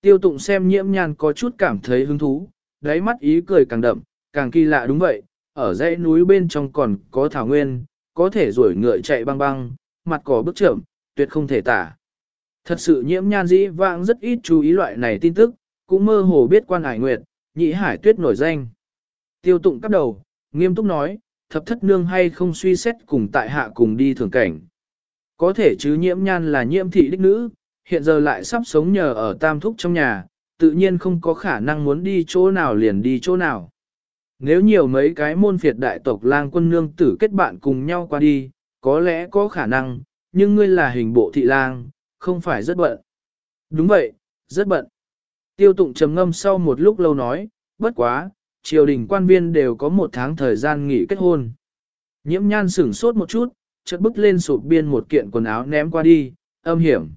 Tiêu tụng xem nhiễm nhàn có chút cảm thấy hứng thú, đáy mắt ý cười càng đậm, càng kỳ lạ đúng vậy, ở dãy núi bên trong còn có thảo nguyên, có thể rủi ngựa chạy băng băng, mặt cỏ bước chậm, tuyệt không thể tả. Thật sự nhiễm nhan dĩ vãng rất ít chú ý loại này tin tức, cũng mơ hồ biết quan hải nguyệt, nhị hải tuyết nổi danh. Tiêu tụng cắp đầu, nghiêm túc nói, thập thất nương hay không suy xét cùng tại hạ cùng đi thường cảnh. Có thể chứ nhiễm nhan là nhiễm thị đích nữ, hiện giờ lại sắp sống nhờ ở tam thúc trong nhà, tự nhiên không có khả năng muốn đi chỗ nào liền đi chỗ nào. Nếu nhiều mấy cái môn phiệt đại tộc lang quân nương tử kết bạn cùng nhau qua đi, có lẽ có khả năng, nhưng ngươi là hình bộ thị lang, không phải rất bận. Đúng vậy, rất bận. Tiêu tụng trầm ngâm sau một lúc lâu nói, bất quá, triều đình quan viên đều có một tháng thời gian nghỉ kết hôn. Nhiễm nhan sửng sốt một chút, chợt bức lên sụp biên một kiện quần áo ném qua đi, âm hiểm.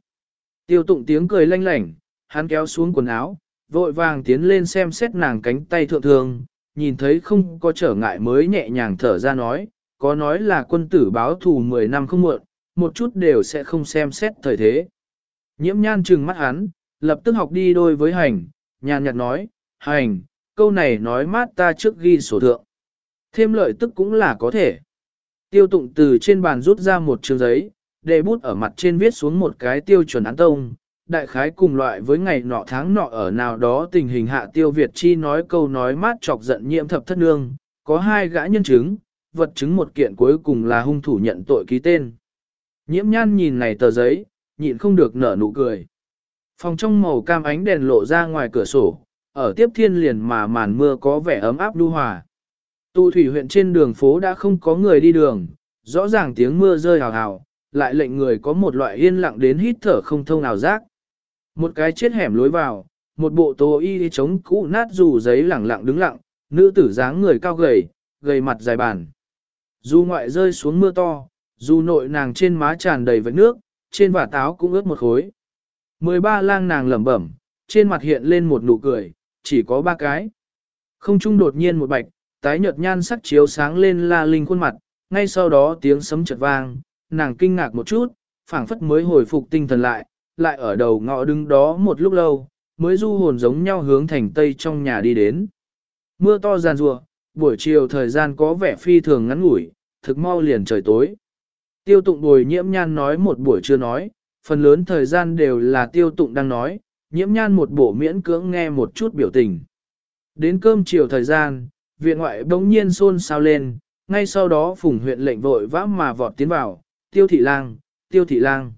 Tiêu tụng tiếng cười lanh lảnh, hắn kéo xuống quần áo, vội vàng tiến lên xem xét nàng cánh tay thượng thường, nhìn thấy không có trở ngại mới nhẹ nhàng thở ra nói, có nói là quân tử báo thù 10 năm không muộn, một chút đều sẽ không xem xét thời thế. Nhiễm nhan trừng mắt hắn, lập tức học đi đôi với hành, nhàn nhạt nói, hành, câu này nói mát ta trước ghi sổ thượng. Thêm lợi tức cũng là có thể. Tiêu tụng từ trên bàn rút ra một trường giấy, để bút ở mặt trên viết xuống một cái tiêu chuẩn án tông, đại khái cùng loại với ngày nọ tháng nọ ở nào đó tình hình hạ tiêu Việt chi nói câu nói mát chọc giận nhiễm thập thất nương, có hai gã nhân chứng, vật chứng một kiện cuối cùng là hung thủ nhận tội ký tên. Nhiễm nhan nhìn này tờ giấy, nhịn không được nở nụ cười. Phòng trong màu cam ánh đèn lộ ra ngoài cửa sổ, ở tiếp thiên liền mà màn mưa có vẻ ấm áp đu hòa. Tụ thủy huyện trên đường phố đã không có người đi đường, rõ ràng tiếng mưa rơi hào hào, lại lệnh người có một loại yên lặng đến hít thở không thông nào rác. Một cái chết hẻm lối vào, một bộ tố y chống cũ nát dù giấy lẳng lặng đứng lặng, nữ tử dáng người cao gầy, gầy mặt dài bàn. Dù ngoại rơi xuống mưa to, dù nội nàng trên má tràn đầy vết nước, trên vả táo cũng ướt một khối. Mười ba lang nàng lẩm bẩm, trên mặt hiện lên một nụ cười, chỉ có ba cái. Không trung đột nhiên một bạch, tái nhợt nhan sắc chiếu sáng lên la linh khuôn mặt, ngay sau đó tiếng sấm chợt vang, nàng kinh ngạc một chút, phảng phất mới hồi phục tinh thần lại, lại ở đầu ngõ đứng đó một lúc lâu, mới du hồn giống nhau hướng thành tây trong nhà đi đến. Mưa to giàn rùa, buổi chiều thời gian có vẻ phi thường ngắn ngủi, thực mau liền trời tối. Tiêu tụng bồi nhiễm nhan nói một buổi chưa nói, phần lớn thời gian đều là tiêu tụng đang nói, nhiễm nhan một bộ miễn cưỡng nghe một chút biểu tình. Đến cơm chiều thời gian, viện ngoại bỗng nhiên xôn xao lên, ngay sau đó phùng huyện lệnh vội vã mà vọt tiến vào, tiêu thị lang, tiêu thị lang.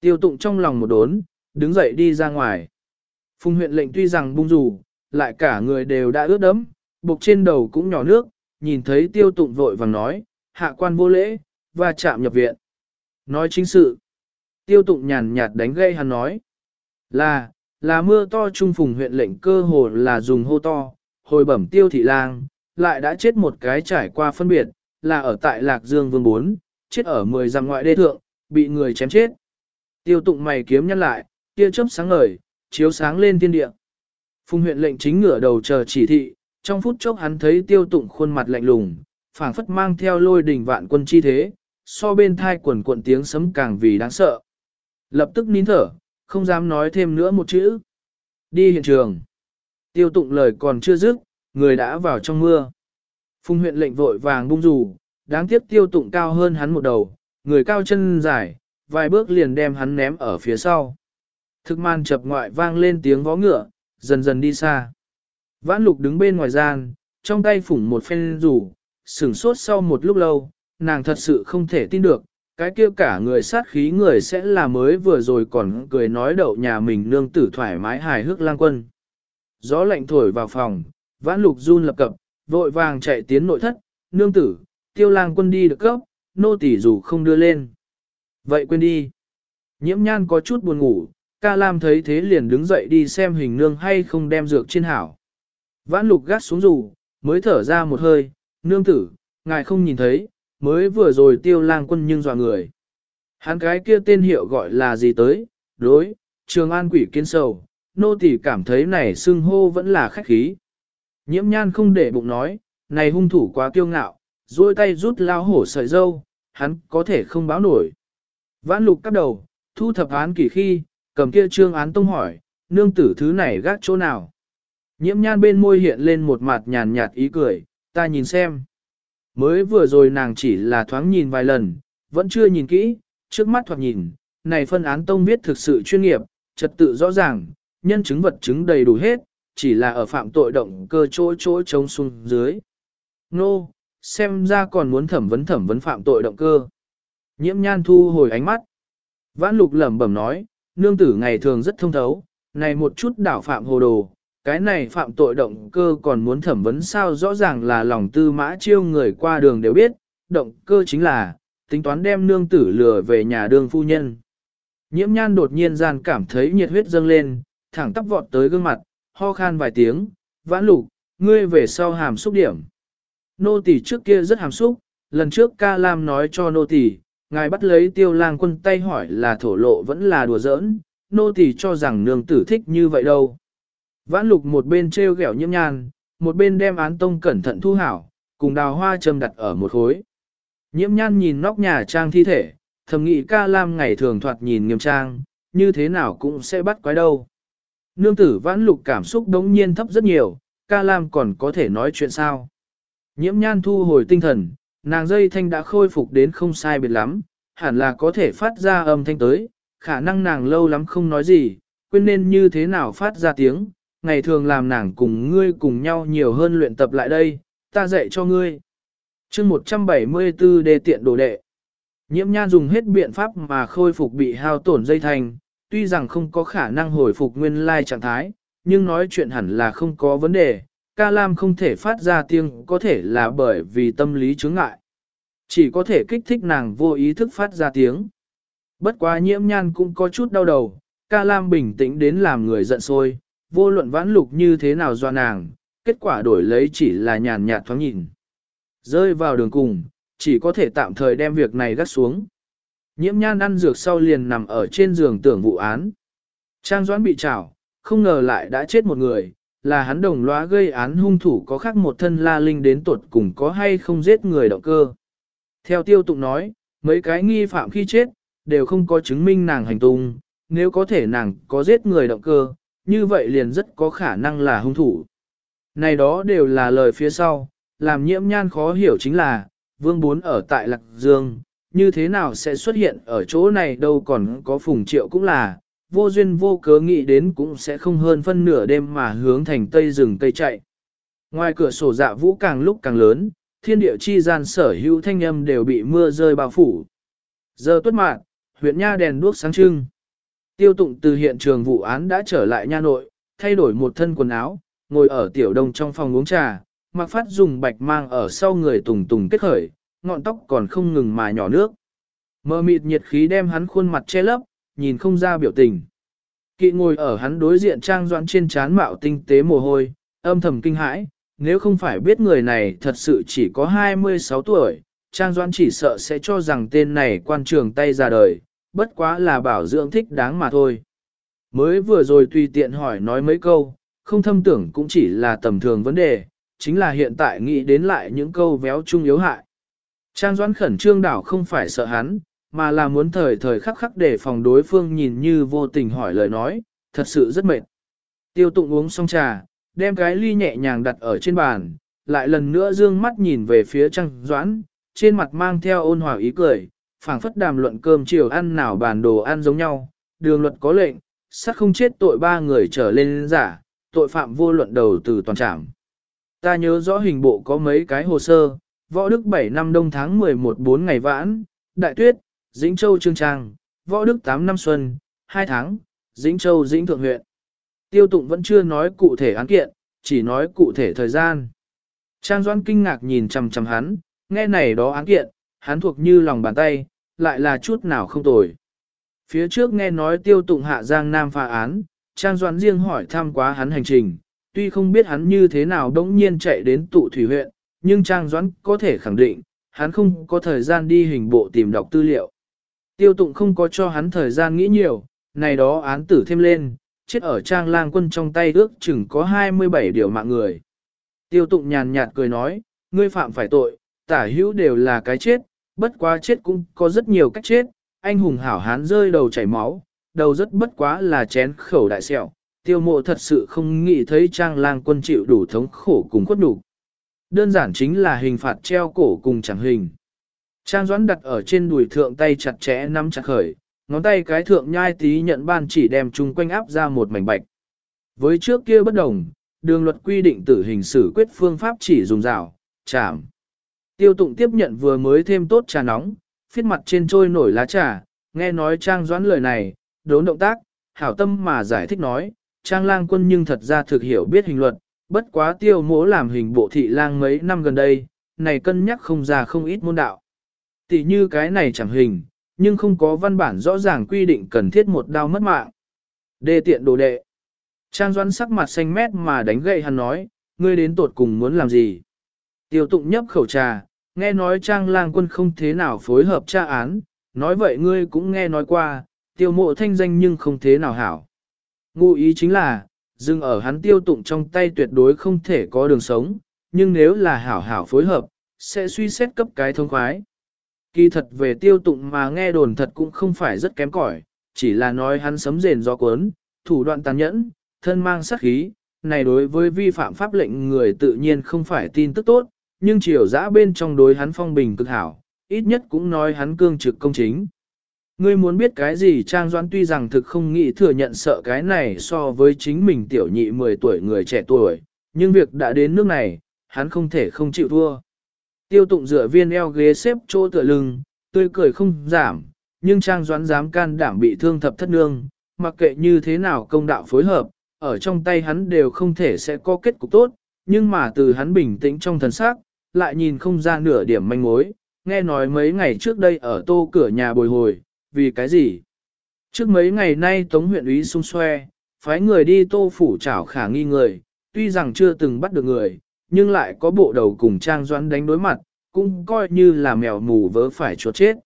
Tiêu tụng trong lòng một đốn, đứng dậy đi ra ngoài. Phùng huyện lệnh tuy rằng bung rủ, lại cả người đều đã ướt đẫm, buộc trên đầu cũng nhỏ nước, nhìn thấy tiêu tụng vội vàng nói, hạ quan vô lễ, và chạm nhập viện. Nói chính sự. Tiêu tụng nhàn nhạt đánh gây hắn nói. Là, là mưa to trung phùng huyện lệnh cơ hồ là dùng hô to, hồi bẩm tiêu thị lang, lại đã chết một cái trải qua phân biệt, là ở tại Lạc Dương Vương 4, chết ở 10 dặm ngoại đê thượng, bị người chém chết. Tiêu tụng mày kiếm nhăn lại, tia chớp sáng ngời, chiếu sáng lên thiên địa. Phùng huyện lệnh chính ngửa đầu chờ chỉ thị, trong phút chốc hắn thấy tiêu tụng khuôn mặt lạnh lùng, phảng phất mang theo lôi đình vạn quân chi thế, so bên thai quần cuộn tiếng sấm càng vì đáng sợ. Lập tức nín thở, không dám nói thêm nữa một chữ. Đi hiện trường. Tiêu tụng lời còn chưa dứt, người đã vào trong mưa. Phùng huyện lệnh vội vàng bung rủ, đáng tiếc tiêu tụng cao hơn hắn một đầu, người cao chân dài, vài bước liền đem hắn ném ở phía sau. Thực man chập ngoại vang lên tiếng vó ngựa, dần dần đi xa. Vãn lục đứng bên ngoài gian, trong tay phủng một phen rủ, sửng sốt sau một lúc lâu, nàng thật sự không thể tin được, cái kia cả người sát khí người sẽ là mới vừa rồi còn cười nói đậu nhà mình nương tử thoải mái hài hước lang quân. Gió lạnh thổi vào phòng, vãn lục run lập cập, vội vàng chạy tiến nội thất, nương tử, tiêu lang quân đi được cấp, nô tỷ dù không đưa lên. Vậy quên đi. Nhiễm nhan có chút buồn ngủ, ca lam thấy thế liền đứng dậy đi xem hình nương hay không đem dược trên hảo. Vãn lục gắt xuống rủ, mới thở ra một hơi, nương tử, ngài không nhìn thấy, mới vừa rồi tiêu lang quân nhưng dọa người. Hắn cái kia tên hiệu gọi là gì tới, đối, trường an quỷ kiến sầu, nô tỳ cảm thấy này xưng hô vẫn là khách khí. Nhiễm nhan không để bụng nói, này hung thủ quá kiêu ngạo, duỗi tay rút lao hổ sợi dâu, hắn có thể không báo nổi. Vãn lục cắp đầu, thu thập án kỳ khi, cầm kia trương án tông hỏi, nương tử thứ này gác chỗ nào. Nhiễm nhan bên môi hiện lên một mặt nhàn nhạt ý cười, ta nhìn xem. Mới vừa rồi nàng chỉ là thoáng nhìn vài lần, vẫn chưa nhìn kỹ, trước mắt thoạt nhìn, này phân án tông viết thực sự chuyên nghiệp, trật tự rõ ràng, nhân chứng vật chứng đầy đủ hết, chỉ là ở phạm tội động cơ chỗ chỗ trống xuống dưới. Nô, xem ra còn muốn thẩm vấn thẩm vấn phạm tội động cơ. Nhiễm nhan thu hồi ánh mắt. Vãn lục lẩm bẩm nói, nương tử ngày thường rất thông thấu, này một chút đảo phạm hồ đồ, cái này phạm tội động cơ còn muốn thẩm vấn sao rõ ràng là lòng tư mã chiêu người qua đường đều biết, động cơ chính là, tính toán đem nương tử lừa về nhà đương phu nhân. Nhiễm nhan đột nhiên gian cảm thấy nhiệt huyết dâng lên, thẳng tắp vọt tới gương mặt, ho khan vài tiếng, vãn lục, ngươi về sau hàm xúc điểm. Nô tỷ trước kia rất hàm xúc, lần trước ca lam nói cho nô tỷ ngài bắt lấy tiêu lang quân tay hỏi là thổ lộ vẫn là đùa giỡn, nô tỷ cho rằng nương tử thích như vậy đâu. Vãn lục một bên treo gẻo nhiễm nhan, một bên đem án tông cẩn thận thu hảo, cùng đào hoa châm đặt ở một khối. Nhiễm nhan nhìn nóc nhà trang thi thể, thầm nghĩ ca lam ngày thường thoạt nhìn nghiêm trang, như thế nào cũng sẽ bắt quái đâu. Nương tử vãn lục cảm xúc đống nhiên thấp rất nhiều, ca lam còn có thể nói chuyện sao. Nhiễm nhan thu hồi tinh thần, nàng dây thanh đã khôi phục đến không sai biệt lắm, hẳn là có thể phát ra âm thanh tới, khả năng nàng lâu lắm không nói gì, quên nên như thế nào phát ra tiếng, ngày thường làm nàng cùng ngươi cùng nhau nhiều hơn luyện tập lại đây, ta dạy cho ngươi. chương 174 đề tiện đồ đệ. Nhiễm nhan dùng hết biện pháp mà khôi phục bị hao tổn dây thành, tuy rằng không có khả năng hồi phục nguyên lai trạng thái, nhưng nói chuyện hẳn là không có vấn đề, ca lam không thể phát ra tiếng có thể là bởi vì tâm lý chướng ngại. Chỉ có thể kích thích nàng vô ý thức phát ra tiếng. Bất quá nhiễm nhan cũng có chút đau đầu, ca lam bình tĩnh đến làm người giận sôi vô luận vãn lục như thế nào do nàng, kết quả đổi lấy chỉ là nhàn nhạt thoáng nhìn. Rơi vào đường cùng, chỉ có thể tạm thời đem việc này gắt xuống. Nhiễm nhan ăn dược sau liền nằm ở trên giường tưởng vụ án. Trang Doãn bị trảo, không ngờ lại đã chết một người, là hắn đồng lõa gây án hung thủ có khác một thân la linh đến tuột cùng có hay không giết người động cơ. Theo tiêu tụng nói, mấy cái nghi phạm khi chết, đều không có chứng minh nàng hành tung, nếu có thể nàng có giết người động cơ, như vậy liền rất có khả năng là hung thủ. Này đó đều là lời phía sau, làm nhiễm nhan khó hiểu chính là, vương bốn ở tại Lạc Dương, như thế nào sẽ xuất hiện ở chỗ này đâu còn có phùng triệu cũng là, vô duyên vô cớ nghĩ đến cũng sẽ không hơn phân nửa đêm mà hướng thành tây rừng tây chạy. Ngoài cửa sổ dạ vũ càng lúc càng lớn, thiên địa chi gian sở hữu thanh âm đều bị mưa rơi bao phủ. Giờ tuất mạng, huyện nha đèn đuốc sáng trưng. Tiêu tụng từ hiện trường vụ án đã trở lại nha nội, thay đổi một thân quần áo, ngồi ở tiểu đông trong phòng uống trà, mặc phát dùng bạch mang ở sau người tùng tùng kết khởi, ngọn tóc còn không ngừng mà nhỏ nước. Mơ mịt nhiệt khí đem hắn khuôn mặt che lấp, nhìn không ra biểu tình. Kỵ ngồi ở hắn đối diện trang doãn trên trán mạo tinh tế mồ hôi, âm thầm kinh hãi, nếu không phải biết người này thật sự chỉ có 26 tuổi, trang doãn chỉ sợ sẽ cho rằng tên này quan trường tay ra đời, bất quá là bảo dưỡng thích đáng mà thôi. Mới vừa rồi tùy tiện hỏi nói mấy câu, không thâm tưởng cũng chỉ là tầm thường vấn đề, chính là hiện tại nghĩ đến lại những câu véo chung yếu hại. Trang Doãn khẩn trương đảo không phải sợ hắn, mà là muốn thời thời khắc khắc để phòng đối phương nhìn như vô tình hỏi lời nói, thật sự rất mệt. Tiêu tụng uống xong trà, đem cái ly nhẹ nhàng đặt ở trên bàn, lại lần nữa dương mắt nhìn về phía Trang Doãn, trên mặt mang theo ôn hòa ý cười, phảng phất đàm luận cơm chiều ăn nào bàn đồ ăn giống nhau, đường luật có lệnh, sát không chết tội ba người trở lên giả, tội phạm vô luận đầu từ toàn trảm. Ta nhớ rõ hình bộ có mấy cái hồ sơ, võ đức 7 năm đông tháng 11 4 ngày vãn, đại tuyết, Dĩnh Châu Trương Trang, võ đức 8 năm xuân, 2 tháng, Dĩnh Châu Dĩnh Thượng huyện. Tiêu tụng vẫn chưa nói cụ thể án kiện, chỉ nói cụ thể thời gian. Trang Doan kinh ngạc nhìn chằm chằm hắn, nghe này đó án kiện, hắn thuộc như lòng bàn tay, lại là chút nào không tồi. Phía trước nghe nói tiêu tụng hạ giang nam phá án, Trang Doãn riêng hỏi thăm quá hắn hành trình, tuy không biết hắn như thế nào đống nhiên chạy đến tụ thủy huyện, nhưng Trang Doãn có thể khẳng định, hắn không có thời gian đi hình bộ tìm đọc tư liệu. Tiêu tụng không có cho hắn thời gian nghĩ nhiều, này đó án tử thêm lên, chết ở Trang lang quân trong tay ước chừng có 27 điều mạng người. Tiêu tụng nhàn nhạt cười nói, ngươi phạm phải tội, tả hữu đều là cái chết, bất quá chết cũng có rất nhiều cách chết, anh hùng hảo hán rơi đầu chảy máu, đầu rất bất quá là chén khẩu đại sẹo, tiêu mộ thật sự không nghĩ thấy trang lang quân chịu đủ thống khổ cùng khuất đủ. Đơn giản chính là hình phạt treo cổ cùng chẳng hình. Trang doãn đặt ở trên đùi thượng tay chặt chẽ nắm chặt khởi, ngón tay cái thượng nhai tí nhận ban chỉ đem chung quanh áp ra một mảnh bạch. Với trước kia bất đồng, đường luật quy định tử hình xử quyết phương pháp chỉ dùng rào, chạm. Tiêu tụng tiếp nhận vừa mới thêm tốt trà nóng, phiết mặt trên trôi nổi lá trà, nghe nói Trang Doãn lời này, đốn động tác, hảo tâm mà giải thích nói, Trang lang quân nhưng thật ra thực hiểu biết hình luật, bất quá tiêu mỗ làm hình bộ thị lang mấy năm gần đây, này cân nhắc không ra không ít môn đạo. Tỷ như cái này chẳng hình, nhưng không có văn bản rõ ràng quy định cần thiết một đao mất mạng. Đề tiện đồ đệ. Trang Doãn sắc mặt xanh mét mà đánh gậy hắn nói, ngươi đến tột cùng muốn làm gì? Tiêu tụng nhấp khẩu trà, nghe nói Trang lang quân không thế nào phối hợp tra án, nói vậy ngươi cũng nghe nói qua, tiêu mộ thanh danh nhưng không thế nào hảo. Ngụ ý chính là, dừng ở hắn tiêu tụng trong tay tuyệt đối không thể có đường sống, nhưng nếu là hảo hảo phối hợp, sẽ suy xét cấp cái thông khoái. Kỳ thật về tiêu tụng mà nghe đồn thật cũng không phải rất kém cỏi, chỉ là nói hắn sấm rền do cuốn, thủ đoạn tàn nhẫn, thân mang sát khí, này đối với vi phạm pháp lệnh người tự nhiên không phải tin tức tốt, nhưng triều dã bên trong đối hắn phong bình cực hảo, ít nhất cũng nói hắn cương trực công chính. Ngươi muốn biết cái gì Trang Doãn tuy rằng thực không nghĩ thừa nhận sợ cái này so với chính mình tiểu nhị 10 tuổi người trẻ tuổi, nhưng việc đã đến nước này, hắn không thể không chịu thua. Tiêu tụng dựa viên eo ghế xếp chỗ tựa lưng, tươi cười không giảm, nhưng Trang Doãn dám can đảm bị thương thập thất nương, mặc kệ như thế nào công đạo phối hợp, ở trong tay hắn đều không thể sẽ có kết cục tốt, nhưng mà từ hắn bình tĩnh trong thần sắc, lại nhìn không ra nửa điểm manh mối, nghe nói mấy ngày trước đây ở tô cửa nhà bồi hồi, vì cái gì? Trước mấy ngày nay Tống huyện úy xung xoe, phái người đi tô phủ trảo khả nghi người, tuy rằng chưa từng bắt được người, nhưng lại có bộ đầu cùng Trang Doãn đánh đối mặt, cũng coi như là mèo mù vớ phải chuột chết.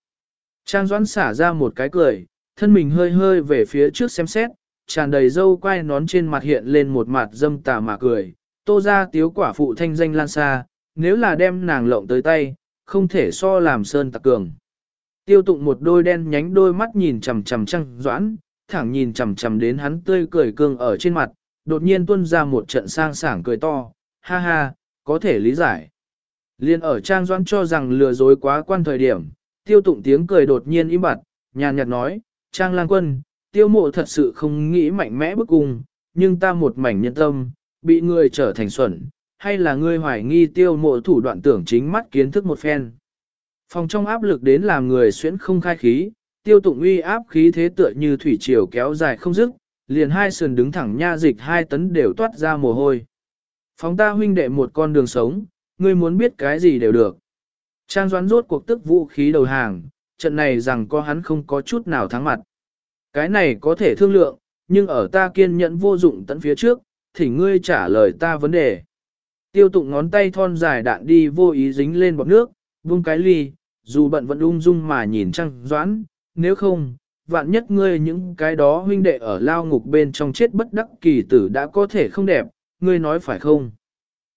Trang Doãn xả ra một cái cười, thân mình hơi hơi về phía trước xem xét, tràn đầy dâu quai nón trên mặt hiện lên một mặt dâm tà mà cười, tô ra tiếu quả phụ thanh danh lan xa, nếu là đem nàng lộng tới tay, không thể so làm sơn tặc cường. Tiêu tụng một đôi đen nhánh đôi mắt nhìn chằm chằm trăng doãn, thẳng nhìn chằm chằm đến hắn tươi cười cương ở trên mặt, đột nhiên tuôn ra một trận sang sảng cười to, ha ha, có thể lý giải. Liên ở trang doãn cho rằng lừa dối quá quan thời điểm, tiêu tụng tiếng cười đột nhiên im bặt, nhàn nhạt nói, trang lang quân, tiêu mộ thật sự không nghĩ mạnh mẽ bức cung, nhưng ta một mảnh nhân tâm, bị người trở thành xuẩn, hay là ngươi hoài nghi tiêu mộ thủ đoạn tưởng chính mắt kiến thức một phen. Phòng trong áp lực đến làm người xuyễn không khai khí, tiêu tụng uy áp khí thế tựa như thủy triều kéo dài không dứt, liền hai sườn đứng thẳng nha dịch hai tấn đều toát ra mồ hôi. Phóng ta huynh đệ một con đường sống, ngươi muốn biết cái gì đều được. Trang doán rốt cuộc tức vũ khí đầu hàng, trận này rằng có hắn không có chút nào thắng mặt. Cái này có thể thương lượng, nhưng ở ta kiên nhẫn vô dụng tận phía trước, thì ngươi trả lời ta vấn đề. Tiêu tụng ngón tay thon dài đạn đi vô ý dính lên bọt nước, vung cái ly, dù bận vẫn ung dung mà nhìn trăng doãn, nếu không, vạn nhất ngươi những cái đó huynh đệ ở lao ngục bên trong chết bất đắc kỳ tử đã có thể không đẹp, ngươi nói phải không?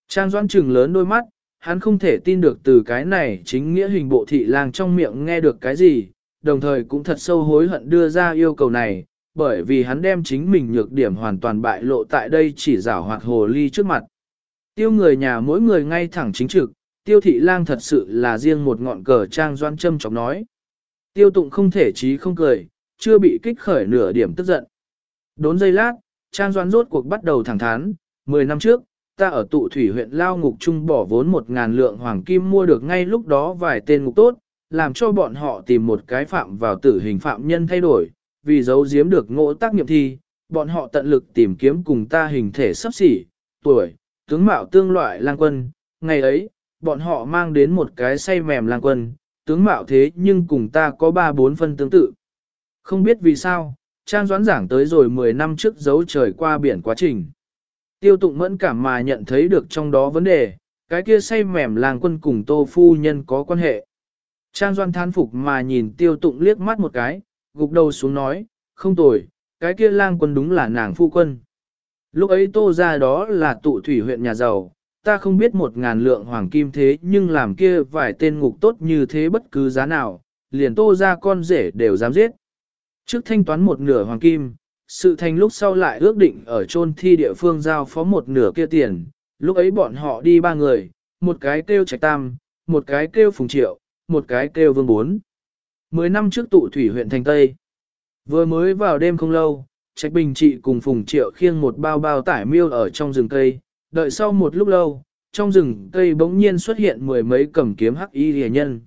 Trang doãn trừng lớn đôi mắt, hắn không thể tin được từ cái này chính nghĩa hình bộ thị lang trong miệng nghe được cái gì, đồng thời cũng thật sâu hối hận đưa ra yêu cầu này, bởi vì hắn đem chính mình nhược điểm hoàn toàn bại lộ tại đây chỉ rảo hoạt hồ ly trước mặt. Tiêu người nhà mỗi người ngay thẳng chính trực, tiêu thị lang thật sự là riêng một ngọn cờ trang doan châm chọc nói. Tiêu tụng không thể trí không cười, chưa bị kích khởi nửa điểm tức giận. Đốn giây lát, trang doan rốt cuộc bắt đầu thẳng thắn, 10 năm trước, ta ở tụ thủy huyện Lao Ngục Trung bỏ vốn một ngàn lượng hoàng kim mua được ngay lúc đó vài tên ngục tốt, làm cho bọn họ tìm một cái phạm vào tử hình phạm nhân thay đổi, vì giấu giếm được ngộ tác nghiệm thi, bọn họ tận lực tìm kiếm cùng ta hình thể sắp xỉ, tuổi, tướng mạo tương loại lang quân, ngày ấy, bọn họ mang đến một cái say mềm lang quân, tướng mạo thế nhưng cùng ta có ba bốn phân tương tự. Không biết vì sao, Trang Doãn giảng tới rồi 10 năm trước dấu trời qua biển quá trình. Tiêu tụng mẫn cảm mà nhận thấy được trong đó vấn đề, cái kia say mềm lang quân cùng tô phu nhân có quan hệ. Trang Doan than phục mà nhìn tiêu tụng liếc mắt một cái, gục đầu xuống nói, không tồi, cái kia lang quân đúng là nàng phu quân. Lúc ấy tô ra đó là tụ thủy huyện nhà giàu, ta không biết một ngàn lượng hoàng kim thế nhưng làm kia vài tên ngục tốt như thế bất cứ giá nào, liền tô ra con rể đều dám giết. Trước thanh toán một nửa hoàng kim, sự thành lúc sau lại ước định ở chôn thi địa phương giao phó một nửa kia tiền, lúc ấy bọn họ đi ba người, một cái kêu trạch tam, một cái kêu phùng triệu, một cái kêu vương bốn. Mười năm trước tụ thủy huyện thành Tây, vừa mới vào đêm không lâu, Trạch Bình trị cùng Phùng Triệu khiêng một bao bao tải miêu ở trong rừng cây, đợi sau một lúc lâu, trong rừng cây bỗng nhiên xuất hiện mười mấy cầm kiếm hắc y rìa nhân.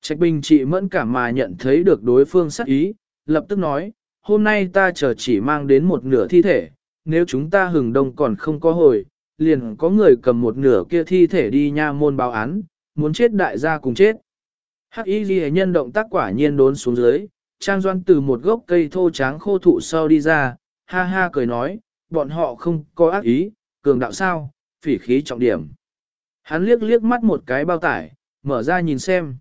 Trạch Bình trị mẫn cảm mà nhận thấy được đối phương sắc ý, lập tức nói, hôm nay ta chờ chỉ mang đến một nửa thi thể, nếu chúng ta hừng đông còn không có hồi, liền có người cầm một nửa kia thi thể đi nha môn báo án, muốn chết đại gia cùng chết. Hắc y ghi nhân động tác quả nhiên đốn xuống dưới, trang doan từ một gốc cây thô tráng khô thụ sau đi ra, ha ha cười nói, bọn họ không có ác ý, cường đạo sao, phỉ khí trọng điểm. Hắn liếc liếc mắt một cái bao tải, mở ra nhìn xem.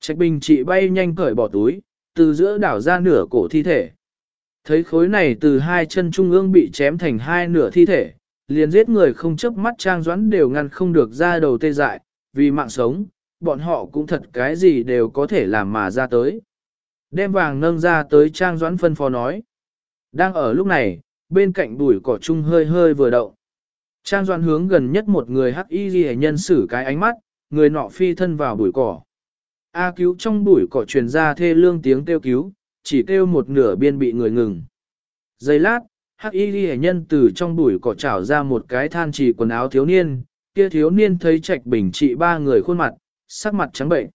Trạch bình trị bay nhanh cởi bỏ túi, từ giữa đảo ra nửa cổ thi thể. Thấy khối này từ hai chân trung ương bị chém thành hai nửa thi thể, liền giết người không chớp mắt trang doãn đều ngăn không được ra đầu tê dại, vì mạng sống, bọn họ cũng thật cái gì đều có thể làm mà ra tới. Đem vàng nâng ra tới trang doãn phân phó nói. Đang ở lúc này, bên cạnh bụi cỏ trung hơi hơi vừa động. Trang doãn hướng gần nhất một người hắc y ghi nhân xử cái ánh mắt, người nọ phi thân vào bụi cỏ. A cứu trong bụi cỏ truyền ra thê lương tiếng kêu cứu, chỉ kêu một nửa biên bị người ngừng. Giây lát, hắc y ghi nhân từ trong bụi cỏ trảo ra một cái than chỉ quần áo thiếu niên, kia thiếu niên thấy trạch bình trị ba người khuôn mặt, sắc mặt trắng bệnh.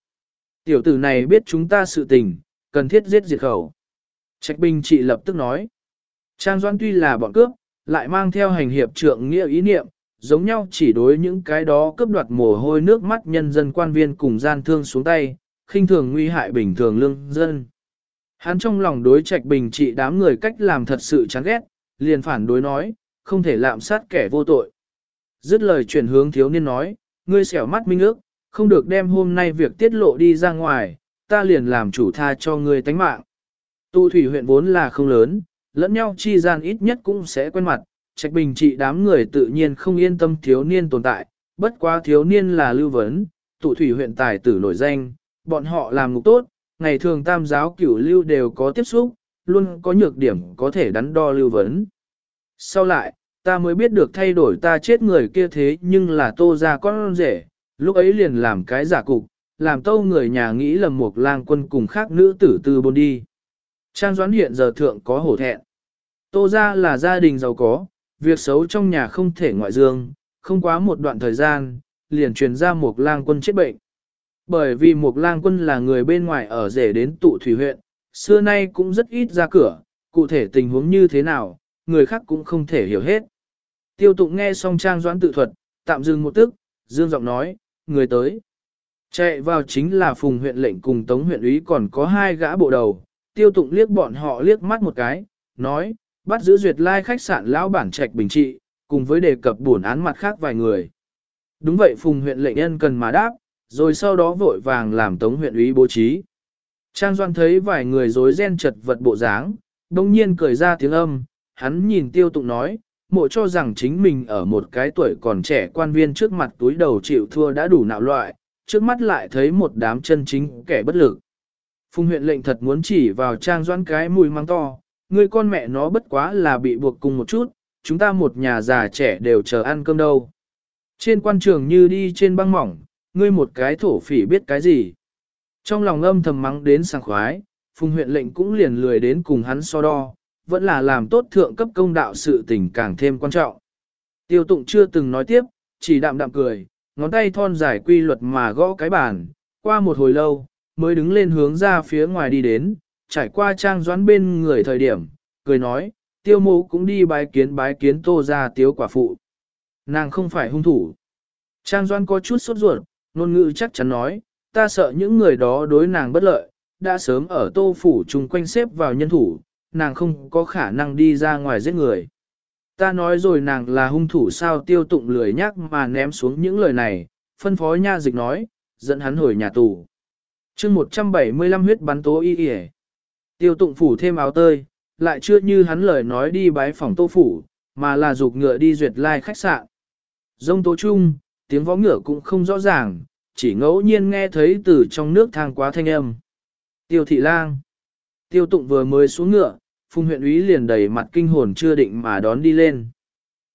Tiểu tử này biết chúng ta sự tình, cần thiết giết diệt khẩu. Trạch bình trị lập tức nói. Trang Doan tuy là bọn cướp, lại mang theo hành hiệp trượng nghĩa ý niệm, giống nhau chỉ đối những cái đó cướp đoạt mồ hôi nước mắt nhân dân quan viên cùng gian thương xuống tay, khinh thường nguy hại bình thường lương dân. Hắn trong lòng đối trạch bình trị đám người cách làm thật sự chán ghét, liền phản đối nói, không thể lạm sát kẻ vô tội. Dứt lời chuyển hướng thiếu niên nói, ngươi xẻo mắt minh ước, không được đem hôm nay việc tiết lộ đi ra ngoài, ta liền làm chủ tha cho ngươi tánh mạng. Tu thủy huyện vốn là không lớn, lẫn nhau chi gian ít nhất cũng sẽ quen mặt, trạch bình trị đám người tự nhiên không yên tâm thiếu niên tồn tại, bất quá thiếu niên là lưu vấn, tụ thủy huyện tài tử nổi danh, bọn họ làm ngục tốt, ngày thường tam giáo cửu lưu đều có tiếp xúc, luôn có nhược điểm có thể đắn đo lưu vấn. Sau lại, ta mới biết được thay đổi ta chết người kia thế nhưng là tô ra con rể, lúc ấy liền làm cái giả cục, làm tâu người nhà nghĩ lầm một lang quân cùng khác nữ tử tư bôn đi. Trang Doãn hiện giờ thượng có hổ thẹn. Tô ra là gia đình giàu có, việc xấu trong nhà không thể ngoại dương, không quá một đoạn thời gian, liền truyền ra một lang quân chết bệnh. Bởi vì một lang quân là người bên ngoài ở rể đến tụ thủy huyện, xưa nay cũng rất ít ra cửa, cụ thể tình huống như thế nào, người khác cũng không thể hiểu hết. Tiêu tụng nghe xong trang doãn tự thuật, tạm dừng một tức, dương giọng nói, người tới. Chạy vào chính là phùng huyện lệnh cùng tống huyện úy còn có hai gã bộ đầu, tiêu tụng liếc bọn họ liếc mắt một cái, nói, bắt giữ duyệt lai khách sạn lão bản trạch bình trị, cùng với đề cập buồn án mặt khác vài người. Đúng vậy phùng huyện lệnh nhân cần mà đáp, rồi sau đó vội vàng làm tống huyện úy bố trí. Trang Doan thấy vài người rối ren chật vật bộ dáng, đông nhiên cười ra tiếng âm, hắn nhìn tiêu tụng nói, mộ cho rằng chính mình ở một cái tuổi còn trẻ quan viên trước mặt túi đầu chịu thua đã đủ nạo loại, trước mắt lại thấy một đám chân chính kẻ bất lực. Phùng huyện lệnh thật muốn chỉ vào trang doãn cái mùi mang to, người con mẹ nó bất quá là bị buộc cùng một chút, chúng ta một nhà già trẻ đều chờ ăn cơm đâu. Trên quan trường như đi trên băng mỏng, ngươi một cái thổ phỉ biết cái gì. Trong lòng âm thầm mắng đến sảng khoái, phùng huyện lệnh cũng liền lười đến cùng hắn so đo, vẫn là làm tốt thượng cấp công đạo sự tình càng thêm quan trọng. Tiêu tụng chưa từng nói tiếp, chỉ đạm đạm cười, ngón tay thon dài quy luật mà gõ cái bàn, qua một hồi lâu, mới đứng lên hướng ra phía ngoài đi đến, trải qua trang doãn bên người thời điểm, cười nói, tiêu mộ cũng đi bái kiến bái kiến tô ra tiếu quả phụ. Nàng không phải hung thủ. Trang doãn có chút sốt ruột, ngôn ngữ chắc chắn nói, ta sợ những người đó đối nàng bất lợi, đã sớm ở tô phủ chung quanh xếp vào nhân thủ, nàng không có khả năng đi ra ngoài giết người. Ta nói rồi nàng là hung thủ sao tiêu tụng lười nhắc mà ném xuống những lời này, phân phó nha dịch nói, dẫn hắn hồi nhà tù. chương 175 huyết bắn tố y y Tiêu tụng phủ thêm áo tơi, lại chưa như hắn lời nói đi bái phòng tô phủ, mà là dục ngựa đi duyệt lai khách sạn. Dông tố chung, tiếng võ ngựa cũng không rõ ràng, chỉ ngẫu nhiên nghe thấy từ trong nước thang quá thanh âm. Tiêu thị lang. Tiêu tụng vừa mới xuống ngựa, phùng huyện úy liền đầy mặt kinh hồn chưa định mà đón đi lên.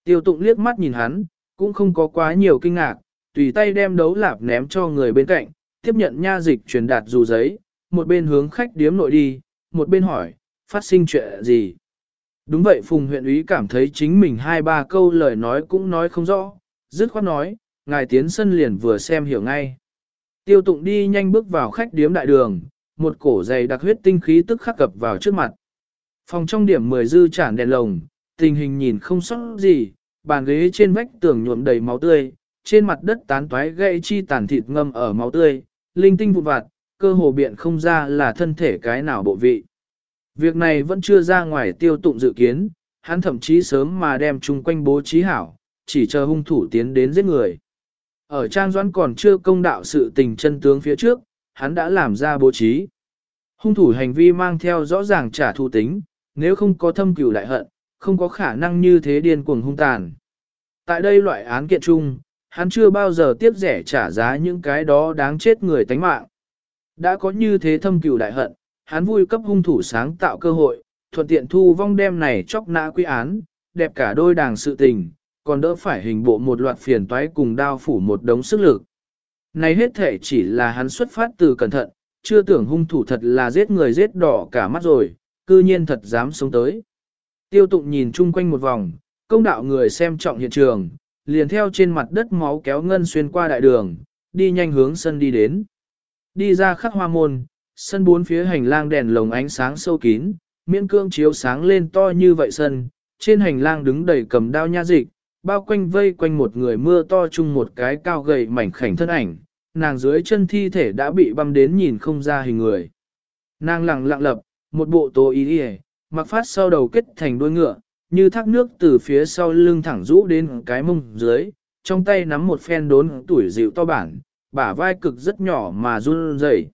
Tiêu tụng liếc mắt nhìn hắn, cũng không có quá nhiều kinh ngạc, tùy tay đem đấu lạp ném cho người bên cạnh, tiếp nhận nha dịch truyền đạt dù giấy, một bên hướng khách điếm nội đi, một bên hỏi, phát sinh chuyện gì. Đúng vậy Phùng huyện úy cảm thấy chính mình hai ba câu lời nói cũng nói không rõ, dứt khoát nói, ngài tiến sân liền vừa xem hiểu ngay. Tiêu tụng đi nhanh bước vào khách điếm đại đường, một cổ dày đặc huyết tinh khí tức khắc cập vào trước mặt. Phòng trong điểm 10 dư chản đèn lồng, tình hình nhìn không sót gì, bàn ghế trên vách tường nhuộm đầy máu tươi, trên mặt đất tán toái gãy chi tàn thịt ngâm ở máu tươi, linh tinh vụn vặt, cơ hồ biện không ra là thân thể cái nào bộ vị. Việc này vẫn chưa ra ngoài tiêu tụng dự kiến, hắn thậm chí sớm mà đem chung quanh bố trí hảo, chỉ chờ hung thủ tiến đến giết người. Ở Trang Doãn còn chưa công đạo sự tình chân tướng phía trước, hắn đã làm ra bố trí. Hung thủ hành vi mang theo rõ ràng trả thù tính, nếu không có thâm cửu đại hận, không có khả năng như thế điên cuồng hung tàn. Tại đây loại án kiện chung, hắn chưa bao giờ tiếp rẻ trả giá những cái đó đáng chết người tánh mạng. Đã có như thế thâm cửu đại hận, hắn vui cấp hung thủ sáng tạo cơ hội, thuận tiện thu vong đem này chóc nã quy án, đẹp cả đôi đảng sự tình, còn đỡ phải hình bộ một loạt phiền toái cùng đao phủ một đống sức lực. Này hết thể chỉ là hắn xuất phát từ cẩn thận, chưa tưởng hung thủ thật là giết người giết đỏ cả mắt rồi, cư nhiên thật dám sống tới. Tiêu tụng nhìn chung quanh một vòng, công đạo người xem trọng hiện trường, liền theo trên mặt đất máu kéo ngân xuyên qua đại đường, đi nhanh hướng sân đi đến. Đi ra khắc hoa môn, sân bốn phía hành lang đèn lồng ánh sáng sâu kín, miễn cương chiếu sáng lên to như vậy sân, trên hành lang đứng đầy cầm đao nha dịch, bao quanh vây quanh một người mưa to chung một cái cao gầy mảnh khảnh thân ảnh, nàng dưới chân thi thể đã bị băm đến nhìn không ra hình người. Nàng lặng lặng lập, một bộ tố ý đi mặc phát sau đầu kết thành đuôi ngựa, như thác nước từ phía sau lưng thẳng rũ đến cái mông dưới, trong tay nắm một phen đốn tuổi dịu to bản, bả vai cực rất nhỏ mà run rẩy.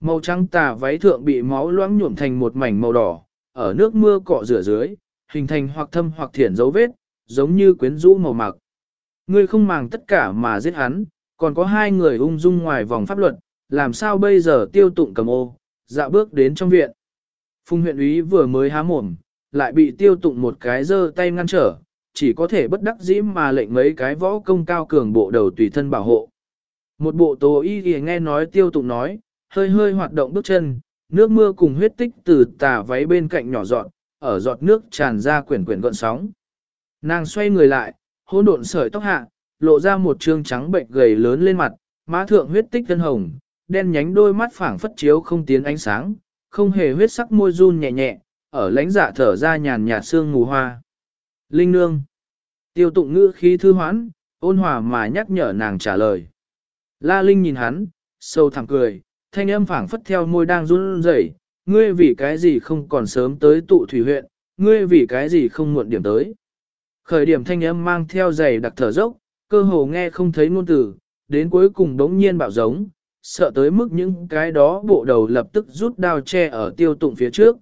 Màu trắng tà váy thượng bị máu loãng nhuộm thành một mảnh màu đỏ, ở nước mưa cọ rửa dưới, hình thành hoặc thâm hoặc thiển dấu vết, giống như quyến rũ màu mặc. Ngươi không màng tất cả mà giết hắn, còn có hai người ung dung ngoài vòng pháp luật, làm sao bây giờ tiêu tụng cầm ô, dạo bước đến trong viện. Phùng huyện úy vừa mới há mồm, lại bị tiêu tụng một cái giơ tay ngăn trở, chỉ có thể bất đắc dĩ mà lệnh mấy cái võ công cao cường bộ đầu tùy thân bảo hộ. Một bộ tố y thì nghe nói tiêu tụng nói, hơi hơi hoạt động bước chân, nước mưa cùng huyết tích từ tà váy bên cạnh nhỏ giọt, ở giọt nước tràn ra quyển quyển gọn sóng. Nàng xoay người lại, hỗn độn sợi tóc hạ, lộ ra một trương trắng bệnh gầy lớn lên mặt, má thượng huyết tích thân hồng, đen nhánh đôi mắt phảng phất chiếu không tiến ánh sáng, không hề huyết sắc môi run nhẹ nhẹ, ở lãnh dạ thở ra nhàn nhạt sương mù hoa. Linh nương. Tiêu tụng ngữ khí thư hoãn, ôn hòa mà nhắc nhở nàng trả lời. La Linh nhìn hắn, sâu thẳng cười, thanh âm phảng phất theo môi đang run rẩy, ngươi vì cái gì không còn sớm tới tụ thủy huyện, ngươi vì cái gì không muộn điểm tới. Khởi điểm thanh âm mang theo giày đặc thở dốc, cơ hồ nghe không thấy ngôn từ, đến cuối cùng đống nhiên bạo giống, sợ tới mức những cái đó bộ đầu lập tức rút đao che ở tiêu tụng phía trước.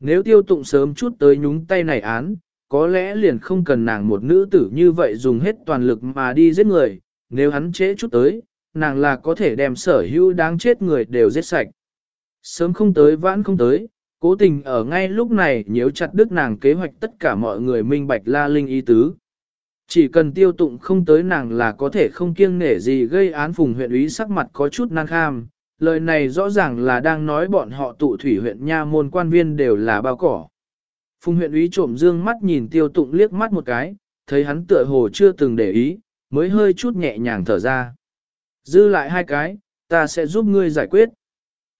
Nếu tiêu tụng sớm chút tới nhúng tay này án, có lẽ liền không cần nàng một nữ tử như vậy dùng hết toàn lực mà đi giết người, nếu hắn trễ chút tới, nàng là có thể đem sở hữu đáng chết người đều giết sạch. Sớm không tới vãn không tới, cố tình ở ngay lúc này nếu chặt đức nàng kế hoạch tất cả mọi người minh bạch la linh ý tứ. Chỉ cần tiêu tụng không tới nàng là có thể không kiêng nể gì gây án phùng huyện úy sắc mặt có chút năng kham. Lời này rõ ràng là đang nói bọn họ tụ thủy huyện nha môn quan viên đều là bao cỏ. Phùng huyện úy trộm dương mắt nhìn tiêu tụng liếc mắt một cái, thấy hắn tựa hồ chưa từng để ý, mới hơi chút nhẹ nhàng thở ra. Dư lại hai cái, ta sẽ giúp ngươi giải quyết.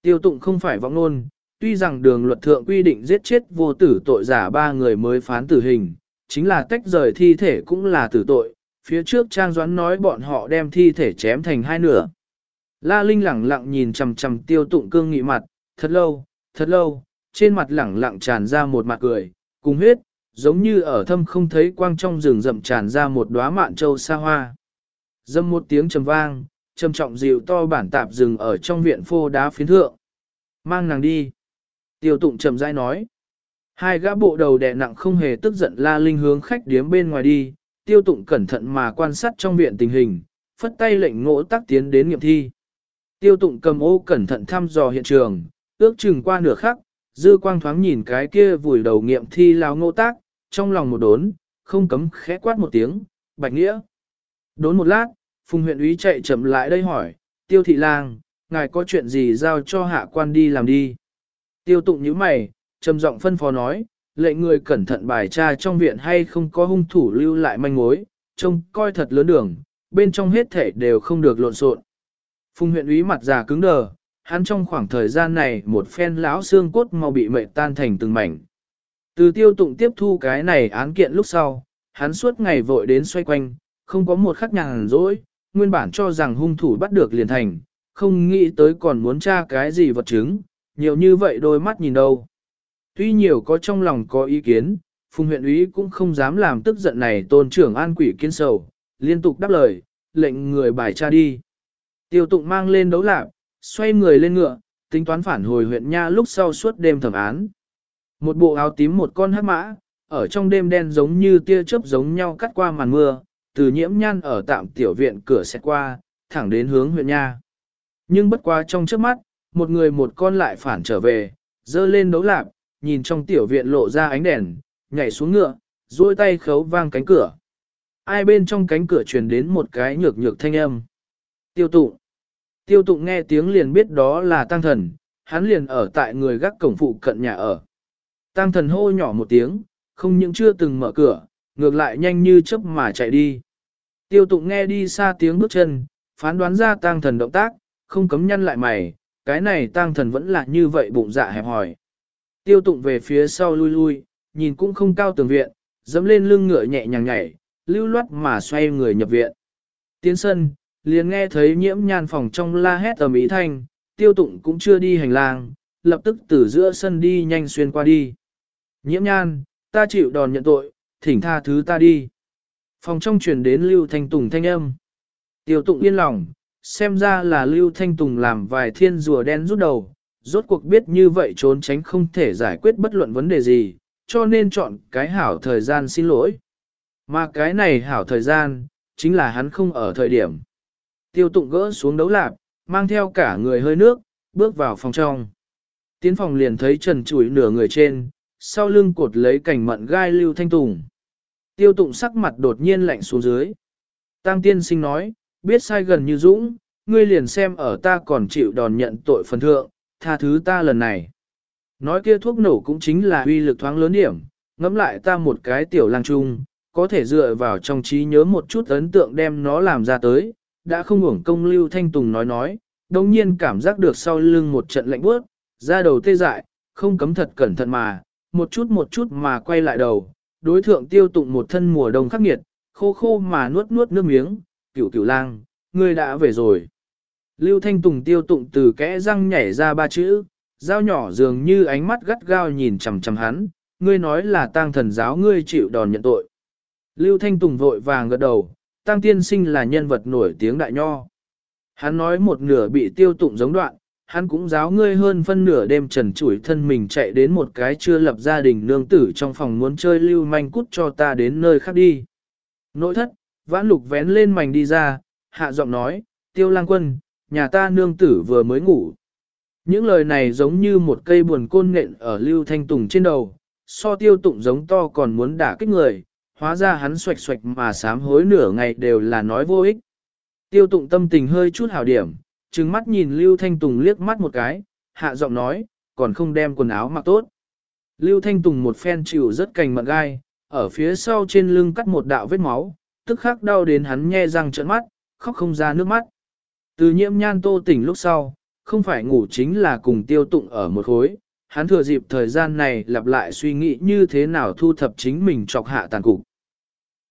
Tiêu tụng không phải vọng nôn, tuy rằng đường luật thượng quy định giết chết vô tử tội giả ba người mới phán tử hình, chính là tách rời thi thể cũng là tử tội, phía trước Trang Doãn nói bọn họ đem thi thể chém thành hai nửa. La Linh lẳng lặng nhìn chằm chằm tiêu tụng cương nghị mặt, thật lâu, thật lâu, trên mặt lẳng lặng tràn ra một mặt cười, cùng huyết, giống như ở thâm không thấy quang trong rừng rậm tràn ra một đóa mạn châu xa hoa. Dâm một tiếng trầm vang, trầm trọng dịu to bản tạp rừng ở trong viện phô đá phiến thượng. Mang nàng đi. Tiêu tụng trầm rãi nói. Hai gã bộ đầu đè nặng không hề tức giận la linh hướng khách điếm bên ngoài đi, tiêu tụng cẩn thận mà quan sát trong viện tình hình, phất tay lệnh ngỗ tác tiến đến nghiệm thi. Tiêu tụng cầm ô cẩn thận thăm dò hiện trường, ước chừng qua nửa khắc, dư quang thoáng nhìn cái kia vùi đầu nghiệm thi lao ngỗ tác, trong lòng một đốn, không cấm khẽ quát một tiếng, bạch nghĩa. Đốn một lát, phùng huyện úy chạy chậm lại đây hỏi, tiêu thị lang, ngài có chuyện gì giao cho hạ quan đi làm đi. Tiêu tụng như mày, trầm giọng phân phó nói, lệnh người cẩn thận bài tra trong viện hay không có hung thủ lưu lại manh mối, trông coi thật lớn đường, bên trong hết thể đều không được lộn xộn. Phùng huyện úy mặt già cứng đờ, hắn trong khoảng thời gian này một phen lão xương cốt mau bị mệt tan thành từng mảnh. Từ tiêu tụng tiếp thu cái này án kiện lúc sau, hắn suốt ngày vội đến xoay quanh, không có một khắc nhàn rỗi, nguyên bản cho rằng hung thủ bắt được liền thành, không nghĩ tới còn muốn tra cái gì vật chứng, nhiều như vậy đôi mắt nhìn đâu. Tuy nhiều có trong lòng có ý kiến, Phùng huyện úy cũng không dám làm tức giận này tôn trưởng an quỷ kiên sầu, liên tục đáp lời, lệnh người bài tra đi. Tiêu tụng mang lên đấu lạc, xoay người lên ngựa, tính toán phản hồi huyện Nha lúc sau suốt đêm thẩm án. Một bộ áo tím một con hắc mã, ở trong đêm đen giống như tia chớp giống nhau cắt qua màn mưa, từ nhiễm nhan ở tạm tiểu viện cửa xét qua, thẳng đến hướng huyện Nha. Nhưng bất quá trong trước mắt, một người một con lại phản trở về, dơ lên đấu lạc, nhìn trong tiểu viện lộ ra ánh đèn, nhảy xuống ngựa, duỗi tay khấu vang cánh cửa. Ai bên trong cánh cửa truyền đến một cái nhược nhược thanh âm. Tiêu tụng. Tiêu tụng nghe tiếng liền biết đó là tăng thần, hắn liền ở tại người gác cổng phụ cận nhà ở. Tăng thần hô nhỏ một tiếng, không những chưa từng mở cửa, ngược lại nhanh như chớp mà chạy đi. Tiêu tụng nghe đi xa tiếng bước chân, phán đoán ra tăng thần động tác, không cấm nhăn lại mày, cái này tăng thần vẫn là như vậy bụng dạ hẹp hỏi. Tiêu tụng về phía sau lui lui, nhìn cũng không cao tường viện, dẫm lên lưng ngựa nhẹ nhàng nhảy, lưu loát mà xoay người nhập viện. Tiến sân, liền nghe thấy nhiễm nhan phòng trong la hét tầm ý thanh, tiêu tụng cũng chưa đi hành lang, lập tức từ giữa sân đi nhanh xuyên qua đi. Nhiễm nhan, ta chịu đòn nhận tội, thỉnh tha thứ ta đi. Phòng trong truyền đến Lưu Thanh Tùng thanh âm. Tiêu tụng yên lòng, xem ra là Lưu Thanh Tùng làm vài thiên rùa đen rút đầu, rốt cuộc biết như vậy trốn tránh không thể giải quyết bất luận vấn đề gì, cho nên chọn cái hảo thời gian xin lỗi. Mà cái này hảo thời gian, chính là hắn không ở thời điểm. Tiêu tụng gỡ xuống đấu lạp, mang theo cả người hơi nước, bước vào phòng trong. Tiến phòng liền thấy trần chuỗi nửa người trên, sau lưng cột lấy cảnh mận gai lưu thanh tùng. Tiêu tụng sắc mặt đột nhiên lạnh xuống dưới. Tăng tiên sinh nói, biết sai gần như dũng, ngươi liền xem ở ta còn chịu đòn nhận tội phần thượng, tha thứ ta lần này. Nói kia thuốc nổ cũng chính là uy lực thoáng lớn điểm, ngẫm lại ta một cái tiểu lang trung, có thể dựa vào trong trí nhớ một chút ấn tượng đem nó làm ra tới, đã không hưởng công lưu thanh tùng nói nói, đồng nhiên cảm giác được sau lưng một trận lạnh bước, ra đầu tê dại, không cấm thật cẩn thận mà, một chút một chút mà quay lại đầu, đối thượng tiêu tụng một thân mùa đông khắc nghiệt, khô khô mà nuốt nuốt nước miếng, cửu cửu lang, ngươi đã về rồi. Lưu Thanh Tùng tiêu tụng từ kẽ răng nhảy ra ba chữ, dao nhỏ dường như ánh mắt gắt gao nhìn chằm chằm hắn, ngươi nói là tang thần giáo ngươi chịu đòn nhận tội. Lưu Thanh Tùng vội vàng gật đầu, tang tiên sinh là nhân vật nổi tiếng đại nho. Hắn nói một nửa bị tiêu tụng giống đoạn, hắn cũng giáo ngươi hơn phân nửa đêm trần chủi thân mình chạy đến một cái chưa lập gia đình nương tử trong phòng muốn chơi lưu manh cút cho ta đến nơi khác đi. Nội thất, vãn lục vén lên mảnh đi ra, hạ giọng nói, tiêu lang quân, nhà ta nương tử vừa mới ngủ. Những lời này giống như một cây buồn côn nện ở lưu thanh tùng trên đầu, so tiêu tụng giống to còn muốn đả kích người, hóa ra hắn xoạch xoạch mà sám hối nửa ngày đều là nói vô ích. Tiêu tụng tâm tình hơi chút hảo điểm, trừng mắt nhìn Lưu Thanh Tùng liếc mắt một cái, hạ giọng nói, còn không đem quần áo mặc tốt. Lưu Thanh Tùng một phen chịu rất cành mận gai, ở phía sau trên lưng cắt một đạo vết máu, tức khắc đau đến hắn nhe răng trợn mắt, khóc không ra nước mắt. Từ nhiễm nhan tô tỉnh lúc sau, không phải ngủ chính là cùng tiêu tụng ở một khối, hắn thừa dịp thời gian này lặp lại suy nghĩ như thế nào thu thập chính mình chọc hạ tàn cục.